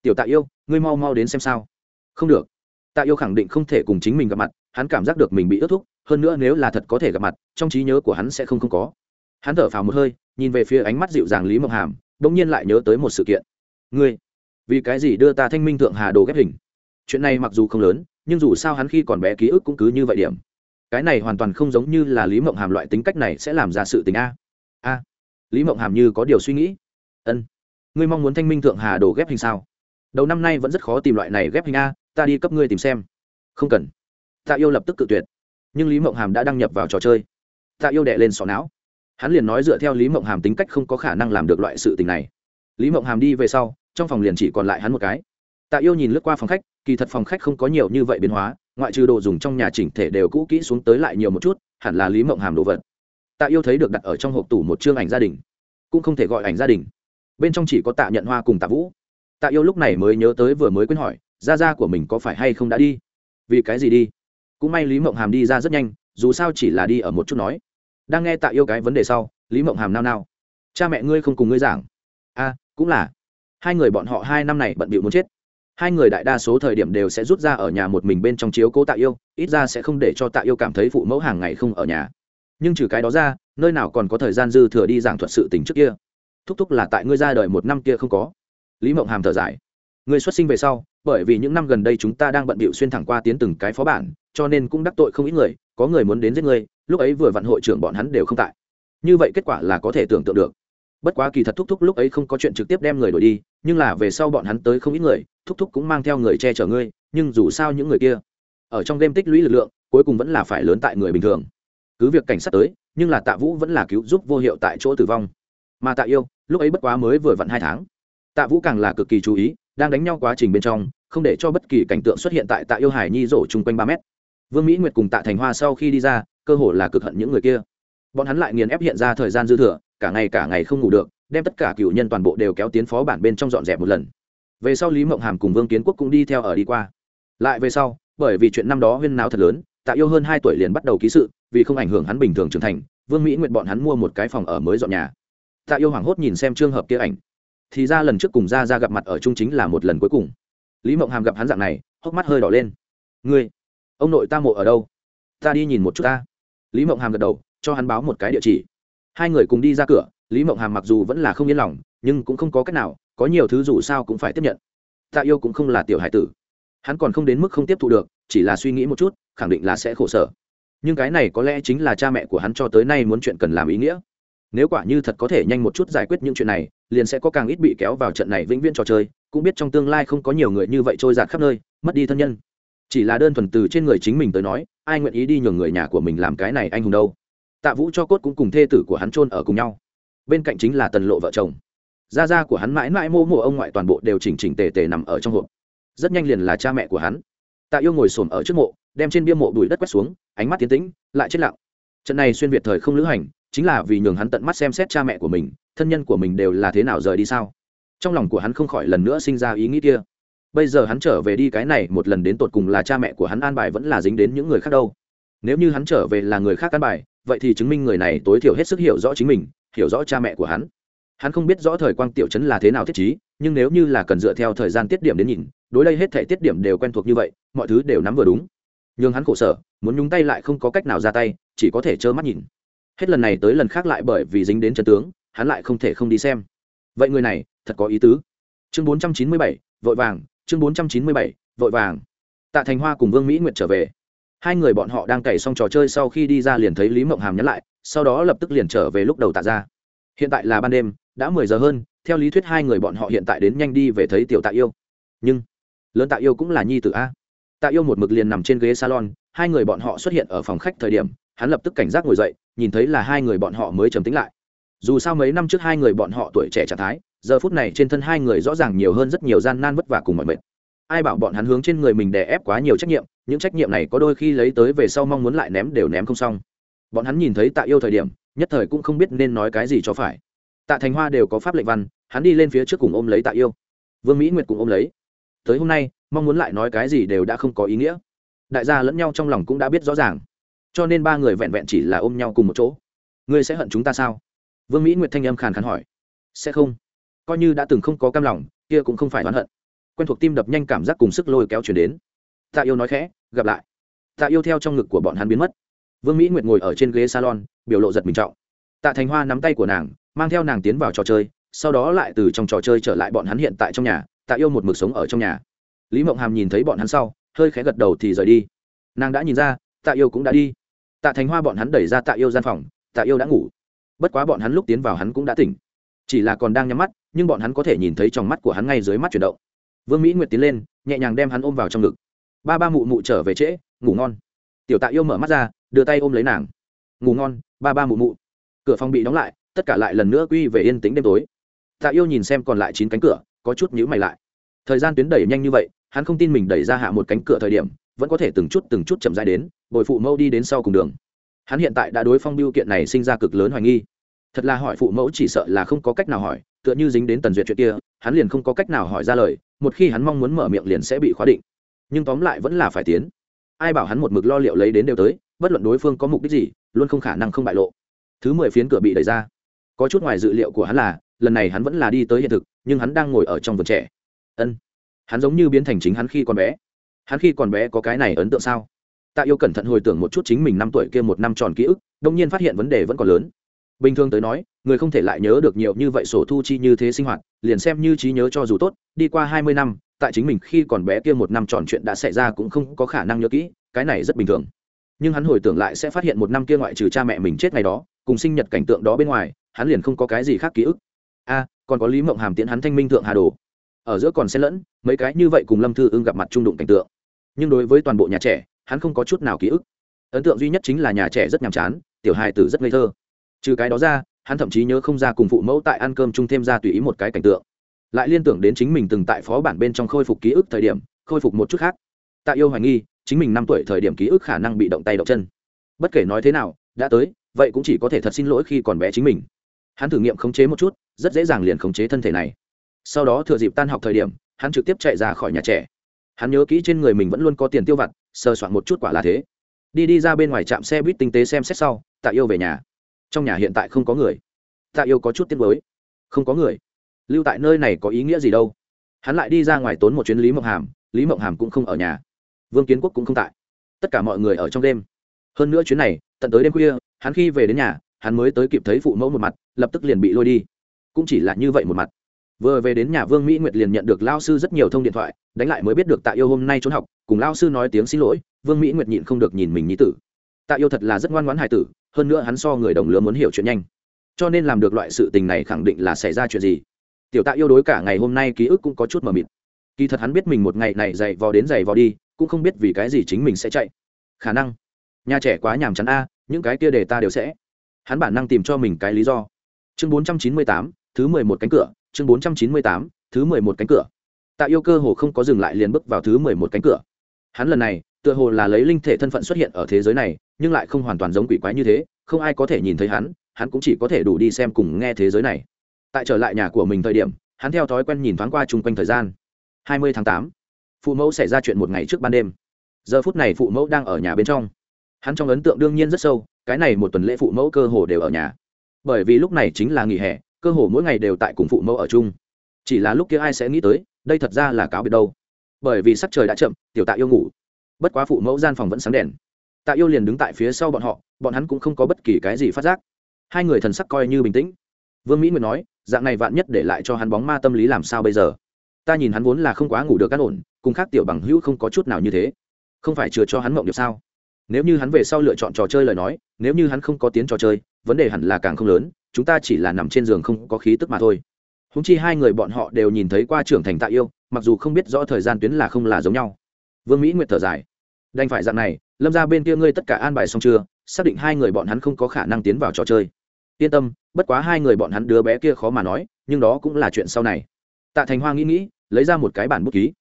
Tiểu tạ yêu, ngươi mau mau đến xem sao không được. Tạ yêu khẳng định không thể cùng chính mình gặp mặt, hắn cảm giác được mình bị ước thúc, hơn nữa nếu là thật có thể gặp mặt, trong trí nhớ của hắn sẽ không không có. Hắn thở phào một hơi, nhìn về phía ánh mắt dịu dàng lý mộng hàm đ ỗ n g nhiên lại nhớ tới một sự kiện. Ngươi, vì cái gì đưa ta thanh minh thượng hà đồ ghép hình? Chuyện này mặc dù không lớn, nhưng dù sao hắn khi còn bé ký ức cũng cứ như vậy điểm. Cái này hoàn toàn không giống như là lý mộng hàm loại tính cách này sẽ làm ra sự tình a. A? Lý mộng hàm như có điều suy nghĩ. Ân, ngươi mong muốn thanh minh thượng hà đồ ghép hình sao? Đầu năm nay vẫn rất khó tìm loại này ghép hình a ta đi cấp ngươi tìm xem. Không cần. Tạ yêu lập tức cự tuyệt. Nhưng lý mộng hàm đã đăng nhập vào trò chơi. Tạ yêu đệ lên sọ não. Hắn liền nói dựa theo lý mộng hàm tính cách không có khả năng làm được loại sự tình này. Lý mộng hàm đi về sau, trong phòng liền chỉ còn lại hắn một cái. Tạ yêu nhìn lướt qua phòng khách, kỳ thật phòng khách không có nhiều như vậy biến hóa, ngoại trừ đồ dùng trong nhà chỉnh thể đều cũ kỹ xuống tới lại nhiều một chút, hẳn là lý mộng hàm đồ vật. Tạ yêu thấy được đặt ở trong hộp tủ một chương ảnh gia đình. Cũng không thể gọi ảnh gia đình. Bên trong chỉ có tạ nhận hoa cùng tạ vũ. Tạ yêu lúc này mới nhớ tới vừa mới quên hỏi gia gia của mình có phải hay không đã đi? Vì cái gì đi? Cũng may lý mộng hàm đi ra rất nhanh, dù sao chỉ là đi ở một chút nói. Đang nghe tạ yêu cái vấn đề sau, lý mộng hàm nao nao. Cha mẹ ngươi không cùng ngươi giảng. A cũng là. Hai người bọn họ hai năm này bận bịu muốn chết. Hai người đại đa số thời điểm đều sẽ rút ra ở nhà một mình bên trong chiếu cố tạ yêu, ít ra sẽ không để cho tạ yêu cảm thấy phụ mẫu hàng ngày không ở nhà. Nhưng trừ cái đó ra, nơi nào còn có thời gian dư thừa đi giảng thuật sự tình trước kia. Thúc thúc là tại ngươi ra đời một năm kia không có. Lý mộng hàm thở dài. Ngươi xuất sinh về sau bởi vì những năm gần đây chúng ta đang bận bịu xuyên thẳng qua tiến từng cái phó bản, cho nên cũng đắc tội không ít người, có người muốn đến giết ngươi lúc ấy vừa vặn hội trưởng bọn hắn đều không tại. Như vậy kết quả là có thể tưởng tượng được. Bất quá kỳ thật thúc thúc lúc ấy không có chuyện trực tiếp đem người đổi đi, nhưng là về sau bọn hắn tới không ít người, thúc thúc cũng mang theo người che chở ngươi, nhưng dù sao những người kia ở trong game tích lũy lực lượng, cuối cùng vẫn là phải lớn tại người bình thường. Cứ việc cảnh sát tới, nhưng là tạ vũ vẫn là cứu giúp vô hiệu tại chỗ tử vong. Mà tạ yêu, lúc ấy bất quá mới vừa vặn hai tháng. Tạ vũ càng là cực kỳ chú ý đang đánh nhau quá trình bên trong, không để cho bất kỳ cảnh tượng xuất hiện tại tạ yêu hải nhi rổ chung quanh ba mét. Vương mỹ nguyệt cùng tạ thành hoa sau khi đi ra, cơ hồ là cực hận những người kia. Bọn hắn lại nghiền ép hiện ra thời gian dư thừa, cả ngày cả ngày không ngủ được, đem tất cả cựu nhân toàn bộ đều kéo tiến phó bản bên trong dọn dẹp một lần. Về sau lý mộng hàm cùng vương kiến quốc cũng đi theo ở đi qua. Lại về sau, bởi vì chuyện năm đó huyên náo thật lớn, tạ yêu hơn hai tuổi liền bắt đầu ký sự, vì không ảnh hưởng hắn bình thường trưởng thành, vương mỹ nguyện bọn hắn mua một cái phòng ở mới dọn nhà. Tạ yêu hoảng hốt nhìn xem trường hợp kia ảnh thì ra lần trước cùng ra ra gặp mặt ở chung chính là một lần cuối cùng. Lý mộng hàm gặp hắn dạng này, hốc mắt hơi đỏ lên. Ngươi, ông nội ta mộ ở đâu? Ta đi nhìn một chút ta. Lý mộng hàm gật đầu, cho hắn báo một cái địa chỉ. Hai người cùng đi ra cửa, lý mộng hàm mặc dù vẫn là không yên lòng, nhưng cũng không có cách nào, có nhiều thứ dù sao cũng phải tiếp nhận. Tạ yêu cũng không là tiểu hải tử. Hắn còn không đến mức không tiếp thu được, chỉ là suy nghĩ một chút, khẳng định là sẽ khổ sở. Nhưng cái này có lẽ chính là cha mẹ của hắn cho tới nay muốn chuyện cần làm ý nghĩa. Nếu quả như thật có thể nhanh một chút giải quyết những chuyện này liền sẽ có càng ít bị kéo vào trận này vĩnh viễn trò chơi, cũng biết trong tương lai không có nhiều người như vậy trôi giạt khắp nơi, mất đi thân nhân. Chỉ là đơn thuần từ trên người chính mình tới nói, ai nguyện ý đi nhường người nhà của mình làm cái này anh hùng đâu. Tạ vũ cho cốt cũng cùng thê tử của hắn chôn ở cùng nhau. Bên cạnh chính là tần lộ vợ chồng. Gia gia của hắn mãi mãi mô mộ ông ngoại toàn bộ đều chỉnh chỉnh tề tề nằm ở trong hộp. Rất nhanh liền là cha mẹ của hắn. Tạ yêu ngồi xổm ở trước mộ, đem trên bia mộ bụi đất quét xuống, ánh mắt tiến tĩnh, lại chết lặng. Trận này xuyên việt thời không lữ hành chính là vì nhường hắn tận mắt xem xét cha mẹ của mình, thân nhân của mình đều là thế nào rời đi sao? Trong lòng của hắn không khỏi lần nữa sinh ra ý nghĩ kia. Bây giờ hắn trở về đi, cái này một lần đến tột cùng là cha mẹ của hắn an bài vẫn là dính đến những người khác đâu. Nếu như hắn trở về là người khác an bài, vậy thì chứng minh người này tối thiểu hết sức hiểu rõ chính mình, hiểu rõ cha mẹ của hắn. Hắn không biết rõ thời quang tiểu chấn là thế nào thiết trí, nhưng nếu như là cần dựa theo thời gian tiết điểm đến nhìn, đối đây hết thể tiết điểm đều quen thuộc như vậy, mọi thứ đều nắm vừa đúng. Nhưng hắn khổ sở, muốn nhúng tay lại không có cách nào ra tay, chỉ có thể trơ mắt nhìn hết lần này tới lần khác lại bởi vì dính đến chân tướng, hắn lại không thể không đi xem. Vậy người này, thật có ý tứ. Chương bốn trăm chín mươi bảy, vội vàng, chương bốn trăm chín mươi bảy, vội vàng. Tạ thành hoa cùng vương mỹ nguyệt trở về. Hai người bọn họ đang cày xong trò chơi sau khi đi ra liền thấy lý mộng hàm nhắn lại, sau đó lập tức liền trở về lúc đầu tạ ra. Hiện tại là ban đêm, đã mười giờ hơn, theo lý thuyết hai người bọn họ hiện tại đến nhanh đi về thấy tiểu tạ yêu. Nhưng, lớn tạ yêu cũng là nhi tử a. Tạ yêu một mực liền nằm trên ghế salon, hai người bọn họ xuất hiện ở phòng khách thời điểm, hắn lập tức cảnh giác ngồi dậy nhìn thấy là hai người bọn họ mới trầm tính lại. Dù sao mấy năm trước hai người bọn họ tuổi trẻ trạng thái, giờ phút này trên thân hai người rõ ràng nhiều hơn rất nhiều gian nan vất vả cùng mọi mệt. Ai bảo bọn hắn hướng trên người mình đè ép quá nhiều trách nhiệm, những trách nhiệm này có đôi khi lấy tới về sau mong muốn lại ném đều ném không xong. Bọn hắn nhìn thấy tạ yêu thời điểm, nhất thời cũng không biết nên nói cái gì cho phải. Tạ thành hoa đều có pháp lệnh văn, hắn đi lên phía trước cùng ôm lấy tạ yêu. Vương mỹ nguyệt cùng ôm lấy. Tới hôm nay, mong muốn lại nói cái gì đều đã không có ý nghĩa. Đại gia lẫn nhau trong lòng cũng đã biết rõ ràng cho nên ba người vẹn vẹn chỉ là ôm nhau cùng một chỗ. Ngươi sẽ hận chúng ta sao? Vương mỹ nguyệt thanh âm khàn khàn hỏi. Sẽ không. Coi như đã từng không có cam lòng, kia cũng không phải oán hận. Quen thuộc tim đập nhanh cảm giác cùng sức lôi kéo chuyển đến. Tạ yêu nói khẽ, gặp lại. Tạ yêu theo trong ngực của bọn hắn biến mất. Vương mỹ nguyệt ngồi ở trên ghế salon, biểu lộ giật mình trọng. Tạ thành hoa nắm tay của nàng, mang theo nàng tiến vào trò chơi, sau đó lại từ trong trò chơi trở lại bọn hắn hiện tại trong nhà, tạ yêu một mực sống ở trong nhà. Lý mộng hàm nhìn thấy bọn hắn sau, hơi khẽ gật đầu thì rời đi. Nàng đã nhìn ra, tạ yêu cũng đã đi tạ thành hoa bọn hắn đẩy ra tạ yêu gian phòng, tạ yêu đã ngủ. Bất quá bọn hắn lúc tiến vào hắn cũng đã tỉnh. Chỉ là còn đang nhắm mắt, nhưng bọn hắn có thể nhìn thấy trong mắt của hắn ngay dưới mắt chuyển động. Vương mỹ nguyệt tiến lên, nhẹ nhàng đem hắn ôm vào trong ngực. Ba ba mụ mụ trở về trễ, ngủ ngon. Tiểu tạ yêu mở mắt ra, đưa tay ôm lấy nàng. Ngủ ngon, ba ba mụ mụ. Cửa phòng bị đóng lại, tất cả lại lần nữa quy về yên tĩnh đêm tối. Tạ yêu nhìn xem còn lại chín cánh cửa, có chút nhữ mày lại. Thời gian tuyến đẩy nhanh như vậy, hắn không tin mình đẩy ra hạ một cánh cửa thời điểm, vẫn có thể từng chút từng chút chậm dài đến bồi phụ mẫu đi đến sau cùng đường. Hắn hiện tại đã đối phong biêu kiện này sinh ra cực lớn hoài nghi. Thật là hỏi phụ mẫu chỉ sợ là không có cách nào hỏi, tựa như dính đến tần duyệt chuyện kia, hắn liền không có cách nào hỏi ra lời, một khi hắn mong muốn mở miệng liền sẽ bị khóa định. Nhưng tóm lại vẫn là phải tiến. Ai bảo hắn một mực lo liệu lấy đến đều tới, bất luận đối phương có mục đích gì, luôn không khả năng không bại lộ. Thứ mười phiến cửa bị đẩy ra. Có chút ngoài dự liệu của hắn là, lần này hắn vẫn là đi tới hiện thực, nhưng hắn đang ngồi ở trong vườn trẻ. Ân. Hắn giống như biến thành chính hắn khi còn bé. Hắn khi còn bé có cái này ấn tượng sao? Tạ yêu cẩn thận hồi tưởng một chút chính mình năm tuổi kia một năm tròn ký ức đông nhiên phát hiện vấn đề vẫn còn lớn. Bình thường tới nói, người không thể lại nhớ được nhiều như vậy sổ thu chi như thế sinh hoạt, liền xem như trí nhớ cho dù tốt, đi qua hai mươi năm, tại chính mình khi còn bé kia một năm tròn chuyện đã xảy ra cũng không có khả năng nhớ kỹ, cái này rất bình thường. Nhưng hắn hồi tưởng lại sẽ phát hiện một năm kia ngoại trừ cha mẹ mình chết ngày đó, cùng sinh nhật cảnh tượng đó bên ngoài, hắn liền không có cái gì khác ký ức. A, còn có lý mộng hàm tiễn hắn thanh minh thượng hà đồ. Ở giữa còn xen lẫn mấy cái như vậy cùng lâm thư ưng gặp mặt trung đụng cảnh tượng. Nhưng đối với toàn bộ nhà trẻ hắn không có chút nào ký ức. Ấn tượng duy nhất chính là nhà trẻ rất nhàm chán, tiểu hài tử rất ngây thơ. Trừ cái đó ra, hắn thậm chí nhớ không ra cùng phụ mẫu tại ăn cơm chung thêm ra tùy ý một cái cảnh tượng. Lại liên tưởng đến chính mình từng tại phó bản bên trong khôi phục ký ức thời điểm, khôi phục một chút khác. Tạ yêu hoài nghi, chính mình năm tuổi thời điểm ký ức khả năng bị động tay động chân. Bất kể nói thế nào, đã tới, vậy cũng chỉ có thể thật xin lỗi khi còn bé chính mình. Hắn thử nghiệm khống chế một chút, rất dễ dàng liền khống chế thân thể này. Sau đó thừa dịp tan học thời điểm, hắn trực tiếp chạy ra khỏi nhà trẻ. Hắn nhớ kỹ trên người mình vẫn luôn có tiền tiêu vặt sờ soạn một chút quả là thế. Đi đi ra bên ngoài trạm xe buýt tinh tế xem xét sau, tạ yêu về nhà. Trong nhà hiện tại không có người. Tạ yêu có chút tiếc mới không có người. Lưu tại nơi này có ý nghĩa gì đâu? Hắn lại đi ra ngoài tốn một chuyến lý mộng hàm, lý mộng hàm cũng không ở nhà. Vương kiến quốc cũng không tại. Tất cả mọi người ở trong đêm. Hơn nữa chuyến này, tận tới đêm khuya, hắn khi về đến nhà, hắn mới tới kịp thấy phụ mẫu một mặt, lập tức liền bị lôi đi. Cũng chỉ là như vậy một mặt. Vừa về đến nhà, vương mỹ nguyệt liền nhận được lao sư rất nhiều thông điện thoại đánh lại mới biết được tạ yêu hôm nay trốn học, cùng lao sư nói tiếng xin lỗi, vương mỹ nguyệt nhịn không được nhìn mình nhí tử. Tạ yêu thật là rất ngoan ngoãn hài tử, hơn nữa hắn so người đồng lứa muốn hiểu chuyện nhanh. Cho nên làm được loại sự tình này khẳng định là xảy ra chuyện gì. Tiểu tạ yêu đối cả ngày hôm nay ký ức cũng có chút mờ mịt. Kỳ thật hắn biết mình một ngày này dày vò đến dày vò đi, cũng không biết vì cái gì chính mình sẽ chạy. Khả năng, nhà trẻ quá nhàm chán a, những cái kia để ta đều sẽ. Hắn bản năng tìm cho mình cái lý do. Chương bốn trăm chín mươi tám, thứ mười một cánh cửa, chương bốn trăm chín mươi tám, thứ mười một cánh cửa tạ yêu cơ hồ không có dừng lại liền bước vào thứ mười một cánh cửa. Hắn lần này, tựa hồ là lấy linh thể thân phận xuất hiện ở thế giới này, nhưng lại không hoàn toàn giống quỷ quái như thế, không ai có thể nhìn thấy hắn hắn cũng chỉ có thể đủ đi xem cùng nghe thế giới này. Tại trở lại nhà của mình thời điểm, hắn theo thói quen nhìn thoáng qua chung quanh thời gian. Hai mươi tháng tám, phụ mẫu xảy ra chuyện một ngày trước ban đêm. Giờ phút này phụ mẫu đang ở nhà bên trong. Hắn trong ấn tượng đương nhiên rất sâu, cái này một tuần lễ phụ mẫu cơ hồ đều ở nhà. Bởi vì lúc này chính là nghỉ hè, cơ hồ mỗi ngày đều tại cùng phụ mẫu ở chung. Chỉ là lúc kia ai sẽ nghĩ tới đây thật ra là cáo biệt đâu. Bởi vì sắc trời đã chậm, tiểu tạ yêu ngủ. Bất quá phụ mẫu gian phòng vẫn sáng đèn. Tạ yêu liền đứng tại phía sau bọn họ, bọn hắn cũng không có bất kỳ cái gì phát giác. Hai người thần sắc coi như bình tĩnh. Vương mỹ nguyệt nói, dạng này vạn nhất để lại cho hắn bóng ma tâm lý làm sao bây giờ? Ta nhìn hắn vốn là không quá ngủ được cát ổn, cùng khác tiểu bằng hữu không có chút nào như thế. Không phải chừa cho hắn mộng được sao? Nếu như hắn về sau lựa chọn trò chơi lời nói, nếu như hắn không có tiến trò chơi, vấn đề hẳn là càng không lớn, chúng ta chỉ là nằm trên giường không có khí tức mà thôi húng chi hai người bọn họ đều nhìn thấy qua trưởng thành tạ yêu, mặc dù không biết rõ thời gian tuyến là không là giống nhau. Vương mỹ nguyệt thở dài. Đành phải dạng này, lâm ra bên kia ngươi tất cả an bài xong chưa? Xác định hai người bọn hắn không có khả năng tiến vào trò chơi. Yên tâm, bất quá hai người bọn hắn đứa bé kia khó mà nói, nhưng đó cũng là chuyện sau này. Tạ thành hoa nghĩ nghĩ, lấy ra một cái bản bút ký.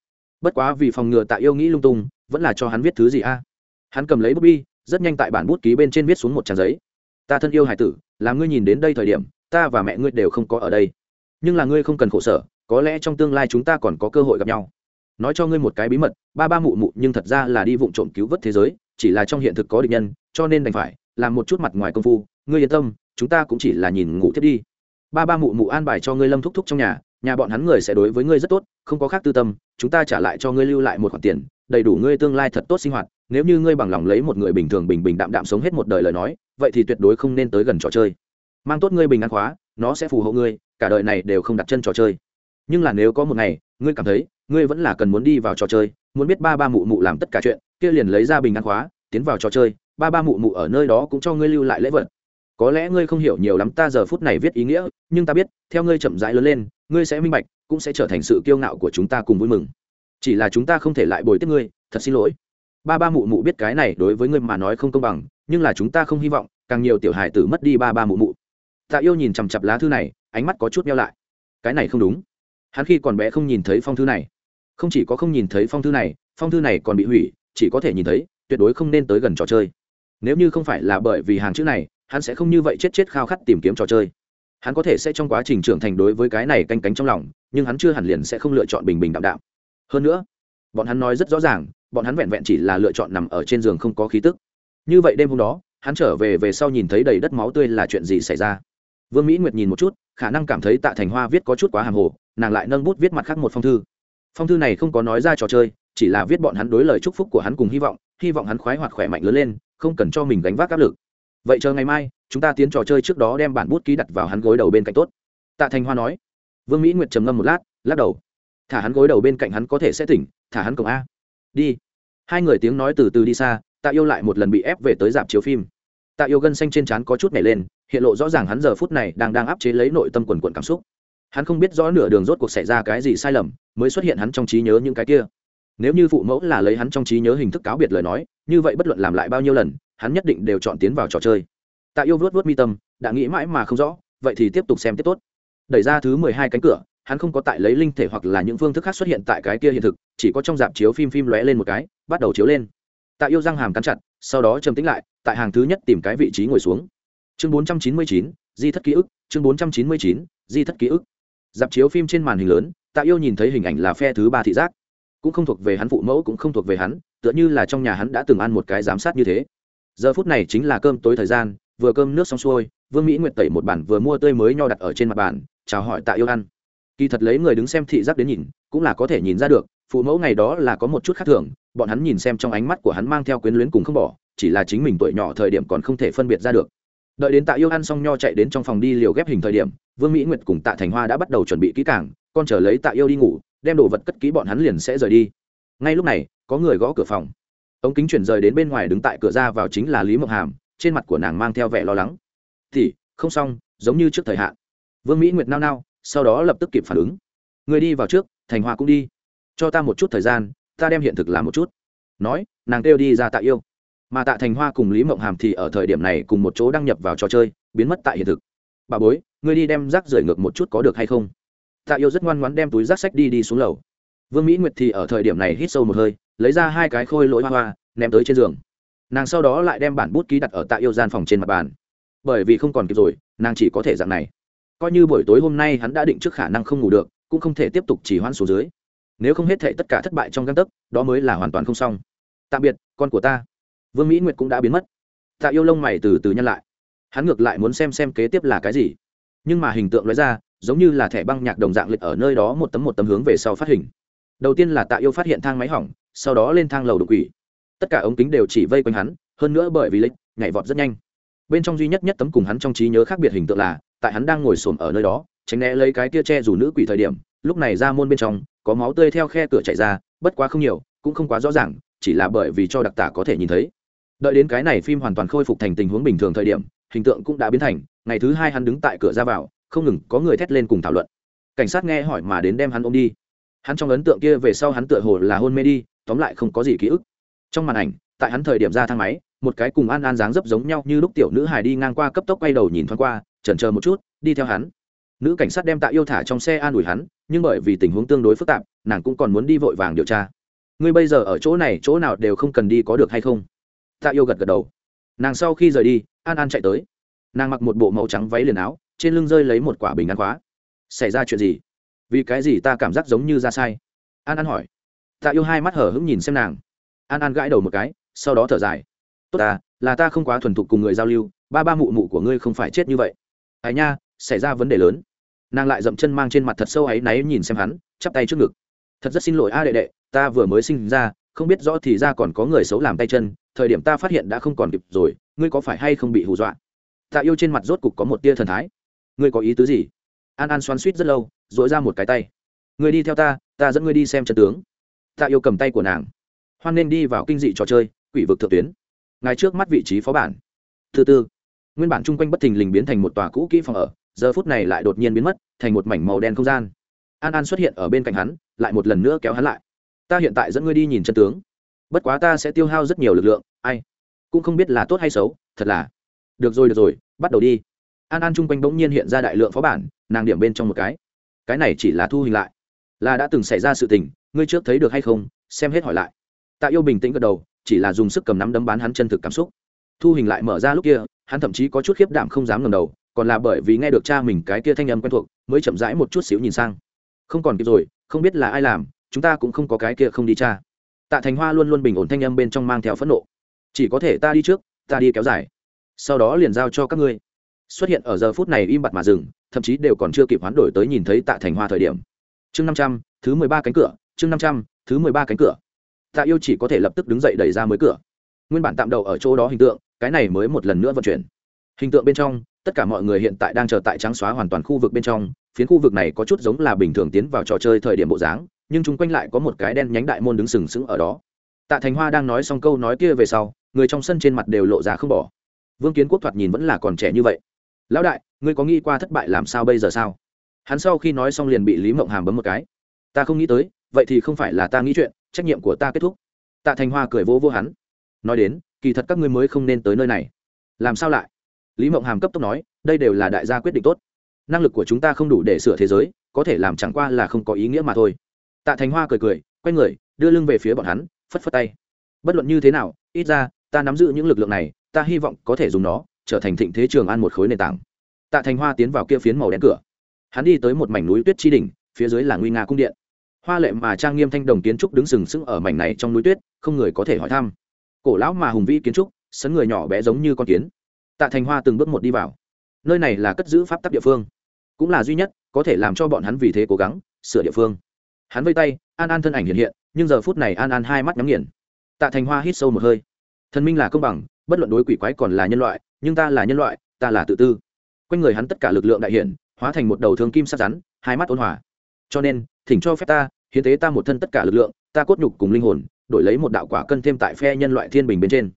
Bất quá vì phòng ngừa tạ yêu nghĩ lung tung, vẫn là cho hắn viết thứ gì a? Hắn cầm lấy bút bi, rất nhanh tại bản bút ký bên trên viết xuống một trang giấy. Ta thân yêu hải tử, là ngươi nhìn đến đây thời điểm, ta và mẹ ngươi đều không có ở đây nhưng là ngươi không cần khổ sở, có lẽ trong tương lai chúng ta còn có cơ hội gặp nhau. Nói cho ngươi một cái bí mật, ba ba mụ mụ nhưng thật ra là đi vụng trộm cứu vớt thế giới, chỉ là trong hiện thực có định nhân, cho nên đành phải làm một chút mặt ngoài công phu. Ngươi yên tâm, chúng ta cũng chỉ là nhìn ngủ thiết đi. Ba ba mụ mụ an bài cho ngươi lâm thúc thúc trong nhà nhà bọn hắn người sẽ đối với ngươi rất tốt, không có khác tư tâm, chúng ta trả lại cho ngươi lưu lại một khoản tiền, đầy đủ ngươi tương lai thật tốt sinh hoạt. Nếu như ngươi bằng lòng lấy một người bình thường bình bình đạm đạm sống hết một đời lời nói, vậy thì tuyệt đối không nên tới gần trò chơi. Mang tốt ngươi bình an khóa, nó sẽ phù hộ ngươi cả đời này đều không đặt chân trò chơi. Nhưng là nếu có một ngày, ngươi cảm thấy, ngươi vẫn là cần muốn đi vào trò chơi, muốn biết ba ba mụ mụ làm tất cả chuyện, kia liền lấy ra bình ngăn khóa, tiến vào trò chơi, ba ba mụ mụ ở nơi đó cũng cho ngươi lưu lại lễ vật. Có lẽ ngươi không hiểu nhiều lắm ta giờ phút này viết ý nghĩa, nhưng ta biết, theo ngươi chậm rãi lớn lên, ngươi sẽ minh bạch, cũng sẽ trở thành sự kiêu ngạo của chúng ta cùng vui mừng. Chỉ là chúng ta không thể lại bồi tiếp ngươi, thật xin lỗi. Ba ba mụ mụ biết cái này đối với ngươi mà nói không công bằng, nhưng là chúng ta không hy vọng, càng nhiều tiểu hài tử mất đi ba ba mụ mụ tạ yêu nhìn chằm chặp lá thư này, ánh mắt có chút meo lại. Cái này không đúng. Hắn khi còn bé không nhìn thấy phong thư này. Không chỉ có không nhìn thấy phong thư này, phong thư này còn bị hủy, chỉ có thể nhìn thấy, tuyệt đối không nên tới gần trò chơi. Nếu như không phải là bởi vì hàng chữ này, hắn sẽ không như vậy chết chết khao khát tìm kiếm trò chơi. Hắn có thể sẽ trong quá trình trưởng thành đối với cái này canh cánh trong lòng, nhưng hắn chưa hẳn liền sẽ không lựa chọn bình bình đạm đạm. Hơn nữa, bọn hắn nói rất rõ ràng, bọn hắn vẹn vẹn chỉ là lựa chọn nằm ở trên giường không có khí tức. Như vậy đêm hôm đó, hắn trở về về sau nhìn thấy đầy đất máu tươi là chuyện gì xảy ra vương mỹ nguyệt nhìn một chút, khả năng cảm thấy tạ thành hoa viết có chút quá hàm hồ, nàng lại nâng bút viết mặt khác một phong thư. Phong thư này không có nói ra trò chơi, chỉ là viết bọn hắn đối lời chúc phúc của hắn cùng hy vọng hy vọng hắn khoái hoạt khỏe mạnh lớn lên, không cần cho mình gánh vác áp lực. Vậy chờ ngày mai, chúng ta tiến trò chơi trước đó đem bản bút ký đặt vào hắn gối đầu bên cạnh tốt. Tạ thành hoa nói. Vương mỹ nguyệt trầm ngâm một lát, lắc đầu. Thả hắn gối đầu bên cạnh hắn có thể sẽ tỉnh, thả hắn cổng a. Đi. Hai người tiếng nói từ từ đi xa, tạ yêu lại một lần bị ép về tới dạp chiếu phim. Tạ yêu gân xanh trên trán có chút nhảy lên hiện lộ rõ ràng hắn giờ phút này đang đang áp chế lấy nội tâm quần quần cảm xúc. Hắn không biết rõ nửa đường rốt cuộc xảy ra cái gì sai lầm, mới xuất hiện hắn trong trí nhớ những cái kia. Nếu như phụ mẫu là lấy hắn trong trí nhớ hình thức cáo biệt lời nói, như vậy bất luận làm lại bao nhiêu lần, hắn nhất định đều chọn tiến vào trò chơi. Tạ yêu vớt vớt mi tâm, đã nghĩ mãi mà không rõ, vậy thì tiếp tục xem tiếp tốt. Đẩy ra thứ mười hai cánh cửa, hắn không có tại lấy linh thể hoặc là những phương thức khác xuất hiện tại cái kia hiện thực, chỉ có trong dạp chiếu phim phim lóe lên một cái, bắt đầu chiếu lên. Tạ yêu răng hàm cắn chặt, sau đó trầm tĩnh lại, tại hàng thứ nhất tìm cái vị trí ngồi xuống chương bốn trăm chín mươi chín, di thất ký ức, chương bốn trăm chín mươi chín, di thất ký ức. Dạp chiếu phim trên màn hình lớn, tạ yêu nhìn thấy hình ảnh là phe thứ ba thị giác. Cũng không thuộc về hắn phụ mẫu, cũng không thuộc về hắn, tựa như là trong nhà hắn đã từng ăn một cái giám sát như thế. Giờ phút này chính là cơm tối thời gian, vừa cơm nước xong xuôi, vương mỹ nguyệt tẩy một bản vừa mua tươi mới nho đặt ở trên mặt bàn, chào hỏi tạ yêu ăn. Kỳ thật lấy người đứng xem thị giác đến nhìn, cũng là có thể nhìn ra được, phụ mẫu ngày đó là có một chút khác thường, bọn hắn nhìn xem trong ánh mắt của hắn mang theo quyến luyến cùng không bỏ, chỉ là chính mình tuổi nhỏ thời điểm còn không thể phân biệt ra được đợi đến tạ yêu ăn xong nho chạy đến trong phòng đi liều ghép hình thời điểm, vương mỹ nguyệt cùng tạ thành hoa đã bắt đầu chuẩn bị kỹ càng, con chờ lấy tạ yêu đi ngủ, đem đồ vật cất kỹ bọn hắn liền sẽ rời đi. Ngay lúc này, có người gõ cửa phòng. Ống kính chuyển rời đến bên ngoài đứng tại cửa ra vào chính là lý mộng hàm, trên mặt của nàng mang theo vẻ lo lắng. Thì không xong, giống như trước thời hạn. Vương mỹ nguyệt nao nao, sau đó lập tức kịp phản ứng. Người đi vào trước, thành hoa cũng đi. Cho ta một chút thời gian, ta đem hiện thực làm một chút. Nói, nàng kêu đi ra tạ yêu mà tạ thành hoa cùng lý mộng hàm thì ở thời điểm này cùng một chỗ đăng nhập vào trò chơi, biến mất tại hiện thực. Bà bối, ngươi đi đem rác rưởi ngược một chút có được hay không? Tạ yêu rất ngoan ngoãn đem túi rác sách đi đi xuống lầu. Vương mỹ nguyệt thì ở thời điểm này hít sâu một hơi, lấy ra hai cái khôi lỗi hoa hoa, ném tới trên giường. Nàng sau đó lại đem bản bút ký đặt ở tạ yêu gian phòng trên mặt bàn. Bởi vì không còn kịp rồi, nàng chỉ có thể dạng này. Coi như buổi tối hôm nay hắn đã định trước khả năng không ngủ được, cũng không thể tiếp tục chỉ hoãn số dưới. Nếu không hết thể tất cả thất bại trong găng tấc, đó mới là hoàn toàn không xong. Tạm biệt, con của ta vương mỹ nguyệt cũng đã biến mất tạ yêu lông mày từ từ nhăn lại hắn ngược lại muốn xem xem kế tiếp là cái gì nhưng mà hình tượng nói ra giống như là thẻ băng nhạc đồng dạng lịch ở nơi đó một tấm một tấm hướng về sau phát hình đầu tiên là tạ yêu phát hiện thang máy hỏng sau đó lên thang lầu đột quỷ tất cả ống kính đều chỉ vây quanh hắn hơn nữa bởi vì lịch nhảy vọt rất nhanh bên trong duy nhất nhất tấm cùng hắn trong trí nhớ khác biệt hình tượng là tại hắn đang ngồi xổm ở nơi đó tránh né lấy cái tia che dù nữ quỷ thời điểm lúc này ra môn bên trong có máu tươi theo khe cửa chạy ra bất quá không nhiều cũng không quá rõ ràng chỉ là bởi vì cho đặc tả có thể nhìn thấy đợi đến cái này phim hoàn toàn khôi phục thành tình huống bình thường thời điểm, hình tượng cũng đã biến thành, ngày thứ hai hắn đứng tại cửa ra vào, không ngừng có người thét lên cùng thảo luận. Cảnh sát nghe hỏi mà đến đem hắn ôm đi. Hắn trong ấn tượng kia về sau hắn tựa hồ là hôn mê đi, tóm lại không có gì ký ức. Trong màn ảnh, tại hắn thời điểm ra thang máy, một cái cùng an an dáng dấp giống nhau như lúc tiểu nữ hài đi ngang qua cấp tốc quay đầu nhìn thoáng qua, chần chờ một chút, đi theo hắn. Nữ cảnh sát đem tạ yêu thả trong xe an ủi hắn, nhưng bởi vì tình huống tương đối phức tạp, nàng cũng còn muốn đi vội vàng điều tra. Ngươi bây giờ ở chỗ này, chỗ nào đều không cần đi có được hay không? Tạ yêu gật gật đầu. Nàng sau khi rời đi, an an chạy tới. Nàng mặc một bộ màu trắng váy liền áo, trên lưng rơi lấy một quả bình ngắn khóa. Xảy ra chuyện gì? Vì cái gì ta cảm giác giống như ra sai? An an hỏi. Tạ yêu hai mắt hở hững nhìn xem nàng. An an gãi đầu một cái, sau đó thở dài. Tốt ta, là ta không quá thuần thục cùng người giao lưu, ba ba mụ mụ của ngươi không phải chết như vậy. Ai nha, xảy ra vấn đề lớn. Nàng lại dậm chân mang trên mặt thật sâu áy náy nhìn xem hắn, chắp tay trước ngực. Thật rất xin lỗi a đệ đệ, ta vừa mới sinh ra, không biết rõ thì ra còn có người xấu làm tay chân thời điểm ta phát hiện đã không còn kịp rồi, ngươi có phải hay không bị hù dọa? Tạ yêu trên mặt rốt cục có một tia thần thái. Ngươi có ý tứ gì? An an xoắn suýt rất lâu dội ra một cái tay. Ngươi đi theo ta ta dẫn ngươi đi xem trận tướng. Tạ yêu cầm tay của nàng. Hoan nên đi vào kinh dị trò chơi, quỷ vực thượng tuyến. Ngay trước mắt vị trí phó bản. Thứ tư, nguyên bản chung quanh bất thình lình biến thành một tòa cũ kỹ phòng ở, giờ phút này lại đột nhiên biến mất, thành một mảnh màu đen không gian. An an xuất hiện ở bên cạnh hắn, lại một lần nữa kéo hắn lại. Ta hiện tại dẫn ngươi đi nhìn chân tướng bất quá ta sẽ tiêu hao rất nhiều lực lượng, ai, cũng không biết là tốt hay xấu, thật là. Được rồi được rồi, bắt đầu đi. An an chung quanh bỗng nhiên hiện ra đại lượng phó bản, nàng điểm bên trong một cái. Cái này chỉ là thu hình lại. Là đã từng xảy ra sự tình, ngươi trước thấy được hay không, xem hết hỏi lại. Tạ yêu bình tĩnh gật đầu, chỉ là dùng sức cầm nắm đấm bán hắn chân thực cảm xúc. Thu hình lại mở ra lúc kia, hắn thậm chí có chút khiếp đảm không dám ngầm đầu, còn là bởi vì nghe được cha mình cái kia thanh âm quen thuộc, mới chậm rãi một chút xíu nhìn sang. Không còn kịp rồi, không biết là ai làm, chúng ta cũng không có cái kia không đi cha tạ thành hoa luôn luôn bình ổn thanh âm bên trong mang theo phẫn nộ. Chỉ có thể ta đi trước, ta đi kéo dài. Sau đó liền giao cho các ngươi. Xuất hiện ở giờ phút này im bặt mà dừng, thậm chí đều còn chưa kịp hoán đổi tới nhìn thấy tạ thành hoa thời điểm. Chương năm trăm, thứ mười ba cánh cửa, chương năm trăm, thứ mười ba cánh cửa. Tạ yêu chỉ có thể lập tức đứng dậy đẩy ra mới cửa. Nguyên bản tạm đầu ở chỗ đó hình tượng, cái này mới một lần nữa vận chuyển. Hình tượng bên trong, tất cả mọi người hiện tại đang chờ tại trắng xóa hoàn toàn khu vực bên trong, phiến khu vực này có chút giống là bình thường tiến vào trò chơi thời điểm bộ dáng nhưng chung quanh lại có một cái đen nhánh đại môn đứng sừng sững ở đó. Tạ thành hoa đang nói xong câu nói kia về sau, người trong sân trên mặt đều lộ ra không bỏ. Vương kiến quốc thoạt nhìn vẫn là còn trẻ như vậy. Lão đại, ngươi có nghĩ qua thất bại làm sao bây giờ sao? Hắn sau khi nói xong liền bị lý mộng hàm bấm một cái. Ta không nghĩ tới, vậy thì không phải là ta nghĩ chuyện, trách nhiệm của ta kết thúc. Tạ thành hoa cười vỗ vô hắn. Nói đến, kỳ thật các ngươi mới không nên tới nơi này. Làm sao lại? Lý mộng hàm cấp tốc nói, đây đều là đại gia quyết định tốt. Năng lực của chúng ta không đủ để sửa thế giới, có thể làm chẳng qua là không có ý nghĩa mà thôi tạ thành hoa cười cười, quay người, đưa lưng về phía bọn hắn, phất phất tay. Bất luận như thế nào, ít ra, ta nắm giữ những lực lượng này, ta hy vọng có thể dùng nó, trở thành thịnh thế trường an một khối nền tảng. Tạ thành hoa tiến vào kia phiến màu đen cửa. Hắn đi tới một mảnh núi tuyết chi đỉnh, phía dưới là nguy nga cung điện. Hoa lệ mà trang nghiêm thanh đồng kiến trúc đứng sừng sững ở mảnh này trong núi tuyết, không người có thể hỏi thăm. Cổ lão mà hùng vĩ kiến trúc, sấn người nhỏ bé giống như con kiến. Tạ thành hoa từng bước một đi vào. Nơi này là cất giữ pháp tắc địa phương, cũng là duy nhất có thể làm cho bọn hắn vì thế cố gắng, sửa địa phương hắn vây tay, an an thân ảnh hiện hiện, nhưng giờ phút này an an hai mắt nhắm nghiền. Tạ thành hoa hít sâu một hơi. Thần minh là công bằng, bất luận đối quỷ quái còn là nhân loại, nhưng ta là nhân loại, ta là tự tư. Quanh người hắn tất cả lực lượng đại hiển hóa thành một đầu thương kim sắc rắn, hai mắt ôn hòa. Cho nên, thỉnh cho phép ta, hiến tế ta một thân tất cả lực lượng, ta cốt nhục cùng linh hồn, đổi lấy một đạo quả cân thêm tại phe nhân loại thiên bình bên trên.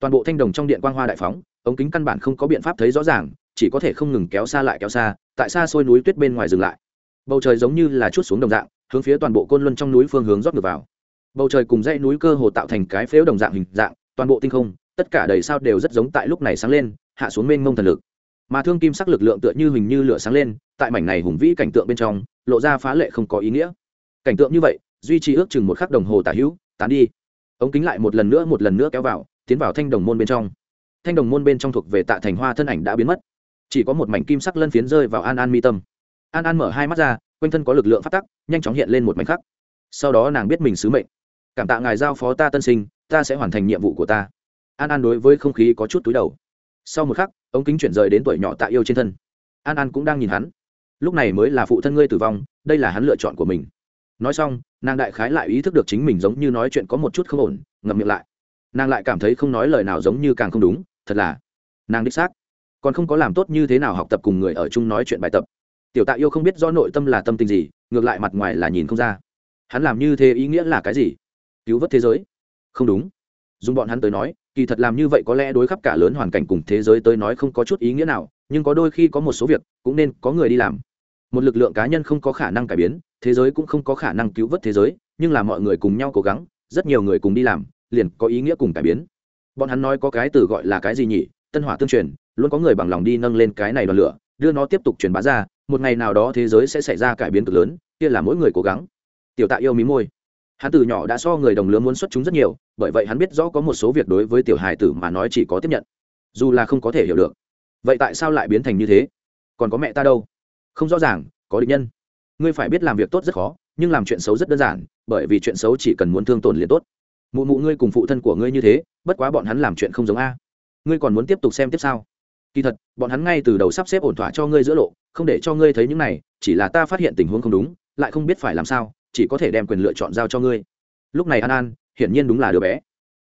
Toàn bộ thanh đồng trong điện quang hoa đại phóng, ống kính căn bản không có biện pháp thấy rõ ràng, chỉ có thể không ngừng kéo xa lại kéo xa, tại xa xôi núi tuyết bên ngoài dừng lại. Bầu trời giống như là chút xuống đồng dạng hướng phía toàn bộ côn luân trong núi phương hướng rót ngược vào. Bầu trời cùng dãy núi cơ hồ tạo thành cái phếu đồng dạng hình dạng, toàn bộ tinh không, tất cả đầy sao đều rất giống tại lúc này sáng lên, hạ xuống mênh mông thần lực. Mà thương kim sắc lực lượng tựa như hình như lửa sáng lên, tại mảnh này hùng vĩ cảnh tượng bên trong, lộ ra phá lệ không có ý nghĩa. Cảnh tượng như vậy, duy trì ước chừng một khắc đồng hồ tả hữu, tán đi. Ống kính lại một lần nữa một lần nữa kéo vào, tiến vào thanh đồng môn bên trong. Thanh đồng môn bên trong thuộc về tạ thành hoa thân ảnh đã biến mất. Chỉ có một mảnh kim sắc lân phiến rơi vào an an mi tâm. An an mở hai mắt ra quanh thân có lực lượng phát tắc, nhanh chóng hiện lên một mảnh khắc. Sau đó nàng biết mình sứ mệnh. Cảm tạ ngài giao phó ta tân sinh, ta sẽ hoàn thành nhiệm vụ của ta. An an đối với không khí có chút túi đầu. Sau một khắc, ống kính chuyển rời đến tuổi nhỏ tạ yêu trên thân. An an cũng đang nhìn hắn. Lúc này mới là phụ thân ngươi tử vong, đây là hắn lựa chọn của mình. Nói xong, nàng đại khái lại ý thức được chính mình giống như nói chuyện có một chút không ổn, ngậm miệng lại. Nàng lại cảm thấy không nói lời nào giống như càng không đúng, thật là nàng đích xác. Còn không có làm tốt như thế nào học tập cùng người ở chung nói chuyện bài tập tiểu tạ yêu không biết do nội tâm là tâm tình gì, ngược lại mặt ngoài là nhìn không ra. Hắn làm như thế ý nghĩa là cái gì? Cứu vớt thế giới? Không đúng. Dùng bọn hắn tới nói, kỳ thật làm như vậy có lẽ đối khắp cả lớn hoàn cảnh cùng thế giới tới nói không có chút ý nghĩa nào, nhưng có đôi khi có một số việc cũng nên có người đi làm. Một lực lượng cá nhân không có khả năng cải biến, thế giới cũng không có khả năng cứu vớt thế giới, nhưng là mọi người cùng nhau cố gắng, rất nhiều người cùng đi làm, liền có ý nghĩa cùng cải biến. Bọn hắn nói có cái từ gọi là cái gì nhỉ? Tân hỏa tương truyền, luôn có người bằng lòng đi nâng lên cái này đoàn lửa, đưa nó tiếp tục truyền bá ra một ngày nào đó thế giới sẽ xảy ra cải biến cực lớn, kia là mỗi người cố gắng. Tiểu tạ yêu mí môi. Hắn từ nhỏ đã so người đồng lứa muốn xuất chúng rất nhiều, bởi vậy hắn biết rõ có một số việc đối với tiểu hài tử mà nói chỉ có tiếp nhận, dù là không có thể hiểu được. Vậy tại sao lại biến thành như thế? Còn có mẹ ta đâu? Không rõ ràng, có định nhân. Ngươi phải biết làm việc tốt rất khó, nhưng làm chuyện xấu rất đơn giản, bởi vì chuyện xấu chỉ cần muốn thương tổn liền tốt. Mụ mụ ngươi cùng phụ thân của ngươi như thế, bất quá bọn hắn làm chuyện không giống a. Ngươi còn muốn tiếp tục xem tiếp sao? Kỳ thật, bọn hắn ngay từ đầu sắp xếp ổn thỏa cho ngươi giữa lộ không để cho ngươi thấy những này, chỉ là ta phát hiện tình huống không đúng, lại không biết phải làm sao, chỉ có thể đem quyền lựa chọn giao cho ngươi. Lúc này an an, hiển nhiên đúng là đứa bé.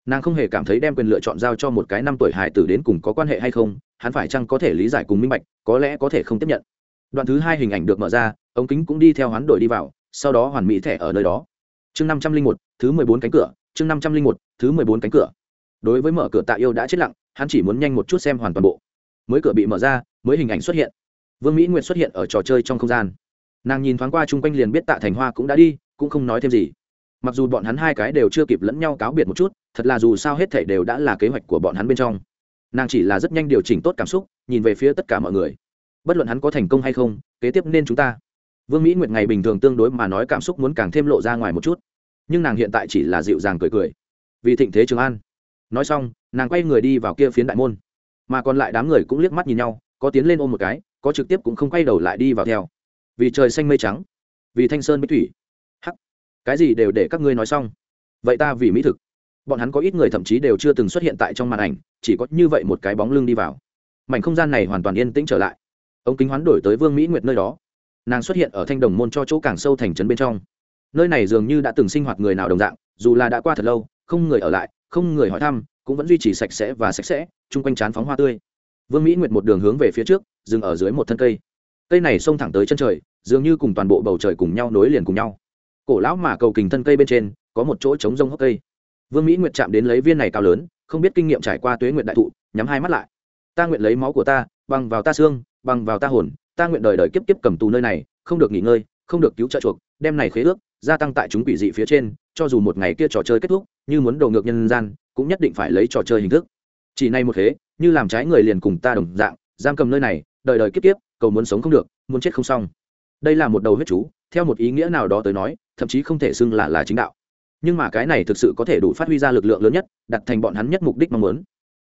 Nàng không hề cảm thấy đem quyền lựa chọn giao cho một cái năm tuổi hải tử đến cùng có quan hệ hay không, hắn phải chăng có thể lý giải cùng minh bạch, có lẽ có thể không tiếp nhận. Đoạn thứ hai hình ảnh được mở ra, ống kính cũng đi theo hắn đổi đi vào, sau đó hoàn mỹ thẻ ở nơi đó. Chương năm trăm linh một, thứ mười bốn cánh cửa, chương năm trăm linh một, thứ mười bốn cánh cửa. Đối với mở cửa tạ yêu đã chết lặng, hắn chỉ muốn nhanh một chút xem hoàn toàn bộ. Mới cửa bị mở ra, mới hình ảnh xuất hiện vương mỹ nguyệt xuất hiện ở trò chơi trong không gian. Nàng nhìn thoáng qua chung quanh liền biết tạ thành hoa cũng đã đi, cũng không nói thêm gì. Mặc dù bọn hắn hai cái đều chưa kịp lẫn nhau cáo biệt một chút, thật là dù sao hết thể đều đã là kế hoạch của bọn hắn bên trong. Nàng chỉ là rất nhanh điều chỉnh tốt cảm xúc, nhìn về phía tất cả mọi người. Bất luận hắn có thành công hay không, kế tiếp nên chúng ta. Vương mỹ nguyệt ngày bình thường tương đối mà nói cảm xúc muốn càng thêm lộ ra ngoài một chút. Nhưng nàng hiện tại chỉ là dịu dàng cười cười. Vì thịnh thế trường an. Nói xong, nàng quay người đi vào kia phiến đại môn. Mà còn lại đám người cũng liếc mắt nhìn nhau, có tiến lên ôm một cái có trực tiếp cũng không quay đầu lại đi vào theo. Vì trời xanh mây trắng, vì thanh sơn mỹ thủy. Hắc, cái gì đều để các ngươi nói xong. Vậy ta vì mỹ thực. Bọn hắn có ít người thậm chí đều chưa từng xuất hiện tại trong màn ảnh, chỉ có như vậy một cái bóng lưng đi vào. Mảnh không gian này hoàn toàn yên tĩnh trở lại. Ông kính hoán đổi tới vương mỹ nguyệt nơi đó. Nàng xuất hiện ở thanh đồng môn cho chỗ càng sâu thành trấn bên trong. Nơi này dường như đã từng sinh hoạt người nào đồng dạng, dù là đã qua thật lâu, không người ở lại, không người hỏi thăm, cũng vẫn duy trì sạch sẽ và sạch sẽ, chung quanh chán phóng hoa tươi vương mỹ nguyệt một đường hướng về phía trước, dừng ở dưới một thân cây. Cây này xông thẳng tới chân trời, dường như cùng toàn bộ bầu trời cùng nhau nối liền cùng nhau. Cổ lão mà cầu kình thân cây bên trên, có một chỗ trống rông hốc cây. Vương mỹ nguyệt chạm đến lấy viên này cao lớn, không biết kinh nghiệm trải qua tuế nguyện đại thụ, nhắm hai mắt lại. Ta nguyện lấy máu của ta, bằng vào ta xương, bằng vào ta hồn, ta nguyện đời đời kiếp kiếp cầm tù nơi này, không được nghỉ ngơi, không được cứu trợ chuộc, đem này khế ước, gia tăng tại chúng quỷ dị phía trên, cho dù một ngày kia trò chơi kết thúc, như muốn đầu ngược nhân gian, cũng nhất định phải lấy trò chơi hình thức chỉ này một thế như làm trái người liền cùng ta đồng dạng, giam cầm nơi này đời đời kiếp kiếp, cầu muốn sống không được, muốn chết không xong. Đây là một đầu huyết chú, theo một ý nghĩa nào đó tới nói, thậm chí không thể xưng là là chính đạo. Nhưng mà cái này thực sự có thể đủ phát huy ra lực lượng lớn nhất, đặt thành bọn hắn nhất mục đích mong muốn.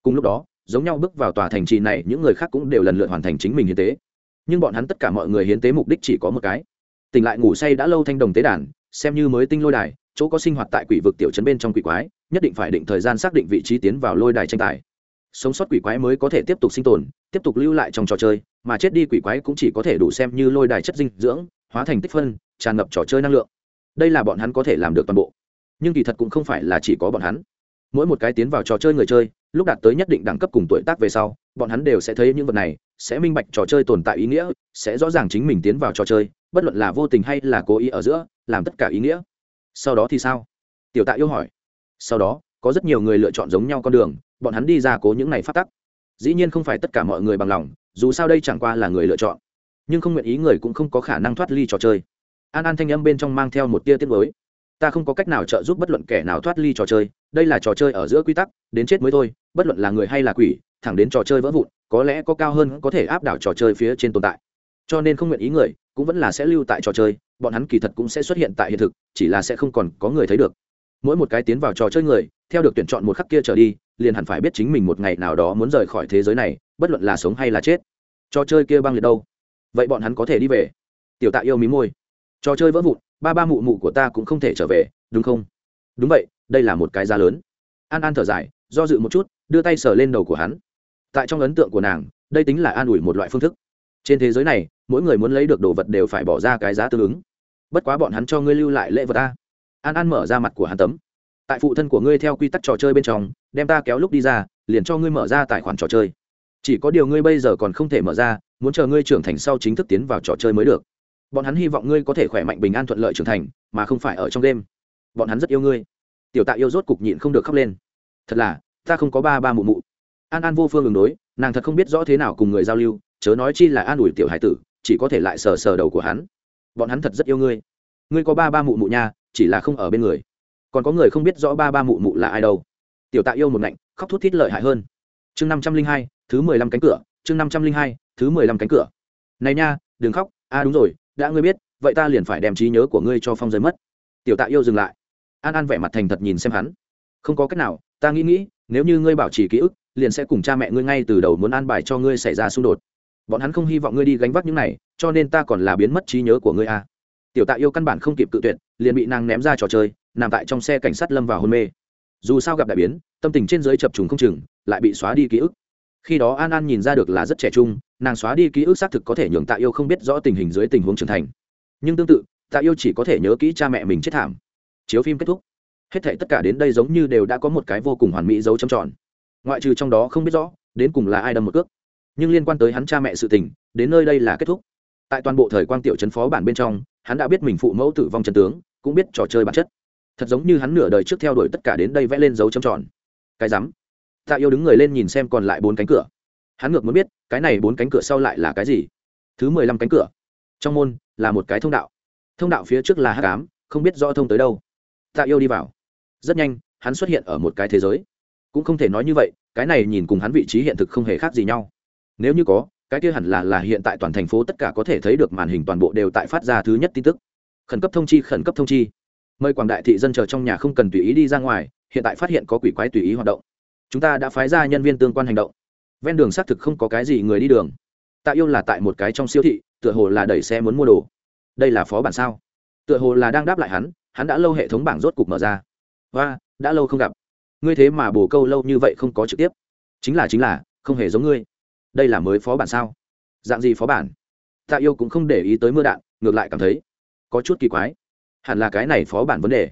Cùng lúc đó, giống nhau bước vào tòa thành trì này, những người khác cũng đều lần lượt hoàn thành chính mình hiến tế. Nhưng bọn hắn tất cả mọi người hiến tế mục đích chỉ có một cái. Tỉnh lại ngủ say đã lâu thanh đồng tế đàn, xem như mới tinh lôi đài, chỗ có sinh hoạt tại quỷ vực tiểu trấn bên trong quỷ quái, nhất định phải định thời gian xác định vị trí tiến vào lôi đài tranh tài sống sót quỷ quái mới có thể tiếp tục sinh tồn, tiếp tục lưu lại trong trò chơi, mà chết đi quỷ quái cũng chỉ có thể đủ xem như lôi đài chất dinh dưỡng, hóa thành tích phân, tràn ngập trò chơi năng lượng. Đây là bọn hắn có thể làm được toàn bộ. Nhưng kỳ thật cũng không phải là chỉ có bọn hắn. Mỗi một cái tiến vào trò chơi người chơi, lúc đạt tới nhất định đẳng cấp cùng tuổi tác về sau, bọn hắn đều sẽ thấy những vật này, sẽ minh bạch trò chơi tồn tại ý nghĩa, sẽ rõ ràng chính mình tiến vào trò chơi, bất luận là vô tình hay là cố ý ở giữa, làm tất cả ý nghĩa. Sau đó thì sao? Tiểu tạ yêu hỏi. Sau đó, có rất nhiều người lựa chọn giống nhau con đường bọn hắn đi ra cố những này phát tắc. Dĩ nhiên không phải tất cả mọi người bằng lòng, dù sao đây chẳng qua là người lựa chọn. Nhưng không nguyện ý người cũng không có khả năng thoát ly trò chơi. An an thanh âm bên trong mang theo một tia tiết mới ta không có cách nào trợ giúp bất luận kẻ nào thoát ly trò chơi, đây là trò chơi ở giữa quy tắc, đến chết mới thôi, bất luận là người hay là quỷ, thẳng đến trò chơi vỡ vụn, có lẽ có cao hơn có thể áp đảo trò chơi phía trên tồn tại. Cho nên không nguyện ý người, cũng vẫn là sẽ lưu tại trò chơi, bọn hắn kỳ thật cũng sẽ xuất hiện tại hiện thực, chỉ là sẽ không còn có người thấy được. Mỗi một cái tiến vào trò chơi người theo được tuyển chọn một khắc kia trở đi, liền hẳn phải biết chính mình một ngày nào đó muốn rời khỏi thế giới này, bất luận là sống hay là chết. Trò chơi kia băng liệt đâu? Vậy bọn hắn có thể đi về. Tiểu tạ yêu mí môi. Trò chơi vỡ vụn, ba ba mụ mụ của ta cũng không thể trở về, đúng không? Đúng vậy, đây là một cái giá lớn. An an thở dài, do dự một chút, đưa tay sờ lên đầu của hắn. Tại trong ấn tượng của nàng, đây tính là an ủi một loại phương thức. Trên thế giới này, mỗi người muốn lấy được đồ vật đều phải bỏ ra cái giá tương ứng. Bất quá bọn hắn cho ngươi lưu lại lễ vật ta. An an mở ra mặt của hắn tấm tại phụ thân của ngươi theo quy tắc trò chơi bên trong, đem ta kéo lúc đi ra, liền cho ngươi mở ra tài khoản trò chơi. Chỉ có điều ngươi bây giờ còn không thể mở ra, muốn chờ ngươi trưởng thành sau chính thức tiến vào trò chơi mới được. Bọn hắn hy vọng ngươi có thể khỏe mạnh, bình an thuận lợi trưởng thành, mà không phải ở trong đêm. Bọn hắn rất yêu ngươi. Tiểu tạ yêu rốt cục nhịn không được khóc lên. Thật là, ta không có ba ba mụ mụ. An an vô phương ứng đối, nàng thật không biết rõ thế nào cùng người giao lưu, chớ nói chi là an ủi tiểu hải tử, chỉ có thể lại sờ sờ đầu của hắn. Bọn hắn thật rất yêu ngươi. Ngươi có ba ba mụ mụ nha, chỉ là không ở bên người còn có người không biết rõ ba ba mụ mụ là ai đâu. Tiểu tạ yêu một ngạnh, khóc thút thít lợi hại hơn. Chương năm trăm linh hai, thứ mười lăm cánh cửa, chương năm trăm linh hai, thứ mười lăm cánh cửa. Này nha, đừng khóc, a à đúng rồi, đã ngươi biết, vậy ta liền phải đem trí nhớ của ngươi cho phong giới mất. Tiểu tạ yêu dừng lại. An an vẻ mặt thành thật nhìn xem hắn. Không có cách nào, ta nghĩ nghĩ, nếu như ngươi bảo trì ký ức, liền sẽ cùng cha mẹ ngươi ngay từ đầu muốn an bài cho ngươi xảy ra xung đột. Bọn hắn không hy vọng ngươi đi gánh vác những này, cho nên ta còn là biến mất trí nhớ của ngươi a. Tiểu tạ yêu căn bản không kịp cự tuyệt, liền bị nàng ném ra trò chơi nằm tại trong xe cảnh sát lâm vào hôn mê. Dù sao gặp đại biến, tâm tình trên giới chập trùng không chừng, lại bị xóa đi ký ức. Khi đó an an nhìn ra được là rất trẻ trung, nàng xóa đi ký ức xác thực có thể nhường tạ yêu không biết rõ tình hình dưới tình huống trưởng thành. Nhưng tương tự, tạ yêu chỉ có thể nhớ kỹ cha mẹ mình chết thảm. Chiếu phim kết thúc. Hết thể tất cả đến đây giống như đều đã có một cái vô cùng hoàn mỹ dấu châm tròn. Ngoại trừ trong đó không biết rõ, đến cùng là ai đâm một cước. Nhưng liên quan tới hắn cha mẹ sự tình, đến nơi đây là kết thúc. Tại toàn bộ thời quang tiểu trấn phó bản bên trong, hắn đã biết mình phụ mẫu tử vong trần tướng, cũng biết trò chơi bản chất thật giống như hắn nửa đời trước theo đuổi tất cả đến đây vẽ lên dấu châm tròn. Cái rắm. Tạ yêu đứng người lên nhìn xem còn lại bốn cánh cửa. Hắn ngược muốn biết, cái này bốn cánh cửa sau lại là cái gì? Thứ mười lăm cánh cửa. Trong môn, là một cái thông đạo. Thông đạo phía trước là hát cám không biết rõ thông tới đâu. Tạ yêu đi vào. Rất nhanh, hắn xuất hiện ở một cái thế giới. Cũng không thể nói như vậy, cái này nhìn cùng hắn vị trí hiện thực không hề khác gì nhau. Nếu như có, cái kia hẳn là là hiện tại toàn thành phố tất cả có thể thấy được màn hình toàn bộ đều tại phát ra thứ nhất tin tức. Khẩn cấp thông chi, khẩn cấp thông chi mời quảng đại thị dân chờ trong nhà không cần tùy ý đi ra ngoài, hiện tại phát hiện có quỷ quái tùy ý hoạt động. Chúng ta đã phái ra nhân viên tương quan hành động. Ven đường xác thực không có cái gì người đi đường. Tạ yêu là tại một cái trong siêu thị, tựa hồ là đẩy xe muốn mua đồ. Đây là phó bản sao? Tựa hồ là đang đáp lại hắn hắn đã lâu hệ thống bảng rốt cục mở ra. Và đã lâu không gặp. Ngươi thế mà bồ câu lâu như vậy không có trực tiếp. Chính là chính là, không hề giống ngươi. Đây là mới phó bản sao? Dạng gì phó bản? Tạ yêu cũng không để ý tới mưa đạn, ngược lại cảm thấy có chút kỳ quái hẳn là cái này phó bản vấn đề.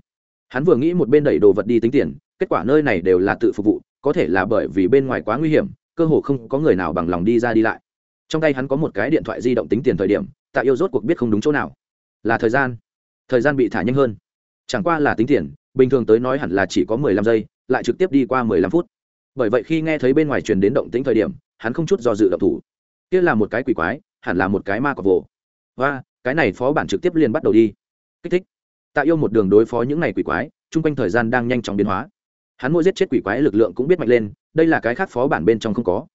Hắn vừa nghĩ một bên đẩy đồ vật đi tính tiền, kết quả nơi này đều là tự phục vụ, có thể là bởi vì bên ngoài quá nguy hiểm, cơ hồ không có người nào bằng lòng đi ra đi lại. Trong tay hắn có một cái điện thoại di động tính tiền thời điểm, tạ yêu rốt cuộc biết không đúng chỗ nào. Là thời gian. Thời gian bị thả nhanh hơn. Chẳng qua là tính tiền, bình thường tới nói hẳn là chỉ có mười lăm giây, lại trực tiếp đi qua mười lăm phút. Bởi vậy khi nghe thấy bên ngoài truyền đến động tính thời điểm, hắn không chút do dự động thủ. Kia là một cái quỷ quái, hẳn là một cái ma cọc vồ. Và cái này phó bản trực tiếp liền bắt đầu đi. Kích thích tạ yêu một đường đối phó những này quỷ quái, chung quanh thời gian đang nhanh chóng biến hóa. Hắn mỗi giết chết quỷ quái lực lượng cũng biết mạnh lên, đây là cái khác phó bản bên trong không có.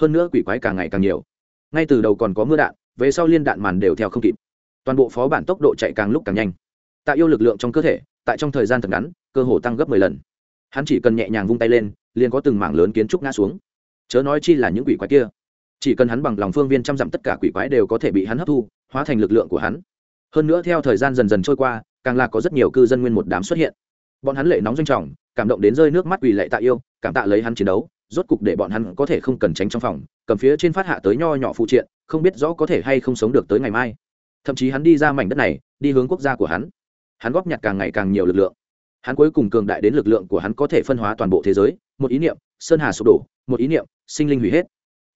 Hơn nữa quỷ quái càng ngày càng nhiều. Ngay từ đầu còn có mưa đạn, về sau liên đạn màn đều theo không kịp. Toàn bộ phó bản tốc độ chạy càng lúc càng nhanh. Tạ yêu lực lượng trong cơ thể, tại trong thời gian thật ngắn, cơ hồ tăng gấp mười lần. Hắn chỉ cần nhẹ nhàng vung tay lên, liền có từng mảng lớn kiến trúc ngã xuống. Chớ nói chi là những quỷ quái kia. Chỉ cần hắn bằng lòng phương viên trăm dặm tất cả quỷ quái đều có thể bị hắn hấp thu, hóa thành lực lượng của hắn. Hơn nữa theo thời gian dần dần trôi qua càng là có rất nhiều cư dân nguyên một đám xuất hiện. Bọn hắn lệ nóng doanh trọng, cảm động đến rơi nước mắt quỳ lệ tạ yêu, cảm tạ lấy hắn chiến đấu, rốt cục để bọn hắn có thể không cần tránh trong phòng, cầm phía trên phát hạ tới nho nhỏ phụ triện, không biết rõ có thể hay không sống được tới ngày mai. Thậm chí hắn đi ra mảnh đất này, đi hướng quốc gia của hắn. Hắn góp nhặt càng ngày càng nhiều lực lượng. Hắn cuối cùng cường đại đến lực lượng của hắn có thể phân hóa toàn bộ thế giới, một ý niệm, sơn hà sụp đổ, một ý niệm, sinh linh hủy hết.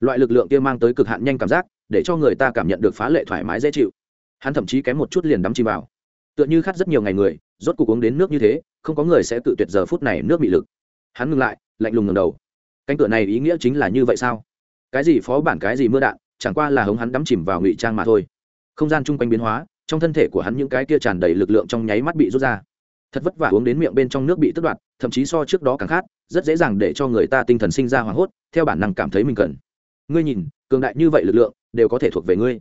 Loại lực lượng kia mang tới cực hạn nhanh cảm giác, để cho người ta cảm nhận được phá lệ thoải mái dễ chịu. Hắn thậm chí kém một chút liền đắm chìm vào tựa như khát rất nhiều ngày người, rốt cuộc uống đến nước như thế, không có người sẽ tự tuyệt giờ phút này nước bị lực. Hắn ngừng lại, lạnh lùng ngầm đầu. Cánh cửa này ý nghĩa chính là như vậy sao? Cái gì phó bản, cái gì mưa đạn, chẳng qua là hống hắn đắm chìm vào ngụy trang mà thôi. Không gian chung quanh biến hóa, trong thân thể của hắn những cái kia tràn đầy lực lượng trong nháy mắt bị rút ra. Thật vất vả uống đến miệng bên trong nước bị tước đoạt, thậm chí so trước đó càng khát, rất dễ dàng để cho người ta tinh thần sinh ra hoảng hốt, theo bản năng cảm thấy mình cần. Ngươi nhìn, cường đại như vậy lực lượng, đều có thể thuộc về ngươi.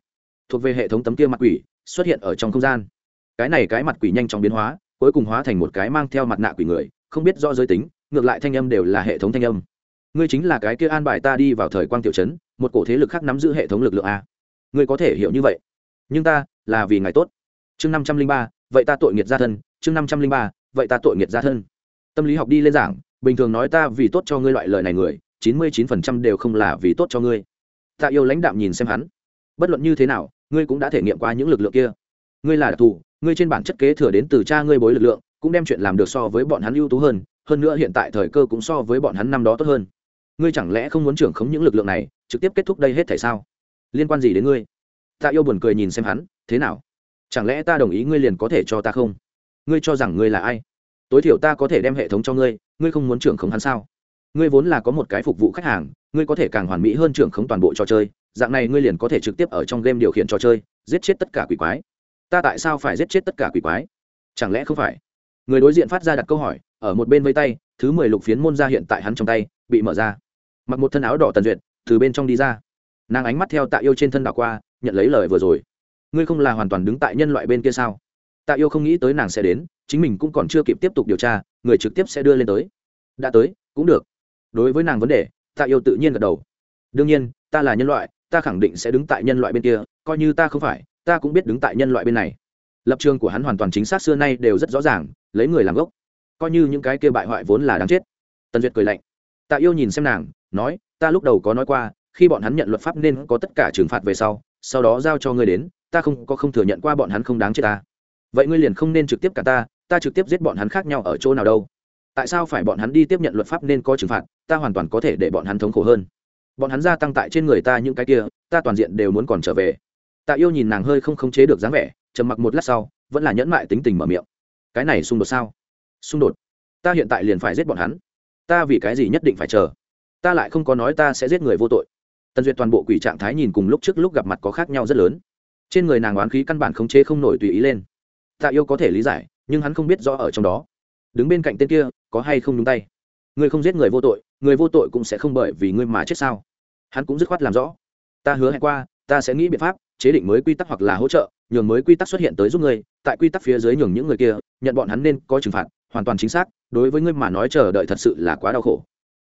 Thuộc về hệ thống tấm kia mặt quỷ, xuất hiện ở trong không gian cái này cái mặt quỷ nhanh chóng biến hóa, cuối cùng hóa thành một cái mang theo mặt nạ quỷ người, không biết rõ giới tính, ngược lại thanh âm đều là hệ thống thanh âm. Ngươi chính là cái kia an bài ta đi vào thời quang tiểu trấn, một cổ thế lực khác nắm giữ hệ thống lực lượng a. Ngươi có thể hiểu như vậy. Nhưng ta, là vì ngài tốt. Chương năm trăm linh ba, vậy ta tội nghiệt gia thân. Chương năm trăm linh ba, vậy ta tội nghiệt gia thân. Tâm lý học đi lên giảng, bình thường nói ta vì tốt cho ngươi loại lời này người, chín mươi chín phần trăm đều không là vì tốt cho ngươi. Ta yêu lãnh đạm nhìn xem hắn. Bất luận như thế nào, ngươi cũng đã thể nghiệm qua những lực lượng kia. Ngươi là đặc thù ngươi trên bản chất kế thừa đến từ cha ngươi bối lực lượng, cũng đem chuyện làm được so với bọn hắn ưu tú hơn hơn nữa hiện tại thời cơ cũng so với bọn hắn năm đó tốt hơn. Ngươi chẳng lẽ không muốn trưởng khống những lực lượng này, trực tiếp kết thúc đây hết thể sao? Liên quan gì đến ngươi? Ta yêu buồn cười nhìn xem hắn, thế nào? Chẳng lẽ ta đồng ý ngươi liền có thể cho ta không? Ngươi cho rằng ngươi là ai? Tối thiểu ta có thể đem hệ thống cho ngươi ngươi không muốn trưởng khống hắn sao? Ngươi vốn là có một cái phục vụ khách hàng, ngươi có thể càng hoàn mỹ hơn trưởng khống toàn bộ trò chơi, dạng này ngươi liền có thể trực tiếp ở trong game điều khiển trò chơi, giết chết tất cả quỷ quái ta tại sao phải giết chết tất cả quỷ quái? Chẳng lẽ không phải? Người đối diện phát ra đặt câu hỏi, ở một bên vây tay, thứ mười lục phiến môn ra hiện tại hắn trong tay, bị mở ra. Mặc một thân áo đỏ tần duyệt, từ bên trong đi ra. Nàng ánh mắt theo tạ yêu trên thân đảo qua, nhận lấy lời vừa rồi. Ngươi không là hoàn toàn đứng tại nhân loại bên kia sao? Tạ yêu không nghĩ tới nàng sẽ đến, chính mình cũng còn chưa kịp tiếp tục điều tra, người trực tiếp sẽ đưa lên tới. Đã tới, cũng được. Đối với nàng vấn đề, tạ yêu tự nhiên gật đầu. Đương nhiên, ta là nhân loại, ta khẳng định sẽ đứng tại nhân loại bên kia, coi như ta không phải ta cũng biết đứng tại nhân loại bên này. Lập trường của hắn hoàn toàn chính xác xưa nay đều rất rõ ràng, lấy người làm gốc. Coi như những cái kia bại hoại vốn là đáng chết. Tần duyệt cười lạnh. Tạ yêu nhìn xem nàng, nói, ta lúc đầu có nói qua, khi bọn hắn nhận luật pháp nên có tất cả trừng phạt về sau sau đó giao cho ngươi đến, ta không, có không thừa nhận qua bọn hắn không đáng chết ta. Vậy ngươi liền không nên trực tiếp cả ta ta trực tiếp giết bọn hắn khác nhau ở chỗ nào đâu. Tại sao phải bọn hắn đi tiếp nhận luật pháp nên có trừng phạt, ta hoàn toàn có thể để bọn hắn thống khổ hơn. Bọn hắn gia tăng tại trên người ta những cái kia, ta toàn diện đều muốn còn trở về tạ yêu nhìn nàng hơi không khống chế được dáng vẻ, trầm mặc một lát sau, vẫn là nhẫn mại tính tình mở miệng. Cái này xung đột sao? Xung đột? Ta hiện tại liền phải giết bọn hắn. Ta vì cái gì nhất định phải chờ? Ta lại không có nói ta sẽ giết người vô tội. Tần duyệt toàn bộ quỷ trạng thái nhìn cùng lúc trước lúc gặp mặt có khác nhau rất lớn. Trên người nàng oán khí căn bản khống chế không nổi tùy ý lên. Tạ yêu có thể lý giải, nhưng hắn không biết rõ ở trong đó. Đứng bên cạnh tên kia, có hay không nhúng tay? Người không giết người vô tội, người vô tội cũng sẽ không bởi vì ngươi mà chết sao? Hắn cũng dứt khoát làm rõ. Ta hứa hẹn qua, ta sẽ nghĩ biện pháp chế định mới quy tắc hoặc là hỗ trợ, nhường mới quy tắc xuất hiện tới giúp ngươi, tại quy tắc phía dưới nhường những người kia, nhận bọn hắn nên có trừng phạt, hoàn toàn chính xác, đối với ngươi mà nói chờ đợi thật sự là quá đau khổ.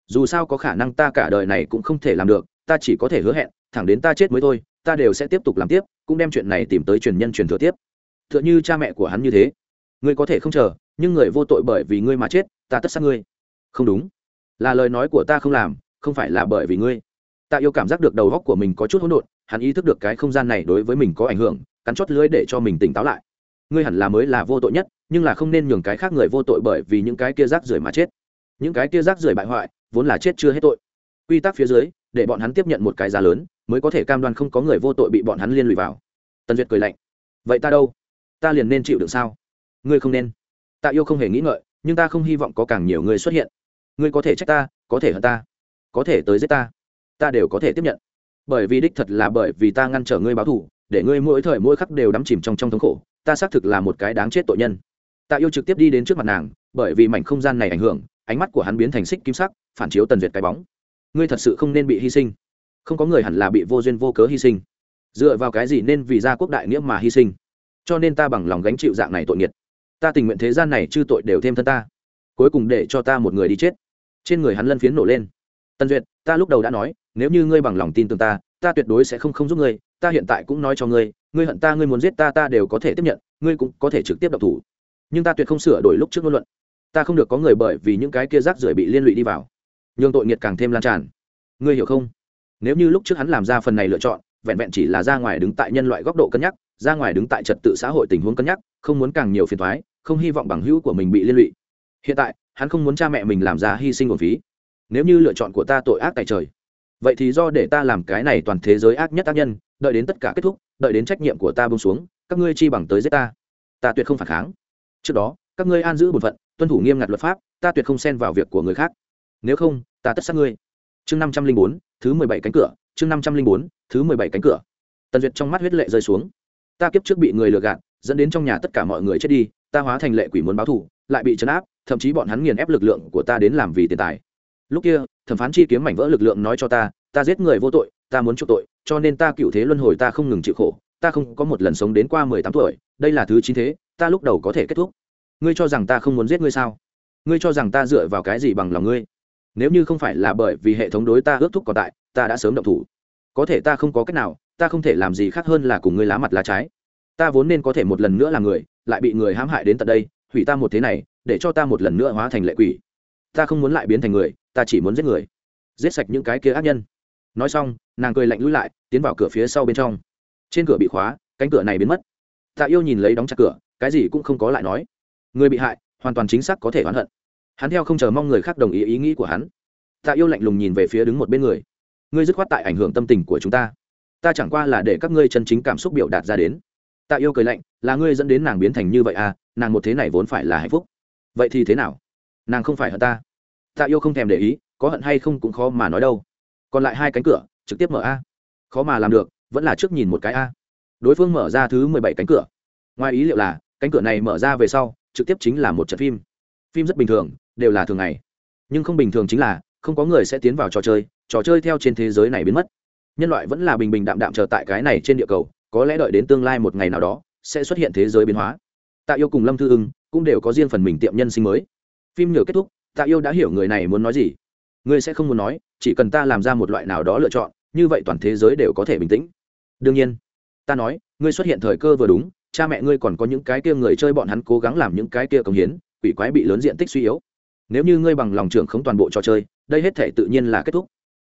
Dù sao có khả năng ta cả đời này cũng không thể làm được, ta chỉ có thể hứa hẹn, thẳng đến ta chết mới thôi, ta đều sẽ tiếp tục làm tiếp, cũng đem chuyện này tìm tới truyền nhân truyền thừa tiếp. T h ư ợ n h ư cha mẹ của hắn như thế. Ngươi có thể không chờ, nhưng người vô tội bởi vì ngươi mà chết, ta tất sát ngươi. Không đúng. Là lời nói của ta không làm, không phải là bởi vì ngươi. Ta yêu cảm giác được đầu góc của mình có chút hỗn độn hắn ý thức được cái không gian này đối với mình có ảnh hưởng, cắn chót lưới để cho mình tỉnh táo lại. Ngươi hẳn là mới là vô tội nhất, nhưng là không nên nhường cái khác người vô tội bởi vì những cái kia rác rưởi mà chết. Những cái kia rác rưởi bại hoại, vốn là chết chưa hết tội. Quy tắc phía dưới, để bọn hắn tiếp nhận một cái giá lớn, mới có thể cam đoan không có người vô tội bị bọn hắn liên lụy vào. Tần duyệt cười lạnh. Vậy ta đâu? Ta liền nên chịu được sao? Ngươi không nên. Ta yêu không hề nghĩ ngợi, nhưng ta không hy vọng có càng nhiều người xuất hiện. Ngươi có thể trách ta, có thể hận ta, có thể tới giết ta. Ta đều có thể tiếp nhận bởi vì đích thật là bởi vì ta ngăn trở ngươi báo thù, để ngươi mỗi thời mỗi khắc đều đắm chìm trong trong thống khổ, ta xác thực là một cái đáng chết tội nhân. Tạ yêu trực tiếp đi đến trước mặt nàng, bởi vì mảnh không gian này ảnh hưởng, ánh mắt của hắn biến thành xích kim sắc, phản chiếu tần duyệt cái bóng. Ngươi thật sự không nên bị hy sinh. Không có người hẳn là bị vô duyên vô cớ hy sinh. Dựa vào cái gì nên vì gia quốc đại nghĩa mà hy sinh? Cho nên ta bằng lòng gánh chịu dạng này tội nghiệt. Ta tình nguyện thế gian này chư tội đều thêm thân ta. Cuối cùng để cho ta một người đi chết. Trên người hắn lân phiến nổ lên. Tần duyệt, ta lúc đầu đã nói nếu như ngươi bằng lòng tin tưởng ta ta tuyệt đối sẽ không không giúp ngươi, ta hiện tại cũng nói cho ngươi ngươi hận ta, ngươi muốn giết ta ta đều có thể tiếp nhận, ngươi cũng có thể trực tiếp độc thủ. Nhưng ta tuyệt không sửa đổi lúc trước ngôn luận. Ta không được có người bởi vì những cái kia rác rưởi bị liên lụy đi vào. Nhường tội nghiệt càng thêm lan tràn. Ngươi hiểu không? Nếu như lúc trước hắn làm ra phần này lựa chọn, vẹn vẹn chỉ là ra ngoài đứng tại nhân loại góc độ cân nhắc, ra ngoài đứng tại trật tự xã hội tình huống cân nhắc, không muốn càng nhiều phiền thoái không hy vọng bằng hữu của mình bị liên lụy. Hiện tại, hắn không muốn cha mẹ mình làm ra hy sinh nguồn phí. Nếu như lựa chọn của ta tội ác tại trời vậy thì do để ta làm cái này toàn thế giới ác nhất ác nhân, đợi đến tất cả kết thúc, đợi đến trách nhiệm của ta bông xuống, các ngươi chi bằng tới giết ta. Ta tuyệt không phản kháng. Trước đó, các ngươi an giữ bổn phận, tuân thủ nghiêm ngặt luật pháp, ta tuyệt không xen vào việc của người khác. Nếu không, ta tất sát ngươi. Chương năm trăm linh bốn, thứ mười bảy cánh cửa, chương năm trăm linh bốn, thứ mười bảy cánh cửa. Tần duyệt trong mắt huyết lệ rơi xuống. Ta kiếp trước bị người lừa gạt, dẫn đến trong nhà tất cả mọi người chết đi, ta hóa thành lệ quỷ muốn báo thù, lại bị chấn áp, thậm chí bọn hắn nghiền ép lực lượng của ta đến làm vì tiền tài lúc kia, thẩm phán chi kiếm mảnh vỡ lực lượng nói cho ta ta giết người vô tội, ta muốn chuộc tội, cho nên ta cựu thế luân hồi ta không ngừng chịu khổ, ta không có một lần sống đến qua mười tám tuổi, đây là thứ chín thế, ta lúc đầu có thể kết thúc. Ngươi cho rằng ta không muốn giết ngươi sao? Ngươi cho rằng ta dựa vào cái gì bằng lòng ngươi? Nếu như không phải là bởi vì hệ thống đối ta ước thúc còn tại, ta đã sớm động thủ. Có thể ta không có cách nào, ta không thể làm gì khác hơn là cùng ngươi lá mặt lá trái. Ta vốn nên có thể một lần nữa là người, lại bị người hãm hại đến tận đây, hủy ta một thế này, để cho ta một lần nữa hóa thành lệ quỷ ta không muốn lại biến thành người, ta chỉ muốn giết người. Giết sạch những cái kia ác nhân. Nói xong, nàng cười lạnh lũi lại, tiến vào cửa phía sau bên trong. Trên cửa bị khóa, cánh cửa này biến mất. Tạ yêu nhìn lấy đóng chặt cửa, cái gì cũng không có lại nói. Người bị hại, hoàn toàn chính xác có thể oán hận. Hắn theo không chờ mong người khác đồng ý ý nghĩ của hắn. Tạ yêu lạnh lùng nhìn về phía đứng một bên người. Ngươi dứt khoát tại ảnh hưởng tâm tình của chúng ta. Ta chẳng qua là để các ngươi chân chính cảm xúc biểu đạt ra đến. Tạ yêu cười lạnh, là ngươi dẫn đến nàng biến thành như vậy à nàng một thế này vốn phải là hạnh phúc. Vậy thì thế nào? Nàng không phải hận ta. Tạ yêu không thèm để ý, có hận hay không cũng khó mà nói đâu. Còn lại hai cánh cửa, trực tiếp mở a. Khó mà làm được, vẫn là trước nhìn một cái a. Đối phương mở ra thứ mười bảy cánh cửa. Ngoài ý liệu là, cánh cửa này mở ra về sau, trực tiếp chính là một trận phim. Phim rất bình thường, đều là thường ngày. Nhưng không bình thường chính là, không có người sẽ tiến vào trò chơi trò chơi theo trên thế giới này biến mất. Nhân loại vẫn là bình bình đạm đạm chờ tại cái này trên địa cầu, có lẽ đợi đến tương lai một ngày nào đó, sẽ xuất hiện thế giới biến hóa. Tạ yêu cùng lâm thư ưng cũng đều có riêng phần mình tiệm nhân sinh mới phim nhựa kết thúc tạ yêu đã hiểu người này muốn nói gì. Ngươi sẽ không muốn nói chỉ cần ta làm ra một loại nào đó lựa chọn như vậy toàn thế giới đều có thể bình tĩnh. Đương nhiên ta nói ngươi xuất hiện thời cơ vừa đúng cha mẹ ngươi còn có những cái kia người chơi bọn hắn cố gắng làm những cái kia công hiến quỷ quái bị lớn diện tích suy yếu. Nếu như ngươi bằng lòng trưởng không toàn bộ trò chơi đây hết thể tự nhiên là kết thúc.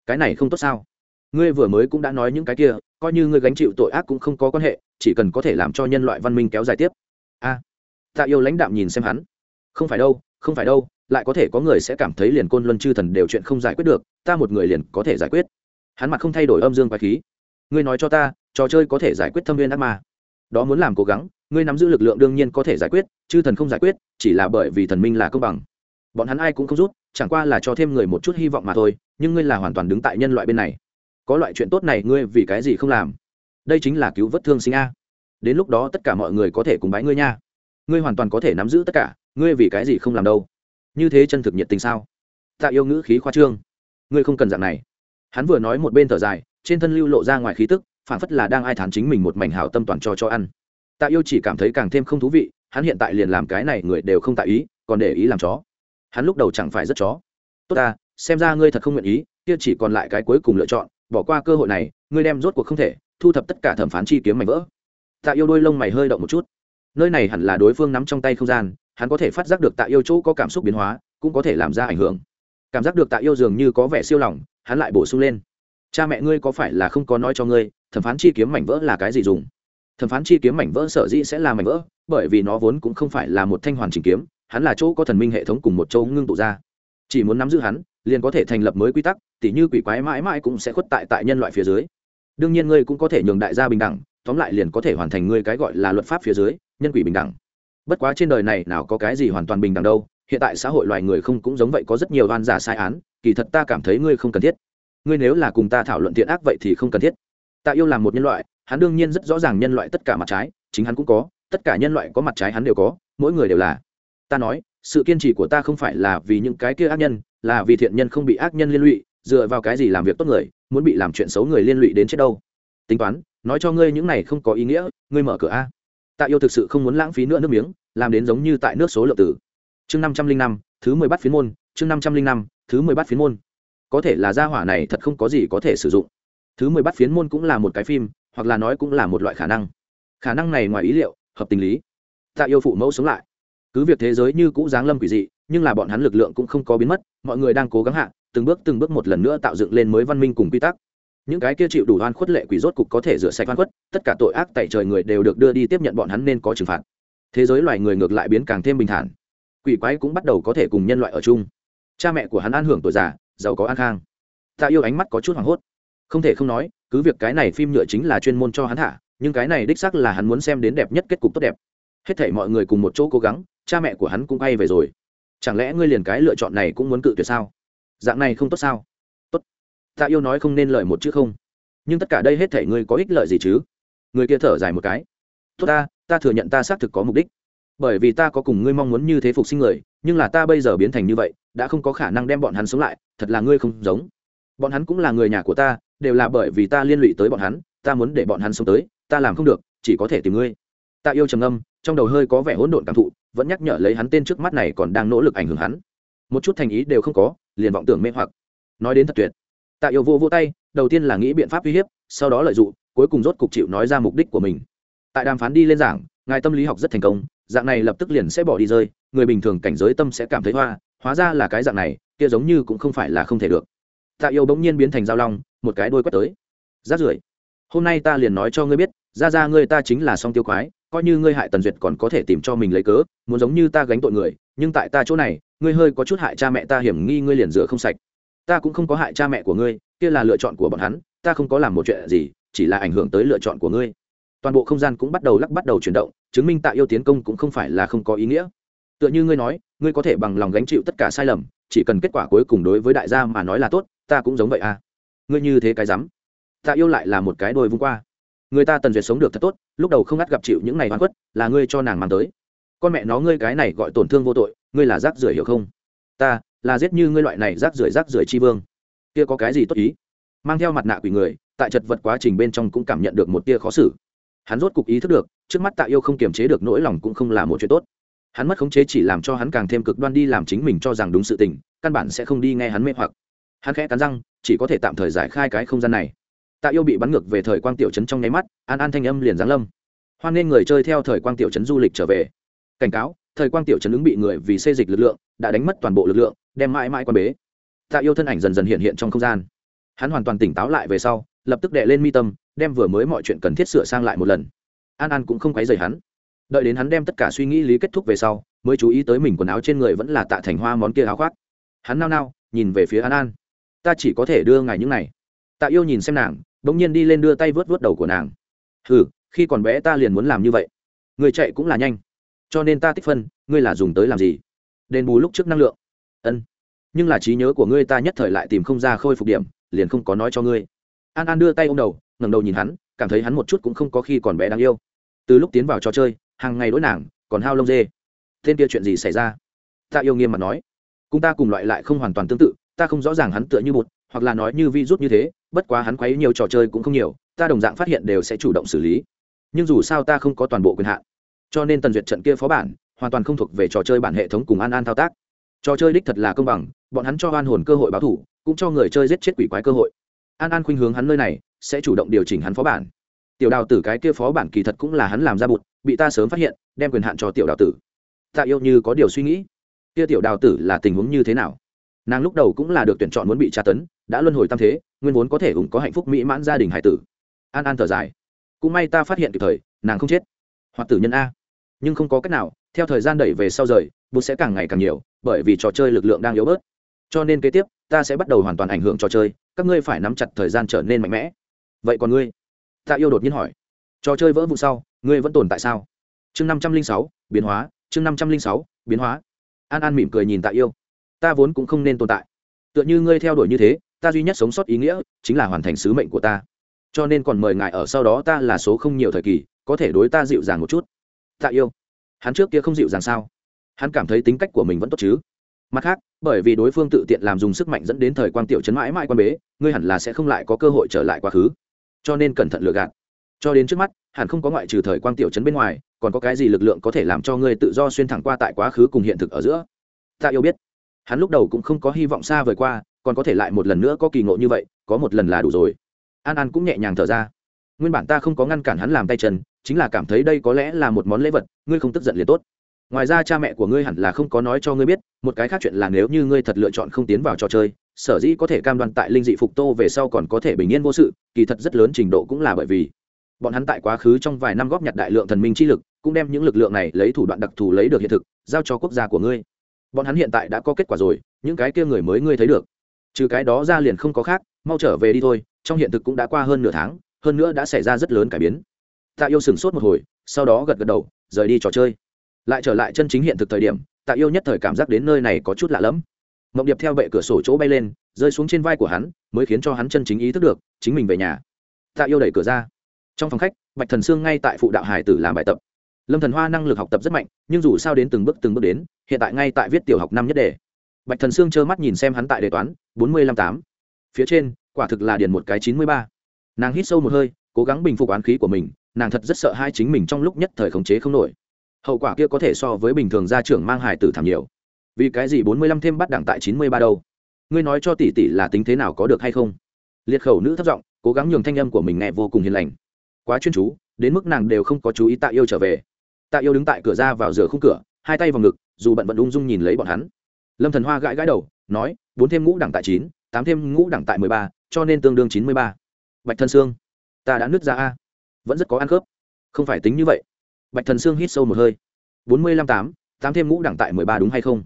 Cái này không tốt sao? Ngươi vừa mới cũng đã nói những cái kia coi như ngươi gánh chịu tội ác cũng không có quan hệ chỉ cần có thể làm cho nhân loại văn minh kéo dài tiếp. A. À, tạ yêu lãnh đạm nhìn xem hắn. Không phải đâu không phải đâu, lại có thể có người sẽ cảm thấy liền côn luân chư thần đều chuyện không giải quyết được, ta một người liền có thể giải quyết. Hắn mặt không thay đổi âm dương quái khí. Ngươi nói cho ta, trò chơi có thể giải quyết thâm viên ác ma. Đó muốn làm cố gắng, ngươi nắm giữ lực lượng đương nhiên có thể giải quyết, chư thần không giải quyết, chỉ là bởi vì thần minh là công bằng. Bọn hắn ai cũng không rút, chẳng qua là cho thêm người một chút hy vọng mà thôi, nhưng ngươi là hoàn toàn đứng tại nhân loại bên này. Có loại chuyện tốt này ngươi vì cái gì không làm? Đây chính là cứu vớt thương sinh a. Đến lúc đó tất cả mọi người có thể cùng bái ngươi nha. Ngươi hoàn toàn có thể nắm giữ tất cả ngươi vì cái gì không làm đâu? Như thế chân thực nhiệt tình sao? Tạ yêu ngữ khí khoa trương. Ngươi không cần dạng này. Hắn vừa nói một bên thở dài, trên thân lưu lộ ra ngoài khí tức phản phất là đang ai thán chính mình một mảnh hảo tâm toàn cho cho ăn. Tạ yêu chỉ cảm thấy càng thêm không thú vị, hắn hiện tại liền làm cái này người đều không tại ý, còn để ý làm chó. Hắn lúc đầu chẳng phải rất chó. Tốt ta, xem ra ngươi thật không nguyện ý, kia chỉ còn lại cái cuối cùng lựa chọn, bỏ qua cơ hội này, ngươi đem rốt cuộc không thể, thu thập tất cả thẩm phán chi kiếm mảnh vỡ. Tạ yêu đôi lông mày hơi động một chút. Nơi này hẳn là đối phương nắm trong tay không gian hắn có thể phát giác được tạ yêu chỗ có cảm xúc biến hóa, cũng có thể làm ra ảnh hưởng. Cảm giác được tạ yêu dường như có vẻ siêu lòng, hắn lại bổ sung lên. Cha mẹ ngươi có phải là không có nói cho ngươi, thẩm phán chi kiếm mảnh vỡ là cái gì dùng? Thẩm phán chi kiếm mảnh vỡ sở dĩ sẽ là mảnh vỡ, bởi vì nó vốn cũng không phải là một thanh hoàn chỉnh kiếm, hắn là chỗ có thần minh hệ thống cùng một chỗ ngưng tụ ra. Chỉ muốn nắm giữ hắn, liền có thể thành lập mới quy tắc, tỉ như quỷ quái mãi mãi cũng sẽ khuất tại tại nhân loại phía dưới. Đương nhiên ngươi cũng có thể nhường đại gia bình đẳng, tóm lại liền có thể hoàn thành ngươi cái gọi là luật pháp phía dưới, nhân quỷ bình đẳng bất quá trên đời này nào có cái gì hoàn toàn bình đẳng đâu, hiện tại xã hội loài người không cũng giống vậy có rất nhiều oan giả sai án, kỳ thật ta cảm thấy ngươi không cần thiết. Ngươi nếu là cùng ta thảo luận thiện ác vậy thì không cần thiết. Ta yêu làm một nhân loại, hắn đương nhiên rất rõ ràng nhân loại tất cả mặt trái, chính hắn cũng có, tất cả nhân loại có mặt trái hắn đều có, mỗi người đều là. Ta nói, sự kiên trì của ta không phải là vì những cái kia ác nhân, là vì thiện nhân không bị ác nhân liên lụy, dựa vào cái gì làm việc tốt người, muốn bị làm chuyện xấu người liên lụy đến chết đâu. Tính toán, nói cho ngươi những này không có ý nghĩa, ngươi mở cửa a tạ yêu thực sự không muốn lãng phí nữa nước miếng, làm đến giống như tại nước số lượng tử. Chương năm trăm linh năm, thứ mười bắt phiến môn, chương năm trăm linh năm, thứ mười bắt phiến môn. Có thể là gia hỏa này thật không có gì có thể sử dụng. Thứ mười bắt phiến môn cũng là một cái phim, hoặc là nói cũng là một loại khả năng. Khả năng này ngoài ý liệu, hợp tình lý. Tạ yêu phụ mẫu sống lại. Cứ việc thế giới như cũ giáng lâm quỷ dị, nhưng là bọn hắn lực lượng cũng không có biến mất, mọi người đang cố gắng hạ, từng bước từng bước một lần nữa tạo dựng lên mới văn minh cùng quy tắc những cái kia chịu đủ oan khuất lệ quỷ rốt cục có thể rửa sạch oan khuất, tất cả tội ác tại trời người đều được đưa đi tiếp nhận bọn hắn nên có trừng phạt. Thế giới loài người ngược lại biến càng thêm bình thản. Quỷ quái cũng bắt đầu có thể cùng nhân loại ở chung. Cha mẹ của hắn an hưởng tuổi già, giàu có an khang. Ta yêu ánh mắt có chút hoảng hốt. Không thể không nói, cứ việc cái này phim nhựa chính là chuyên môn cho hắn thả, nhưng cái này đích sắc là hắn muốn xem đến đẹp nhất kết cục tốt đẹp. Hết thể mọi người cùng một chỗ cố gắng, cha mẹ của hắn cũng bay về rồi. Chẳng lẽ ngươi liền cái lựa chọn này cũng muốn cự tuyệt sao? Dạng này không tốt sao? Tạ yêu nói không nên lợi một chữ không. Nhưng tất cả đây hết thể ngươi có ích lợi gì chứ? Người kia thở dài một cái. Tốt ta ta thừa nhận ta xác thực có mục đích. Bởi vì ta có cùng ngươi mong muốn như thế phục sinh người, nhưng là ta bây giờ biến thành như vậy, đã không có khả năng đem bọn hắn sống lại, thật là ngươi không giống. Bọn hắn cũng là người nhà của ta, đều là bởi vì ta liên lụy tới bọn hắn, ta muốn để bọn hắn sống tới, ta làm không được, chỉ có thể tìm ngươi. Tạ yêu trầm âm trong đầu hơi có vẻ hỗn độn cảm thụ, vẫn nhắc nhở lấy hắn tên trước mắt này còn đang nỗ lực ảnh hưởng hắn. Một chút thành ý đều không có, liền vọng tưởng mê hoặc. Nói đến thật tuyệt tạ yêu vô vô tay, đầu tiên là nghĩ biện pháp uy hiếp, sau đó lợi dụng, cuối cùng rốt cục chịu nói ra mục đích của mình. Tại đàm phán đi lên giảng, ngài tâm lý học rất thành công, dạng này lập tức liền sẽ bỏ đi rơi, người bình thường cảnh giới tâm sẽ cảm thấy hoa, hóa ra là cái dạng này, kia giống như cũng không phải là không thể được. Tạ yêu bỗng nhiên biến thành giao long, một cái đôi quét tới. Rát rưởi. Hôm nay ta liền nói cho ngươi biết, ra ra ngươi ta chính là song tiêu quái, coi như ngươi hại tần duyệt còn có thể tìm cho mình lấy cớ, muốn giống như ta gánh tội người, nhưng tại ta chỗ này, ngươi hơi có chút hại cha mẹ ta hiểm nghi ngươi liền rửa không sạch ta cũng không có hại cha mẹ của ngươi, kia là lựa chọn của bọn hắn, ta không có làm một chuyện gì, chỉ là ảnh hưởng tới lựa chọn của ngươi. Toàn bộ không gian cũng bắt đầu lắc bắt đầu chuyển động, chứng minh tạ yêu tiến công cũng không phải là không có ý nghĩa. Tựa như ngươi nói, ngươi có thể bằng lòng gánh chịu tất cả sai lầm, chỉ cần kết quả cuối cùng đối với đại gia mà nói là tốt, ta cũng giống vậy à. Ngươi như thế cái rắm. Tạ yêu lại là một cái đôi vung qua. Người ta tần duyệt sống được thật tốt, lúc đầu không ngắt gặp chịu những ngày hoang quất là ngươi cho nàng mang tới. Con mẹ nó ngươi cái này gọi tổn thương vô tội, ngươi là rác rưởi hiểu không? Ta là giết như ngươi loại này rác rưởi rác rưởi chi vương. Kia có cái gì tốt ý? Mang theo mặt nạ quỷ người, tại chật vật quá trình bên trong cũng cảm nhận được một tia khó xử. Hắn rốt cục ý thức được, trước mắt tạ yêu không kiềm chế được nỗi lòng cũng không là một chuyện tốt. Hắn mất khống chế chỉ làm cho hắn càng thêm cực đoan đi làm chính mình cho rằng đúng sự tình, căn bản sẽ không đi nghe hắn mê hoặc. Hắn khẽ cắn răng, chỉ có thể tạm thời giải khai cái không gian này. Tạ yêu bị bắn ngược về thời quang tiểu trấn trong nháy mắt, an an thanh âm liền giáng lâm. Hoan nên người chơi theo thời quang tiểu trấn du lịch trở về. Cảnh cáo thời quang tiểu trấn ứng bị người vì xây dịch lực lượng, đã đánh mất toàn bộ lực lượng, đem mãi mãi quan bế. Tạ yêu thân ảnh dần dần hiện hiện trong không gian. Hắn hoàn toàn tỉnh táo lại về sau, lập tức đệ lên mi tâm, đem vừa mới mọi chuyện cần thiết sửa sang lại một lần. An an cũng không quấy rầy hắn. Đợi đến hắn đem tất cả suy nghĩ lý kết thúc về sau, mới chú ý tới mình quần áo trên người vẫn là tạ thành hoa món kia áo khoác. Hắn nao nao, nhìn về phía an an. Ta chỉ có thể đưa ngài những này. Tạ yêu nhìn xem nàng đ ỗ n g nhiên đi lên đưa tay vớt vớt đầu của nàng. Hừ, khi còn bé ta liền muốn làm như vậy. Người chạy cũng là nhanh cho nên ta tích phân, ngươi là dùng tới làm gì? Đền bù lúc trước năng lượng. Ân. Nhưng là trí nhớ của ngươi ta nhất thời lại tìm không ra khôi phục điểm, liền không có nói cho ngươi. An an đưa tay ô m đầu, ngẩng đầu nhìn hắn, cảm thấy hắn một chút cũng không có khi còn bé đáng yêu. Từ lúc tiến vào trò chơi, hàng ngày đối nàng, còn hao lông dê. Tên kia chuyện gì xảy ra? Ta yêu nghiêm mặt nói. Cùng ta cùng loại lại không hoàn toàn tương tự, ta không rõ ràng hắn tựa như bột hoặc là nói như vi rút như thế, bất quá hắn quấy nhiều trò chơi cũng không nhiều, ta đồng dạng phát hiện đều sẽ chủ động xử lý. Nhưng dù sao ta không có toàn bộ quyền hạn cho nên tần duyệt trận kia phó bản hoàn toàn không thuộc về trò chơi bản hệ thống cùng an an thao tác. Trò chơi đích thật là công bằng, bọn hắn cho An hồn cơ hội báo thủ, cũng cho người chơi giết chết quỷ quái cơ hội. An an khuynh hướng hắn nơi này, sẽ chủ động điều chỉnh hắn phó bản. Tiểu đào tử cái kia phó bản kỳ thật cũng là hắn làm ra bụt, bị ta sớm phát hiện, đem quyền hạn cho tiểu đào tử. Tạ yêu như có điều suy nghĩ. Kia tiểu đào tử là tình huống như thế nào? Nàng lúc đầu cũng là được tuyển chọn muốn bị tra tấn, đã luân hồi tam thế, nguyên vốn có thể cũng có hạnh phúc mỹ mãn gia đình hải tử. An an thở dài. Cũng may ta phát hiện kịp thời, nàng không chết hoặc tử nhân a. Nhưng không có cách nào, theo thời gian đẩy về sau rời bút sẽ càng ngày càng nhiều, bởi vì trò chơi lực lượng đang yếu bớt. Cho nên kế tiếp, ta sẽ bắt đầu hoàn toàn ảnh hưởng trò chơi, các ngươi phải nắm chặt thời gian trở nên mạnh mẽ. Vậy còn ngươi? Ta yêu đột nhiên hỏi. Trò chơi vỡ vụ sau, ngươi vẫn tồn tại sao? Chương năm trăm linh sáu, biến hóa, chương năm trăm linh sáu, biến hóa. An an mỉm cười nhìn tạ yêu. Ta vốn cũng không nên tồn tại. Tựa như ngươi theo đuổi như thế, ta duy nhất sống sót ý nghĩa chính là hoàn thành sứ mệnh của ta. Cho nên còn mời ngài ở sau đó, ta là số không nhiều thời kỳ có thể đối ta dịu dàng một chút. Tạ yêu, hắn trước kia không dịu dàng sao? Hắn cảm thấy tính cách của mình vẫn tốt chứ? Mặt khác, bởi vì đối phương tự tiện làm dùng sức mạnh dẫn đến thời quang tiểu chấn mãi mãi quan bế, ngươi hẳn là sẽ không lại có cơ hội trở lại quá khứ. Cho nên cẩn thận lừa gạt. Cho đến trước mắt hẳn không có ngoại trừ thời quang tiểu chấn bên ngoài, còn có cái gì lực lượng có thể làm cho ngươi tự do xuyên thẳng qua tại quá khứ cùng hiện thực ở giữa? Ta yêu biết, hắn lúc đầu cũng không có hy vọng xa vời qua, còn có thể lại một lần nữa có kỳ ngộ như vậy, có một lần là đủ rồi. An an cũng nhẹ nhàng thở ra. Nguyên bản ta không có ngăn cản hắn làm tay chân chính là cảm thấy đây có lẽ là một món lễ vật, ngươi không tức giận liền tốt. Ngoài ra cha mẹ của ngươi hẳn là không có nói cho ngươi biết, một cái khác chuyện là nếu như ngươi thật lựa chọn không tiến vào trò chơi, sở dĩ có thể cam đoan tại linh dị phục tô về sau còn có thể bình yên vô sự, kỳ thật rất lớn trình độ cũng là bởi vì bọn hắn tại quá khứ trong vài năm góp nhặt đại lượng thần minh chi lực, cũng đem những lực lượng này lấy thủ đoạn đặc thù lấy được hiện thực, giao cho quốc gia của ngươi. Bọn hắn hiện tại đã có kết quả rồi, những cái kia người mới ngươi thấy được. Trừ cái đó ra liền không có khác, mau trở về đi thôi, trong hiện thực cũng đã qua hơn nửa tháng, hơn nữa đã xảy ra rất lớn cải biến tạ yêu sửng sốt một hồi, sau đó gật gật đầu, rời đi trò chơi. Lại trở lại chân chính hiện thực thời điểm, tạ yêu nhất thời cảm giác đến nơi này có chút lạ lẫm. Mộng điệp theo bệ cửa sổ chỗ bay lên, rơi xuống trên vai của hắn, mới khiến cho hắn chân chính ý thức được, chính mình về nhà. Tạ yêu đẩy cửa ra. Trong phòng khách, bạch thần sương ngay tại phụ đạo hải tử làm bài tập. Lâm thần hoa năng lực học tập rất mạnh, nhưng dù sao đến từng bước từng bước đến, hiện tại ngay tại viết tiểu học năm nhất đề. Bạch thần sương trơ mắt nhìn xem hắn tại đề toán, bốn mươi năm tám. Phía trên, quả thực là điền một cái chín mươi ba. Nàng hít sâu một hơi, cố gắng bình phục oán khí của mình nàng thật rất sợ hai chính mình trong lúc nhất thời khống chế không nổi. Hậu quả kia có thể so với bình thường gia trưởng mang hài tử thảm nhiều. Vì cái gì bốn mươi lăm thêm bắt đẳng tại chín mươi ba đâu? Ngươi nói cho tỷ tỷ là tính thế nào có được hay không? Liệt khẩu nữ thất giọng, cố gắng nhường thanh âm của mình nghe vô cùng hiền lành. Quá chuyên chú, đến mức nàng đều không có chú ý tạ yêu trở về. Tạ yêu đứng tại cửa ra vào rửa khung cửa, hai tay vào ngực, dù bận bận ung dung nhìn lấy bọn hắn. Lâm thần hoa gãi gãi đầu, nói, bốn thêm ngũ đẳng tại chín, tám thêm ngũ đẳng tại mười ba, cho nên tương đương chín mươi ba. Bạch thân xương ta đã nứt ra a vẫn rất có ăn khớp. Không phải tính như vậy. Bạch thần xương hít sâu một hơi. Bốn mươi lăm tám tám thêm ngũ đẳng tại mười ba đúng hay không?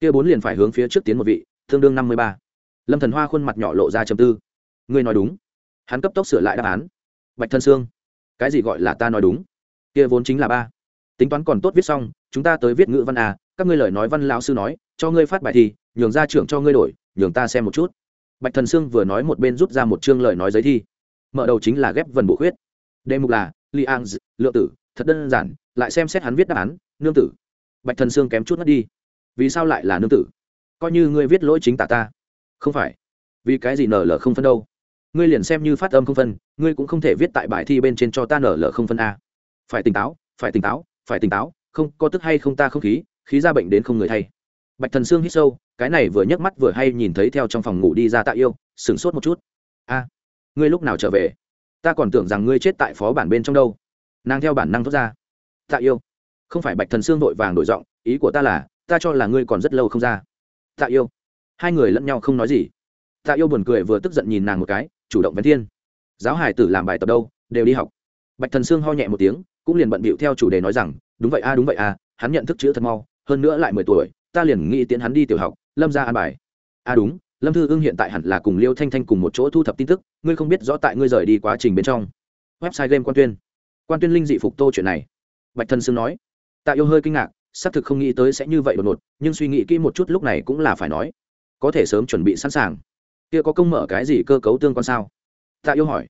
Kia bốn liền phải hướng phía trước tiến một vị, tương đương năm mươi ba. Lâm thần hoa khuôn mặt nhỏ lộ ra chầm tư. Ngươi nói đúng. Hắn cấp tốc sửa lại đáp án. Bạch thân xương cái gì gọi là ta nói đúng? Kia vốn chính là ba. Tính toán còn tốt viết xong, chúng ta tới viết ngữ văn à các ngươi lời nói văn lão sư nói, cho ngươi phát bài thi nhường ra trưởng cho ngươi đổi, nhường ta xem một chút. Bạch thần sương vừa nói một bên rút ra một chương lời nói giấy thi. Mở đầu chính là ghép vần bộ khuyết đề mục là, li an lượng tử, thật đơn giản, lại xem xét hắn viết đáp án, nương tử. Bạch thần sương kém chút mất đi. Vì sao lại là nương tử? Coi như ngươi viết lỗi chính tả ta. Không phải. Vì cái gì nở lở không phân đâu? Ngươi liền xem như phát âm không phân, ngươi cũng không thể viết tại bài thi bên trên cho ta nở lở không phân a. Phải tỉnh táo, phải tỉnh táo, phải tỉnh táo, không có tức hay không ta không khí khí ra bệnh đến không người thay. Bạch thần sương hít sâu, cái này vừa nhấc mắt vừa hay nhìn thấy theo trong phòng ngủ đi ra tạ yêu, sửng sốt một chút. A, ngươi lúc nào trở về? Ta còn tưởng rằng ngươi chết tại phó bản bên trong đâu. Nàng theo bản năng thốt ra. Tạ yêu, không phải bạch thần sương vội vàng đổi giọng, ý của ta là, ta cho là ngươi còn rất lâu không ra. Tạ yêu, hai người lẫn nhau không nói gì. Tạ yêu buồn cười vừa tức giận nhìn nàng một cái, chủ động vén thiên. Giáo hải tử làm bài tập đâu, đều đi học. Bạch thần sương ho nhẹ một tiếng, cũng liền bận bịu theo chủ đề nói rằng, đúng vậy a, đúng vậy a, hắn nhận thức chữ thật mau, hơn nữa lại mười tuổi, ta liền nghĩ tiến hắn đi tiểu học, lâm ra an bài. A, đúng lâm thư ưng hiện tại hẳn là cùng liêu thanh thanh cùng một chỗ thu thập tin tức, ngươi không biết rõ tại ngươi rời đi quá trình bên trong. Website game quan tuyên. Quan tuyên linh dị phục tô chuyện này. Bạch thần sương nói. Tạ yêu hơi kinh ngạc, xác thực không nghĩ tới sẽ như vậy đột ngột, nhưng suy nghĩ kỹ một chút lúc này cũng là phải nói. Có thể sớm chuẩn bị sẵn sàng. Kia có công mở cái gì cơ cấu tương quan sao? Tạ yêu hỏi.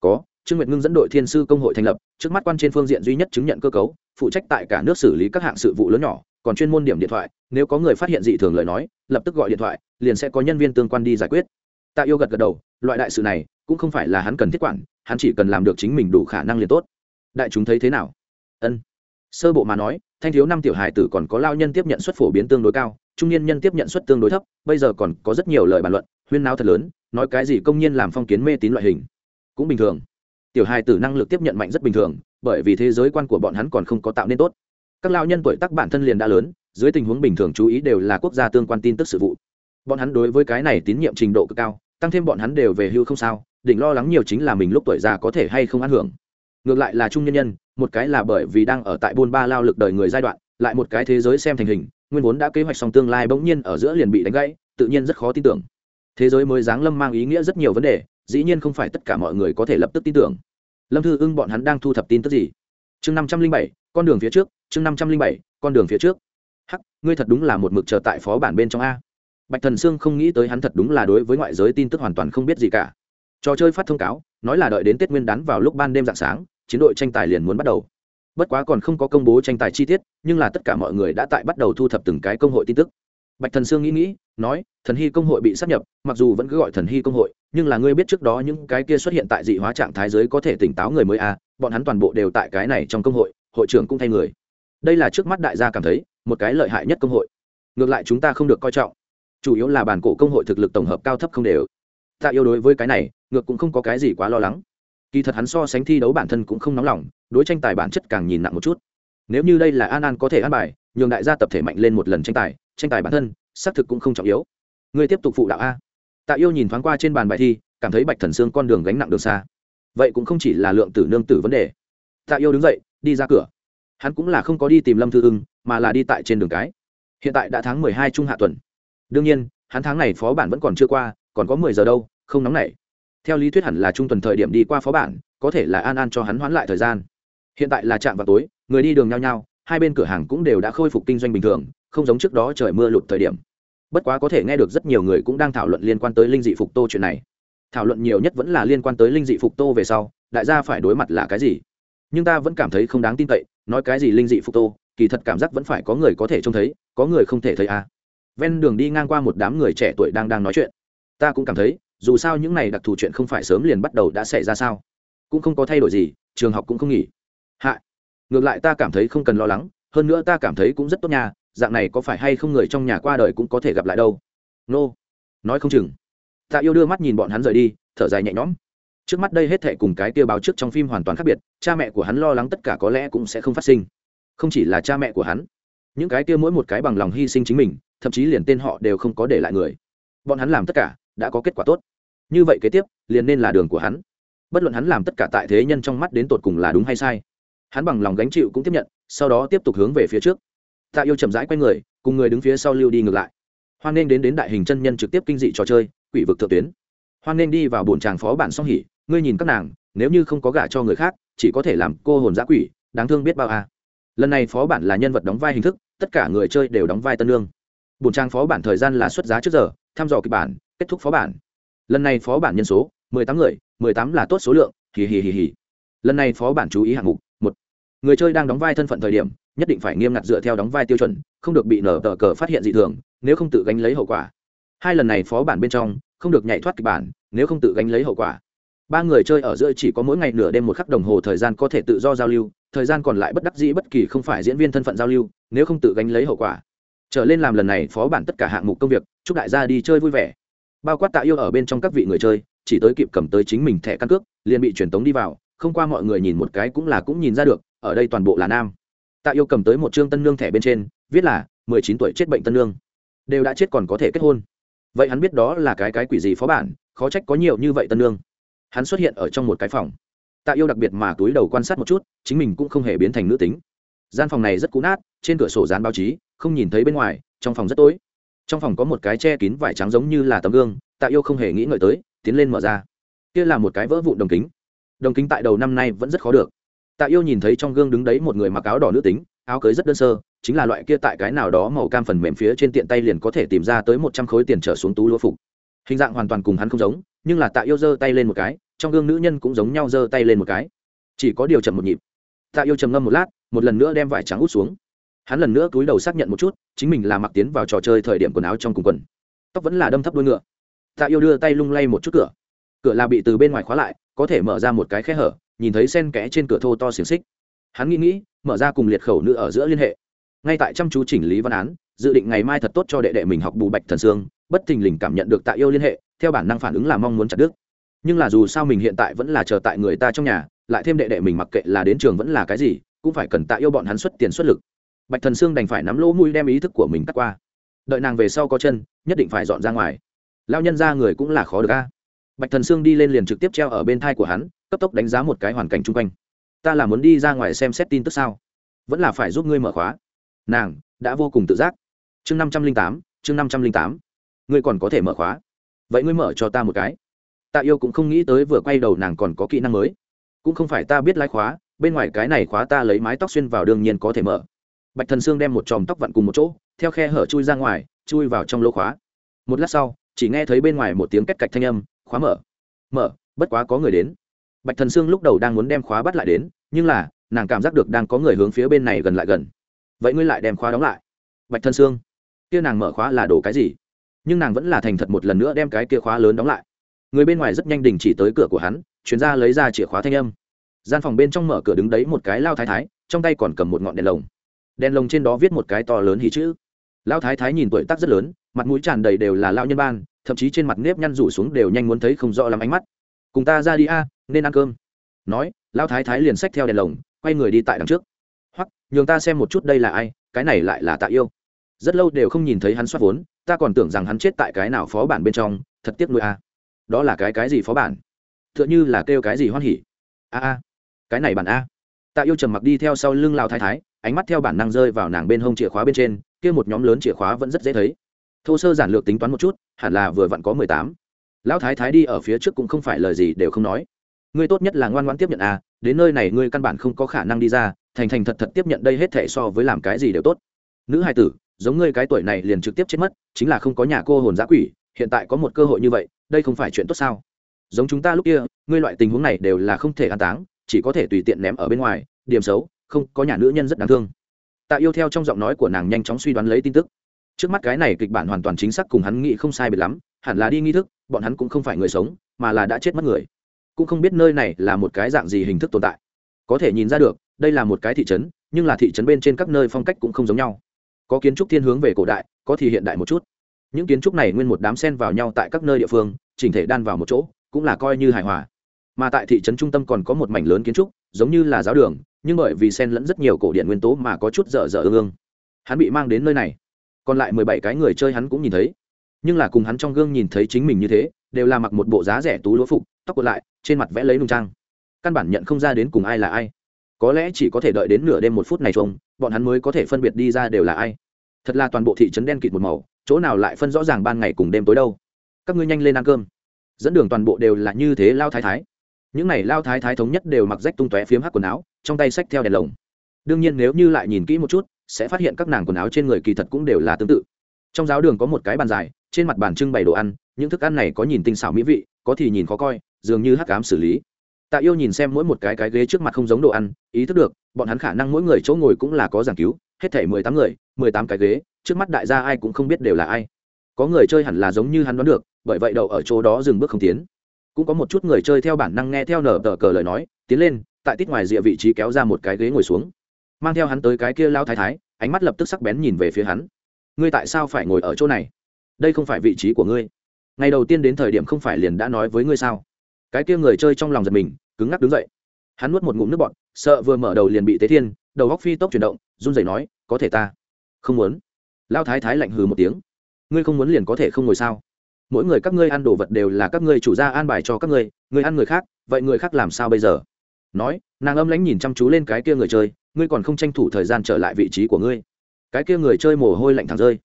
Có, trương nguyệt ngưng dẫn đội thiên sư công hội thành lập, trước mắt quan trên phương diện duy nhất chứng nhận cơ cấu, phụ trách tại cả nước xử lý các hạng sự vụ lớn nhỏ, còn chuyên môn điểm điện thoại, nếu có người phát hiện dị thường lời nói, lập tức gọi điện thoại liền sẽ có nhân viên tương quan đi giải quyết. Tạ yêu gật gật đầu, loại đại sự này cũng không phải là hắn cần thiết quản, hắn chỉ cần làm được chính mình đủ khả năng liền tốt. Đại chúng thấy thế nào? Ân. Sơ bộ mà nói, thanh thiếu năm tiểu hài tử còn có lao nhân tiếp nhận suất phổ biến tương đối cao, trung niên nhân tiếp nhận suất tương đối thấp, bây giờ còn có rất nhiều lời bàn luận, huyên náo thật lớn, nói cái gì công nhiên làm phong kiến mê tín loại hình. Cũng bình thường. Tiểu hài tử năng lực tiếp nhận mạnh rất bình thường, bởi vì thế giới quan của bọn hắn còn không có tạo nên tốt. Các lao nhân tuổi tác bản thân liền đã lớn, dưới tình huống bình thường chú ý đều là quốc gia tương quan tin tức sự vụ bọn hắn đối với cái này tín nhiệm trình độ cực cao, tăng thêm bọn hắn đều về hưu không sao định lo lắng nhiều chính là mình lúc tuổi già có thể hay không ăn hưởng. Ngược lại là trung nhân nhân, một cái là bởi vì đang ở tại buôn ba lao lực đời người giai đoạn, lại một cái thế giới xem thành hình, nguyên vốn đã kế hoạch xong tương lai bỗng nhiên ở giữa liền bị đánh gãy, tự nhiên rất khó tin tưởng. Thế giới mới giáng lâm mang ý nghĩa rất nhiều vấn đề, dĩ nhiên không phải tất cả mọi người có thể lập tức tin tưởng. Lâm thư ưng bọn hắn đang thu thập tin tức gì? Chương năm trăm linh bảy, con đường phía trước, chương năm trăm linh bảy, con đường phía trước. Hắc, ngươi thật đúng là một mực chờ tại phó bản bên trong a bạch thần sương không nghĩ tới hắn thật đúng là đối với ngoại giới tin tức hoàn toàn không biết gì cả. Trò chơi phát thông cáo, nói là đợi đến tết nguyên đán vào lúc ban đêm dạng sáng, chiến đội tranh tài liền muốn bắt đầu. Bất quá còn không có công bố tranh tài chi tiết, nhưng là tất cả mọi người đã tại bắt đầu thu thập từng cái công hội tin tức. Bạch thần sương nghĩ nghĩ, nói, thần hy công hội bị sắp nhập, mặc dù vẫn cứ gọi thần hy công hội, nhưng là ngươi biết trước đó những cái kia xuất hiện tại dị hóa trạng thái giới có thể tỉnh táo người mới à bọn hắn toàn bộ đều tại cái này trong công hội hội trưởng cũng thay người. Đây là trước mắt đại gia cảm thấy một cái lợi hại nhất công hội. Ngược lại chúng ta không được coi trọng chủ yếu là bản cổ công hội thực lực tổng hợp cao thấp không đều. Tạ yêu đối với cái này, ngược cũng không có cái gì quá lo lắng. Kỳ thật hắn so sánh thi đấu bản thân cũng không nóng lòng, đối tranh tài bản chất càng nhìn nặng một chút. Nếu như đây là an an có thể an bài, nhường đại gia tập thể mạnh lên một lần tranh tài tranh tài bản thân, xác thực cũng không trọng yếu. Ngươi tiếp tục phụ đạo a. Tạ yêu nhìn thoáng qua trên bàn bài thi, cảm thấy bạch thần xương con đường gánh nặng đường xa. Vậy cũng không chỉ là lượng tử nương tử vấn đề. Tạ yêu đứng dậy, đi ra cửa. Hắn cũng là không có đi tìm lâm thư ưng, mà là đi tại trên đường cái. Hiện tại đã tháng mười hai trung hạ tuần đương nhiên, hắn tháng này phó bản vẫn còn chưa qua, còn có mười giờ đâu, không nóng nảy. Theo lý thuyết hẳn là trung tuần thời điểm đi qua phó bản, có thể là an an cho hắn hoãn lại thời gian. Hiện tại là trạm vào tối, người đi đường nhau nhau hai bên cửa hàng cũng đều đã khôi phục kinh doanh bình thường, không giống trước đó trời mưa lụt thời điểm. Bất quá có thể nghe được rất nhiều người cũng đang thảo luận liên quan tới linh dị phục tô chuyện này. Thảo luận nhiều nhất vẫn là liên quan tới linh dị phục tô về sau, đại gia phải đối mặt là cái gì? Nhưng ta vẫn cảm thấy không đáng tin cậy, nói cái gì linh dị phục tô, kỳ thật cảm giác vẫn phải có người có thể trông thấy, có người không thể thấy à ven đường đi ngang qua một đám người trẻ tuổi đang đang nói chuyện. Ta cũng cảm thấy dù sao những này đặc thù chuyện không phải sớm liền bắt đầu đã xảy ra sao? Cũng không có thay đổi gì trường học cũng không nghỉ. Hạ ngược lại ta cảm thấy không cần lo lắng hơn nữa ta cảm thấy cũng rất tốt nha dạng này có phải hay không người trong nhà qua đời cũng có thể gặp lại đâu? Nô, nói không chừng. Tạ yêu đưa mắt nhìn bọn hắn rời đi thở dài nhẹ nhõm. Trước mắt đây hết thệ cùng cái kia báo trước trong phim hoàn toàn khác biệt cha mẹ của hắn lo lắng tất cả có lẽ cũng sẽ không phát sinh. Không chỉ là cha mẹ của hắn những cái kia mỗi một cái bằng lòng hy sinh chính mình, thậm chí liền tên họ đều không có để lại người. Bọn hắn làm tất cả, đã có kết quả tốt. Như vậy kế tiếp, liền nên là đường của hắn. Bất luận hắn làm tất cả tại thế nhân trong mắt đến tột cùng là đúng hay sai, hắn bằng lòng gánh chịu cũng tiếp nhận, sau đó tiếp tục hướng về phía trước. Tạ yêu chậm rãi q u a y người, cùng người đứng phía sau lưu đi ngược lại. Hoan nghênh đến đến đại hình chân nhân trực tiếp kinh dị trò chơi, quỷ vực thượng tuyến. Hoan nghênh đi vào bồn tràng phó bản song hỉ, ngươi nhìn các nàng, nếu như không có gả cho người khác, chỉ có thể làm cô hồn giã quỷ, đáng thương biết bao à. lần này phó bản là nhân vật đóng vai hình thức tất cả người chơi đều đóng vai tân lương. Bùn trang phó bản thời gian là xuất giá trước giờ, thăm dò kịch bản, kết thúc phó bản. Lần này phó bản nhân số, mười tám người, mười tám là tốt số lượng, hì hì hì hì. Lần này phó bản chú ý hạng mục, một. Người chơi đang đóng vai thân phận thời điểm, nhất định phải nghiêm ngặt dựa theo đóng vai tiêu chuẩn, không được bị nở tờ cờ phát hiện dị thường, nếu không tự gánh lấy hậu quả. Hai lần này phó bản bên trong, không được nhảy thoát kịch bản, nếu không tự gánh lấy hậu quả. Ba người chơi ở giữa chỉ có mỗi ngày nửa đêm một khắc đồng hồ thời gian có thể tự do giao lưu thời gian còn lại bất đắc dĩ bất kỳ không phải diễn viên thân phận giao lưu, nếu không tự gánh lấy hậu quả. Trở lên làm lần này phó bản tất cả hạng mục công việc, chúc đại gia đi chơi vui vẻ. Bao quát tạ yêu ở bên trong các vị người chơi, chỉ tới kịp cầm tới chính mình thẻ căn cước, liền bị truyền tống đi vào, không qua mọi người nhìn một cái cũng là cũng nhìn ra được, ở đây toàn bộ là nam. Tạ yêu cầm tới một chương tân lương thẻ bên trên, viết là, mười chín tuổi chết bệnh tân lương đều đã chết còn có thể kết hôn. Vậy hắn biết đó là cái cái quỷ gì phó bản, khó trách có nhiều như vậy tân lương hắn xuất hiện ở trong một cái phòng tạ yêu đặc biệt mà túi đầu quan sát một chút, chính mình cũng không hề biến thành nữ tính. Gian phòng này rất cũ nát, trên cửa sổ dán báo chí, không nhìn thấy bên ngoài, trong phòng rất tối. Trong phòng có một cái che kín vải trắng giống như là tấm gương, tạ yêu không hề nghĩ ngợi tới, tiến lên mở ra. Kia là một cái vỡ vụn đồng kính. Đồng kính tại đầu năm nay vẫn rất khó được. Tạ yêu nhìn thấy trong gương đứng đấy một người mặc áo đỏ nữ tính, áo cưới rất đơn sơ, chính là loại kia tại cái nào đó màu cam phần mềm phía trên tiện tay liền có thể tìm ra tới một trăm khối tiền trở xuống tú lúa phục. Hình dạng hoàn toàn cùng hắn không giống nhưng là tạ yêu giơ tay lên một cái, trong gương nữ nhân cũng giống nhau giơ tay lên một cái. Chỉ có điều chậm một nhịp. Tạ yêu trầm ngâm một lát, một lần nữa đem vải trắng út xuống. Hắn lần nữa cúi đầu xác nhận một chút, chính mình là mặc tiến vào trò chơi thời điểm quần áo trong cùng quần. Tóc vẫn là đâm thấp đuôi ngựa. Tạ yêu đưa tay lung lay một chút cửa. Cửa là bị từ bên ngoài khóa lại, có thể mở ra một cái khe hở, nhìn thấy sen kẽ trên cửa thô to xiềng xích. Hắn nghĩ nghĩ, mở ra cùng liệt khẩu nữ ở giữa liên hệ. Ngay tại chăm chú chỉnh lý văn án, dự định ngày mai thật tốt cho đệ đệ mình học bù bạch thần sương bất thình lình cảm nhận được tạ yêu liên hệ theo bản năng phản ứng là mong muốn chặt đứt. Nhưng là dù sao mình hiện tại vẫn là chờ tại người ta trong nhà, lại thêm đệ đệ mình mặc kệ là đến trường vẫn là cái gì, cũng phải cần tạ yêu bọn hắn xuất tiền xuất lực. Bạch thần sương đành phải nắm lỗ mũi đem ý thức của mình cắt qua. Đợi nàng về sau có chân, nhất định phải dọn ra ngoài. Lao nhân ra người cũng là khó được a. Bạch thần sương đi lên liền trực tiếp treo ở bên thai của hắn, cấp tốc đánh giá một cái hoàn cảnh chung quanh. Ta là muốn đi ra ngoài xem xét tin tức sao? Vẫn là phải giúp ngươi mở khóa. Nàng, đã vô cùng tự giác. Chương năm trăm linh tám, chương năm trăm linh tám. Ngươi còn có thể mở khóa vậy ngươi mở cho ta một cái. Tạ yêu cũng không nghĩ tới vừa quay đầu nàng còn có kỹ năng mới. Cũng không phải ta biết lái khóa, bên ngoài cái này khóa ta lấy mái tóc xuyên vào đương nhiên có thể mở. Bạch thần sương đem một chòm tóc vặn cùng một chỗ, theo khe hở chui ra ngoài, chui vào trong lỗ khóa. Một lát sau, chỉ nghe thấy bên ngoài một tiếng cách cạch thanh âm, khóa mở mở, bất quá có người đến. Bạch thần sương lúc đầu đang muốn đem khóa bắt lại đến, nhưng là, nàng cảm giác được đang có người hướng phía bên này gần lại gần. Vậy ngươi lại đem khóa đóng lại. Bạch thần sương, kia nàng mở khóa là đồ cái gì? Nhưng nàng vẫn là thành thật một lần nữa đem cái kia khóa lớn đóng lại. Người bên ngoài rất nhanh đình chỉ tới cửa của hắn, chuyên gia lấy ra chìa khóa thanh âm. Gian phòng bên trong mở cửa đứng đấy một cái lao thái thái, trong tay còn cầm một ngọn đèn lồng. Đèn lồng trên đó viết một cái to lớn hí chữ. Lao thái thái nhìn tuổi tác rất lớn, mặt mũi tràn đầy đều là lao nhân ban, thậm chí trên mặt nếp nhăn rủ xuống đều nhanh muốn thấy không rõ lắm ánh mắt. Cùng ta ra đi a, nên ăn cơm. Nói, lao thái thái liền xách theo đèn lồng, quay người đi tại đằng trước. Hoặc nhường ta xem một chút đây là ai, cái này lại là tạ yêu. Rất lâu đều không nhìn thấy hắn soát vốn ta còn tưởng rằng hắn chết tại cái nào phó bản bên trong, thật tiếc nuôi a à. đó là cái cái gì phó bản? T h ư ợ n h ư là kêu cái gì hoan hỉ. A a. Cái này bản a. Tạ yêu trầm mặc đi theo sau lưng lao thái thái, ánh mắt theo bản năng rơi vào nàng bên hông chìa khóa bên trên, kia một nhóm lớn chìa khóa vẫn rất dễ thấy. Thô sơ giản lược tính toán một chút, hẳn là vừa vặn có mười tám. Lão thái thái đi ở phía trước cũng không phải lời gì đều không nói. Ngươi tốt nhất là ngoan ngoãn tiếp nhận a, đến nơi này ngươi căn bản không có khả năng đi ra, thành thành thật thật tiếp nhận đây hết thể so với làm cái gì đều tốt. Nữ hai tử giống ngươi cái tuổi này liền trực tiếp chết mất, chính là không có nhà cô hồn giã quỷ, hiện tại có một cơ hội như vậy, đây không phải chuyện tốt sao? Giống chúng ta lúc kia, ngươi loại tình huống này đều là không thể an táng, chỉ có thể tùy tiện ném ở bên ngoài, điểm xấu, không, có nhà nữ nhân rất đáng thương. Tạ yêu theo trong giọng nói của nàng nhanh chóng suy đoán lấy tin tức. Trước mắt cái này kịch bản hoàn toàn chính xác cùng hắn nghĩ không sai biệt lắm, hẳn là đi nghi thức, bọn hắn cũng không phải người sống, mà là đã chết mất người. Cũng không biết nơi này là một cái dạng gì hình thức tồn tại. Có thể nhìn ra được, đây là một cái thị trấn, nhưng là thị trấn bên trên các nơi phong cách cũng không giống nhau có kiến trúc thiên hướng về cổ đại, có thì hiện đại một chút. Những kiến trúc này nguyên một đám sen vào nhau tại các nơi địa phương, chỉnh thể đan vào một chỗ, cũng là coi như hài hòa. Mà tại thị trấn trung tâm còn có một mảnh lớn kiến trúc, giống như là giáo đường, nhưng bởi vì sen lẫn rất nhiều cổ điện nguyên tố mà có chút dở dở ương ương. Hắn bị mang đến nơi này. Còn lại mười bảy cái người chơi hắn cũng nhìn thấy. Nhưng là cùng hắn trong gương nhìn thấy chính mình như thế, đều là mặc một bộ giá rẻ tú lúa phục, tóc còn lại, trên mặt vẽ lấy nung trang. Căn bản nhận không ra đến cùng ai là ai. Có lẽ chỉ có thể đợi đến nửa đêm một phút này trông bọn hắn mới có thể phân biệt đi ra đều là ai. Thật là toàn bộ thị trấn đen kịt một màu, chỗ nào lại phân rõ ràng ban ngày cùng đêm tối đâu. Các ngươi nhanh lên ăn cơm. Dẫn đường toàn bộ đều là như thế lao thái thái. Những này lao thái thái thống nhất đều mặc rách tung tóe phiếm hắc quần áo, trong tay xách theo đèn lồng. Đương nhiên nếu như lại nhìn kỹ một chút, sẽ phát hiện các nàng quần áo trên người kỳ thật cũng đều là tương tự. Trong giáo đường có một cái bàn dài, trên mặt bàn trưng bày đồ ăn, những thức ăn này có nhìn tinh xảo mỹ vị, có thì nhìn khó coi, dường như hắc cám xử lý tạ yêu nhìn xem mỗi một cái cái ghế trước mặt không giống đồ ăn, ý thức được, bọn hắn khả năng mỗi người chỗ ngồi cũng là có giảng cứu, hết thể mười tám người, mười tám cái ghế, trước mắt đại gia ai cũng không biết đều là ai. Có người chơi hẳn là giống như hắn đoán được, bởi vậy đậu ở chỗ đó dừng bước không tiến. Cũng có một chút người chơi theo bản năng nghe theo nở tờ cờ lời nói, tiến lên, tại tít ngoài rìa vị trí kéo ra một cái ghế ngồi xuống. Mang theo hắn tới cái kia lao thái thái, ánh mắt lập tức sắc bén nhìn về phía hắn. Ngươi tại sao phải ngồi ở chỗ này? Đây không phải vị trí của ngươi. Ngày đầu tiên đến thời điểm không phải liền đã nói với ngươi sao? Cái kia người chơi trong lòng giật mình cứng ngắc đứng dậy. Hắn nuốt một ngụm nước bọt, sợ vừa mở đầu liền bị tế thiên, đầu góc phi tốc chuyển động, run rẩy nói, có thể ta? Không muốn. Lao thái thái lạnh hừ một tiếng. Ngươi không muốn liền có thể không ngồi sao? Mỗi người các ngươi ăn đồ vật đều là các ngươi chủ gia an bài cho các ngươi ngươi ăn người khác, vậy người khác làm sao bây giờ? Nói, nàng âm lãnh nhìn chăm chú lên cái kia người chơi, ngươi còn không tranh thủ thời gian trở lại vị trí của ngươi. Cái kia người chơi mồ hôi lạnh thẳng rơi.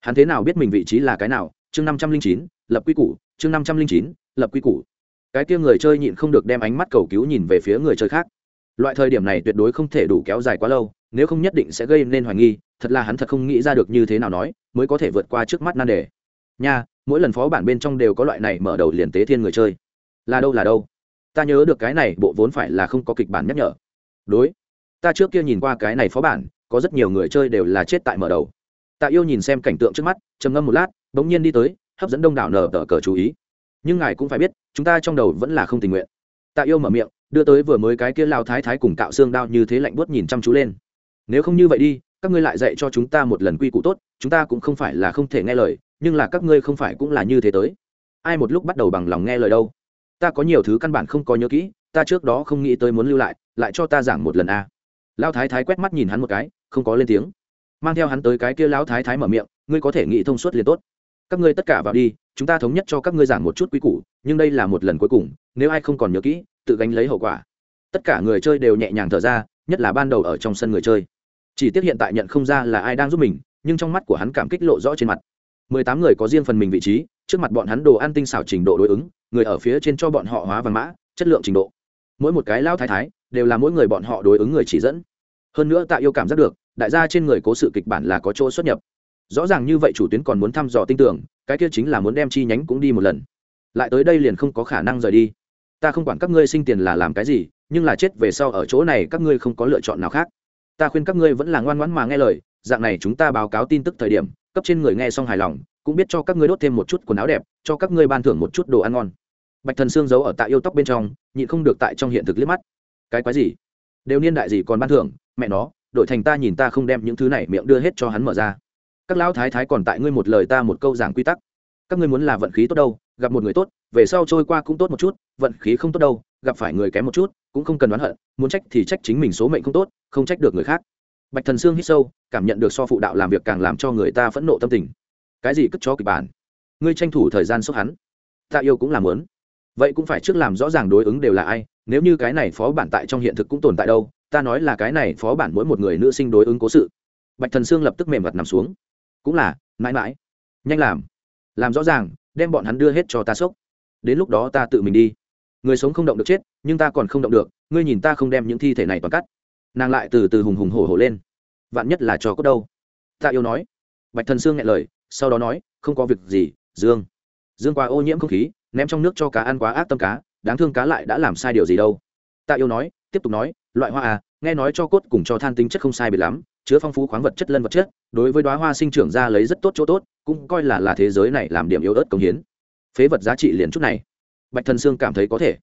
Hắn thế nào biết mình vị trí là cái nào? Chương năm trăm linh chín, lập quy củ, chương năm trăm linh chín, lập quy củ cái kia người chơi nhịn không được đem ánh mắt cầu cứu nhìn về phía người chơi khác. Loại thời điểm này tuyệt đối không thể đủ kéo dài quá lâu, nếu không nhất định sẽ gây nên hoài nghi, thật là hắn thật không nghĩ ra được như thế nào nói, mới có thể vượt qua trước mắt nan đề. Nha, mỗi lần phó bản bên trong đều có loại này mở đầu liền tế thiên người chơi. Là đâu là đâu? Ta nhớ được cái này, bộ vốn phải là không có kịch bản nhắc nhở. Đối, ta trước kia nhìn qua cái này phó bản, có rất nhiều người chơi đều là chết tại mở đầu. Tạ yêu nhìn xem cảnh tượng trước mắt, trầm ngâm một lát, bỗng nhiên đi tới, hấp dẫn đông đảo nở tờ cờ chú ý nhưng ngài cũng phải biết, chúng ta trong đầu vẫn là không tình nguyện. Tạ yêu mở miệng, đưa tới vừa mới cái kia lao thái thái cùng cạo xương đao như thế lạnh buốt nhìn chăm chú lên. Nếu không như vậy đi, các ngươi lại dạy cho chúng ta một lần quy củ tốt, chúng ta cũng không phải là không thể nghe lời, nhưng là các ngươi không phải cũng là như thế tới. Ai một lúc bắt đầu bằng lòng nghe lời đâu. Ta có nhiều thứ căn bản không có nhớ kỹ, ta trước đó không nghĩ tới muốn lưu lại lại cho ta giảng một lần a à. lao thái thái quét mắt nhìn hắn một cái, không có lên tiếng. Mang theo hắn tới cái kia lão thái thái mở miệng, ngươi có thể nghĩ thông suốt liền tốt các ngươi tất cả vào đi, chúng ta thống nhất cho các ngươi giảng một chút quy củ, nhưng đây là một lần cuối cùng, nếu ai không còn nhớ kỹ, tự gánh lấy hậu quả. Tất cả người chơi đều nhẹ nhàng thở ra, nhất là ban đầu ở trong sân người chơi. Chỉ tiếc hiện tại nhận không ra là ai đang giúp mình, nhưng trong mắt của hắn cảm kích lộ rõ trên mặt. Mười tám người có riêng phần mình vị trí, trước mặt bọn hắn đồ ăn tinh xảo trình độ đối ứng, người ở phía trên cho bọn họ hóa văn mã, chất lượng trình độ. Mỗi một cái lao thái thái, đều là mỗi người bọn họ đối ứng người chỉ dẫn. Hơn nữa tạ yêu cảm giác được, đại gia trên người cố sự kịch bản là có chỗ xuất nhập rõ ràng như vậy chủ tuyến còn muốn thăm dò tin tưởng, cái kia chính là muốn đem chi nhánh cũng đi một lần. Lại tới đây liền không có khả năng rời đi. Ta không quản các ngươi sinh tiền là làm cái gì, nhưng là chết về sau ở chỗ này các ngươi không có lựa chọn nào khác. Ta khuyên các ngươi vẫn là ngoan ngoãn mà nghe lời, dạng này chúng ta báo cáo tin tức thời điểm, cấp trên người nghe xong hài lòng, cũng biết cho các ngươi đốt thêm một chút quần áo đẹp, cho các ngươi ban thưởng một chút đồ ăn ngon. Bạch thần xương giấu ở tại yêu tóc bên trong, nhịn không được tại trong hiện thực liếc mắt. Cái quái gì? Đều niên đại gì còn ban thưởng, mẹ nó, đổi thành ta nhìn ta không đem những thứ này miệng đưa hết cho hắn mở ra các lão thái thái còn tại ngươi một lời ta một câu giảng quy tắc. Các ngươi muốn là vận khí tốt đâu, gặp một người tốt, về sau trôi qua cũng tốt một chút, vận khí không tốt đâu, gặp phải người kém một chút, cũng không cần đoán hận, muốn trách thì trách chính mình số mệnh không tốt, không trách được người khác. Bạch thần sương hít sâu, cảm nhận được so phụ đạo làm việc càng làm cho người ta phẫn nộ tâm tình. Cái gì cất cho kịch bản? Ngươi tranh thủ thời gian xúc hắn. Ta yêu cũng làm lớn vậy cũng phải trước làm rõ ràng đối ứng đều là ai, nếu như cái này phó bản tại trong hiện thực cũng tồn tại đâu, ta nói là cái này phó bản mỗi một người nữ sinh đối ứng cố sự. Bạch thần sương lập tức mềm mặt nằm xuống cũng là, mãi mãi. Nhanh làm. Làm rõ ràng, đem bọn hắn đưa hết cho ta sốc. Đến lúc đó ta tự mình đi. Người sống không động được chết, nhưng ta còn không động được, ngươi nhìn ta không đem những thi thể này toàn cắt. Nàng lại từ từ hùng hùng hổ hổ lên. Vạn nhất là cho cốt đâu? Ta yêu nói. Bạch thần sương nghe lời, sau đó nói, không có việc gì, dương. Dương quá ô nhiễm không khí, ném trong nước cho cá ăn quá ác tâm cá, đáng thương cá lại đã làm sai điều gì đâu. Tạ yêu nói, tiếp tục nói, loại hoa à nghe nói cho cốt cùng cho than tính chất không sai biệt lắm chứa phong phú khoáng vật chất lân vật chất, đối với đoá hoa sinh trưởng ra lấy rất tốt chỗ tốt, cũng coi là là thế giới này làm điểm yếu ớt công hiến. Phế vật giá trị liền chút này. Bạch thần sương cảm thấy có thể.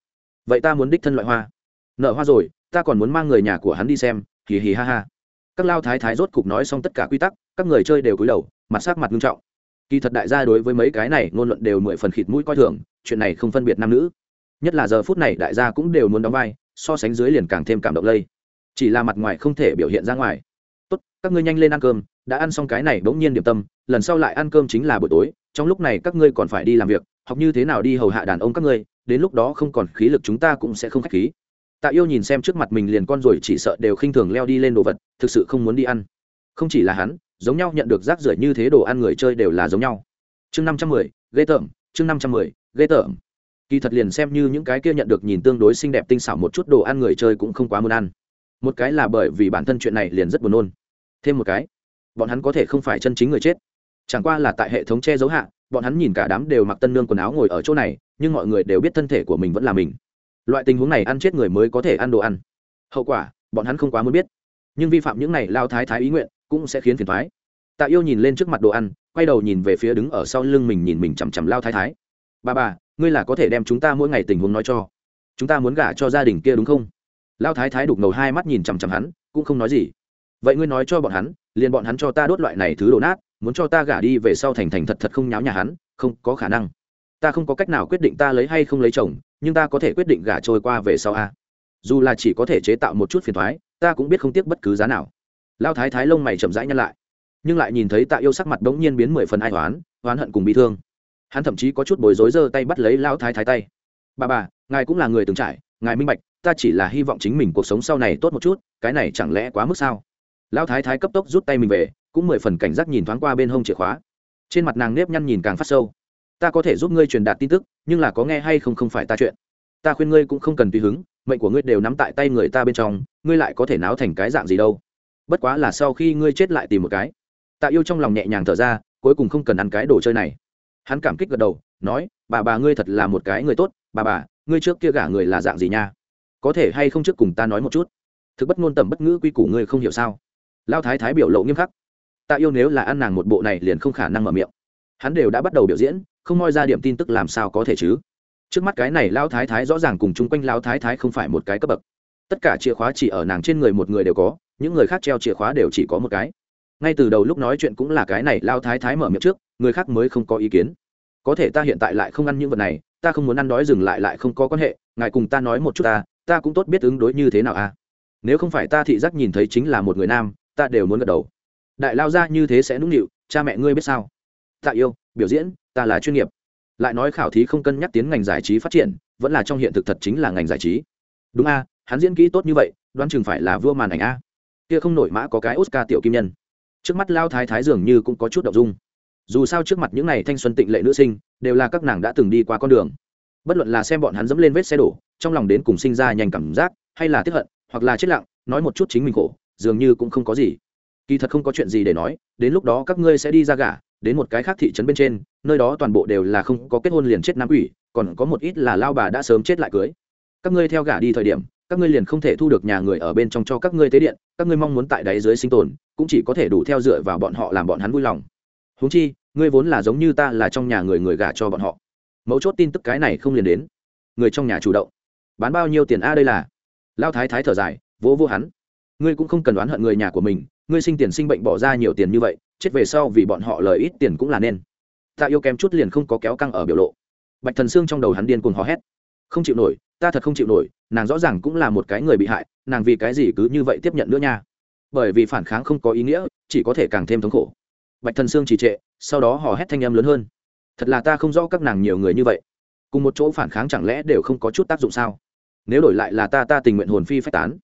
Vậy ta muốn đích thân loại hoa. Nợ hoa rồi, ta còn muốn mang người nhà của hắn đi xem. Hì hì ha ha. Các lao thái thái rốt cục nói xong tất cả quy tắc, các người chơi đều cúi đầu, mặt sắc mặt nghiêm trọng. Kỳ thật đại gia đối với mấy cái này ngôn luận đều mười phần khịt mũi coi thường, chuyện này không phân biệt nam nữ. Nhất là giờ phút này đại gia cũng đều muốn đóng vai, so sánh dưới liền càng thêm cảm động lây. Chỉ là mặt ngoài không thể biểu hiện ra ngoài tốt, các ngươi nhanh lên ăn cơm. Đã ăn xong cái này bỗng nhiên điểm tâm, lần sau lại ăn cơm chính là buổi tối, trong lúc này các ngươi còn phải đi làm việc, học như thế nào đi hầu hạ đàn ông các ngươi, đến lúc đó không còn khí lực chúng ta cũng sẽ không k h á c h khí. Tạ yêu nhìn xem trước mặt mình liền con rồi chỉ sợ đều khinh thường leo đi lên đồ vật, thực sự không muốn đi ăn. Không chỉ là hắn, giống nhau nhận được rác rưởi như thế đồ ăn người chơi đều là giống nhau. Chương năm trăm mười, ghê tởm, chương năm trăm mười, ghê tởm. Kỳ thật liền xem như những cái kia nhận được nhìn tương đối xinh đẹp tinh xảo một chút đồ ăn người chơi cũng không quá muốn ăn một cái là bởi vì bản thân chuyện này liền rất buồn nôn. Thêm một cái, bọn hắn có thể không phải chân chính người chết. Chẳng qua là tại hệ thống che giấu hạ, bọn hắn nhìn cả đám đều mặc tân nương quần áo ngồi ở chỗ này, nhưng mọi người đều biết thân thể của mình vẫn là mình. Loại tình huống này ăn chết người mới có thể ăn đồ ăn. Hậu quả, bọn hắn không quá muốn biết. Nhưng vi phạm những này lao thái thái ý nguyện, cũng sẽ khiến phiền thoái tạ yêu nhìn lên trước mặt đồ ăn, quay đầu nhìn về phía đứng ở sau lưng mình nhìn mình chằm chằm lao thái thái. Bà bà, ngươi là có thể đem chúng ta mỗi ngày tình huống nói cho. Chúng ta muốn gả cho gia đình kia đúng không? Lao thái thái đục ngầu hai mắt nhìn chằm chằm hắn, cũng không nói gì. Vậy ngươi nói cho bọn hắn, liền bọn hắn cho ta đốt loại này thứ đổ nát, muốn cho ta gả đi về sau thành thành thật thật không nháo nhà hắn, không có khả năng. Ta không có cách nào quyết định ta lấy hay không lấy chồng, nhưng ta có thể quyết định gả trôi qua về sau a. Dù là chỉ có thể chế tạo một chút phiền thoái, ta cũng biết không tiếc bất cứ giá nào. Lao thái thái lông mày chậm rãi nhăn lại, nhưng lại nhìn thấy tạ yêu sắc mặt bỗng nhiên biến mười phần ai toán oán hận cùng bị thương. Hắn thậm chí có chút bối rối giơ tay bắt lấy lao thái thái tay. Bà bà, ngài cũng là người từng trải, ngài minh bạch ta chỉ là hy vọng chính mình cuộc sống sau này tốt một chút, cái này chẳng lẽ quá mức sao? Lao thái thái cấp tốc rút tay mình về, cũng mười phần cảnh giác nhìn thoáng qua bên hông chìa khóa. Trên mặt nàng nếp nhăn nhìn càng phát sâu. Ta có thể giúp ngươi truyền đạt tin tức, nhưng là có nghe hay không không phải ta chuyện. Ta khuyên ngươi cũng không cần tùy hứng, mệnh của ngươi đều nắm tại tay người ta bên trong, ngươi lại có thể náo thành cái dạng gì đâu. Bất quá là sau khi ngươi chết lại tìm một cái. Tạ yêu trong lòng nhẹ nhàng thở ra, cuối cùng không cần ăn cái đồ chơi này. Hắn cảm kích gật đầu, nói, bà bà ngươi thật là một cái người tốt, bà bà, ngươi trước kia gả người là dạng gì nha? Có thể hay không trước cùng ta nói một chút? Thực bất ngôn tầm bất ngữ quy củ ngươi không hiểu sao? Lao thái thái biểu lộ nghiêm khắc. Ta yêu nếu là ăn nàng một bộ này liền không khả năng mở miệng. Hắn đều đã bắt đầu biểu diễn, không moi ra điểm tin tức làm sao có thể chứ? Trước mắt cái này lao thái thái rõ ràng cùng chung quanh lao thái thái không phải một cái cấp bậc. Tất cả chìa khóa chỉ ở nàng trên người một người đều có, những người khác treo chìa khóa đều chỉ có một cái. Ngay từ đầu lúc nói chuyện cũng là cái này, lao thái thái mở miệng trước, người khác mới không có ý kiến. Có thể ta hiện tại lại không ăn những vật này, ta không muốn ăn đói dừng lại lại không có quan hệ, ngài cùng ta nói một chút ta ta cũng tốt biết ứng đối như thế nào à? Nếu không phải ta thị giác nhìn thấy chính là một người nam, ta đều muốn gật đầu. Đại lao ra như thế sẽ nũng nịu, cha mẹ ngươi biết sao? Tạ yêu, biểu diễn, ta là chuyên nghiệp. Lại nói khảo thí không cân nhắc tiến ngành giải trí phát triển, vẫn là trong hiện thực thật chính là ngành giải trí. Đúng a hắn diễn kỹ tốt như vậy, đoán chừng phải là vua màn ảnh a kia không nổi mã có cái oscar tiểu kim nhân. Trước mắt lao thái thái dường như cũng có chút đ ộ n g dung. Dù sao trước mặt những n à y thanh xuân tịnh lệ nữ sinh, đều là các nàng đã từng đi qua con đường bất luận là xem bọn hắn dẫm lên vết xe đổ trong lòng đến cùng sinh ra nhanh cảm giác hay là tiếp hận hoặc là chết lặng nói một chút chính mình khổ dường như cũng không có gì. Kỳ thật không có chuyện gì để nói đến lúc đó các ngươi sẽ đi ra gả đến một cái khác thị trấn bên trên nơi đó toàn bộ đều là không có kết hôn liền chết nam ủy, còn có một ít là lao bà đã sớm chết lại cưới. Các ngươi theo gả đi thời điểm các ngươi liền không thể thu được nhà người ở bên trong cho các ngươi tế điện các ngươi mong muốn tại đáy dưới sinh tồn cũng chỉ có thể đủ theo dựa vào bọn họ làm bọn hắn vui lòng. Huống chi ngươi vốn là giống như ta là trong nhà người người gả cho bọn họ mấu chốt tin tức cái này không liền đến. Người trong nhà chủ động. Bán bao nhiêu tiền a đây là? Lao thái thái thở dài, vỗ vô hắn. Ngươi cũng không cần đoán hận người nhà của mình, ngươi sinh tiền sinh bệnh bỏ ra nhiều tiền như vậy, chết về sau vì bọn họ lời ít tiền cũng là nên. Ta yêu kém chút liền không có kéo căng ở biểu lộ. Bạch thần xương trong đầu hắn điên cuồng hò hét. Không chịu nổi, ta thật không chịu nổi, nàng rõ ràng cũng là một cái người bị hại, nàng vì cái gì cứ như vậy tiếp nhận nữa nha? Bởi vì phản kháng không có ý nghĩa, chỉ có thể càng thêm thống khổ. Bạch thần xương trì trệ, sau đó hò hét thanh em lớn hơn thật là ta không rõ các nàng nhiều người như vậy. Cùng một chỗ phản kháng chẳng lẽ đều không có chút tác dụng sao? Nếu đổi lại là ta ta tình nguyện hồn phi phách tán.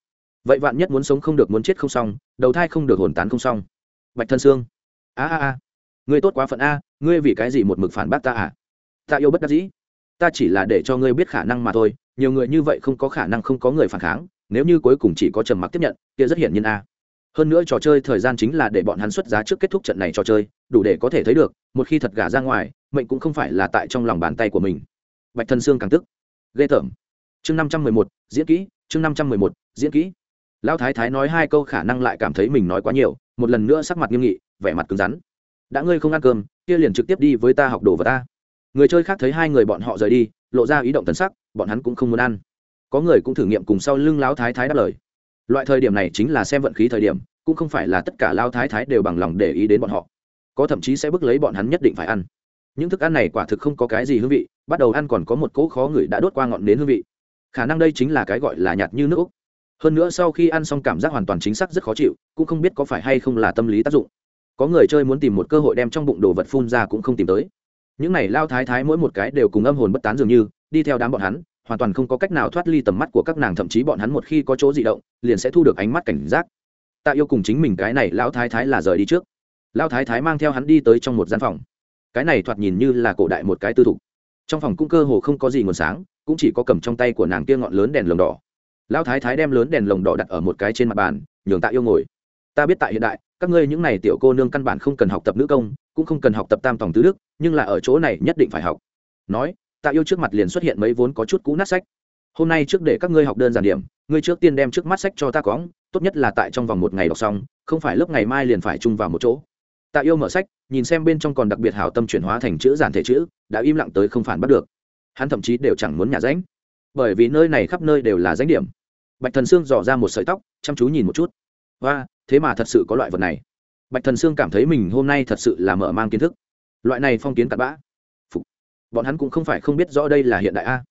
Vậy vạn nhất muốn sống không được muốn chết không xong, đầu thai không được hồn tán không xong. Bạch thân sương. A a a. Ngươi tốt quá phận a, ngươi vì cái gì một mực phản bác ta à? Ta yêu bất đắc dĩ. Ta chỉ là để cho ngươi biết khả năng mà thôi, nhiều người như vậy không có khả năng không có người phản kháng, nếu như cuối cùng chỉ có trầm mặc tiếp nhận, kia rất hiển nhiên a. Hơn nữa trò chơi thời gian chính là để bọn hắn xuất giá trước kết thúc trận này trò chơi, đủ để có thể thấy được, một khi thật gả ra ngoài mệnh cũng không phải là tại trong lòng bàn tay của mình. Bạch thân xương càng tức. Ghê tởm. Chương năm trăm mười một, diễn kỹ, chương năm trăm mười một, diễn kỹ. Lão thái thái nói hai câu khả năng lại cảm thấy mình nói quá nhiều, một lần nữa sắc mặt nghiêm nghị, vẻ mặt cứng rắn. Đã ngươi không ăn cơm, kia liền trực tiếp đi với ta học đồ vào ta. Người chơi khác thấy hai người bọn họ rời đi, lộ ra ý động tần sắc, bọn hắn cũng không muốn ăn. Có người cũng thử nghiệm cùng sau lưng lão thái thái đáp lời. Loại thời điểm này chính là xem vận khí thời điểm, cũng không phải là tất cả lao thái thái đều bằng lòng để ý đến bọn họ. Có thậm chí sẽ bước lấy bọn hắn nhất định phải ăn những thức ăn này quả thực không có cái gì hương vị, bắt đầu ăn còn có một cỗ khó người đã đốt qua ngọn nến hương vị. Khả năng đây chính là cái gọi là nhạt như nước úc. Hơn nữa sau khi ăn xong cảm giác hoàn toàn chính xác rất khó chịu, cũng không biết có phải hay không là tâm lý tác dụng. Có người chơi muốn tìm một cơ hội đem trong bụng đồ vật phun ra cũng không tìm tới. Những này lao thái thái mỗi một cái đều cùng âm hồn bất tán dường như, đi theo đám bọn hắn, hoàn toàn không có cách nào thoát ly tầm mắt của các nàng, thậm chí bọn hắn một khi có chỗ di động, liền sẽ thu được ánh mắt cảnh giác. Tạ yêu cùng chính mình cái này lão thái thái là rời đi trước. Lão thái thái mang theo hắn đi tới trong một gian phòng cái này thoạt nhìn như là cổ đại một cái tư thục. Trong phòng cũng cơ hồ không có gì nguồn sáng, cũng chỉ có cầm trong tay của nàng kia ngọn lớn đèn lồng đỏ. Lão thái thái đem lớn đèn lồng đỏ đặt ở một cái trên mặt bàn, nhường tạ yêu ngồi. Ta biết tại hiện đại, các ngươi những này tiểu cô nương căn bản không cần học tập nữ công, cũng không cần học tập tam tòng tứ đức, nhưng là ở chỗ này nhất định phải học. Nói, tạ yêu trước mặt liền xuất hiện mấy vốn có chút cũ nát sách. Hôm nay trước để các ngươi học đơn giản điểm, ngươi trước tiên đem trước mắt sách cho ta cóng tốt nhất là tại trong vòng một ngày đọc xong, không phải lớp ngày mai liền phải chung vào một chỗ. Tạ yêu mở sách nhìn xem bên trong còn đặc biệt hảo tâm chuyển hóa thành chữ giản thể chữ, đã im lặng tới không phản bắt được. Hắn thậm chí đều chẳng muốn nhà ránh. Bởi vì nơi này khắp nơi đều là ránh điểm. Bạch thần sương dò ra một sợi tóc, chăm chú nhìn một chút. Và thế mà thật sự có loại vật này. Bạch thần sương cảm thấy mình hôm nay thật sự là mở mang kiến thức. Loại này phong kiến cặn bã. Phục. bọn hắn cũng không phải không biết rõ đây là hiện đại a.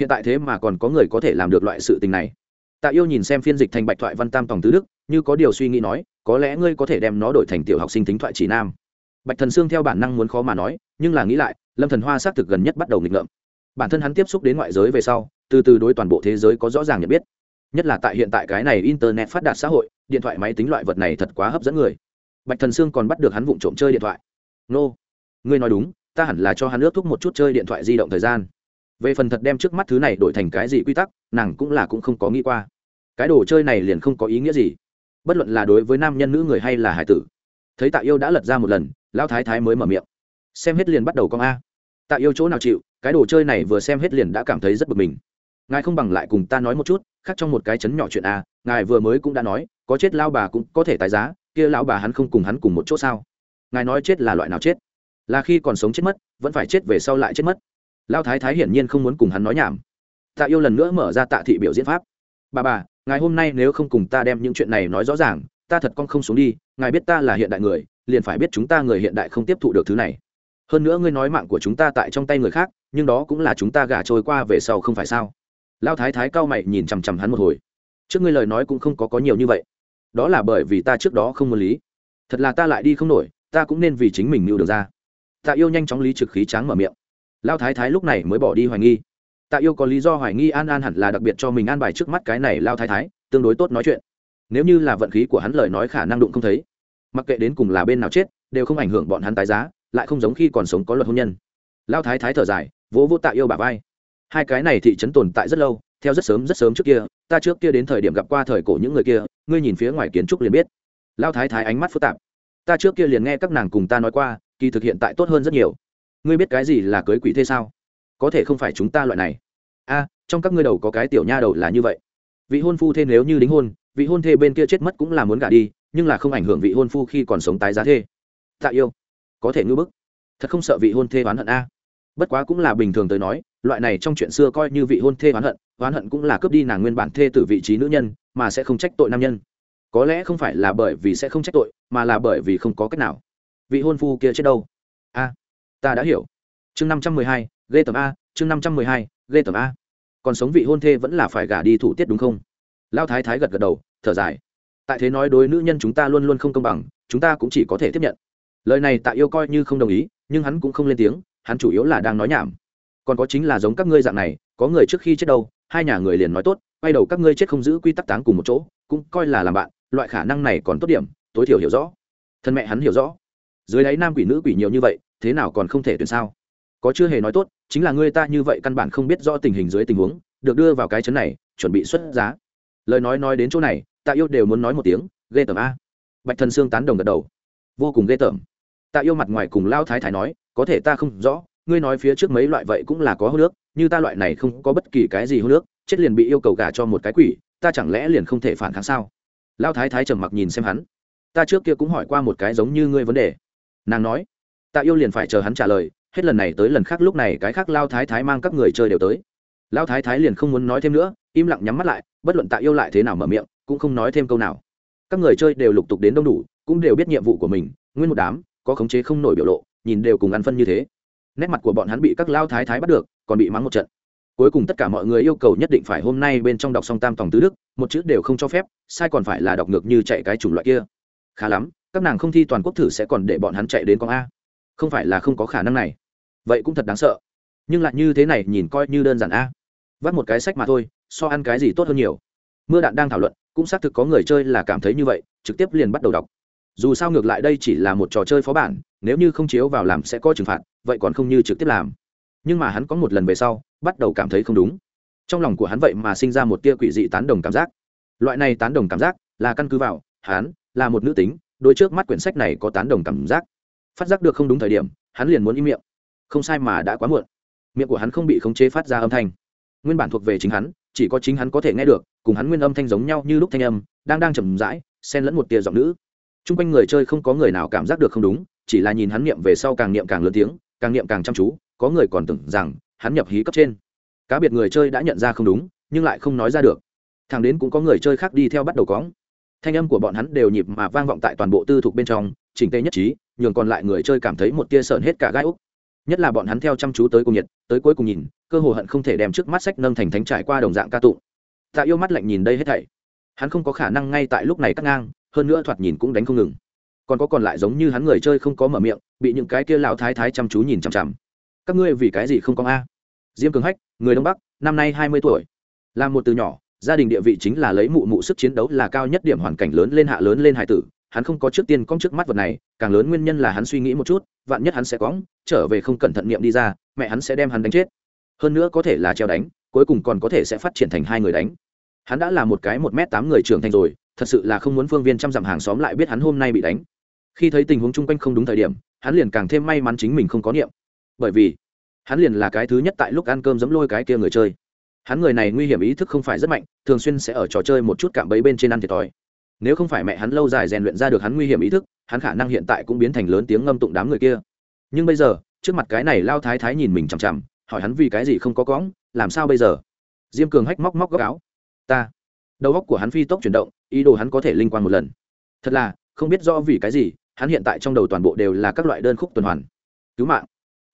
Hiện tại thế mà còn có người có thể làm được loại sự tình này. Tạ yêu nhìn xem phiên dịch thành bạch thoại văn tam tòng tứ đức, như có điều suy nghĩ nói, có lẽ ngươi có thể đem nó đổi thành tiểu học sinh tính thoại chỉ nam bạch thần sương theo bản năng muốn khó mà nói nhưng là nghĩ lại lâm thần hoa xác thực gần nhất bắt đầu nghịch ngợm. Bản thân hắn tiếp xúc đến ngoại giới về sau từ từ đối toàn bộ thế giới có rõ ràng nhận biết. Nhất là tại hiện tại cái này internet phát đạt xã hội điện thoại máy tính loại vật này thật quá hấp dẫn người. Bạch thần sương còn bắt được hắn vụng trộm chơi điện thoại. Nô, ngươi nói đúng ta hẳn là cho hắn ước thúc một chút chơi điện thoại di động thời gian. Về phần thật đem trước mắt thứ này đổi thành cái gì quy tắc nàng cũng là cũng không có nghĩ qua. Cái đồ chơi này liền không có ý nghĩa gì. Bất luận là đối với nam nhân nữ người hay là hải tử. Thấy tạ yêu đã lật ra một lần lão thái thái mới mở miệng. Xem hết liền bắt đầu con a. Tạ yêu chỗ nào chịu, cái đồ chơi này vừa xem hết liền đã cảm thấy rất bực mình. Ngài không bằng lại cùng ta nói một chút, khác trong một cái chấn nhỏ chuyện a, ngài vừa mới cũng đã nói, có chết lao bà cũng có thể tái giá, kia lão bà hắn không cùng hắn cùng một chỗ sao? Ngài nói chết là loại nào chết? Là khi còn sống chết mất, vẫn phải chết về sau lại chết mất. Lao thái thái hiển nhiên không muốn cùng hắn nói nhảm. Tạ yêu lần nữa mở ra tạ thị biểu diễn pháp. Bà bà, ngài hôm nay nếu không cùng ta đem những chuyện này nói rõ ràng, ta thật con không xuống đi, ngài biết ta là hiện đại người liền phải biết chúng ta người hiện đại không tiếp thụ được thứ này. Hơn nữa ngươi nói mạng của chúng ta tại trong tay người khác, nhưng đó cũng là chúng ta gả trôi qua về sau không phải sao? Lao thái thái cao mày nhìn chằm chằm hắn một hồi. Trước ngươi lời nói cũng không có có nhiều như vậy. Đó là bởi vì ta trước đó không muốn lý. Thật là ta lại đi không nổi, ta cũng nên vì chính mình mưu được ra. Tạ yêu nhanh chóng lý trực khí tráng mở miệng. Lao thái thái lúc này mới bỏ đi hoài nghi. Tạ yêu có lý do hoài nghi an an hẳn là đặc biệt cho mình an bài trước mắt cái này lao thái thái, tương đối tốt nói chuyện. Nếu như là vận khí của hắn lời nói khả năng đụng không thấy mặc kệ đến cùng là bên nào chết, đều không ảnh hưởng bọn hắn tái giá, lại không giống khi còn sống có luật hôn nhân. Lao thái thái thở dài, vỗ vỗ tạ yêu bà vai. Hai cái này thị trấn tồn tại rất lâu, theo rất sớm rất sớm trước kia, ta trước kia đến thời điểm gặp qua thời cổ những người kia, ngươi nhìn phía ngoài kiến trúc liền biết. Lao thái thái ánh mắt phức tạp. Ta trước kia liền nghe các nàng cùng ta nói qua, kỳ thực hiện tại tốt hơn rất nhiều. Ngươi biết cái gì là cưới quỷ thế sao? Có thể không phải chúng ta loại này. A, trong các ngươi đầu có cái tiểu nha đầu là như vậy. Vị hôn phu thê nếu như đính hôn, vị hôn thê bên kia chết mất cũng là muốn gả đi nhưng là không ảnh hưởng vị hôn phu khi còn sống tái giá thê. Tạ yêu, có thể ngưỡng bức. Thật không sợ vị hôn thê oán hận a. Bất quá cũng là bình thường tới nói, loại này trong chuyện xưa coi như vị hôn thê oán hận oán hận cũng là cướp đi nàng nguyên bản thê từ vị trí nữ nhân, mà sẽ không trách tội nam nhân. Có lẽ không phải là bởi vì sẽ không trách tội, mà là bởi vì không có cách nào. Vị hôn phu kia chết đâu? A, ta đã hiểu. Chương năm trăm mười hai, ghê tầm a, chương năm trăm mười hai, ghê tầm a. Còn sống vị hôn thê vẫn là phải gả đi thủ tiết đúng không? Lao thái thái gật gật đầu, thở dài tại thế nói đối nữ nhân chúng ta luôn luôn không công bằng, chúng ta cũng chỉ có thể tiếp nhận. Lời này tạ yêu coi như không đồng ý, nhưng hắn cũng không lên tiếng, hắn chủ yếu là đang nói nhảm. Còn có chính là giống các ngươi dạng này, có người trước khi chết đâu, hai nhà người liền nói tốt, quay đầu các ngươi chết không giữ quy tắc táng cùng một chỗ, cũng coi là làm bạn, loại khả năng này còn tốt điểm, tối thiểu hiểu rõ. Thân mẹ hắn hiểu rõ. Dưới đáy nam quỷ nữ quỷ nhiều như vậy, thế nào còn không thể tuyển sao? Có chưa hề nói tốt, chính là ngươi ta như vậy căn bản không biết rõ tình hình dưới tình huống, được đưa vào cái chấn này, chuẩn bị xuất giá. Lời nói nói đến chỗ này tạ yêu đều muốn nói một tiếng, ghê tởm a. Bạch thần sương tán đồng gật đầu. Vô cùng ghê tởm. Tạ yêu mặt ngoài cùng lao thái thái nói, có thể ta không rõ, ngươi nói phía trước mấy loại vậy cũng là có hô nước, như ta loại này không có bất kỳ cái gì hô nước, chết liền bị yêu cầu gả cho một cái quỷ, ta chẳng lẽ liền không thể phản kháng sao? Lao thái thái trầm mặc nhìn xem hắn. Ta trước kia cũng hỏi qua một cái giống như ngươi vấn đề. Nàng nói. Tạ yêu liền phải chờ hắn trả lời, hết lần này tới lần khác lúc này cái khác lao thái thái mang các người chơi đều tới. Lao thái thái liền không muốn nói thêm nữa, im lặng nhắm mắt lại, bất luận tạ yêu lại thế nào mở miệng cũng không nói thêm câu nào. Các người chơi đều lục tục đến đông đủ, cũng đều biết nhiệm vụ của mình, nguyên một đám, có khống chế không nổi biểu lộ, nhìn đều cùng ăn phân như thế. Nét mặt của bọn hắn bị các lao thái thái bắt được, còn bị mắng một trận. Cuối cùng tất cả mọi người yêu cầu nhất định phải hôm nay bên trong đọc song tam tòng tứ đức, một chữ đều không cho phép, sai còn phải là đọc ngược như chạy cái chủng loại kia. Khá lắm, các nàng không thi toàn quốc thử sẽ còn để bọn hắn chạy đến con a. Không phải là không có khả năng này. Vậy cũng thật đáng sợ. Nhưng lại như thế này nhìn coi như đơn giản a. Vắt một cái sách mà thôi, so ăn cái gì tốt hơn nhiều. Mưa đạn đang thảo luận cũng xác thực có người chơi là cảm thấy như vậy, trực tiếp liền bắt đầu đọc. Dù sao ngược lại đây chỉ là một trò chơi phó bản, nếu như không chiếu vào làm sẽ có trừng phạt, vậy còn không như trực tiếp làm. Nhưng mà hắn có một lần về sau, bắt đầu cảm thấy không đúng. Trong lòng của hắn vậy mà sinh ra một tia quỷ dị tán đồng cảm giác. Loại này tán đồng cảm giác là căn cứ vào, hắn là một nữ tính, đôi trước mắt quyển sách này có tán đồng cảm giác. Phát giác được không đúng thời điểm, hắn liền muốn im miệng. Không sai mà đã quá muộn. Miệng của hắn không bị khống chế phát ra âm thanh. Nguyên bản thuộc về chính hắn chỉ có chính hắn có thể nghe được, cùng hắn nguyên âm thanh giống nhau như lúc thanh âm, đang đang chầm rãi, xen lẫn một tia giọng nữ. T r u n g quanh người chơi không có người nào cảm giác được không đúng, chỉ là nhìn hắn niệm về sau càng niệm càng lớn tiếng, càng niệm càng chăm chú, có người còn tưởng rằng hắn nhập hí cấp trên. Cá biệt người chơi đã nhận ra không đúng, nhưng lại không nói ra được. Thằng đến cũng có người chơi khác đi theo bắt đầu cóng thanh âm của bọn hắn đều nhịp mà vang vọng tại toàn bộ tư thục bên trong, chỉnh tê nhất trí, nhường còn lại người chơi cảm thấy một tia sợn hết cả gai úc nhất là bọn hắn theo chăm chú tới cùng nhiệt, tới cuối cùng nhìn, cơ hồ hận không thể đem trước mắt sách nâng thành thánh trải qua đồng dạng ca tụng. Tạ yêu mắt lạnh nhìn đây hết thảy. Hắn không có khả năng ngay tại lúc này cắt ngang, hơn nữa thoạt nhìn cũng đánh không ngừng. Còn có còn lại giống như hắn người chơi không có mở miệng, bị những cái kia lão thái thái chăm chú nhìn chằm chằm. Các ngươi vì cái gì không có a? Diêm cường hách, người đông bắc, năm nay hai mươi tuổi. Là một từ nhỏ, gia đình địa vị chính là lấy mụ mụ sức chiến đấu là cao nhất điểm hoàn cảnh lớn lên hạ lớn lên hải tử hắn không có trước tiên cong trước mắt vật này, càng lớn nguyên nhân là hắn suy nghĩ một chút, vạn nhất hắn sẽ cóng trở về không cẩn thận niệm đi ra, mẹ hắn sẽ đem hắn đánh chết. Hơn nữa có thể là treo đánh, cuối cùng còn có thể sẽ phát triển thành hai người đánh. Hắn đã là một cái một m tám người trưởng thành rồi, thật sự là không muốn phương viên trăm dặm hàng xóm lại biết hắn hôm nay bị đánh. Khi thấy tình huống chung quanh không đúng thời điểm, hắn liền càng thêm may mắn chính mình không có niệm. Bởi vì, hắn liền là cái thứ nhất tại lúc ăn cơm giấm lôi cái kia người chơi. Hắn người này nguy hiểm ý thức không phải rất mạnh, thường xuyên sẽ ở trò chơi một chút cạm bẫy bên trên ăn thiệt thòi nếu không phải mẹ hắn lâu dài rèn luyện ra được hắn nguy hiểm ý thức, hắn khả năng hiện tại cũng biến thành lớn tiếng ngâm tụng đám người kia. Nhưng bây giờ, trước mặt cái này lao thái thái nhìn mình chằm chằm, hỏi hắn vì cái gì không có cõng, làm sao bây giờ? Diêm cường hách móc móc góc áo. Ta. Đầu góc của hắn phi tốc chuyển động, ý đồ hắn có thể linh quan một lần. Thật là, không biết rõ vì cái gì, hắn hiện tại trong đầu toàn bộ đều là các loại đơn khúc tuần hoàn. Cứu mạng.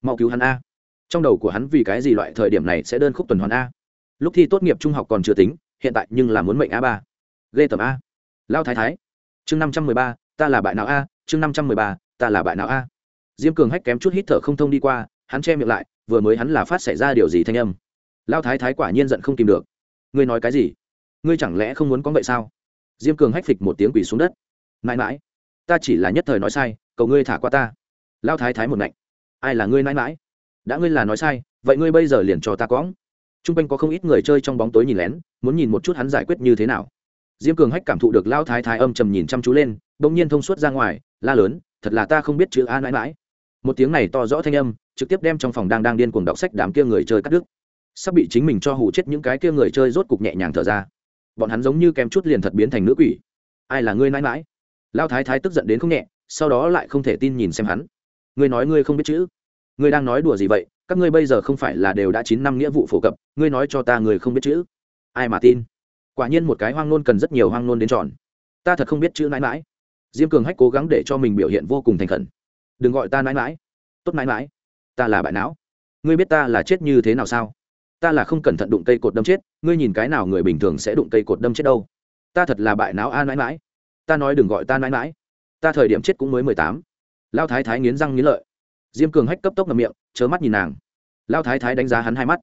Mau cứu hắn a. Trong đầu của hắn vì cái gì loại thời điểm này sẽ đơn khúc tuần hoàn a? Lúc thi tốt nghiệp trung học còn chưa tính, hiện tại nhưng là muốn mệnh a ba. Ghê tầm a lao thái thái, chương năm trăm mười ba, ta là bại não a, chương năm trăm mười ba, ta là bại não a. Diêm cường hách kém chút hít thở không thông đi qua, hắn che miệng lại, vừa mới hắn là phát xảy ra điều gì thanh âm? Lao thái thái quả nhiên giận không tìm được. Ngươi nói cái gì? Ngươi chẳng lẽ không muốn có vậy sao? Diêm cường hách phịch một tiếng quỳ xuống đất. Mãi mãi, ta chỉ là nhất thời nói sai, cầu ngươi thả qua ta. Lao thái thái một ngạnh. Ai là ngươi mãi mãi? Đã ngươi là nói sai, vậy ngươi bây giờ liền cho ta cõng. T r u n g quanh có không ít người chơi trong bóng tối nhìn lén, muốn nhìn một chút hắn giải quyết như thế nào diêm cường hách cảm thụ được lao thái thái âm trầm nhìn chăm chú lên đ ỗ n g nhiên thông suốt ra ngoài, la lớn, thật là ta không biết chữ a mãi mãi. Một tiếng này to rõ thanh âm, trực tiếp đem trong phòng đang đang điên cuồng đọc sách đám kia người chơi cắt đứt. Sắp bị chính mình cho hủ chết những cái kia người chơi rốt cục nhẹ nhàng thở ra. Bọn hắn giống như kém chút liền thật biến thành nữ quỷ. Ai là ngươi mãi mãi? Lao thái thái tức giận đến không nhẹ, sau đó lại không thể tin nhìn xem hắn. Ngươi nói ngươi không biết chữ? Ngươi đang nói đùa gì vậy? Các ngươi bây giờ không phải là đều đã chín năm nghĩa vụ phổ cập, ngươi nói cho ta người không biết chữ? Ai mà tin? Quả nhiên một cái hoang nôn cần rất nhiều hoang nôn đến tròn. Ta thật không biết chữ nãi mãi. Diêm cường hách cố gắng để cho mình biểu hiện vô cùng thành khẩn. Đừng gọi ta nãi mãi. Tốt nãi mãi. Ta là bại não. Ngươi biết ta là chết như thế nào sao? Ta là không cẩn thận đụng cây cột đâm chết. Ngươi nhìn cái nào người bình thường sẽ đụng cây cột đâm chết đâu? Ta thật là bại não a nãi mãi. Ta nói đừng gọi ta nãi mãi. Ta thời điểm chết cũng mới mười tám. Lao thái thái nghiến răng nghiến lợi. Diêm cường hách cấp tốc ngầm miệng chớ mắt nhìn nàng. Lao thái thái đánh giá hắn hai mắt.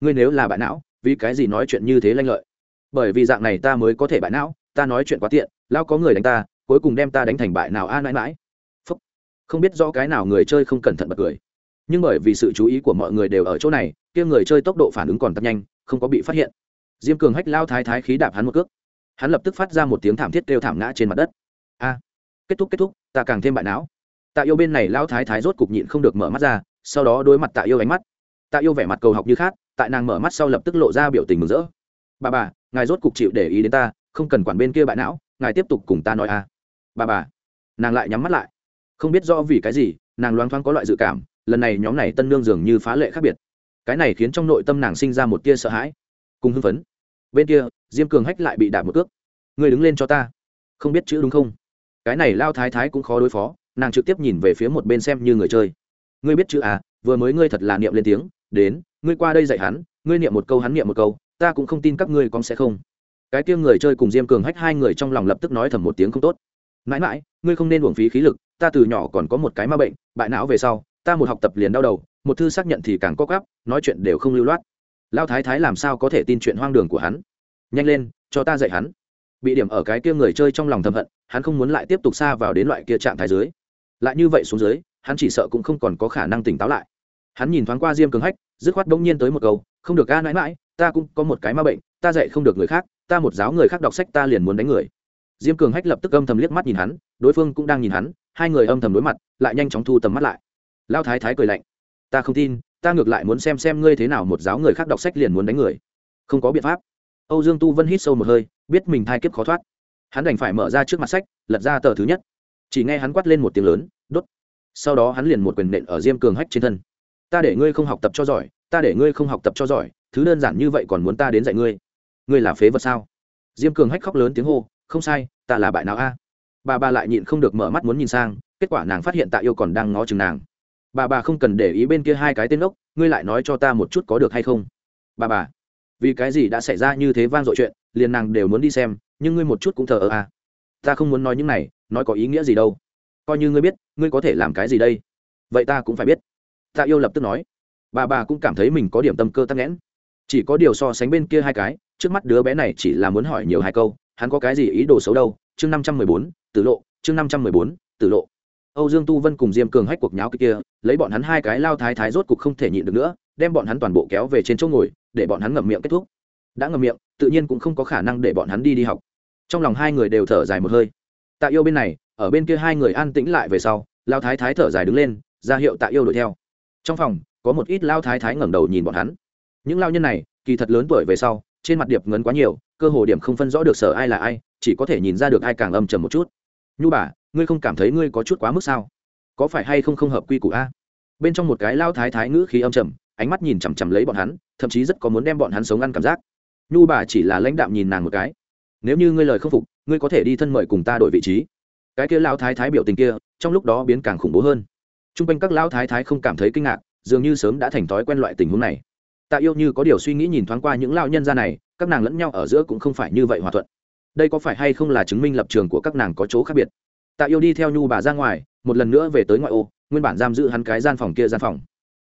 Ngươi nếu là bại não, vì cái gì nói chuyện như thế lanh lợi? Bởi vì dạng này ta mới có thể bại não, ta nói chuyện quá tiện lao có người đánh ta, cuối cùng đem ta đánh thành bại nào a mãi mãi Phúc. không biết do cái nào người chơi không cẩn thận bật cười. Nhưng bởi vì sự chú ý của mọi người đều ở chỗ này, kia người chơi tốc độ phản ứng còn tăng nhanh, không có bị phát hiện. Diêm cường hách lao thái thái khí đạp hắn một cước. Hắn lập tức phát ra một tiếng thảm thiết kêu thảm ngã trên mặt đất. A. Kết thúc kết thúc, ta càng thêm bại não. Tạ yêu bên này lao thái thái rốt cục nhịn không được mở mắt ra, sau đó đối mặt tạ yêu ánh mắt. Tạ yêu vẻ mặt cầu học như khác, tại nàng mở mắt sau lập tức lộ ra biểu tình mừng rỡ. Bà bà ngài rốt cục chịu để ý đến ta, không cần quản bên kia bại não, ngài tiếp tục cùng ta nói à. bà bà, nàng lại nhắm mắt lại. Không biết do vì cái gì, nàng loáng thoáng có loại dự cảm, lần này nhóm này tân nương dường như phá lệ khác biệt. Cái này khiến trong nội tâm nàng sinh ra một tia sợ hãi, cùng hưng phấn. Bên kia, diêm cường hách lại bị đạp một cước. Người đứng lên cho ta. Không biết chữ đúng không? Cái này lao thái thái cũng khó đối phó, nàng trực tiếp nhìn về phía một bên xem như người chơi. Ngươi biết chữ à vừa mới ngươi thật là niệm lên tiếng, đến, ngươi qua đây dạy hắn, ngươi niệm một câu hắn niệm một câu ta cũng không tin các ngươi con sẽ không. Cái kia người chơi cùng diêm cường hách hai người trong lòng lập tức nói thầm một tiếng không tốt. Mãi mãi, ngươi không nên uổng phí khí lực, ta từ nhỏ còn có một cái ma bệnh, bại não về sau, ta một học tập liền đau đầu, một thư xác nhận thì càng có gắp nói chuyện đều không lưu loát. Lao thái thái làm sao có thể tin chuyện hoang đường của hắn? Nhanh lên, cho ta dạy hắn. Bị điểm ở cái kia người chơi trong lòng thầm hận, hắn không muốn lại tiếp tục xa vào đến loại kia trạng thái dưới. Lại như vậy xuống dưới, hắn chỉ sợ cũng không còn có khả năng tỉnh táo lại. Hắn nhìn thoáng qua diêm cường hách, dứt khoát đông nhiên tới một câu, không được ga mãi mãi ta cũng có một cái ma bệnh, ta dạy không được người khác, ta một giáo người khác đọc sách ta liền muốn đánh người. Diêm cường hách lập tức âm thầm liếc mắt nhìn hắn, đối phương cũng đang nhìn hắn, hai người âm thầm đối mặt, lại nhanh chóng thu tầm mắt lại. Lao thái thái cười lạnh, ta không tin, ta ngược lại muốn xem xem ngươi thế nào một giáo người khác đọc sách liền muốn đánh người. Không có biện pháp. Âu dương tu vân hít sâu một hơi, biết mình thai kiếp khó thoát. Hắn đành phải mở ra trước mặt sách, lật ra tờ thứ nhất. Chỉ nghe hắn quát lên một tiếng lớn, đốt. Sau đó hắn liền một quyền nện ở diêm cường hách trên thân. Ta để ngươi không học tập cho giỏi, ta để ngươi không học tập cho giỏi thứ đơn giản như vậy còn muốn ta đến dạy ngươi? Ngươi là phế vật sao? Diêm cường hách khóc lớn tiếng hô, không sai, ta là bại nào a. Bà bà lại nhịn không được mở mắt muốn nhìn sang, kết quả nàng phát hiện tạ yêu còn đang ngó chừng nàng. Bà bà không cần để ý bên kia hai cái tên ốc ngươi lại nói cho ta một chút có được hay không? Bà bà, vì cái gì đã xảy ra như thế vang dội chuyện, liền nàng đều muốn đi xem, nhưng ngươi một chút cũng thờ ơ à ta không muốn nói những này, nói có ý nghĩa gì đâu. Coi như ngươi biết, ngươi có thể làm cái gì đây? Vậy ta cũng phải biết. Tạ yêu lập tức nói. Bà bà cũng cảm thấy mình có điểm tâm cơ tắc nghẽn chỉ có điều so sánh bên kia hai cái trước mắt đứa bé này chỉ là muốn hỏi nhiều hai câu hắn có cái gì ý đồ xấu đâu? Chương năm trăm mười bốn tử lộ chương năm trăm mười bốn tử lộ. Âu dương tu vân cùng diêm cường hách cuộc nháo kia, kia lấy bọn hắn hai cái lao thái thái rốt cục không thể nhịn được nữa đem bọn hắn toàn bộ kéo về trên chỗ ngồi để bọn hắn ngậm miệng kết thúc. Đã ngậm miệng tự nhiên cũng không có khả năng để bọn hắn đi đi học. Trong lòng hai người đều thở dài một hơi. Tạ yêu bên này ở bên kia hai người an tĩnh lại về sau lao thái thái thở dài đứng lên ra hiệu tạ yêu đuổi theo. Trong phòng có một ít lao thái thái ngẩng đầu nhìn bọn hắn những lao nhân này, kỳ thật lớn tuổi về sau, trên mặt điệp ngấn quá nhiều, cơ hồ điểm không phân rõ được sở ai là ai, chỉ có thể nhìn ra được ai càng âm trầm một chút. Nhu bà, ngươi không cảm thấy ngươi có chút quá mức sao? Có phải hay không không hợp quy củ a? Bên trong một cái lao thái thái ngữ khí âm trầm, ánh mắt nhìn chằm chằm lấy bọn hắn, thậm chí rất có muốn đem bọn hắn sống ăn cảm giác. Nhu bà chỉ là lãnh đạm nhìn nàng một cái. Nếu như ngươi lời không phục, ngươi có thể đi thân mời cùng ta đổi vị trí. Cái kia lao thái thái biểu tình kia, trong lúc đó biến càng khủng bố hơn. T r u n g quanh các lao thái thái không cảm thấy kinh ngạc, dường như sớm đã thành thói quen loại tình huống này tạ yêu như có điều suy nghĩ nhìn thoáng qua những lao nhân ra này, các nàng lẫn nhau ở giữa cũng không phải như vậy hòa thuận. Đây có phải hay không là chứng minh lập trường của các nàng có chỗ khác biệt? Tạ yêu đi theo nhu bà ra ngoài, một lần nữa về tới ngoại ô, nguyên bản giam giữ hắn cái gian phòng kia gian phòng.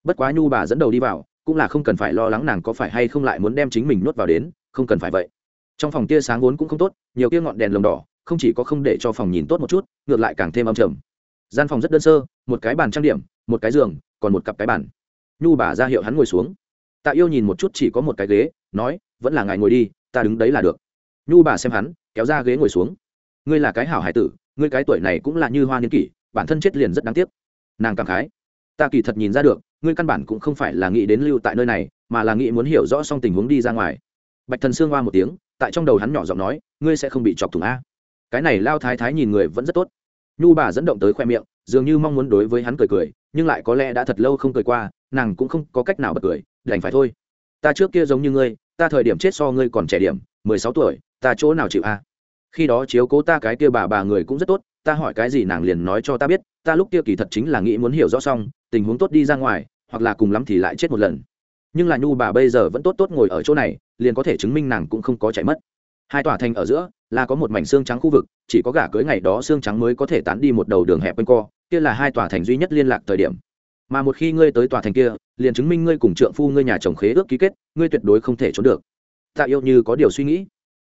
Bất quá nhu bà dẫn đầu đi vào, cũng là không cần phải lo lắng nàng có phải hay không lại muốn đem chính mình nuốt vào đến, không cần phải vậy. Trong phòng tia sáng vốn cũng không tốt, nhiều kia ngọn đèn lồng đỏ, không chỉ có không để cho phòng nhìn tốt một chút, ngược lại càng thêm âm trầm. Gian phòng rất đơn sơ, một cái bàn trang điểm, một cái giường, còn một cặp cái bàn. Nhu bà ra hiệu hắn ngồi xuống tạ yêu nhìn một chút chỉ có một cái ghế, nói, vẫn là ngài ngồi đi, ta đứng đấy là được. Nhu bà xem hắn, kéo ra ghế ngồi xuống. Ngươi là cái hảo hải tử, ngươi cái tuổi này cũng là như hoa niên kỷ, bản thân chết liền rất đáng tiếc. Nàng cảm khái. Ta kỳ thật nhìn ra được, ngươi căn bản cũng không phải là nghĩ đến lưu tại nơi này, mà là nghĩ muốn hiểu rõ xong tình huống đi ra ngoài. Bạch thần sương hoa một tiếng, tại trong đầu hắn nhỏ giọng nói, ngươi sẽ không bị chọc thủng a. Cái này lao thái thái nhìn người vẫn rất tốt. Nhu bà dẫn động tới khoe miệng, dường như mong muốn đối với hắn cười cười, nhưng lại có lẽ đã thật lâu không cười qua nàng cũng không có cách nào bật cười, đành phải thôi. Ta trước kia giống như ngươi, ta thời điểm chết so ngươi còn trẻ điểm, mười sáu tuổi, ta chỗ nào chịu a? Khi đó chiếu cố ta cái kia bà bà người cũng rất tốt, ta hỏi cái gì nàng liền nói cho ta biết, ta lúc kia kỳ thật chính là nghĩ muốn hiểu rõ xong, tình huống tốt đi ra ngoài, hoặc là cùng lắm thì lại chết một lần. Nhưng là nhu bà bây giờ vẫn tốt tốt ngồi ở chỗ này, liền có thể chứng minh nàng cũng không có chạy mất. Hai tòa thành ở giữa, là có một mảnh xương trắng khu vực, chỉ có gả cưới ngày đó xương trắng mới có thể tán đi một đầu đường hẹp quanh co, kia là hai tòa thành duy nhất liên lạc thời điểm mà một khi ngươi tới tòa thành kia, liền chứng minh ngươi cùng trượng phu ngươi nhà chồng khế ước ký kết, ngươi tuyệt đối không thể trốn được. Tạ yêu như có điều suy nghĩ.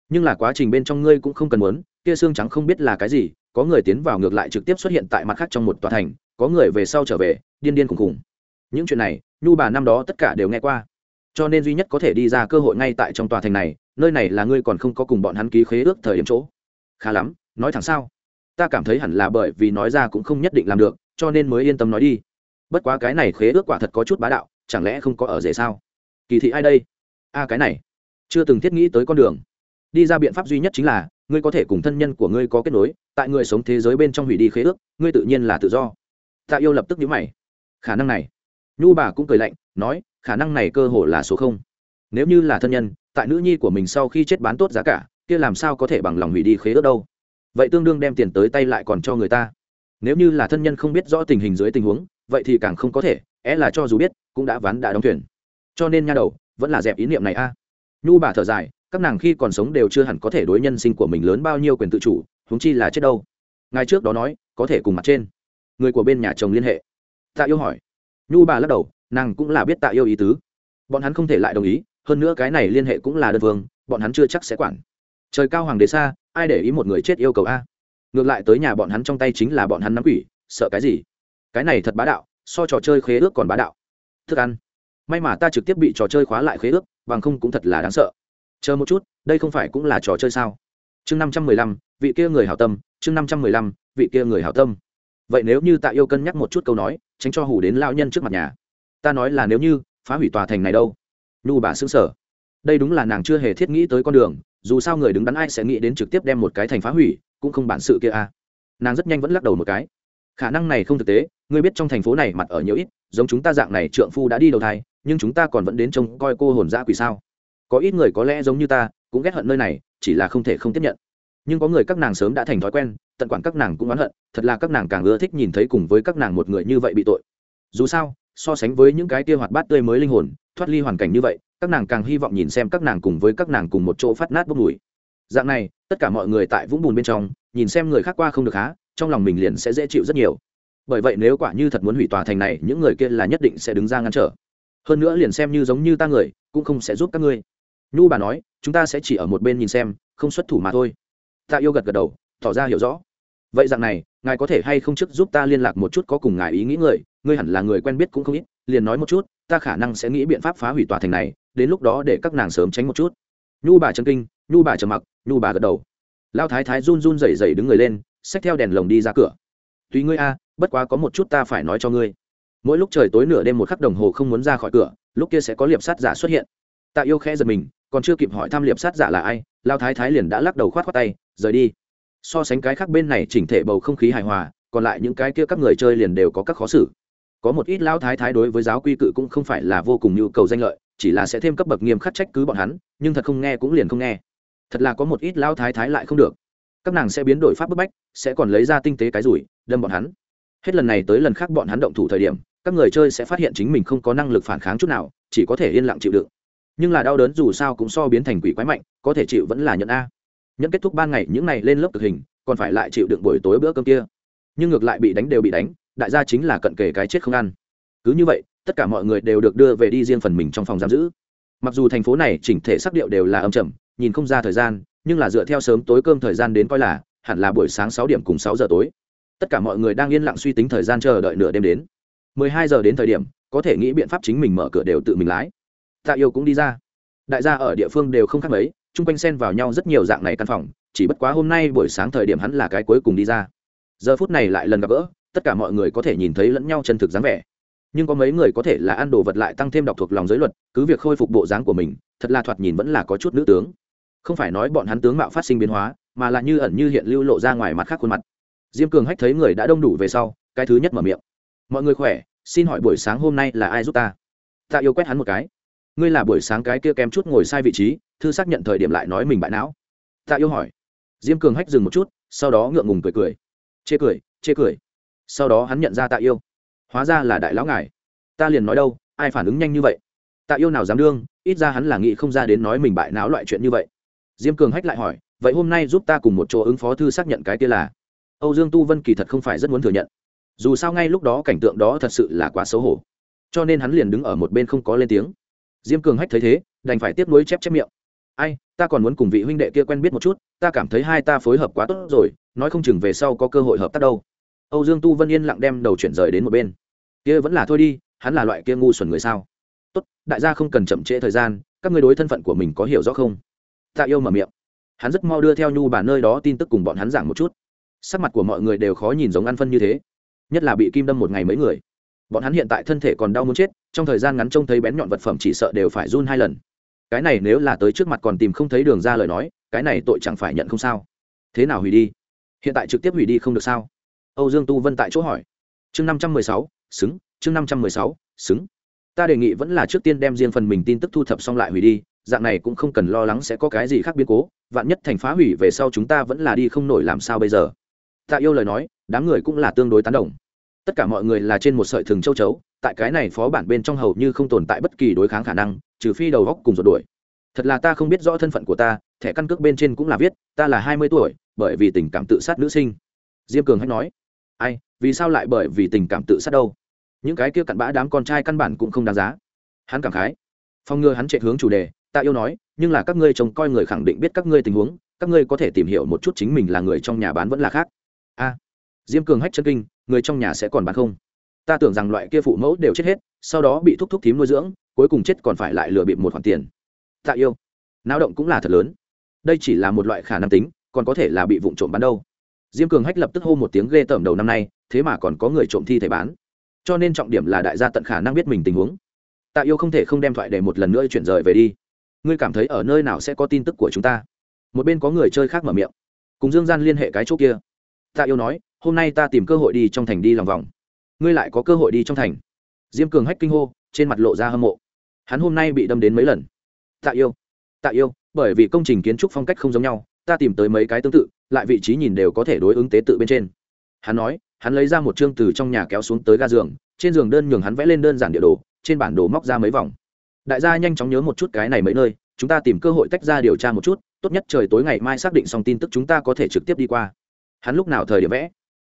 Nhưng là quá trình bên trong ngươi cũng không cần muốn, kia xương trắng không biết là cái gì, có người tiến vào ngược lại trực tiếp xuất hiện tại mặt khác trong một tòa thành, có người về sau trở về, điên điên khùng khùng. Những chuyện này, nhu bà năm đó tất cả đều nghe qua. Cho nên duy nhất có thể đi ra cơ hội ngay tại trong tòa thành này, nơi này là ngươi còn không có cùng bọn hắn ký khế ước thời điểm chỗ. Khá lắm, nói thẳng sao? Ta cảm thấy hẳn là bởi vì nói ra cũng không nhất định làm được, cho nên mới yên tâm nói đi bất quá cái này khế ước quả thật có chút bá đạo, chẳng lẽ không có ở rể sao? Kỳ thị ai đây? A, cái này. Chưa từng thiết nghĩ tới con đường. Đi ra biện pháp duy nhất chính là, ngươi có thể cùng thân nhân của ngươi có kết nối, tại người sống thế giới bên trong hủy đi khế ước, ngươi tự nhiên là tự do. Tạ yêu lập tức nhíu mày. Khả năng này. Nhu bà cũng cười lạnh, nói, khả năng này cơ hồ là số không. Nếu như là thân nhân, tại nữ nhi của mình sau khi chết bán tốt giá cả, kia làm sao có thể bằng lòng hủy đi khế ước đâu? Vậy tương đương đem tiền tới tay lại còn cho người ta. Nếu như là thân nhân không biết rõ tình hình dưới tình huống vậy thì càng không có thể, é là cho dù biết, cũng đã ván đã đóng thuyền. Cho nên nha đầu, vẫn là dẹp ý niệm này a. Nhu bà thở dài, các nàng khi còn sống đều chưa hẳn có thể đối nhân sinh của mình lớn bao nhiêu quyền tự chủ, huống chi là chết đâu. Ngài trước đó nói, có thể cùng mặt trên. Người của bên nhà chồng liên hệ. Tạ yêu hỏi. Nhu bà lắc đầu, nàng cũng là biết tạ yêu ý tứ. Bọn hắn không thể lại đồng ý, hơn nữa cái này liên hệ cũng là đơn phương, bọn hắn chưa chắc sẽ quản. Trời cao hoàng đế xa, ai để ý một người chết yêu cầu a? Ngược lại tới nhà bọn hắn trong tay chính là bọn hắn nắm quỷ, sợ cái gì? Cái này thật bá đạo, so trò chơi khế ước còn bá đạo. Thức ăn. May mà ta trực tiếp bị trò chơi khóa lại khế ước, bằng không cũng thật là đáng sợ. Chờ một chút, đây không phải cũng là trò chơi sao? Chương năm trăm mười lăm, vị kia người hảo tâm, chương năm trăm mười lăm, vị kia người hảo tâm. Vậy nếu như tạ yêu cân nhắc một chút câu nói, tránh cho hủ đến lao nhân trước mặt nhà. Ta nói là nếu như, phá hủy tòa thành này đâu? Nhu bà xứng sở đây đúng là nàng chưa hề thiết nghĩ tới con đường, dù sao người đứng đắn ai sẽ nghĩ đến trực tiếp đem một cái thành phá hủy, cũng không bản sự kia à. nàng rất nhanh vẫn lắc đầu một cái khả năng này không thực tế, ngươi biết trong thành phố này mặt ở nhiều ít, giống chúng ta dạng này trượng phu đã đi đầu thai, nhưng chúng ta còn vẫn đến trông coi cô hồn dã quỷ sao? Có ít người có lẽ giống như ta, cũng ghét hận nơi này, chỉ là không thể không tiếp nhận. Nhưng có người các nàng sớm đã thành thói quen, tận quản các nàng cũng oán hận, thật là các nàng càng ưa thích nhìn thấy cùng với các nàng một người như vậy bị tội. Dù sao, so sánh với những cái tia hoạt bát tươi mới linh hồn, thoát ly hoàn cảnh như vậy, các nàng càng hy vọng nhìn xem các nàng cùng với các nàng cùng một chỗ phát nát bốc mùi. Dạng này, tất cả mọi người tại vũng bùn bên trong, nhìn xem người khác qua không được há trong lòng mình liền sẽ dễ chịu rất nhiều. Bởi vậy nếu quả như thật muốn hủy tòa thành này, những người kia là nhất định sẽ đứng ra ngăn trở. Hơn nữa liền xem như giống như ta người, cũng không sẽ giúp các ngươi. Nhu bà nói, chúng ta sẽ chỉ ở một bên nhìn xem, không xuất thủ mà thôi. Ta yêu gật gật đầu, tỏ ra hiểu rõ. Vậy dạng này, ngài có thể hay không trước giúp ta liên lạc một chút có cùng ngài ý nghĩ người, ngươi hẳn là người quen biết cũng không ít, liền nói một chút, ta khả năng sẽ nghĩ biện pháp phá hủy tòa thành này, đến lúc đó để các nàng sớm tránh một chút. Nhu bà chân kinh, nhu bà trầm mặc, nhu bà gật đầu. Lao thái thái run run rẩy rẩy đứng người lên xách theo đèn lồng đi ra cửa. Tùy ngươi a, bất quá có một chút ta phải nói cho ngươi. Mỗi lúc trời tối nửa đêm một khắc đồng hồ không muốn ra khỏi cửa, lúc kia sẽ có liệp sát giả xuất hiện. Tạ yêu khẽ giật mình, còn chưa kịp hỏi thăm liệp sát giả là ai, lao thái thái liền đã lắc đầu khoát khoát tay, rời đi. So sánh cái khác bên này chỉnh thể bầu không khí hài hòa, còn lại những cái kia các người chơi liền đều có các khó xử. Có một ít lao thái thái đối với giáo quy cự cũng không phải là vô cùng nhu cầu danh lợi, chỉ là sẽ thêm cấp bậc nghiêm khắc trách cứ bọn hắn, nhưng thật không nghe cũng liền không nghe. Thật là có một ít lao thái thái lại không được các nàng sẽ biến đổi pháp bức bách, sẽ còn lấy ra tinh tế cái rủi, đâm bọn hắn. Hết lần này tới lần khác bọn hắn động thủ thời điểm, các người chơi sẽ phát hiện chính mình không có năng lực phản kháng chút nào, chỉ có thể yên lặng chịu đựng. Nhưng là đau đớn dù sao cũng so biến thành quỷ quái mạnh, có thể chịu vẫn là nhận a. Nhận kết thúc ban ngày, những này lên lớp thực hình, còn phải lại chịu đựng buổi tối bữa cơm kia. Nhưng ngược lại bị đánh đều bị đánh, đại gia chính là cận kề cái chết không ăn. Cứ như vậy, tất cả mọi người đều được đưa về đi riêng phần mình trong phòng giam giữ. Mặc dù thành phố này chỉnh thể sắc điệu đều là âm trầm, nhìn không ra thời gian nhưng là dựa theo sớm tối cơm thời gian đến coi là, hẳn là buổi sáng sáu điểm cùng sáu giờ tối. Tất cả mọi người đang yên lặng suy tính thời gian chờ đợi nửa đêm đến. Mười hai giờ đến thời điểm, có thể nghĩ biện pháp chính mình mở cửa đều tự mình lái. Tạ yêu cũng đi ra. Đại gia ở địa phương đều không khác mấy, chung quanh xen vào nhau rất nhiều dạng này căn phòng, chỉ bất quá hôm nay buổi sáng thời điểm hắn là cái cuối cùng đi ra. Giờ phút này lại lần gặp gỡ, tất cả mọi người có thể nhìn thấy lẫn nhau chân thực dáng vẻ. Nhưng có mấy người có thể là ăn đồ vật lại tăng thêm đọc thuộc lòng giới luật, cứ việc khôi phục bộ dáng của mình, thật là thoạt nhìn vẫn là có chút nữ tướng không phải nói bọn hắn tướng mạo phát sinh biến hóa, mà là như ẩn như hiện lưu lộ ra ngoài mặt khác khuôn mặt. Diêm cường hách thấy người đã đông đủ về sau, cái thứ nhất mở miệng. Mọi người khỏe, xin hỏi buổi sáng hôm nay là ai giúp ta? Ta yêu quét hắn một cái. Ngươi là buổi sáng cái kia kém chút ngồi sai vị trí, thư xác nhận thời điểm lại nói mình bại não. Ta yêu hỏi. Diêm cường hách dừng một chút, sau đó ngượng ngùng cười cười. Chê cười chê cười. Sau đó hắn nhận ra tạ yêu. Hóa ra là đại lão ngài. Ta liền nói đâu, ai phản ứng nhanh như vậy? Tạ yêu nào dám đương, ít ra hắn là nghĩ không ra đến nói mình bại não loại chuyện như vậy diêm cường hách lại hỏi, vậy hôm nay giúp ta cùng một chỗ ứng phó thư xác nhận cái kia là? Âu dương tu vân kỳ thật không phải rất muốn thừa nhận. Dù sao ngay lúc đó cảnh tượng đó thật sự là quá xấu hổ. Cho nên hắn liền đứng ở một bên không có lên tiếng. Diêm cường hách thấy thế, đành phải tiếp nối chép chép miệng. Ai, ta còn muốn cùng vị huynh đệ kia quen biết một chút, ta cảm thấy hai ta phối hợp quá tốt rồi, nói không chừng về sau có cơ hội hợp tác đâu. Âu dương tu vân yên lặng đem đầu chuyển rời đến một bên. Kia vẫn là thôi đi, hắn là loại kia ngu xuẩn người sao? Tốt, đại gia không cần chậm trễ thời gian, các người đối thân phận của mình có hiểu rõ không? Tạ yêu mở miệng. Hắn rất mau đưa theo nhu bà nơi đó tin tức cùng bọn hắn giảng một chút. Sắc mặt của mọi người đều khó nhìn giống ăn phân như thế, nhất là bị kim đâm một ngày mấy người. Bọn hắn hiện tại thân thể còn đau muốn chết, trong thời gian ngắn trông thấy bén nhọn vật phẩm chỉ sợ đều phải run hai lần. Cái này nếu là tới trước mặt còn tìm không thấy đường ra lời nói, cái này tội chẳng phải nhận không sao. Thế nào hủy đi? Hiện tại trực tiếp hủy đi không được sao? Âu dương tu vân tại chỗ hỏi. Chương năm trăm mười sáu, xứng, chương năm trăm mười sáu, xứng. Ta đề nghị vẫn là trước tiên đem riêng phần mình tin tức thu thập xong lại hủy đi dạng này cũng không cần lo lắng sẽ có cái gì khác biến cố, vạn nhất thành phá hủy về sau chúng ta vẫn là đi không nổi làm sao bây giờ. Tạ yêu lời nói, đám người cũng là tương đối tán đồng. Tất cả mọi người là trên một sợi thừng châu chấu, tại cái này phó bản bên trong hầu như không tồn tại bất kỳ đối kháng khả năng, trừ phi đầu góc cùng rột đuổi. Thật là ta không biết rõ thân phận của ta, thẻ căn cước bên trên cũng là viết, ta là hai mươi tuổi, bởi vì tình cảm tự sát nữ sinh. Diêm cường hãy nói, ai, vì sao lại bởi vì tình cảm tự sát đâu? Những cái kia cặn bã đám con trai căn bản cũng không đáng giá. Hắn cảm khái phong ngừa hắn chạy hướng chủ đề ta yêu nói, nhưng là các ngươi trông coi người khẳng định biết các ngươi tình huống, các ngươi có thể tìm hiểu một chút chính mình là người trong nhà bán vẫn là khác. A, diêm cường hách chân kinh, người trong nhà sẽ còn bán không? Ta tưởng rằng loại kia phụ mẫu đều chết hết, sau đó bị thúc thúc thím nuôi dưỡng, cuối cùng chết còn phải lại lừa bịp một khoản tiền. Tạ yêu. Náo động cũng là thật lớn. Đây chỉ là một loại khả năng tính, còn có thể là bị vụn trộm bán đâu. Diêm cường hách lập tức hô một tiếng ghê tởm đầu năm nay, thế mà còn có người trộm thi thể bán. Cho nên trọng điểm là đại gia tận khả năng biết mình tình huống. Tạ yêu không thể không đem thoại để một lần nữa chuyển rời về đi ngươi cảm thấy ở nơi nào sẽ có tin tức của chúng ta? Một bên có người chơi khác mở miệng. Cùng dương gian liên hệ cái chỗ kia. Tạ yêu nói, hôm nay ta tìm cơ hội đi trong thành đi lòng vòng. Ngươi lại có cơ hội đi trong thành. Diêm cường hách kinh hô, trên mặt lộ ra hâm mộ. Hắn hôm nay bị đâm đến mấy lần? Tạ yêu. Tạ yêu, bởi vì công trình kiến trúc phong cách không giống nhau, ta tìm tới mấy cái tương tự, lại vị trí nhìn đều có thể đối ứng tế tự bên trên. Hắn nói, hắn lấy ra một chương từ trong nhà kéo xuống tới ga giường, trên giường đơn nhường hắn vẽ lên đơn giản địa đồ, trên bản đồ móc ra mấy vòng đại gia nhanh chóng nhớ một chút cái này mấy nơi, chúng ta tìm cơ hội tách ra điều tra một chút, tốt nhất trời tối ngày mai xác định xong tin tức chúng ta có thể trực tiếp đi qua. Hắn lúc nào thời điểm vẽ?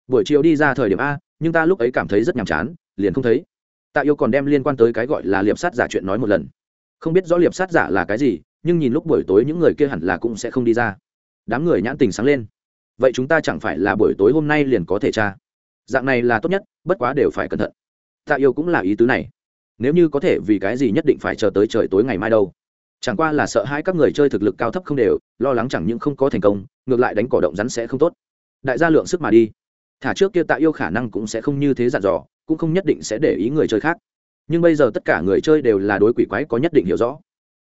Buổi chiều đi ra thời điểm a, nhưng ta lúc ấy cảm thấy rất nhàm chán, liền không thấy. Tạ yêu còn đem liên quan tới cái gọi là liệp sát giả chuyện nói một lần. Không biết rõ liệp sát giả là cái gì, nhưng nhìn lúc buổi tối những người kia hẳn là cũng sẽ không đi ra. Đám người nhãn tình sáng lên. Vậy chúng ta chẳng phải là buổi tối hôm nay liền có thể tra? Dạng này là tốt nhất, bất quá đều phải cẩn thận. Tạ yêu cũng là ý tứ này nếu như có thể vì cái gì nhất định phải chờ tới trời tối ngày mai đâu? Chẳng qua là sợ hai các người chơi thực lực cao thấp không đều, lo lắng chẳng những không có thành công, ngược lại đánh cỏ động rắn sẽ không tốt. Đại gia lượng sức mà đi. Thả trước kia tạ yêu khả năng cũng sẽ không như thế dặn dò, cũng không nhất định sẽ để ý người chơi khác. Nhưng bây giờ tất cả người chơi đều là đối quỷ quái có nhất định hiểu rõ.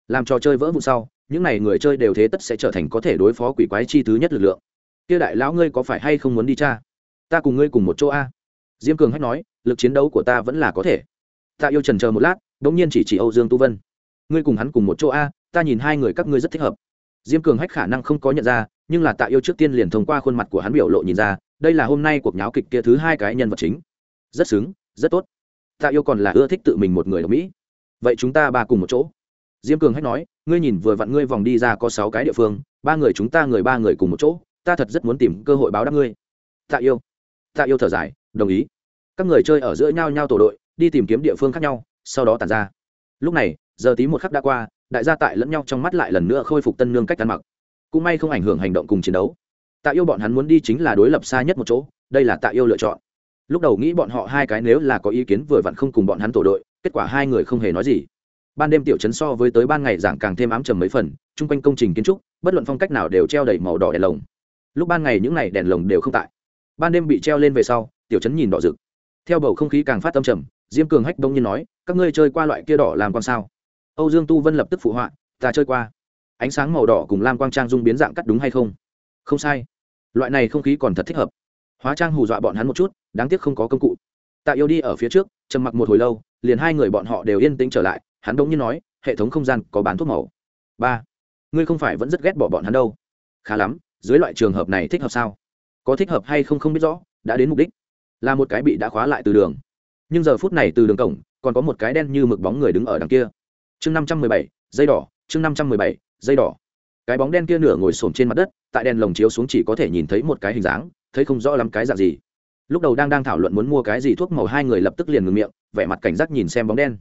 Làm trò chơi vỡ vụ sau, những n à y người chơi đều thế tất sẽ trở thành có thể đối phó quỷ quái chi thứ nhất lực lượng. Kia đại lão ngươi có phải hay không muốn đi cha? Ta cùng ngươi cùng một chỗ a. Diêm cường hách nói, lực chiến đấu của ta vẫn là có thể. Tạ yêu trần chờ một lát đ ỗ n g nhiên chỉ chỉ âu dương tu vân. Ngươi cùng hắn cùng một chỗ a, ta nhìn hai người các ngươi rất thích hợp. Diêm cường hách khả năng không có nhận ra, nhưng là tạ yêu trước tiên liền thông qua khuôn mặt của hắn biểu lộ nhìn ra, đây là hôm nay cuộc nháo kịch kia thứ hai cái nhân vật chính. Rất xứng, rất tốt. Tạ yêu còn là ưa thích tự mình một người ở mỹ. Vậy chúng ta ba cùng một chỗ. Diêm cường hách nói, ngươi nhìn vừa vặn ngươi vòng đi ra có sáu cái địa phương, ba người chúng ta người ba người cùng một chỗ, ta thật rất muốn tìm cơ hội báo đáp ngươi. Tạ yêu. Tạ yêu thở dài, đồng ý. Các người chơi ở giữa nhau nhau tổ đội đi tìm kiếm địa phương khác nhau, sau đó tàn ra. Lúc này, giờ tí một khắc đã qua, đại gia tại lẫn nhau trong mắt lại lần nữa khôi phục tân nương cách ăn mặc. Cũng may không ảnh hưởng hành động cùng chiến đấu. Tạ yêu bọn hắn muốn đi chính là đối lập xa nhất một chỗ, đây là tạ yêu lựa chọn. Lúc đầu nghĩ bọn họ hai cái nếu là có ý kiến vừa vặn không cùng bọn hắn tổ đội, kết quả hai người không hề nói gì. Ban đêm tiểu chấn so với tới ban ngày giảng càng thêm ám trầm mấy phần, chung quanh công trình kiến trúc, bất luận phong cách nào đều treo đầy màu đỏ đèn lồng. Lúc ban ngày những n à y đèn lồng đều không tại. Ban đêm bị treo lên về sau, tiểu chấn nhìn đỏ rực. Theo bầu không khí càng phát tâm trầm diêm cường hách đông nhiên nói, các ngươi chơi qua loại kia đỏ làm con sao? Âu dương tu vân lập tức phụ họa, ta chơi qua. Ánh sáng màu đỏ cùng lam quang trang dung biến dạng cắt đúng hay không? Không sai. Loại này không khí còn thật thích hợp. Hóa trang hù dọa bọn hắn một chút, đáng tiếc không có công cụ. Tạ yêu đi ở phía trước, trầm mặc một hồi lâu, liền hai người bọn họ đều yên tĩnh trở lại, hắn đ ỗ n g nhiên nói, hệ thống không gian có bán thuốc màu. Ba, ngươi không phải vẫn rất ghét bỏ bọn hắn đâu. Khá lắm, dưới loại trường hợp này thích hợp sao? Có thích hợp hay không không biết rõ, đã đến mục đích. Là một cái bị đã khóa lại từ đường nhưng giờ phút này từ đường cổng, còn có một cái đen như mực bóng người đứng ở đằng kia. Chương năm trăm mười bảy, dây đỏ, chương năm trăm mười bảy, dây đỏ. Cái bóng đen kia nửa ngồi xổm trên mặt đất, tại đèn lồng chiếu xuống chỉ có thể nhìn thấy một cái hình dáng, thấy không rõ lắm cái dạng gì. Lúc đầu đang đang thảo luận muốn mua cái gì thuốc màu hai người lập tức liền ngừng miệng, vẻ mặt cảnh giác nhìn xem bóng đen.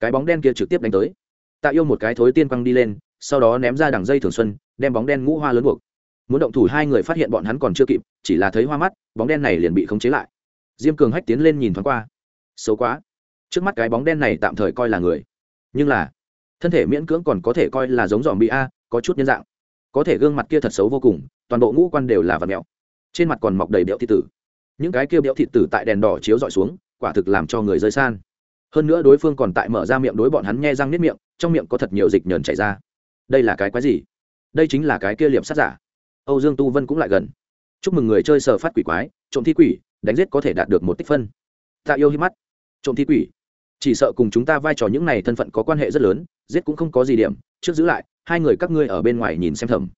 Cái bóng đen kia trực tiếp đánh tới. Tạ yêu một cái thối tiên quăng đi lên, sau đó ném ra đằng dây thường xuân, đem bóng đen ngũ hoa lớn buộc. Muốn động thủ hai người phát hiện bọn hắn còn chưa kịp, chỉ là thấy hoa mắt, bóng đen này liền bị khống chế lại. Diêm cường hách tiến lên nhìn thoáng qua xấu quá. Trước mắt cái bóng đen này tạm thời coi là người. Nhưng là, thân thể miễn cưỡng còn có thể coi là giống dòm bị a, có chút nhân dạng. Có thể gương mặt kia thật xấu vô cùng, toàn bộ ngũ quan đều là vật mẹo trên mặt còn mọc đầy béo thị tử. Những cái kia béo thị tử tại đèn đỏ chiếu dọi xuống, quả thực làm cho người rơi san. Hơn nữa đối phương còn tại mở ra miệng đối bọn hắn nghe răng nếp miệng, trong miệng có thật nhiều dịch nhờn chảy ra. Đây là cái quái gì? Đây chính là cái kia liệp sát giả. Âu dương tu vân cũng lại gần. Chúc mừng người chơi sở phát quỷ quái, trộm thi quỷ, đánh giết có thể đạt được một tích phân. Tạ yêu hi mắt trộm thi quỷ. Chỉ sợ cùng chúng ta vai trò những này thân phận có quan hệ rất lớn, giết cũng không có gì điểm, trước giữ lại, hai người các ngươi ở bên ngoài nhìn xem thầm.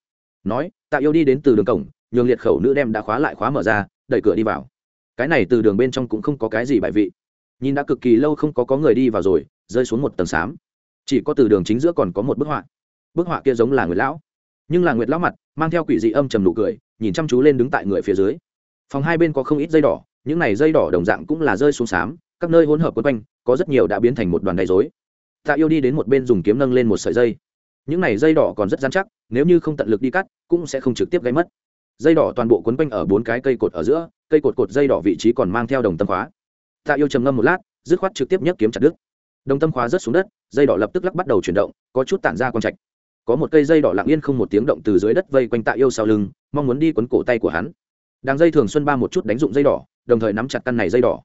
Nói, tạ yêu đi đến từ đường cổng, nhường liệt khẩu nữ đem đã khóa lại khóa mở ra, đẩy cửa đi vào. Cái này từ đường bên trong cũng không có cái gì bại vị. Nhìn đã cực kỳ lâu không có có người đi vào rồi, rơi xuống một tầng xám. Chỉ có từ đường chính giữa còn có một bức họa. Bức họa kia giống là người lão. Nhưng là nguyệt lão mặt, mang theo quỷ dị âm trầm nụ cười, nhìn chăm chú lên đứng tại người phía dưới. Phòng hai bên có không ít dây đỏ, những này dây đỏ đồng dạng cũng là rơi xuống xám các nơi hỗn hợp quấn quanh, có rất nhiều đã biến thành một đoàn đầy dối tạ yêu đi đến một bên dùng kiếm nâng lên một sợi dây. Những này dây đỏ còn rất dán chắc, nếu như không tận lực đi cắt, cũng sẽ không trực tiếp gây mất. Dây đỏ toàn bộ quấn quanh ở bốn cái cây cột ở giữa, cây cột cột dây đỏ vị trí còn mang theo đồng tâm khóa. Tạ yêu trầm ngâm một lát, dứt khoát trực tiếp nhấc kiếm chặt đứt. Đồng tâm khóa rớt xuống đất, dây đỏ lập tức lắc bắt đầu chuyển động, có chút tản ra con trạch. Có một cây dây đỏ lặng yên không một tiếng động từ dưới đất vây quanh tạ yêu sau lưng, mong muốn đi quấn cổ tay của hắn. Đàng dây thường xuân ba một chút đánh dụng dây đỏ, đồng thời nắm chặt căn này dây đỏ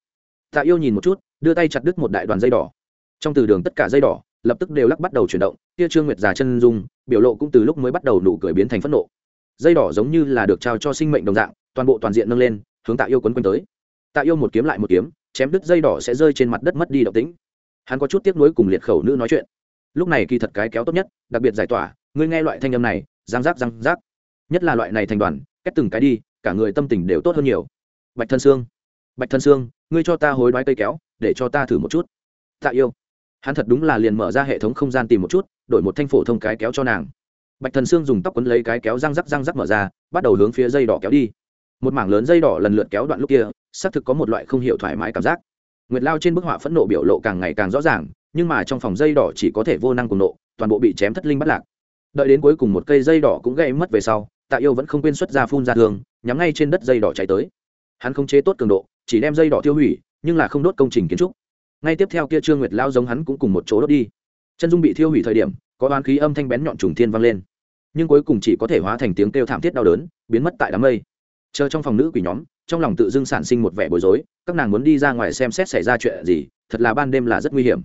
tạ yêu nhìn một chút, đưa tay chặt đứt một đại đoàn dây đỏ. Trong từ đường tất cả dây đỏ, lập tức đều lắc bắt đầu chuyển động tia trương nguyệt già chân dung, biểu lộ cũng từ lúc mới bắt đầu nụ cười biến thành phẫn nộ. Dây đỏ giống như là được trao cho sinh mệnh đồng dạng, toàn bộ toàn diện nâng lên, hướng tạ yêu quấn quanh tới. Tạ yêu một kiếm lại một kiếm, chém đứt dây đỏ sẽ rơi trên mặt đất mất đi động tĩnh. Hắn có chút tiếc nuối cùng liệt khẩu nữ nói chuyện. Lúc này kỳ thật cái kéo tốt nhất, đặc biệt giải tỏa, ngươi nghe loại thanh âm này, răng rác răng rác. Nhất là loại này thành đoàn kết từng cái đi, cả người tâm tình đều tốt hơn nhiều. Bạch thân xương bạch thân xương ngươi cho ta hối đoái cây kéo, để cho ta thử một chút. Tạ yêu. Hắn thật đúng là liền mở ra hệ thống không gian tìm một chút, đổi một thanh phổ thông cái kéo cho nàng. Bạch thần sương dùng tóc quấn lấy cái kéo răng rắc răng rắc mở ra, bắt đầu hướng phía dây đỏ kéo đi. Một mảng lớn dây đỏ lần lượt kéo đoạn lúc kia, xác thực có một loại không hiểu thoải mái cảm giác. Nguyệt lao trên bức họa phẫn nộ biểu lộ càng ngày càng rõ ràng, nhưng mà trong phòng dây đỏ chỉ có thể vô năng cùng nộ, toàn bộ bị chém thất linh bắt lạc. Đợi đến cuối cùng một cây dây đỏ cũng gây mất về sau, tạ yêu vẫn không quên xuất ra phun ra thường, nhắm ngay trên đất dây đỏ cháy tới hắn không chế tốt cường độ, chỉ đem dây đỏ tiêu hủy, nhưng là không đốt công trình kiến trúc. Ngay tiếp theo kia trương nguyệt lao giống hắn cũng cùng một chỗ đốt đi. Chân dung bị thiêu hủy thời điểm, có oán khí âm thanh bén nhọn trùng thiên vang lên. Nhưng cuối cùng chỉ có thể hóa thành tiếng kêu thảm thiết đau đớn, biến mất tại đám mây. Chờ trong phòng nữ quỷ nhóm, trong lòng tự dưng sản sinh một vẻ bối rối, các nàng muốn đi ra ngoài xem xét xảy ra chuyện gì, thật là ban đêm là rất nguy hiểm.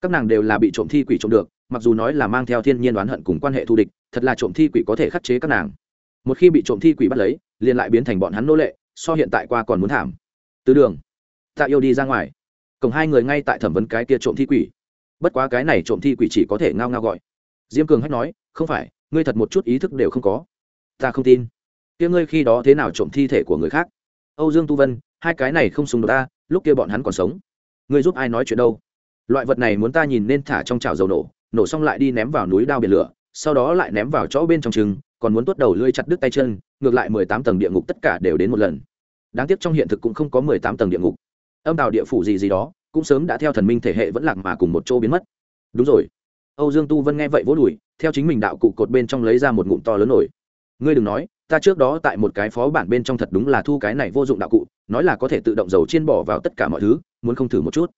Các nàng đều là bị trộm thi quỷ trộm được, mặc dù nói là mang theo thiên nhiên đoán hận cùng quan hệ thù địch, thật là trộm thi quỷ có thể khắc chế các nàng. Một khi bị trộm thi quỷ bắt lấy, liền lại biến thành bọn hắn nô lệ so hiện tại qua còn muốn thảm. Tứ đường. Tạ yêu đi ra ngoài. Cổng hai người ngay tại thẩm vấn cái kia trộm thi quỷ. Bất quá cái này trộm thi quỷ chỉ có thể ngao ngao gọi. Diêm cường hách nói, không phải, ngươi thật một chút ý thức đều không có. Ta không tin. Kia ngươi khi đó thế nào trộm thi thể của người khác? Âu dương tu vân, hai cái này không xung đột ta, lúc kia bọn hắn còn sống. Ngươi giúp ai nói chuyện đâu? Loại vật này muốn ta nhìn nên thả trong chảo dầu nổ nổ xong lại đi ném vào núi đao biển lửa, sau đó lại ném vào chỗ bên trong chừng còn muốn tuốt đầu lưỡi chặt đứt tay chân, ngược lại mười tám tầng địa ngục tất cả đều đến một lần. Đáng tiếc trong hiện thực cũng không có mười tám tầng địa ngục. Âm tàu địa phủ gì gì đó, cũng sớm đã theo thần minh thể hệ vẫn lạc mà cùng một chỗ biến mất. Đúng rồi. Âu dương tu vân nghe vậy vỗ đùi, theo chính mình đạo cụ cột bên trong lấy ra một ngụm to lớn nổi. Ngươi đừng nói, ta trước đó tại một cái phó bản bên trong thật đúng là thu cái này vô dụng đạo cụ, nói là có thể tự động dầu chiên bỏ vào tất cả mọi thứ, muốn không thử một chút.